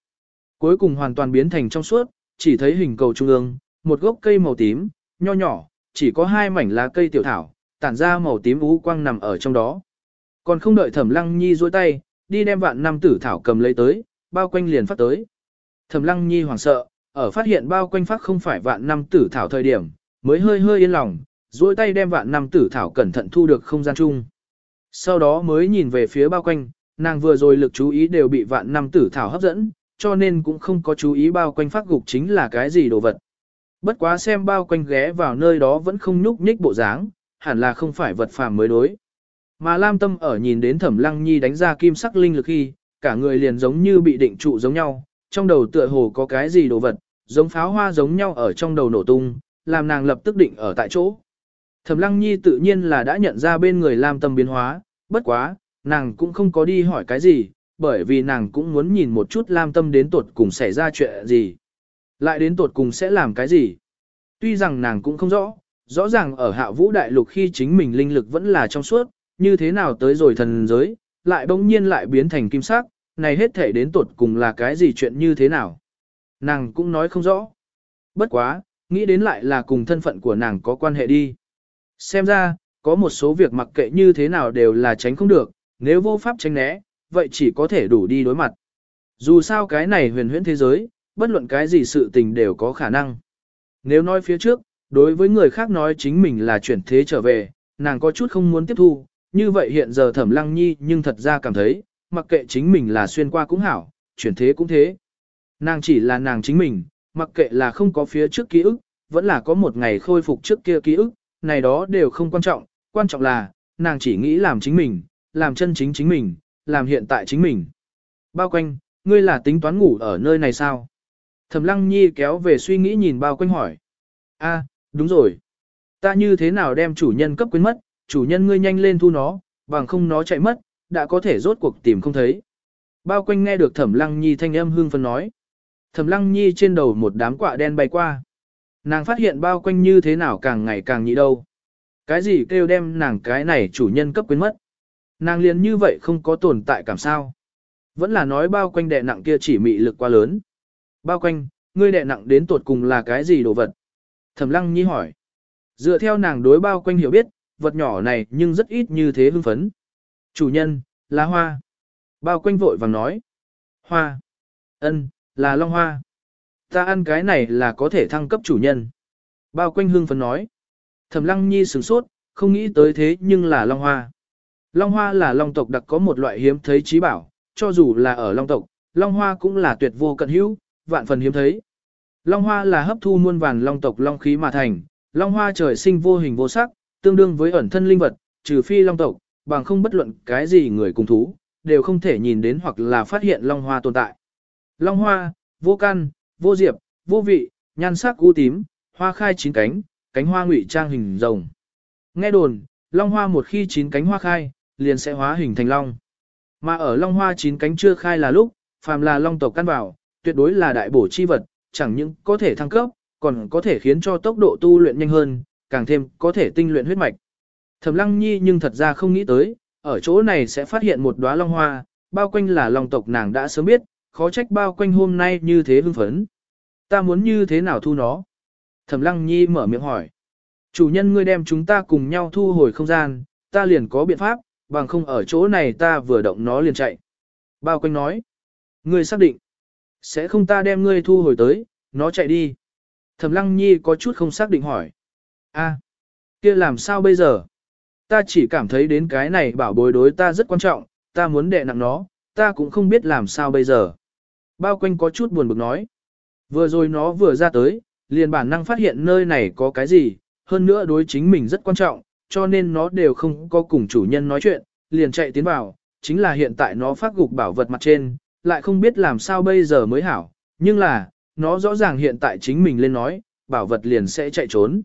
Cuối cùng hoàn toàn biến thành trong suốt, chỉ thấy hình cầu trung ương, một gốc cây màu tím, nho nhỏ, chỉ có hai mảnh lá cây tiểu thảo, tản ra màu tím ú quang nằm ở trong đó. Còn không đợi Thẩm Lăng Nhi duỗi tay, đi đem vạn năm tử thảo cầm lấy tới, bao quanh liền phát tới. Thẩm Lăng Nhi hoảng sợ, ở phát hiện bao quanh phát không phải vạn năm tử thảo thời điểm, mới hơi hơi yên lòng, duỗi tay đem vạn năm tử thảo cẩn thận thu được không gian chung. Sau đó mới nhìn về phía bao quanh, nàng vừa rồi lực chú ý đều bị vạn năm tử thảo hấp dẫn, cho nên cũng không có chú ý bao quanh phát gục chính là cái gì đồ vật. Bất quá xem bao quanh ghé vào nơi đó vẫn không nhúc nhích bộ dáng, hẳn là không phải vật phàm mới đối. Mà Lam Tâm ở nhìn đến Thẩm Lăng Nhi đánh ra kim sắc linh lực khi, cả người liền giống như bị định trụ giống nhau, trong đầu tựa hồ có cái gì đồ vật, giống pháo hoa giống nhau ở trong đầu nổ tung, làm nàng lập tức định ở tại chỗ. Thẩm Lăng Nhi tự nhiên là đã nhận ra bên người Lam Tâm biến hóa, bất quá, nàng cũng không có đi hỏi cái gì, bởi vì nàng cũng muốn nhìn một chút Lam Tâm đến tột cùng xảy ra chuyện gì. Lại đến tột cùng sẽ làm cái gì. Tuy rằng nàng cũng không rõ, rõ ràng ở hạ vũ đại lục khi chính mình linh lực vẫn là trong suốt, như thế nào tới rồi thần giới, lại bỗng nhiên lại biến thành kim sắc, này hết thể đến tột cùng là cái gì chuyện như thế nào. Nàng cũng nói không rõ. Bất quá, nghĩ đến lại là cùng thân phận của nàng có quan hệ đi. Xem ra, có một số việc mặc kệ như thế nào đều là tránh không được, nếu vô pháp tránh né, vậy chỉ có thể đủ đi đối mặt. Dù sao cái này huyền huyễn thế giới, bất luận cái gì sự tình đều có khả năng. Nếu nói phía trước, đối với người khác nói chính mình là chuyển thế trở về, nàng có chút không muốn tiếp thu, như vậy hiện giờ thẩm lăng nhi nhưng thật ra cảm thấy, mặc kệ chính mình là xuyên qua cũng hảo, chuyển thế cũng thế. Nàng chỉ là nàng chính mình, mặc kệ là không có phía trước ký ức, vẫn là có một ngày khôi phục trước kia ký ức, này đó đều không quan trọng, quan trọng là, nàng chỉ nghĩ làm chính mình, làm chân chính chính mình, làm hiện tại chính mình. Bao quanh, ngươi là tính toán ngủ ở nơi này sao? Thẩm lăng nhi kéo về suy nghĩ nhìn bao quanh hỏi. a đúng rồi. Ta như thế nào đem chủ nhân cấp quên mất, chủ nhân ngươi nhanh lên thu nó, bằng không nó chạy mất, đã có thể rốt cuộc tìm không thấy. Bao quanh nghe được thẩm lăng nhi thanh âm hương phân nói. Thẩm lăng nhi trên đầu một đám quạ đen bay qua. Nàng phát hiện bao quanh như thế nào càng ngày càng nhị đâu. Cái gì kêu đem nàng cái này chủ nhân cấp quên mất. Nàng liền như vậy không có tồn tại cảm sao. Vẫn là nói bao quanh đệ nặng kia chỉ mị lực quá lớn. Bao quanh, ngươi đệ nặng đến tột cùng là cái gì đồ vật? Thẩm lăng nhi hỏi. Dựa theo nàng đối bao quanh hiểu biết, vật nhỏ này nhưng rất ít như thế hưng phấn. Chủ nhân, là hoa. Bao quanh vội vàng nói. Hoa. ân, là long hoa. Ta ăn cái này là có thể thăng cấp chủ nhân. Bao quanh hưng phấn nói. Thẩm lăng nhi sửng sốt, không nghĩ tới thế nhưng là long hoa. Long hoa là long tộc đặc có một loại hiếm thấy trí bảo, cho dù là ở long tộc, long hoa cũng là tuyệt vô cận hữu, vạn phần hiếm thấy. Long hoa là hấp thu muôn vàn long tộc long khí mà thành, long hoa trời sinh vô hình vô sắc, tương đương với ẩn thân linh vật, trừ phi long tộc, bằng không bất luận cái gì người cùng thú, đều không thể nhìn đến hoặc là phát hiện long hoa tồn tại. Long hoa, vô căn, vô diệp, vô vị, nhan sắc u tím, hoa khai chín cánh, cánh hoa ngụy trang hình rồng. Nghe đồn, long hoa một khi chín cánh hoa khai, liền sẽ hóa hình thành long. Mà ở long hoa chín cánh chưa khai là lúc, phàm là long tộc căn vào, tuyệt đối là đại bổ chi vật, chẳng những có thể thăng cấp, còn có thể khiến cho tốc độ tu luyện nhanh hơn, càng thêm có thể tinh luyện huyết mạch. Thẩm Lăng Nhi nhưng thật ra không nghĩ tới, ở chỗ này sẽ phát hiện một đóa long hoa, bao quanh là long tộc nàng đã sớm biết, khó trách bao quanh hôm nay như thế hưng phấn. Ta muốn như thế nào thu nó? Thẩm Lăng Nhi mở miệng hỏi. Chủ nhân ngươi đem chúng ta cùng nhau thu hồi không gian, ta liền có biện pháp, bằng không ở chỗ này ta vừa động nó liền chạy. Bao quanh nói. Ngươi xác định. Sẽ không ta đem ngươi thu hồi tới, nó chạy đi. Thẩm Lăng Nhi có chút không xác định hỏi. a kia làm sao bây giờ? Ta chỉ cảm thấy đến cái này bảo bối đối ta rất quan trọng, ta muốn đệ nặng nó, ta cũng không biết làm sao bây giờ. Bao quanh có chút buồn bực nói. Vừa rồi nó vừa ra tới, liền bản năng phát hiện nơi này có cái gì, hơn nữa đối chính mình rất quan trọng, cho nên nó đều không có cùng chủ nhân nói chuyện, liền chạy tiến vào, chính là hiện tại nó phát gục bảo vật mặt trên, lại không biết làm sao bây giờ mới hảo, nhưng là, nó rõ ràng hiện tại chính mình lên nói, bảo vật liền sẽ chạy trốn.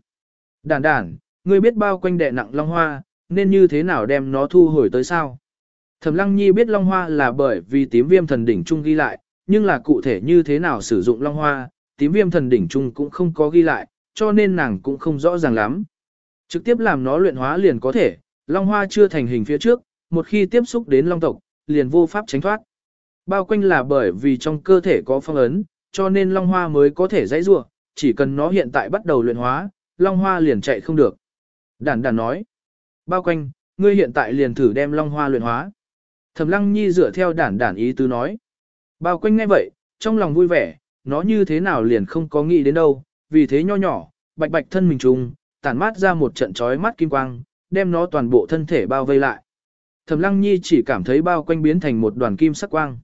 Đàn đàn, ngươi biết bao quanh đệ nặng long hoa, nên như thế nào đem nó thu hồi tới sao? Thẩm Lăng Nhi biết long hoa là bởi vì tím viêm thần đỉnh trung ghi lại, nhưng là cụ thể như thế nào sử dụng long hoa, tím viêm thần đỉnh trung cũng không có ghi lại, cho nên nàng cũng không rõ ràng lắm. Trực tiếp làm nó luyện hóa liền có thể, long hoa chưa thành hình phía trước, một khi tiếp xúc đến long tộc, liền vô pháp tránh thoát. Bao quanh là bởi vì trong cơ thể có phong ấn, cho nên long hoa mới có thể dãy rua, chỉ cần nó hiện tại bắt đầu luyện hóa, long hoa liền chạy không được. Đản đản nói, bao quanh, ngươi hiện tại liền thử đem long hoa luyện hóa. Thẩm lăng nhi dựa theo đản đản ý tứ nói. Bao quanh ngay vậy, trong lòng vui vẻ, nó như thế nào liền không có nghĩ đến đâu, vì thế nho nhỏ, bạch bạch thân mình trùng, tản mát ra một trận chói mắt kim quang, đem nó toàn bộ thân thể bao vây lại. Thẩm lăng nhi chỉ cảm thấy bao quanh biến thành một đoàn kim sắc quang.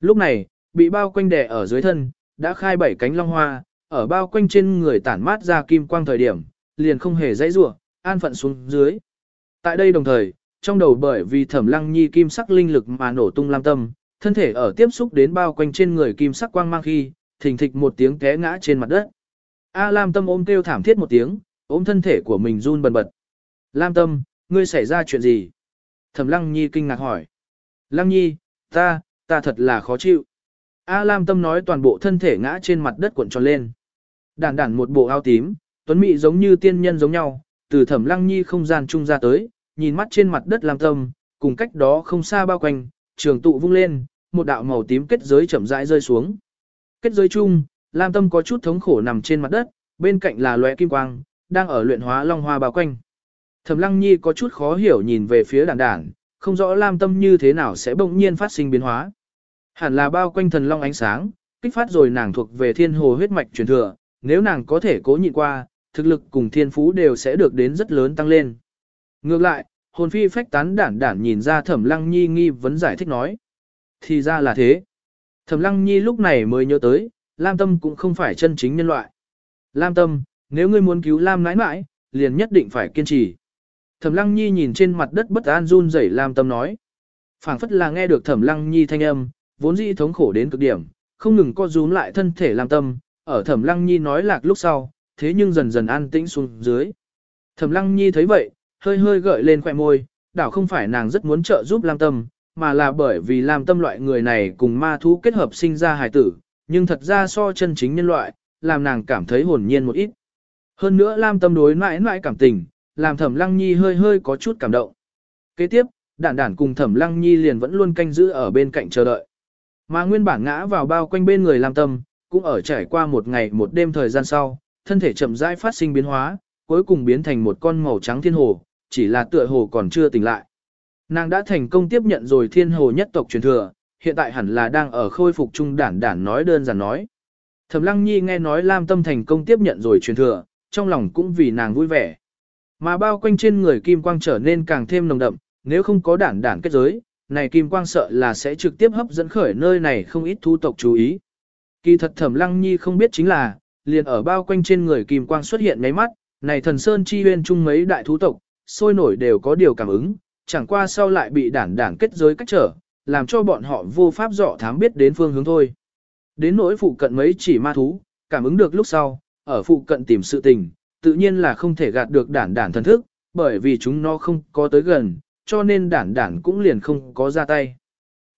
Lúc này, bị bao quanh đè ở dưới thân, đã khai bảy cánh long hoa, ở bao quanh trên người tản mát ra kim quang thời điểm, liền không hề dãy rủa, an phận xuống dưới. Tại đây đồng thời, trong đầu bởi vì thẩm lăng nhi kim sắc linh lực mà nổ tung lam tâm, thân thể ở tiếp xúc đến bao quanh trên người kim sắc quang mang khi, thình thịch một tiếng té ngã trên mặt đất. A Lam Tâm ôm kêu thảm thiết một tiếng, ôm thân thể của mình run bần bật. Lam Tâm, ngươi xảy ra chuyện gì? Thẩm Lăng Nhi kinh ngạc hỏi. Lăng Nhi, ta, ta thật là khó chịu. A Lam Tâm nói toàn bộ thân thể ngã trên mặt đất cuộn tròn lên. Đản đản một bộ áo tím, tuấn mỹ giống như tiên nhân giống nhau, từ Thẩm Lăng Nhi không gian trung ra tới, nhìn mắt trên mặt đất Lam Tâm, cùng cách đó không xa bao quanh, trường tụ vung lên, một đạo màu tím kết giới chậm rãi rơi xuống. Kết giới chung, Lam Tâm có chút thống khổ nằm trên mặt đất, bên cạnh là lóe kim quang, đang ở luyện hóa long hoa bao quanh. Thẩm Lăng Nhi có chút khó hiểu nhìn về phía đàn đàn, không rõ Lam Tâm như thế nào sẽ bỗng nhiên phát sinh biến hóa. Hẳn là bao quanh thần long ánh sáng, kích phát rồi nàng thuộc về thiên hồ huyết mạch truyền thừa, nếu nàng có thể cố nhịn qua, thực lực cùng thiên phú đều sẽ được đến rất lớn tăng lên. Ngược lại, hồn phi phách tán đản đản nhìn ra Thẩm Lăng Nhi nghi vấn giải thích nói. Thì ra là thế. Thẩm Lăng Nhi lúc này mới nhớ tới, Lam Tâm cũng không phải chân chính nhân loại. Lam Tâm, nếu ngươi muốn cứu Lam nãi nãi, liền nhất định phải kiên trì. Thẩm Lăng Nhi nhìn trên mặt đất bất an run rẩy Lam Tâm nói. phảng phất là nghe được Thẩm Lăng Nhi thanh âm, vốn dĩ thống khổ đến cực điểm, không ngừng co rúm lại thân thể Lam Tâm, ở Thẩm Lăng Nhi nói lạc lúc sau, thế nhưng dần dần an tĩnh xuống dưới. Thẩm Lăng Nhi thấy vậy, hơi hơi gợi lên khóe môi, đảo không phải nàng rất muốn trợ giúp Lam Tâm, mà là bởi vì Lam Tâm loại người này cùng ma thú kết hợp sinh ra hài tử, nhưng thật ra so chân chính nhân loại, làm nàng cảm thấy hồn nhiên một ít. Hơn nữa Lam Tâm đối mãi mãi cảm tình, làm Thẩm Lăng Nhi hơi hơi có chút cảm động. Kế tiếp, đản đản cùng Thẩm Lăng Nhi liền vẫn luôn canh giữ ở bên cạnh chờ đợi. Mà nguyên bản ngã vào bao quanh bên người Lam Tâm, cũng ở trải qua một ngày một đêm thời gian sau, thân thể chậm rãi phát sinh biến hóa, cuối cùng biến thành một con màu trắng thiên hồ, chỉ là tựa hồ còn chưa tỉnh lại. Nàng đã thành công tiếp nhận rồi thiên hồ nhất tộc truyền thừa, hiện tại hẳn là đang ở khôi phục trung đản đản nói đơn giản nói. Thẩm Lăng Nhi nghe nói Lam Tâm thành công tiếp nhận rồi truyền thừa, trong lòng cũng vì nàng vui vẻ. Mà bao quanh trên người kim quang trở nên càng thêm nồng đậm, nếu không có đản đản kết giới, này kim quang sợ là sẽ trực tiếp hấp dẫn khởi nơi này không ít thu tộc chú ý. Kỳ thật Thẩm Lăng Nhi không biết chính là, liền ở bao quanh trên người kim quang xuất hiện ngáy mắt, này thần sơn chi huyên chung mấy đại thú tộc, sôi nổi đều có điều cảm ứng, chẳng qua sau lại bị đản đản kết giới cách trở, làm cho bọn họ vô pháp dọ thám biết đến phương hướng thôi. Đến nỗi phụ cận mấy chỉ ma thú, cảm ứng được lúc sau, ở phụ cận tìm sự tình, tự nhiên là không thể gạt được đản đản thần thức, bởi vì chúng nó không có tới gần, cho nên đản đản cũng liền không có ra tay.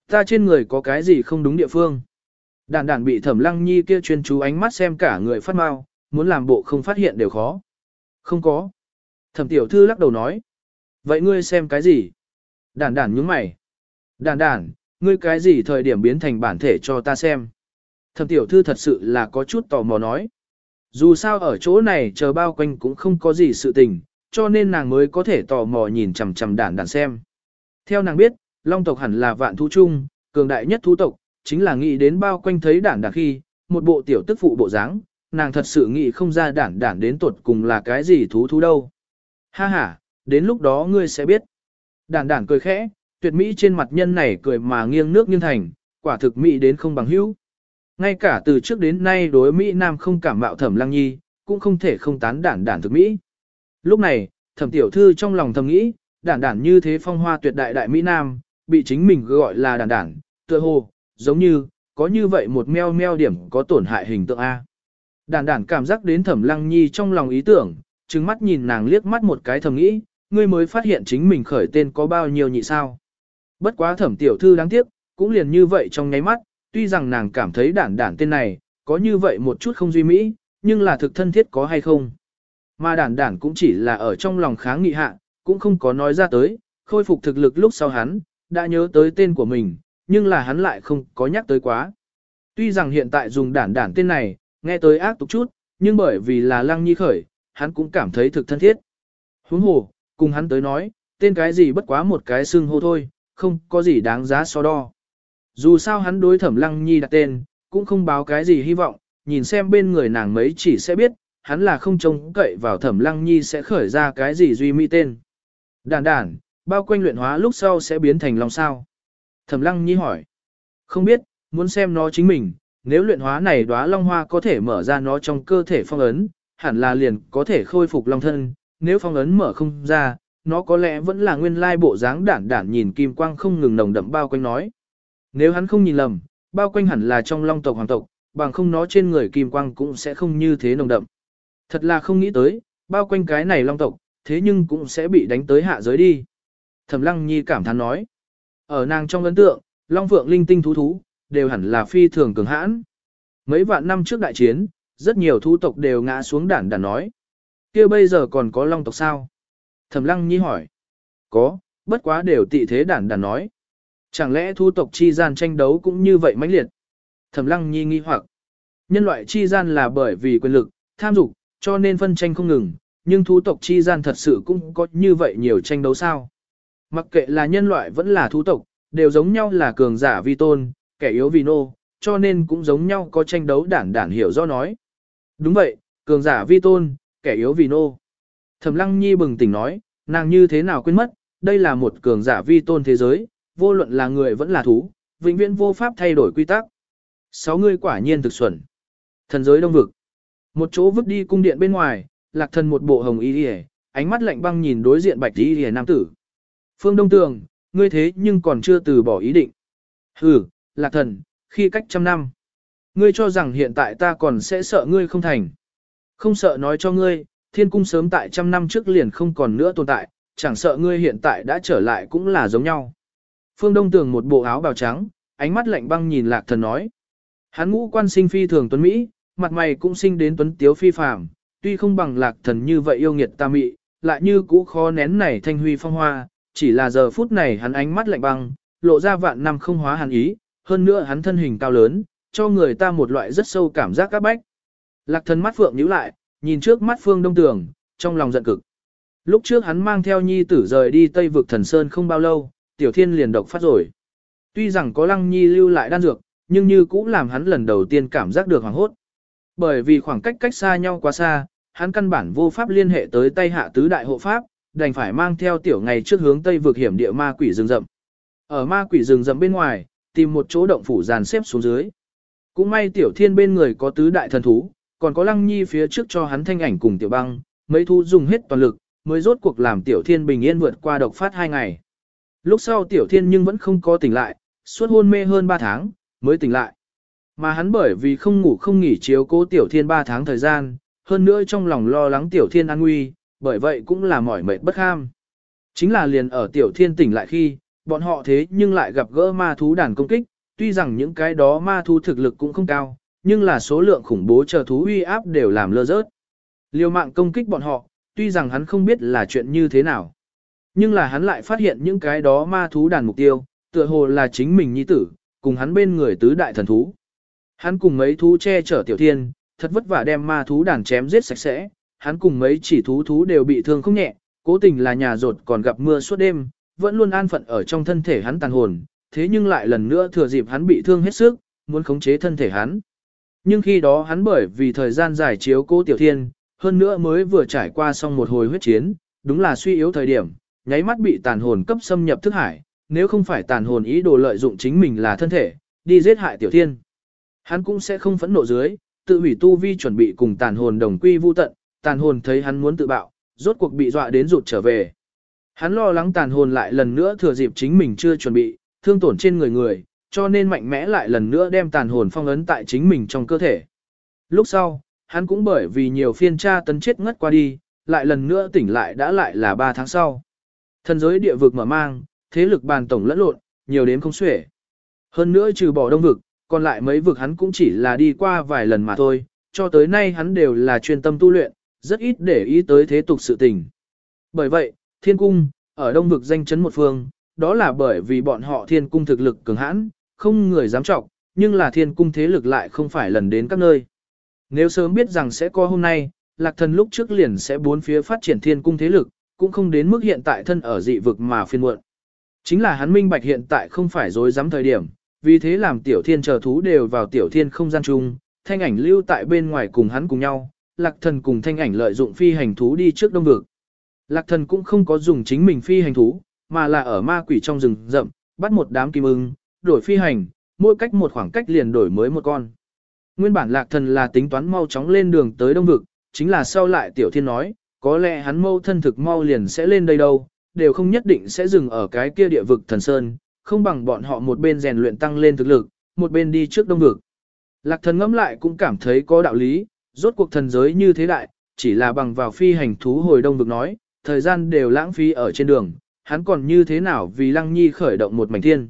Ta trên người có cái gì không đúng địa phương. Đản đản bị thẩm lăng nhi kia chuyên chú ánh mắt xem cả người phát mau, muốn làm bộ không phát hiện đều khó. Không có. Thẩm tiểu thư lắc đầu nói. Vậy ngươi xem cái gì? Đản đản nhướng mày. Đản đản, ngươi cái gì thời điểm biến thành bản thể cho ta xem? Thẩm tiểu thư thật sự là có chút tò mò nói. Dù sao ở chỗ này chờ bao quanh cũng không có gì sự tình, cho nên nàng mới có thể tò mò nhìn chằm chằm đản đản xem. Theo nàng biết, long tộc hẳn là vạn thú chung, cường đại nhất thú tộc, chính là nghĩ đến bao quanh thấy đản đản khi, một bộ tiểu tức phụ bộ dáng, nàng thật sự nghĩ không ra đản đản đến tuột cùng là cái gì thú thú đâu. Ha ha, đến lúc đó ngươi sẽ biết. Đản đản cười khẽ, tuyệt mỹ trên mặt nhân này cười mà nghiêng nước nghiêng thành, quả thực mỹ đến không bằng hữu. Ngay cả từ trước đến nay đối Mỹ Nam không cảm mạo thẩm lăng nhi, cũng không thể không tán đản đản thực Mỹ. Lúc này, thẩm tiểu thư trong lòng thầm nghĩ, đản đản như thế phong hoa tuyệt đại đại Mỹ Nam, bị chính mình gọi là đản đản, tựa hồ, giống như, có như vậy một meo meo điểm có tổn hại hình tượng A. Đản đản cảm giác đến thẩm lăng nhi trong lòng ý tưởng, trừng mắt nhìn nàng liếc mắt một cái thầm nghĩ, ngươi mới phát hiện chính mình khởi tên có bao nhiêu nhị sao. Bất quá thẩm tiểu thư đáng tiếc, cũng liền như vậy trong nháy mắt, tuy rằng nàng cảm thấy đản đản tên này, có như vậy một chút không duy mỹ, nhưng là thực thân thiết có hay không. Mà đản đản cũng chỉ là ở trong lòng kháng nghị hạ, cũng không có nói ra tới, khôi phục thực lực lúc sau hắn, đã nhớ tới tên của mình, nhưng là hắn lại không có nhắc tới quá. Tuy rằng hiện tại dùng đản đản tên này, nghe tới ác tục chút, nhưng bởi vì là lăng nhi khởi, hắn cũng cảm thấy thực thân thiết. Huống hồ, cùng hắn tới nói, tên cái gì bất quá một cái xưng hô thôi, không có gì đáng giá so đo. Dù sao hắn đối thẩm lăng nhi đặt tên, cũng không báo cái gì hy vọng, nhìn xem bên người nàng mấy chỉ sẽ biết, hắn là không trông cậy vào thẩm lăng nhi sẽ khởi ra cái gì duy mỹ tên. Đàn đàn, bao quanh luyện hóa lúc sau sẽ biến thành lòng sao. Thẩm lăng nhi hỏi. Không biết, muốn xem nó chính mình, nếu luyện hóa này đóa long hoa có thể mở ra nó trong cơ thể phong ấn, hẳn là liền có thể khôi phục long thân, nếu phong ấn mở không ra, nó có lẽ vẫn là nguyên lai bộ dáng đản đản nhìn kim quang không ngừng nồng đậm bao quanh nói. Nếu hắn không nhìn lầm, bao quanh hẳn là trong long tộc hoàng tộc, bằng không nó trên người kim quang cũng sẽ không như thế nồng đậm. Thật là không nghĩ tới, bao quanh cái này long tộc, thế nhưng cũng sẽ bị đánh tới hạ giới đi. Thẩm lăng nhi cảm thán nói. Ở nàng trong ấn tượng, long phượng linh tinh thú thú, đều hẳn là phi thường cường hãn. Mấy vạn năm trước đại chiến, rất nhiều thú tộc đều ngã xuống đản đản nói. kia bây giờ còn có long tộc sao? Thẩm lăng nhi hỏi. Có, bất quá đều tị thế đản đản nói. Chẳng lẽ thu tộc chi gian tranh đấu cũng như vậy mãnh liệt? Thẩm lăng nhi nghi hoặc. Nhân loại chi gian là bởi vì quyền lực, tham dục, cho nên phân tranh không ngừng, nhưng thú tộc chi gian thật sự cũng có như vậy nhiều tranh đấu sao? Mặc kệ là nhân loại vẫn là thú tộc, đều giống nhau là cường giả vi tôn, kẻ yếu vì nô, cho nên cũng giống nhau có tranh đấu đản đản hiểu do nói. Đúng vậy, cường giả vi tôn, kẻ yếu vì nô. Thẩm lăng nhi bừng tỉnh nói, nàng như thế nào quên mất, đây là một cường giả vi tôn thế giới, vô luận là người vẫn là thú, vĩnh viễn vô pháp thay đổi quy tắc. Sáu người quả nhiên thực xuẩn. Thần giới đông vực. Một chỗ vứt đi cung điện bên ngoài, lạc thần một bộ hồng y liề, ánh mắt lạnh băng nhìn đối diện bạch y liề nam tử. Phương Đông Tường, ngươi thế nhưng còn chưa từ bỏ ý định. Hừ, lạc thần, khi cách trăm năm. Ngươi cho rằng hiện tại ta còn sẽ sợ ngươi không thành. Không sợ nói cho ngươi, thiên cung sớm tại trăm năm trước liền không còn nữa tồn tại, chẳng sợ ngươi hiện tại đã trở lại cũng là giống nhau. Phương Đông Tường một bộ áo bào trắng, ánh mắt lạnh băng nhìn lạc thần nói. Hắn ngũ quan sinh phi thường tuấn Mỹ, mặt mày cũng sinh đến tuấn tiếu phi phàm, tuy không bằng lạc thần như vậy yêu nghiệt ta mị, lại như cũ khó nén này thanh huy phong hoa, chỉ là giờ phút này hắn ánh mắt lạnh băng, lộ ra vạn năm không hóa hàn ý, hơn nữa hắn thân hình cao lớn, cho người ta một loại rất sâu cảm giác các bách. Lạc thần mắt phượng nhíu lại, nhìn trước mắt phương đông tường, trong lòng giận cực. Lúc trước hắn mang theo nhi tử rời đi Tây vực thần sơn không bao lâu, tiểu thiên liền độc phát rồi. Tuy rằng có lăng nhi lưu lại đan dược, nhưng như cũng làm hắn lần đầu tiên cảm giác được hoàng hốt. Bởi vì khoảng cách cách xa nhau quá xa, hắn căn bản vô pháp liên hệ tới tay hạ tứ đại hộ pháp, đành phải mang theo tiểu ngày trước hướng tây vực hiểm địa ma quỷ rừng rậm. Ở ma quỷ rừng rậm bên ngoài, tìm một chỗ động phủ dàn xếp xuống dưới. Cũng may tiểu thiên bên người có tứ đại thần thú, còn có lăng nhi phía trước cho hắn thanh ảnh cùng tiểu băng, mấy thu dùng hết toàn lực, mới rốt cuộc làm tiểu thiên bình yên vượt qua độc phát hai ngày. Lúc sau tiểu thiên nhưng vẫn không có tỉnh lại, suốt hôn mê hơn 3 tháng, mới tỉnh lại. Mà hắn bởi vì không ngủ không nghỉ chiếu cố tiểu thiên 3 tháng thời gian, hơn nữa trong lòng lo lắng tiểu thiên an nguy, bởi vậy cũng là mỏi mệt bất ham. Chính là liền ở tiểu thiên tỉnh lại khi, bọn họ thế nhưng lại gặp gỡ ma thú đàn công kích, tuy rằng những cái đó ma thú thực lực cũng không cao, nhưng là số lượng khủng bố chờ thú uy áp đều làm lơ rớt. Liều mạng công kích bọn họ, tuy rằng hắn không biết là chuyện như thế nào. Nhưng là hắn lại phát hiện những cái đó ma thú đàn mục tiêu, tựa hồ là chính mình nhi tử, cùng hắn bên người tứ đại thần thú. Hắn cùng mấy thú che chở tiểu thiên, thật vất vả đem ma thú đàn chém giết sạch sẽ, hắn cùng mấy chỉ thú thú đều bị thương không nhẹ, cố tình là nhà rột còn gặp mưa suốt đêm, vẫn luôn an phận ở trong thân thể hắn tàn hồn, thế nhưng lại lần nữa thừa dịp hắn bị thương hết sức, muốn khống chế thân thể hắn. Nhưng khi đó hắn bởi vì thời gian dài chiếu cố tiểu thiên, hơn nữa mới vừa trải qua xong một hồi huyết chiến, đúng là suy yếu thời điểm, nháy mắt bị tàn hồn cấp xâm nhập thức hải, nếu không phải tàn hồn ý đồ lợi dụng chính mình là thân thể, đi giết hại tiểu thiên. Hắn cũng sẽ không phẫn nộ dưới, tự hủy tu vi chuẩn bị cùng tàn hồn đồng quy vu tận, tàn hồn thấy hắn muốn tự bạo, rốt cuộc bị dọa đến rụt trở về. Hắn lo lắng tàn hồn lại lần nữa thừa dịp chính mình chưa chuẩn bị, thương tổn trên người người, cho nên mạnh mẽ lại lần nữa đem tàn hồn phong ấn tại chính mình trong cơ thể. Lúc sau, hắn cũng bởi vì nhiều phiên tra tấn chết ngất qua đi, lại lần nữa tỉnh lại đã lại là 3 tháng sau. Thần giới địa vực mở mang, thế lực bàn tổng lẫn lộn, nhiều đến không xuể. Hơn nữa trừ bỏ đông vực, còn lại mấy vực hắn cũng chỉ là đi qua vài lần mà thôi, cho tới nay hắn đều là chuyên tâm tu luyện, rất ít để ý tới thế tục sự tình. Bởi vậy, thiên cung, ở đông vực danh chấn một phương, đó là bởi vì bọn họ thiên cung thực lực cường hãn, không người dám trọng, nhưng là thiên cung thế lực lại không phải lần đến các nơi. Nếu sớm biết rằng sẽ có hôm nay, lạc thần lúc trước liền sẽ bốn phía phát triển thiên cung thế lực, cũng không đến mức hiện tại thân ở dị vực mà phiên muộn. Chính là hắn minh bạch hiện tại không phải dối dám thời điểm, vì thế làm tiểu thiên chờ thú đều vào tiểu thiên không gian chung, thanh ảnh lưu tại bên ngoài cùng hắn cùng nhau, lạc thần cùng thanh ảnh lợi dụng phi hành thú đi trước đông vực. Lạc thần cũng không có dùng chính mình phi hành thú, mà là ở ma quỷ trong rừng rậm, bắt một đám kim ưng, đổi phi hành, mỗi cách một khoảng cách liền đổi mới một con. Nguyên bản lạc thần là tính toán mau chóng lên đường tới đông vực, chính là sau lại tiểu thiên nói, có lẽ hắn mâu thân thực mau liền sẽ lên đây đâu, đều không nhất định sẽ dừng ở cái kia địa vực thần sơn, không bằng bọn họ một bên rèn luyện tăng lên thực lực, một bên đi trước đông vực. Lạc thần ngẫm lại cũng cảm thấy có đạo lý, rốt cuộc thần giới như thế đại, chỉ là bằng vào phi hành thú hồi đông vực nói, thời gian đều lãng phí ở trên đường, hắn còn như thế nào vì lăng nhi khởi động một mảnh thiên.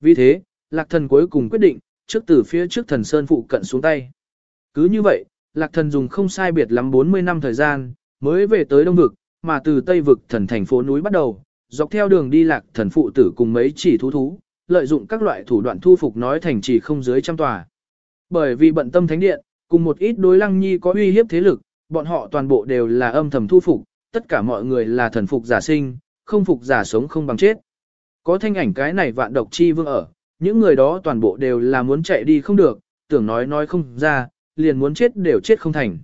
Vì thế, lạc thần cuối cùng quyết định, trước từ phía trước thần sơn phụ cận xuống tay. Cứ như vậy, lạc thần dùng không sai biệt lắm 40 năm thời gian, mới về tới đông vực, mà từ tây vực thần thành phố núi bắt đầu, dọc theo đường đi lạc thần phụ tử cùng mấy chỉ thú thú, lợi dụng các loại thủ đoạn thu phục nói thành chỉ không dưới trăm tòa. Bởi vì bận tâm thánh điện, cùng một ít đối lăng nhi có uy hiếp thế lực, bọn họ toàn bộ đều là âm thầm thu phục, tất cả mọi người là thần phục giả sinh, không phục giả sống không bằng chết. Có thanh ảnh cái này vạn độc chi vương ở, những người đó toàn bộ đều là muốn chạy đi không được, tưởng nói nói không ra, liền muốn chết đều chết không thành.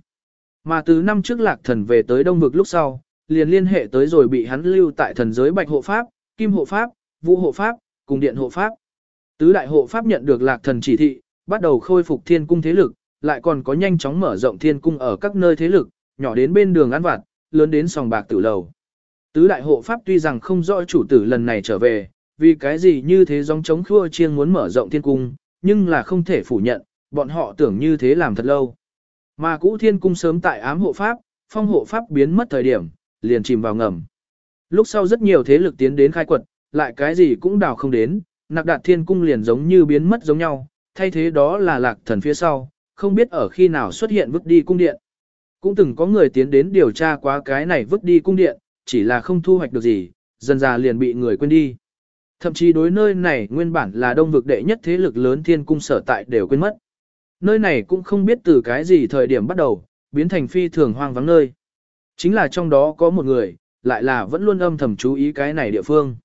Mà từ năm trước lạc thần về tới đông vực lúc sau, liền liên hệ tới rồi bị hắn lưu tại thần giới bạch hộ pháp, kim hộ pháp, vũ hộ pháp, cùng điện hộ pháp. Tứ đại hộ pháp nhận được lạc thần chỉ thị, bắt đầu khôi phục thiên cung thế lực, lại còn có nhanh chóng mở rộng thiên cung ở các nơi thế lực, nhỏ đến bên đường ăn vặt, lớn đến sòng bạc tử lầu. Tứ đại hộ pháp tuy rằng không rõ chủ tử lần này trở về, vì cái gì như thế giống chống khua chiêng muốn mở rộng thiên cung, nhưng là không thể phủ nhận, bọn họ tưởng như thế làm thật lâu. Mà cũ thiên cung sớm tại ám hộ pháp, phong hộ pháp biến mất thời điểm, liền chìm vào ngầm. Lúc sau rất nhiều thế lực tiến đến khai quật, lại cái gì cũng đào không đến, nặc đạt thiên cung liền giống như biến mất giống nhau, thay thế đó là lạc thần phía sau, không biết ở khi nào xuất hiện vứt đi cung điện. Cũng từng có người tiến đến điều tra quá cái này vứt đi cung điện, chỉ là không thu hoạch được gì, dần già liền bị người quên đi. Thậm chí đối nơi này nguyên bản là đông vực đệ nhất thế lực lớn thiên cung sở tại đều quên mất. Nơi này cũng không biết từ cái gì thời điểm bắt đầu, biến thành phi thường hoang vắng nơi. Chính là trong đó có một người, lại là vẫn luôn âm thầm chú ý cái này địa phương.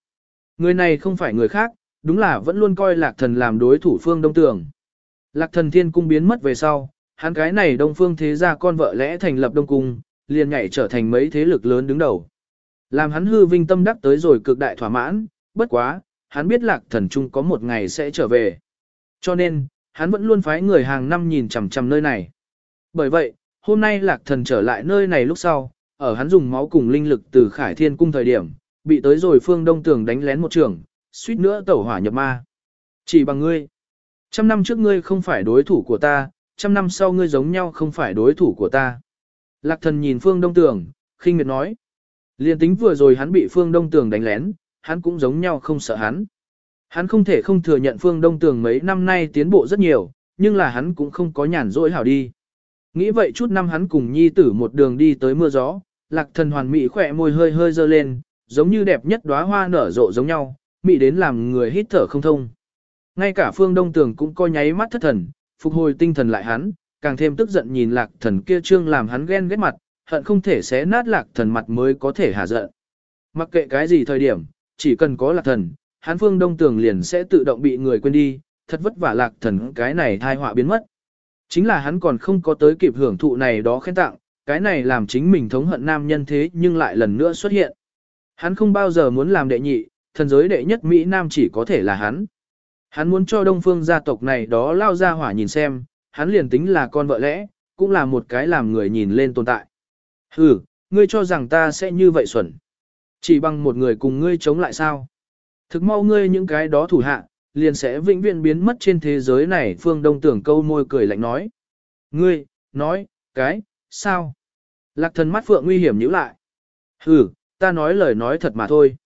Người này không phải người khác, đúng là vẫn luôn coi lạc thần làm đối thủ phương đông tường. Lạc thần thiên cung biến mất về sau, hắn cái này đông phương thế gia con vợ lẽ thành lập đông cung, liền nhảy trở thành mấy thế lực lớn đứng đầu. Làm hắn hư vinh tâm đắc tới rồi cực đại thỏa mãn, bất quá, hắn biết lạc thần trung có một ngày sẽ trở về. Cho nên, hắn vẫn luôn phái người hàng năm nhìn chằm chằm nơi này. Bởi vậy, hôm nay lạc thần trở lại nơi này lúc sau, ở hắn dùng máu cùng linh lực từ khải thiên cung thời điểm, bị tới rồi phương đông tường đánh lén một trường, suýt nữa tẩu hỏa nhập ma. Chỉ bằng ngươi. Trăm năm trước ngươi không phải đối thủ của ta, trăm năm sau ngươi giống nhau không phải đối thủ của ta. Lạc thần nhìn phương đông tường, khinh miệt nói. Liên tính vừa rồi hắn bị phương đông tường đánh lén, hắn cũng giống nhau không sợ hắn. Hắn không thể không thừa nhận phương đông tường mấy năm nay tiến bộ rất nhiều, nhưng là hắn cũng không có nhàn rỗi hảo đi. Nghĩ vậy chút năm hắn cùng nhi tử một đường đi tới mưa gió, lạc thần hoàn mỹ khỏe môi hơi hơi dơ lên, giống như đẹp nhất đóa hoa nở rộ giống nhau, mỹ đến làm người hít thở không thông. Ngay cả phương đông tường cũng coi nháy mắt thất thần, phục hồi tinh thần lại hắn, càng thêm tức giận nhìn lạc thần kia trương làm hắn ghen ghét mặt, hận không thể xé nát lạc thần mặt mới có thể hạ giận. Mặc kệ cái gì thời điểm, chỉ cần có lạc thần, hắn phương đông tường liền sẽ tự động bị người quên đi, thật vất vả lạc thần cái này thai họa biến mất. Chính là hắn còn không có tới kịp hưởng thụ này đó khen tặng, cái này làm chính mình thống hận nam nhân thế nhưng lại lần nữa xuất hiện. Hắn không bao giờ muốn làm đệ nhị, thần giới đệ nhất Mỹ Nam chỉ có thể là hắn. Hắn muốn cho đông phương gia tộc này đó lao ra hỏa nhìn xem, hắn liền tính là con vợ lẽ, cũng là một cái làm người nhìn lên tồn tại. Hừ, ngươi cho rằng ta sẽ như vậy xuẩn. Chỉ bằng một người cùng ngươi chống lại sao? Thực mau ngươi những cái đó thủ hạ, liền sẽ vĩnh viễn biến mất trên thế giới này phương đông tưởng câu môi cười lạnh nói. Ngươi, nói, cái, sao? Lạc thần mắt phượng nguy hiểm nhíu lại. Hừ, ta nói lời nói thật mà thôi.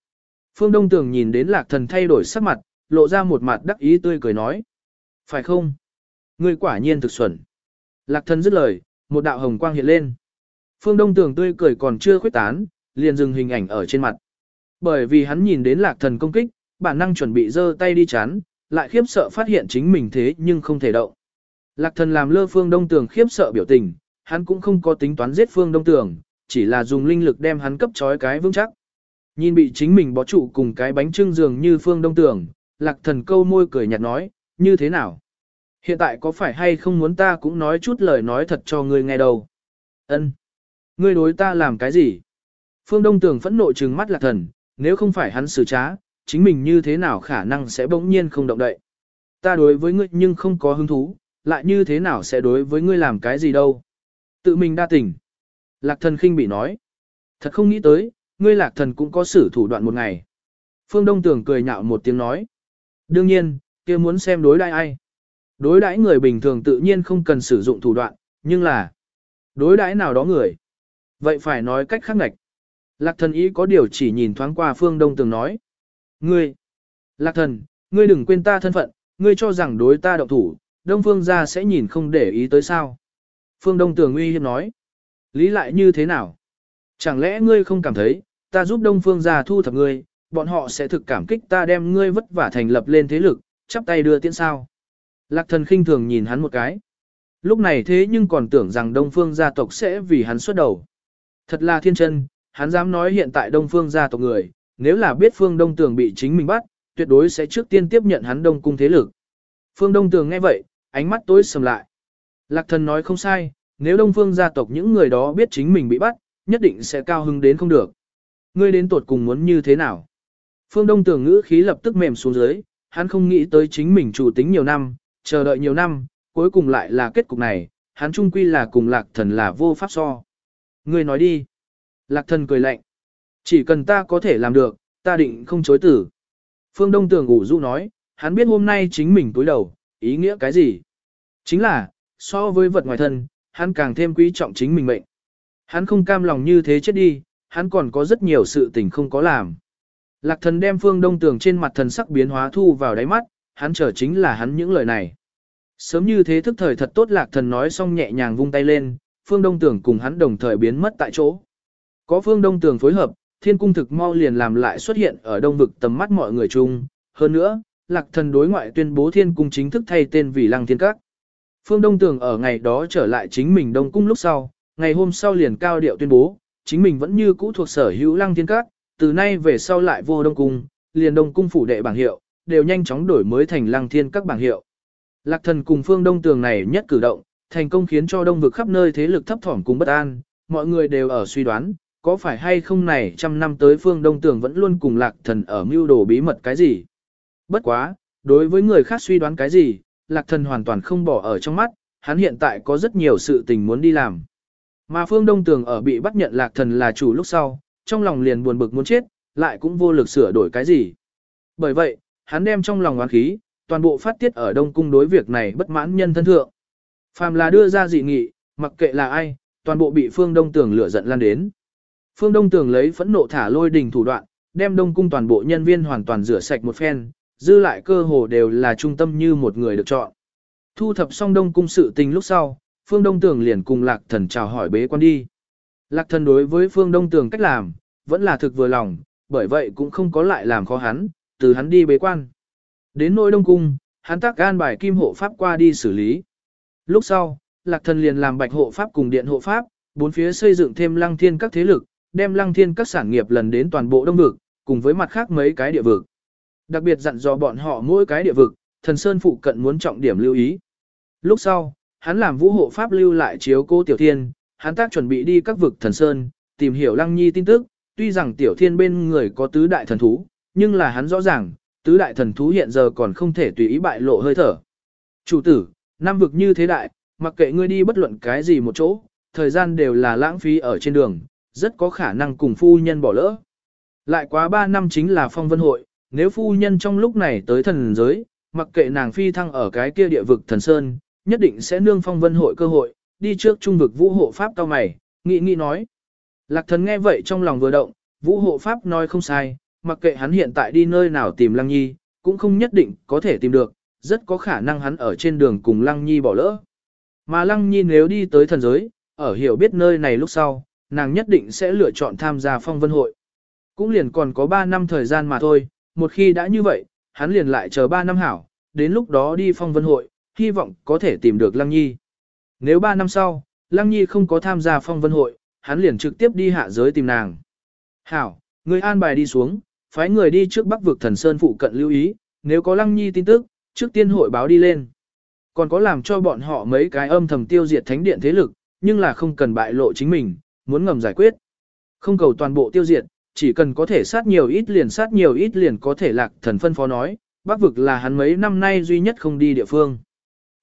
Phương Đông Tường nhìn đến lạc thần thay đổi sắc mặt, lộ ra một mặt đắc ý tươi cười nói. Phải không? Ngươi quả nhiên thực xuẩn. Lạc thần dứt lời, một đạo hồng quang hiện lên. Phương Đông Tường tươi cười còn chưa khuyết tán, liền dừng hình ảnh ở trên mặt. Bởi vì hắn nhìn đến lạc thần công kích, bản năng chuẩn bị giơ tay đi chán, lại khiếp sợ phát hiện chính mình thế nhưng không thể động. Lạc thần làm lơ Phương Đông Tường khiếp sợ biểu tình, hắn cũng không có tính toán giết Phương Đông Tường, chỉ là dùng linh lực đem hắn cấp trói cái vững chắc. Nhìn bị chính mình bó trụ cùng cái bánh trưng dường như Phương Đông Tường, lạc thần câu môi cười nhạt nói, như thế nào? Hiện tại có phải hay không muốn ta cũng nói chút lời nói thật cho ngươi nghe đâu? Ân, Ngươi đối ta làm cái gì? Phương Đông Tường phẫn nộ trừng mắt lạc thần, nếu không phải hắn xử trá, chính mình như thế nào khả năng sẽ bỗng nhiên không động đậy? Ta đối với ngươi nhưng không có hứng thú, lại như thế nào sẽ đối với ngươi làm cái gì đâu? Tự mình đa tình. Lạc thần khinh bị nói. Thật không nghĩ tới, ngươi lạc thần cũng có sử thủ đoạn một ngày. Phương Đông Tường cười nhạo một tiếng nói. Đương nhiên, kia muốn xem đối đãi ai. Đối đãi người bình thường tự nhiên không cần sử dụng thủ đoạn, nhưng là đối đãi nào đó người. Vậy phải nói cách khác ngạch. Lạc thần ý có điều chỉ nhìn thoáng qua Phương Đông Tường nói. Ngươi, Lạc thần, ngươi đừng quên ta thân phận, ngươi cho rằng đối ta động thủ, Đông Phương gia sẽ nhìn không để ý tới sao. Phương Đông Tường uy hiếp nói. Lý lại như thế nào? Chẳng lẽ ngươi không cảm thấy, ta giúp Đông Phương gia thu thập ngươi, bọn họ sẽ thực cảm kích ta đem ngươi vất vả thành lập lên thế lực, chắp tay đưa tiễn sao? Lạc thần khinh thường nhìn hắn một cái. Lúc này thế nhưng còn tưởng rằng Đông Phương gia tộc sẽ vì hắn xuất đầu. Thật là thiên chân, hắn dám nói hiện tại Đông Phương gia tộc người, nếu là biết Phương Đông Tường bị chính mình bắt, tuyệt đối sẽ trước tiên tiếp nhận hắn Đông Cung thế lực. Phương Đông Tường nghe vậy, ánh mắt tối sầm lại. Lạc thần nói không sai, nếu Đông Phương gia tộc những người đó biết chính mình bị bắt, nhất định sẽ cao hứng đến không được. Ngươi đến tột cùng muốn như thế nào? Phương Đông Tường ngữ khí lập tức mềm xuống dưới, hắn không nghĩ tới chính mình chủ tính nhiều năm, chờ đợi nhiều năm, cuối cùng lại là kết cục này, hắn trung quy là cùng lạc thần là vô pháp so. Ngươi nói đi. Lạc thần cười lạnh. Chỉ cần ta có thể làm được, ta định không chối tử. Phương Đông Tường ủ rũ nói, hắn biết hôm nay chính mình túi đầu, ý nghĩa cái gì? Chính là, so với vật ngoài thân, hắn càng thêm quý trọng chính mình mệnh. Hắn không cam lòng như thế chết đi, hắn còn có rất nhiều sự tình không có làm. Lạc thần đem phương đông tường trên mặt thần sắc biến hóa thu vào đáy mắt, hắn chờ chính là hắn những lời này. Sớm như thế thức thời thật tốt lạc thần nói xong nhẹ nhàng vung tay lên, phương đông tường cùng hắn đồng thời biến mất tại chỗ. Có phương đông tường phối hợp, thiên cung thực mau liền làm lại xuất hiện ở đông vực tầm mắt mọi người chung. Hơn nữa, lạc thần đối ngoại tuyên bố thiên cung chính thức thay tên vì lăng thiên các. Phương Đông Tường ở ngày đó trở lại chính mình Đông Cung lúc sau, ngày hôm sau liền cao điệu tuyên bố, chính mình vẫn như cũ thuộc sở hữu lăng thiên các, từ nay về sau lại vô Đông Cung, liền Đông Cung phủ đệ bảng hiệu, đều nhanh chóng đổi mới thành lăng thiên các bảng hiệu. Lạc thần cùng Phương Đông Tường này nhất cử động, thành công khiến cho đông vực khắp nơi thế lực thấp thỏm cùng bất an, mọi người đều ở suy đoán, có phải hay không này trăm năm tới phương đông tường vẫn luôn cùng lạc thần ở mưu đồ bí mật cái gì. Bất quá, đối với người khác suy đoán cái gì, lạc thần hoàn toàn không bỏ ở trong mắt, hắn hiện tại có rất nhiều sự tình muốn đi làm. Mà phương đông tường ở bị bắt nhận lạc thần là chủ lúc sau, trong lòng liền buồn bực muốn chết, lại cũng vô lực sửa đổi cái gì. Bởi vậy, hắn đem trong lòng oán khí, toàn bộ phát tiết ở Đông Cung đối việc này bất mãn nhân thân thượng. Phàm là đưa ra dị nghị, mặc kệ là ai, toàn bộ bị Phương Đông Tường lửa giận lan đến. Phương Đông Tường lấy phẫn nộ thả lôi đình thủ đoạn, đem Đông Cung toàn bộ nhân viên hoàn toàn rửa sạch một phen, dư lại cơ hồ đều là trung tâm như một người được chọn. Thu thập xong Đông Cung sự tình lúc sau, Phương Đông Tường liền cùng Lạc Thần chào hỏi bế quan đi. Lạc Thần đối với Phương Đông Tường cách làm, vẫn là thực vừa lòng, bởi vậy cũng không có lại làm khó hắn, từ hắn đi bế quan. Đến nỗi Đông Cung, hắn tác gan bài kim hộ pháp qua đi xử lý. Lúc sau, Lạc Thần liền làm bạch hộ pháp cùng điện hộ pháp, bốn phía xây dựng thêm lăng thiên các thế lực, đem lăng thiên các sản nghiệp lần đến toàn bộ đông vực, cùng với mặt khác mấy cái địa vực. Đặc biệt dặn dò bọn họ mỗi cái địa vực, thần sơn phụ cận muốn trọng điểm lưu ý. Lúc sau, hắn làm vũ hộ pháp lưu lại chiếu cô tiểu thiên, hắn tác chuẩn bị đi các vực thần sơn, tìm hiểu lăng nhi tin tức, tuy rằng tiểu thiên bên người có tứ đại thần thú, nhưng là hắn rõ ràng, tứ đại thần thú hiện giờ còn không thể tùy ý bại lộ hơi thở. Chủ tử, năm vực như thế đại, mặc kệ ngươi đi bất luận cái gì một chỗ, thời gian đều là lãng phí ở trên đường, rất có khả năng cùng phu nhân bỏ lỡ. Lại quá 3 năm chính là phong vân hội, nếu phu nhân trong lúc này tới thần giới, mặc kệ nàng phi thăng ở cái kia địa vực thần sơn, nhất định sẽ nương phong vân hội cơ hội, đi trước trung vực vũ hộ pháp cao mày, nghĩ nghĩ nói. Lạc thần nghe vậy trong lòng vừa động, vũ hộ pháp nói không sai, mặc kệ hắn hiện tại đi nơi nào tìm lăng nhi, cũng không nhất định có thể tìm được, rất có khả năng hắn ở trên đường cùng lăng nhi bỏ lỡ. Mà lăng nhi nếu đi tới thần giới, ở hiểu biết nơi này lúc sau, nàng nhất định sẽ lựa chọn tham gia phong vân hội. Cũng liền còn có 3 năm thời gian mà thôi, một khi đã như vậy, hắn liền lại chờ 3 năm hảo, đến lúc đó đi phong vân hội, hy vọng có thể tìm được Lăng Nhi. Nếu 3 năm sau, Lăng Nhi không có tham gia phong vân hội, hắn liền trực tiếp đi hạ giới tìm nàng. Hảo, người an bài đi xuống, phái người đi trước bắc vực thần sơn phụ cận lưu ý, nếu có Lăng Nhi tin tức, trước tiên hội báo đi lên. Còn có làm cho bọn họ mấy cái âm thầm tiêu diệt thánh điện thế lực, nhưng là không cần bại lộ chính mình, muốn ngầm giải quyết. Không cầu toàn bộ tiêu diệt, chỉ cần có thể sát nhiều ít liền sát nhiều ít liền có thể lạc thần phân phó nói, bắc vực là hắn mấy năm nay duy nhất không đi địa phương.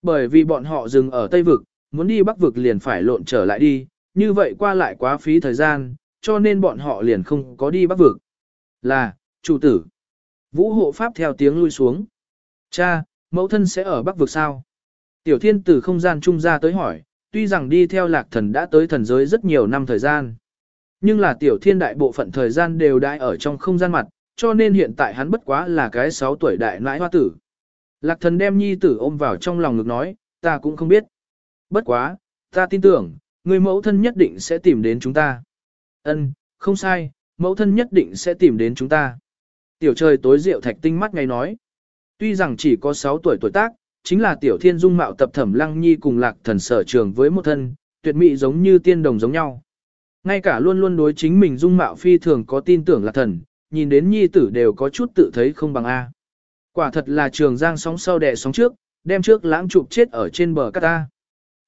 Bởi vì bọn họ dừng ở Tây vực, muốn đi bắc vực liền phải lộn trở lại đi, như vậy qua lại quá phí thời gian, cho nên bọn họ liền không có đi bắc vực. Là, chủ tử. Vũ hộ pháp theo tiếng lui xuống. Cha, mẫu thân sẽ ở bắc vực sao? Tiểu thiên tử không gian trung ra tới hỏi, tuy rằng đi theo lạc thần đã tới thần giới rất nhiều năm thời gian. Nhưng là tiểu thiên đại bộ phận thời gian đều đại ở trong không gian mặt, cho nên hiện tại hắn bất quá là cái 6 tuổi đại nãi hoa tử. Lạc thần đem nhi tử ôm vào trong lòng ngực nói, ta cũng không biết. Bất quá, ta tin tưởng, người mẫu thân nhất định sẽ tìm đến chúng ta. Ân, không sai, mẫu thân nhất định sẽ tìm đến chúng ta. Tiểu trời tối rượu thạch tinh mắt ngay nói. Tuy rằng chỉ có 6 tuổi tuổi tác, chính là tiểu thiên dung mạo tập thẩm lăng nhi cùng lạc thần sở trường với một thân, tuyệt mỹ giống như tiên đồng giống nhau. Ngay cả luôn luôn đối chính mình dung mạo phi thường có tin tưởng lạc thần, nhìn đến nhi tử đều có chút tự thấy không bằng A. Quả thật là trường giang sóng sau đẻ sóng trước, đem trước lãng chụp chết ở trên bờ cát ta.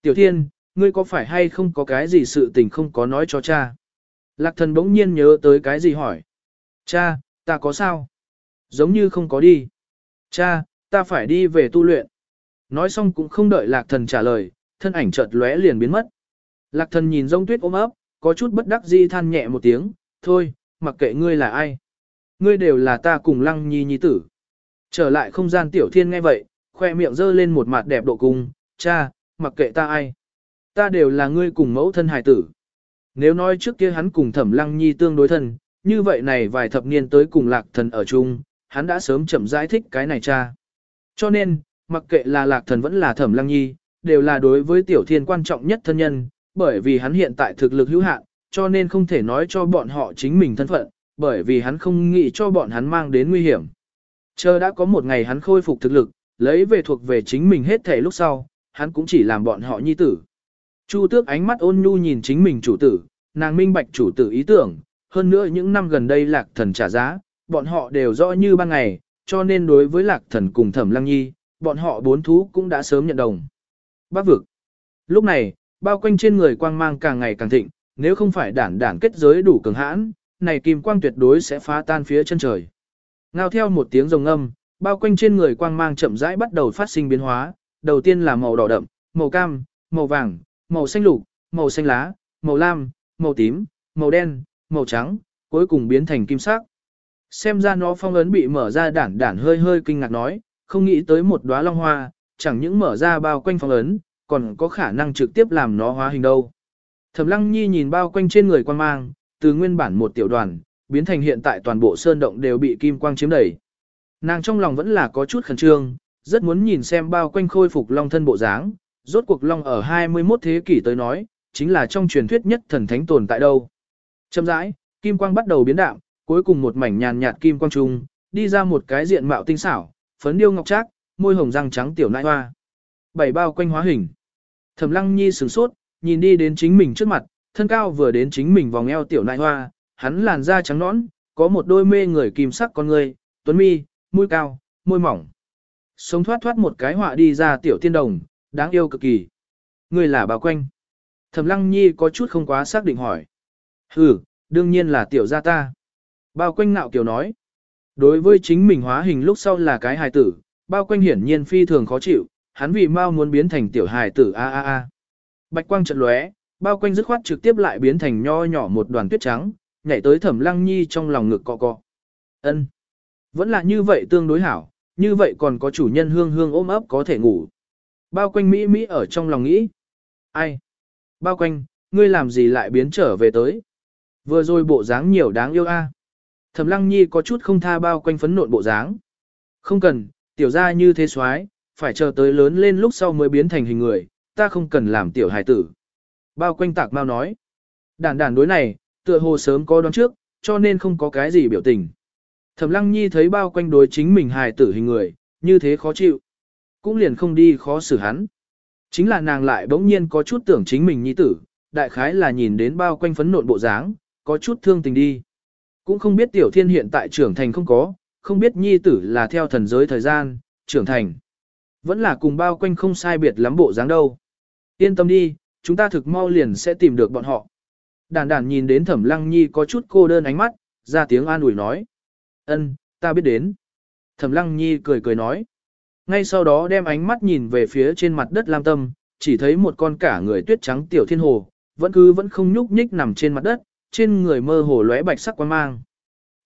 Tiểu thiên, ngươi có phải hay không có cái gì sự tình không có nói cho cha? Lạc thần bỗng nhiên nhớ tới cái gì hỏi. Cha, ta có sao? Giống như không có đi. Cha, ta phải đi về tu luyện. Nói xong cũng không đợi lạc thần trả lời, thân ảnh chợt lóe liền biến mất. Lạc thần nhìn rông tuyết ôm ấp, có chút bất đắc dĩ than nhẹ một tiếng, thôi, mặc kệ ngươi là ai. Ngươi đều là ta cùng lăng nhi nhi tử. Trở lại không gian tiểu thiên nghe vậy, khoe miệng dơ lên một mặt đẹp độ cung, cha, mặc kệ ta ai. Ta đều là ngươi cùng mẫu thân hài tử. Nếu nói trước kia hắn cùng thẩm lăng nhi tương đối thân, như vậy này vài thập niên tới cùng lạc thần ở chung, hắn đã sớm chậm giải thích cái này cha. Cho nên, mặc kệ là lạc thần vẫn là thẩm lăng nhi, đều là đối với tiểu thiên quan trọng nhất thân nhân, bởi vì hắn hiện tại thực lực hữu hạn, cho nên không thể nói cho bọn họ chính mình thân phận, bởi vì hắn không nghĩ cho bọn hắn mang đến nguy hiểm. Chờ đã có một ngày hắn khôi phục thực lực, lấy về thuộc về chính mình hết thể lúc sau, hắn cũng chỉ làm bọn họ nhi tử. Chu tước ánh mắt ôn nhu nhìn chính mình chủ tử, nàng minh bạch chủ tử ý tưởng, hơn nữa những năm gần đây lạc thần trả giá, bọn họ đều rõ như ban ngày, cho nên đối với lạc thần cùng thẩm lăng nhi, bọn họ bốn thú cũng đã sớm nhận đồng. Bác vực. Lúc này, bao quanh trên người quang mang càng ngày càng thịnh, nếu không phải đản đản kết giới đủ cường hãn, này kim quang tuyệt đối sẽ phá tan phía chân trời. Ngao theo một tiếng rồng âm, bao quanh trên người quang mang chậm rãi bắt đầu phát sinh biến hóa, đầu tiên là màu đỏ đậm, màu cam, màu vàng, màu xanh lục, màu xanh lá, màu lam, màu tím, màu đen, màu trắng, cuối cùng biến thành kim sắc. Xem ra nó phong ấn bị mở ra đản đản hơi hơi kinh ngạc nói, không nghĩ tới một đóa long hoa, chẳng những mở ra bao quanh phong ấn, còn có khả năng trực tiếp làm nó hóa hình đâu. Thẩm Lăng Nhi nhìn bao quanh trên người quan mang, từ nguyên bản một tiểu đoàn, biến thành hiện tại toàn bộ sơn động đều bị kim quang chiếm đầy. Nàng trong lòng vẫn là có chút khẩn trương, rất muốn nhìn xem bao quanh khôi phục long thân bộ dáng, rốt cuộc long ở 21 thế kỷ tới nói, chính là trong truyền thuyết nhất thần thánh tồn tại đâu. Chậm rãi, kim quang bắt đầu biến đạm, cuối cùng một mảnh nhàn nhạt kim quang trung, đi ra một cái diện mạo tinh xảo, phấn điêu ngọc trác, môi hồng răng trắng tiểu nại hoa. Bảy bao quanh hóa hình. Thẩm Lăng Nhi sửng sốt, nhìn đi đến chính mình trước mặt, thân cao vừa đến chính mình vòng eo tiểu nại hoa, hắn làn da trắng nõn, có một đôi mê người kim sắc con người, tuấn mi, mũi cao, môi mỏng. Sống thoát thoát một cái họa đi ra tiểu tiên đồng, đáng yêu cực kỳ. Người là bao quanh. Thẩm Lăng Nhi có chút không quá xác định hỏi. Ừ, đương nhiên là tiểu gia ta. Bao quanh nạo kiều nói. Đối với chính mình hóa hình lúc sau là cái hài tử, bao quanh hiển nhiên phi thường khó chịu, hắn vì mau muốn biến thành tiểu hài tử a a a. Bạch quang trận lóe, bao quanh dứt khoát trực tiếp lại biến thành nho nhỏ một đoàn tuyết trắng, nhảy tới Thẩm Lăng Nhi trong lòng ngực cọ cọ. Ân, Vẫn là như vậy tương đối hảo, như vậy còn có chủ nhân hương hương ôm ấp có thể ngủ. Bao quanh Mỹ Mỹ ở trong lòng nghĩ. Ai? Bao quanh, ngươi làm gì lại biến trở về tới? Vừa rồi bộ dáng nhiều đáng yêu a. Thẩm Lăng Nhi có chút không tha bao quanh phấn nộn bộ dáng. Không cần, tiểu gia như thế soái, phải chờ tới lớn lên lúc sau mới biến thành hình người, ta không cần làm tiểu hài tử. Bao quanh tạc mau nói. Đản đản đối này, tựa hồ sớm có đoán trước, cho nên không có cái gì biểu tình. Thẩm Lăng Nhi thấy bao quanh đối chính mình hài tử hình người, như thế khó chịu. Cũng liền không đi khó xử hắn. Chính là nàng lại bỗng nhiên có chút tưởng chính mình nhi tử, đại khái là nhìn đến bao quanh phấn nộn bộ dáng, có chút thương tình đi. Cũng không biết tiểu thiên hiện tại trưởng thành không có, không biết nhi tử là theo thần giới thời gian, trưởng thành. Vẫn là cùng bao quanh không sai biệt lắm bộ dáng đâu. Yên tâm đi, chúng ta thực mau liền sẽ tìm được bọn họ. Đàn đàn nhìn đến thẩm lăng nhi có chút cô đơn ánh mắt, ra tiếng an ủi nói. ân, ta biết đến. Thẩm lăng nhi cười cười nói. Ngay sau đó đem ánh mắt nhìn về phía trên mặt đất lam tâm, chỉ thấy một con cả người tuyết trắng tiểu thiên hồ, vẫn cứ vẫn không nhúc nhích nằm trên mặt đất, trên người mơ hồ lóe bạch sắc quan mang.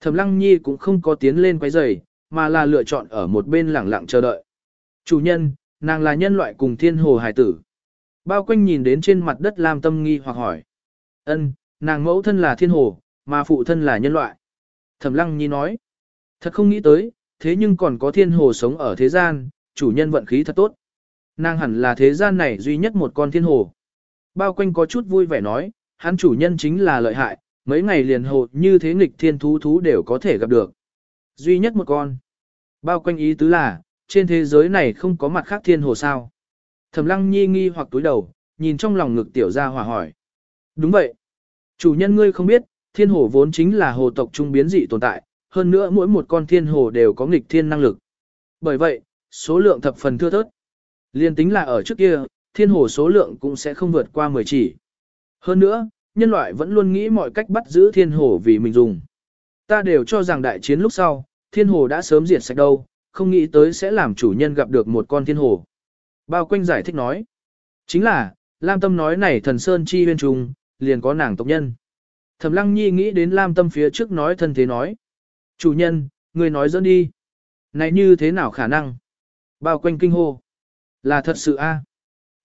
Thẩm Lăng Nhi cũng không có tiến lên quấy rầy, mà là lựa chọn ở một bên lẳng lặng chờ đợi. Chủ nhân, nàng là nhân loại cùng thiên hồ hải tử. Bao quanh nhìn đến trên mặt đất Lam Tâm nghi hoặc hỏi. Ân, nàng mẫu thân là thiên hồ, mà phụ thân là nhân loại. Thẩm Lăng Nhi nói. Thật không nghĩ tới, thế nhưng còn có thiên hồ sống ở thế gian, chủ nhân vận khí thật tốt. Nàng hẳn là thế gian này duy nhất một con thiên hồ. Bao quanh có chút vui vẻ nói, hắn chủ nhân chính là lợi hại, mấy ngày liền hồ như thế nghịch thiên thú thú đều có thể gặp được. Duy nhất một con. Bao quanh ý tứ là, trên thế giới này không có mặt khác thiên hồ sao. Thẩm lăng nhi nghi hoặc túi đầu, nhìn trong lòng ngực tiểu gia hòa hỏi. Đúng vậy. Chủ nhân ngươi không biết, thiên hồ vốn chính là hồ tộc trung biến dị tồn tại, hơn nữa mỗi một con thiên hồ đều có nghịch thiên năng lực. Bởi vậy, số lượng thập phần thưa thớt. Liên tính là ở trước kia, thiên hồ số lượng cũng sẽ không vượt qua 10 chỉ. Hơn nữa, nhân loại vẫn luôn nghĩ mọi cách bắt giữ thiên hồ vì mình dùng. Ta đều cho rằng đại chiến lúc sau, thiên hồ đã sớm diệt sạch đâu, không nghĩ tới sẽ làm chủ nhân gặp được một con thiên hồ. Bao quanh giải thích nói. Chính là, Lam Tâm nói này thần Sơn chi huyên trùng, liền có nàng tộc nhân. Thẩm Lăng Nhi nghĩ đến Lam Tâm phía trước nói thân thế nói. Chủ nhân, người nói dẫn đi. Này như thế nào khả năng? Bao quanh kinh hô. Là thật sự a.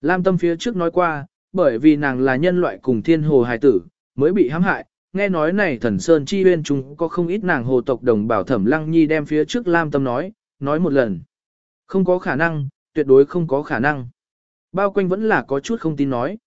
Lam Tâm phía trước nói qua, bởi vì nàng là nhân loại cùng thiên hồ hài tử, mới bị hãm hại. Nghe nói này thần Sơn Chi Huyên chúng có không ít nàng hồ tộc đồng bảo thẩm lăng nhi đem phía trước Lam Tâm nói, nói một lần. Không có khả năng, tuyệt đối không có khả năng. Bao quanh vẫn là có chút không tin nói.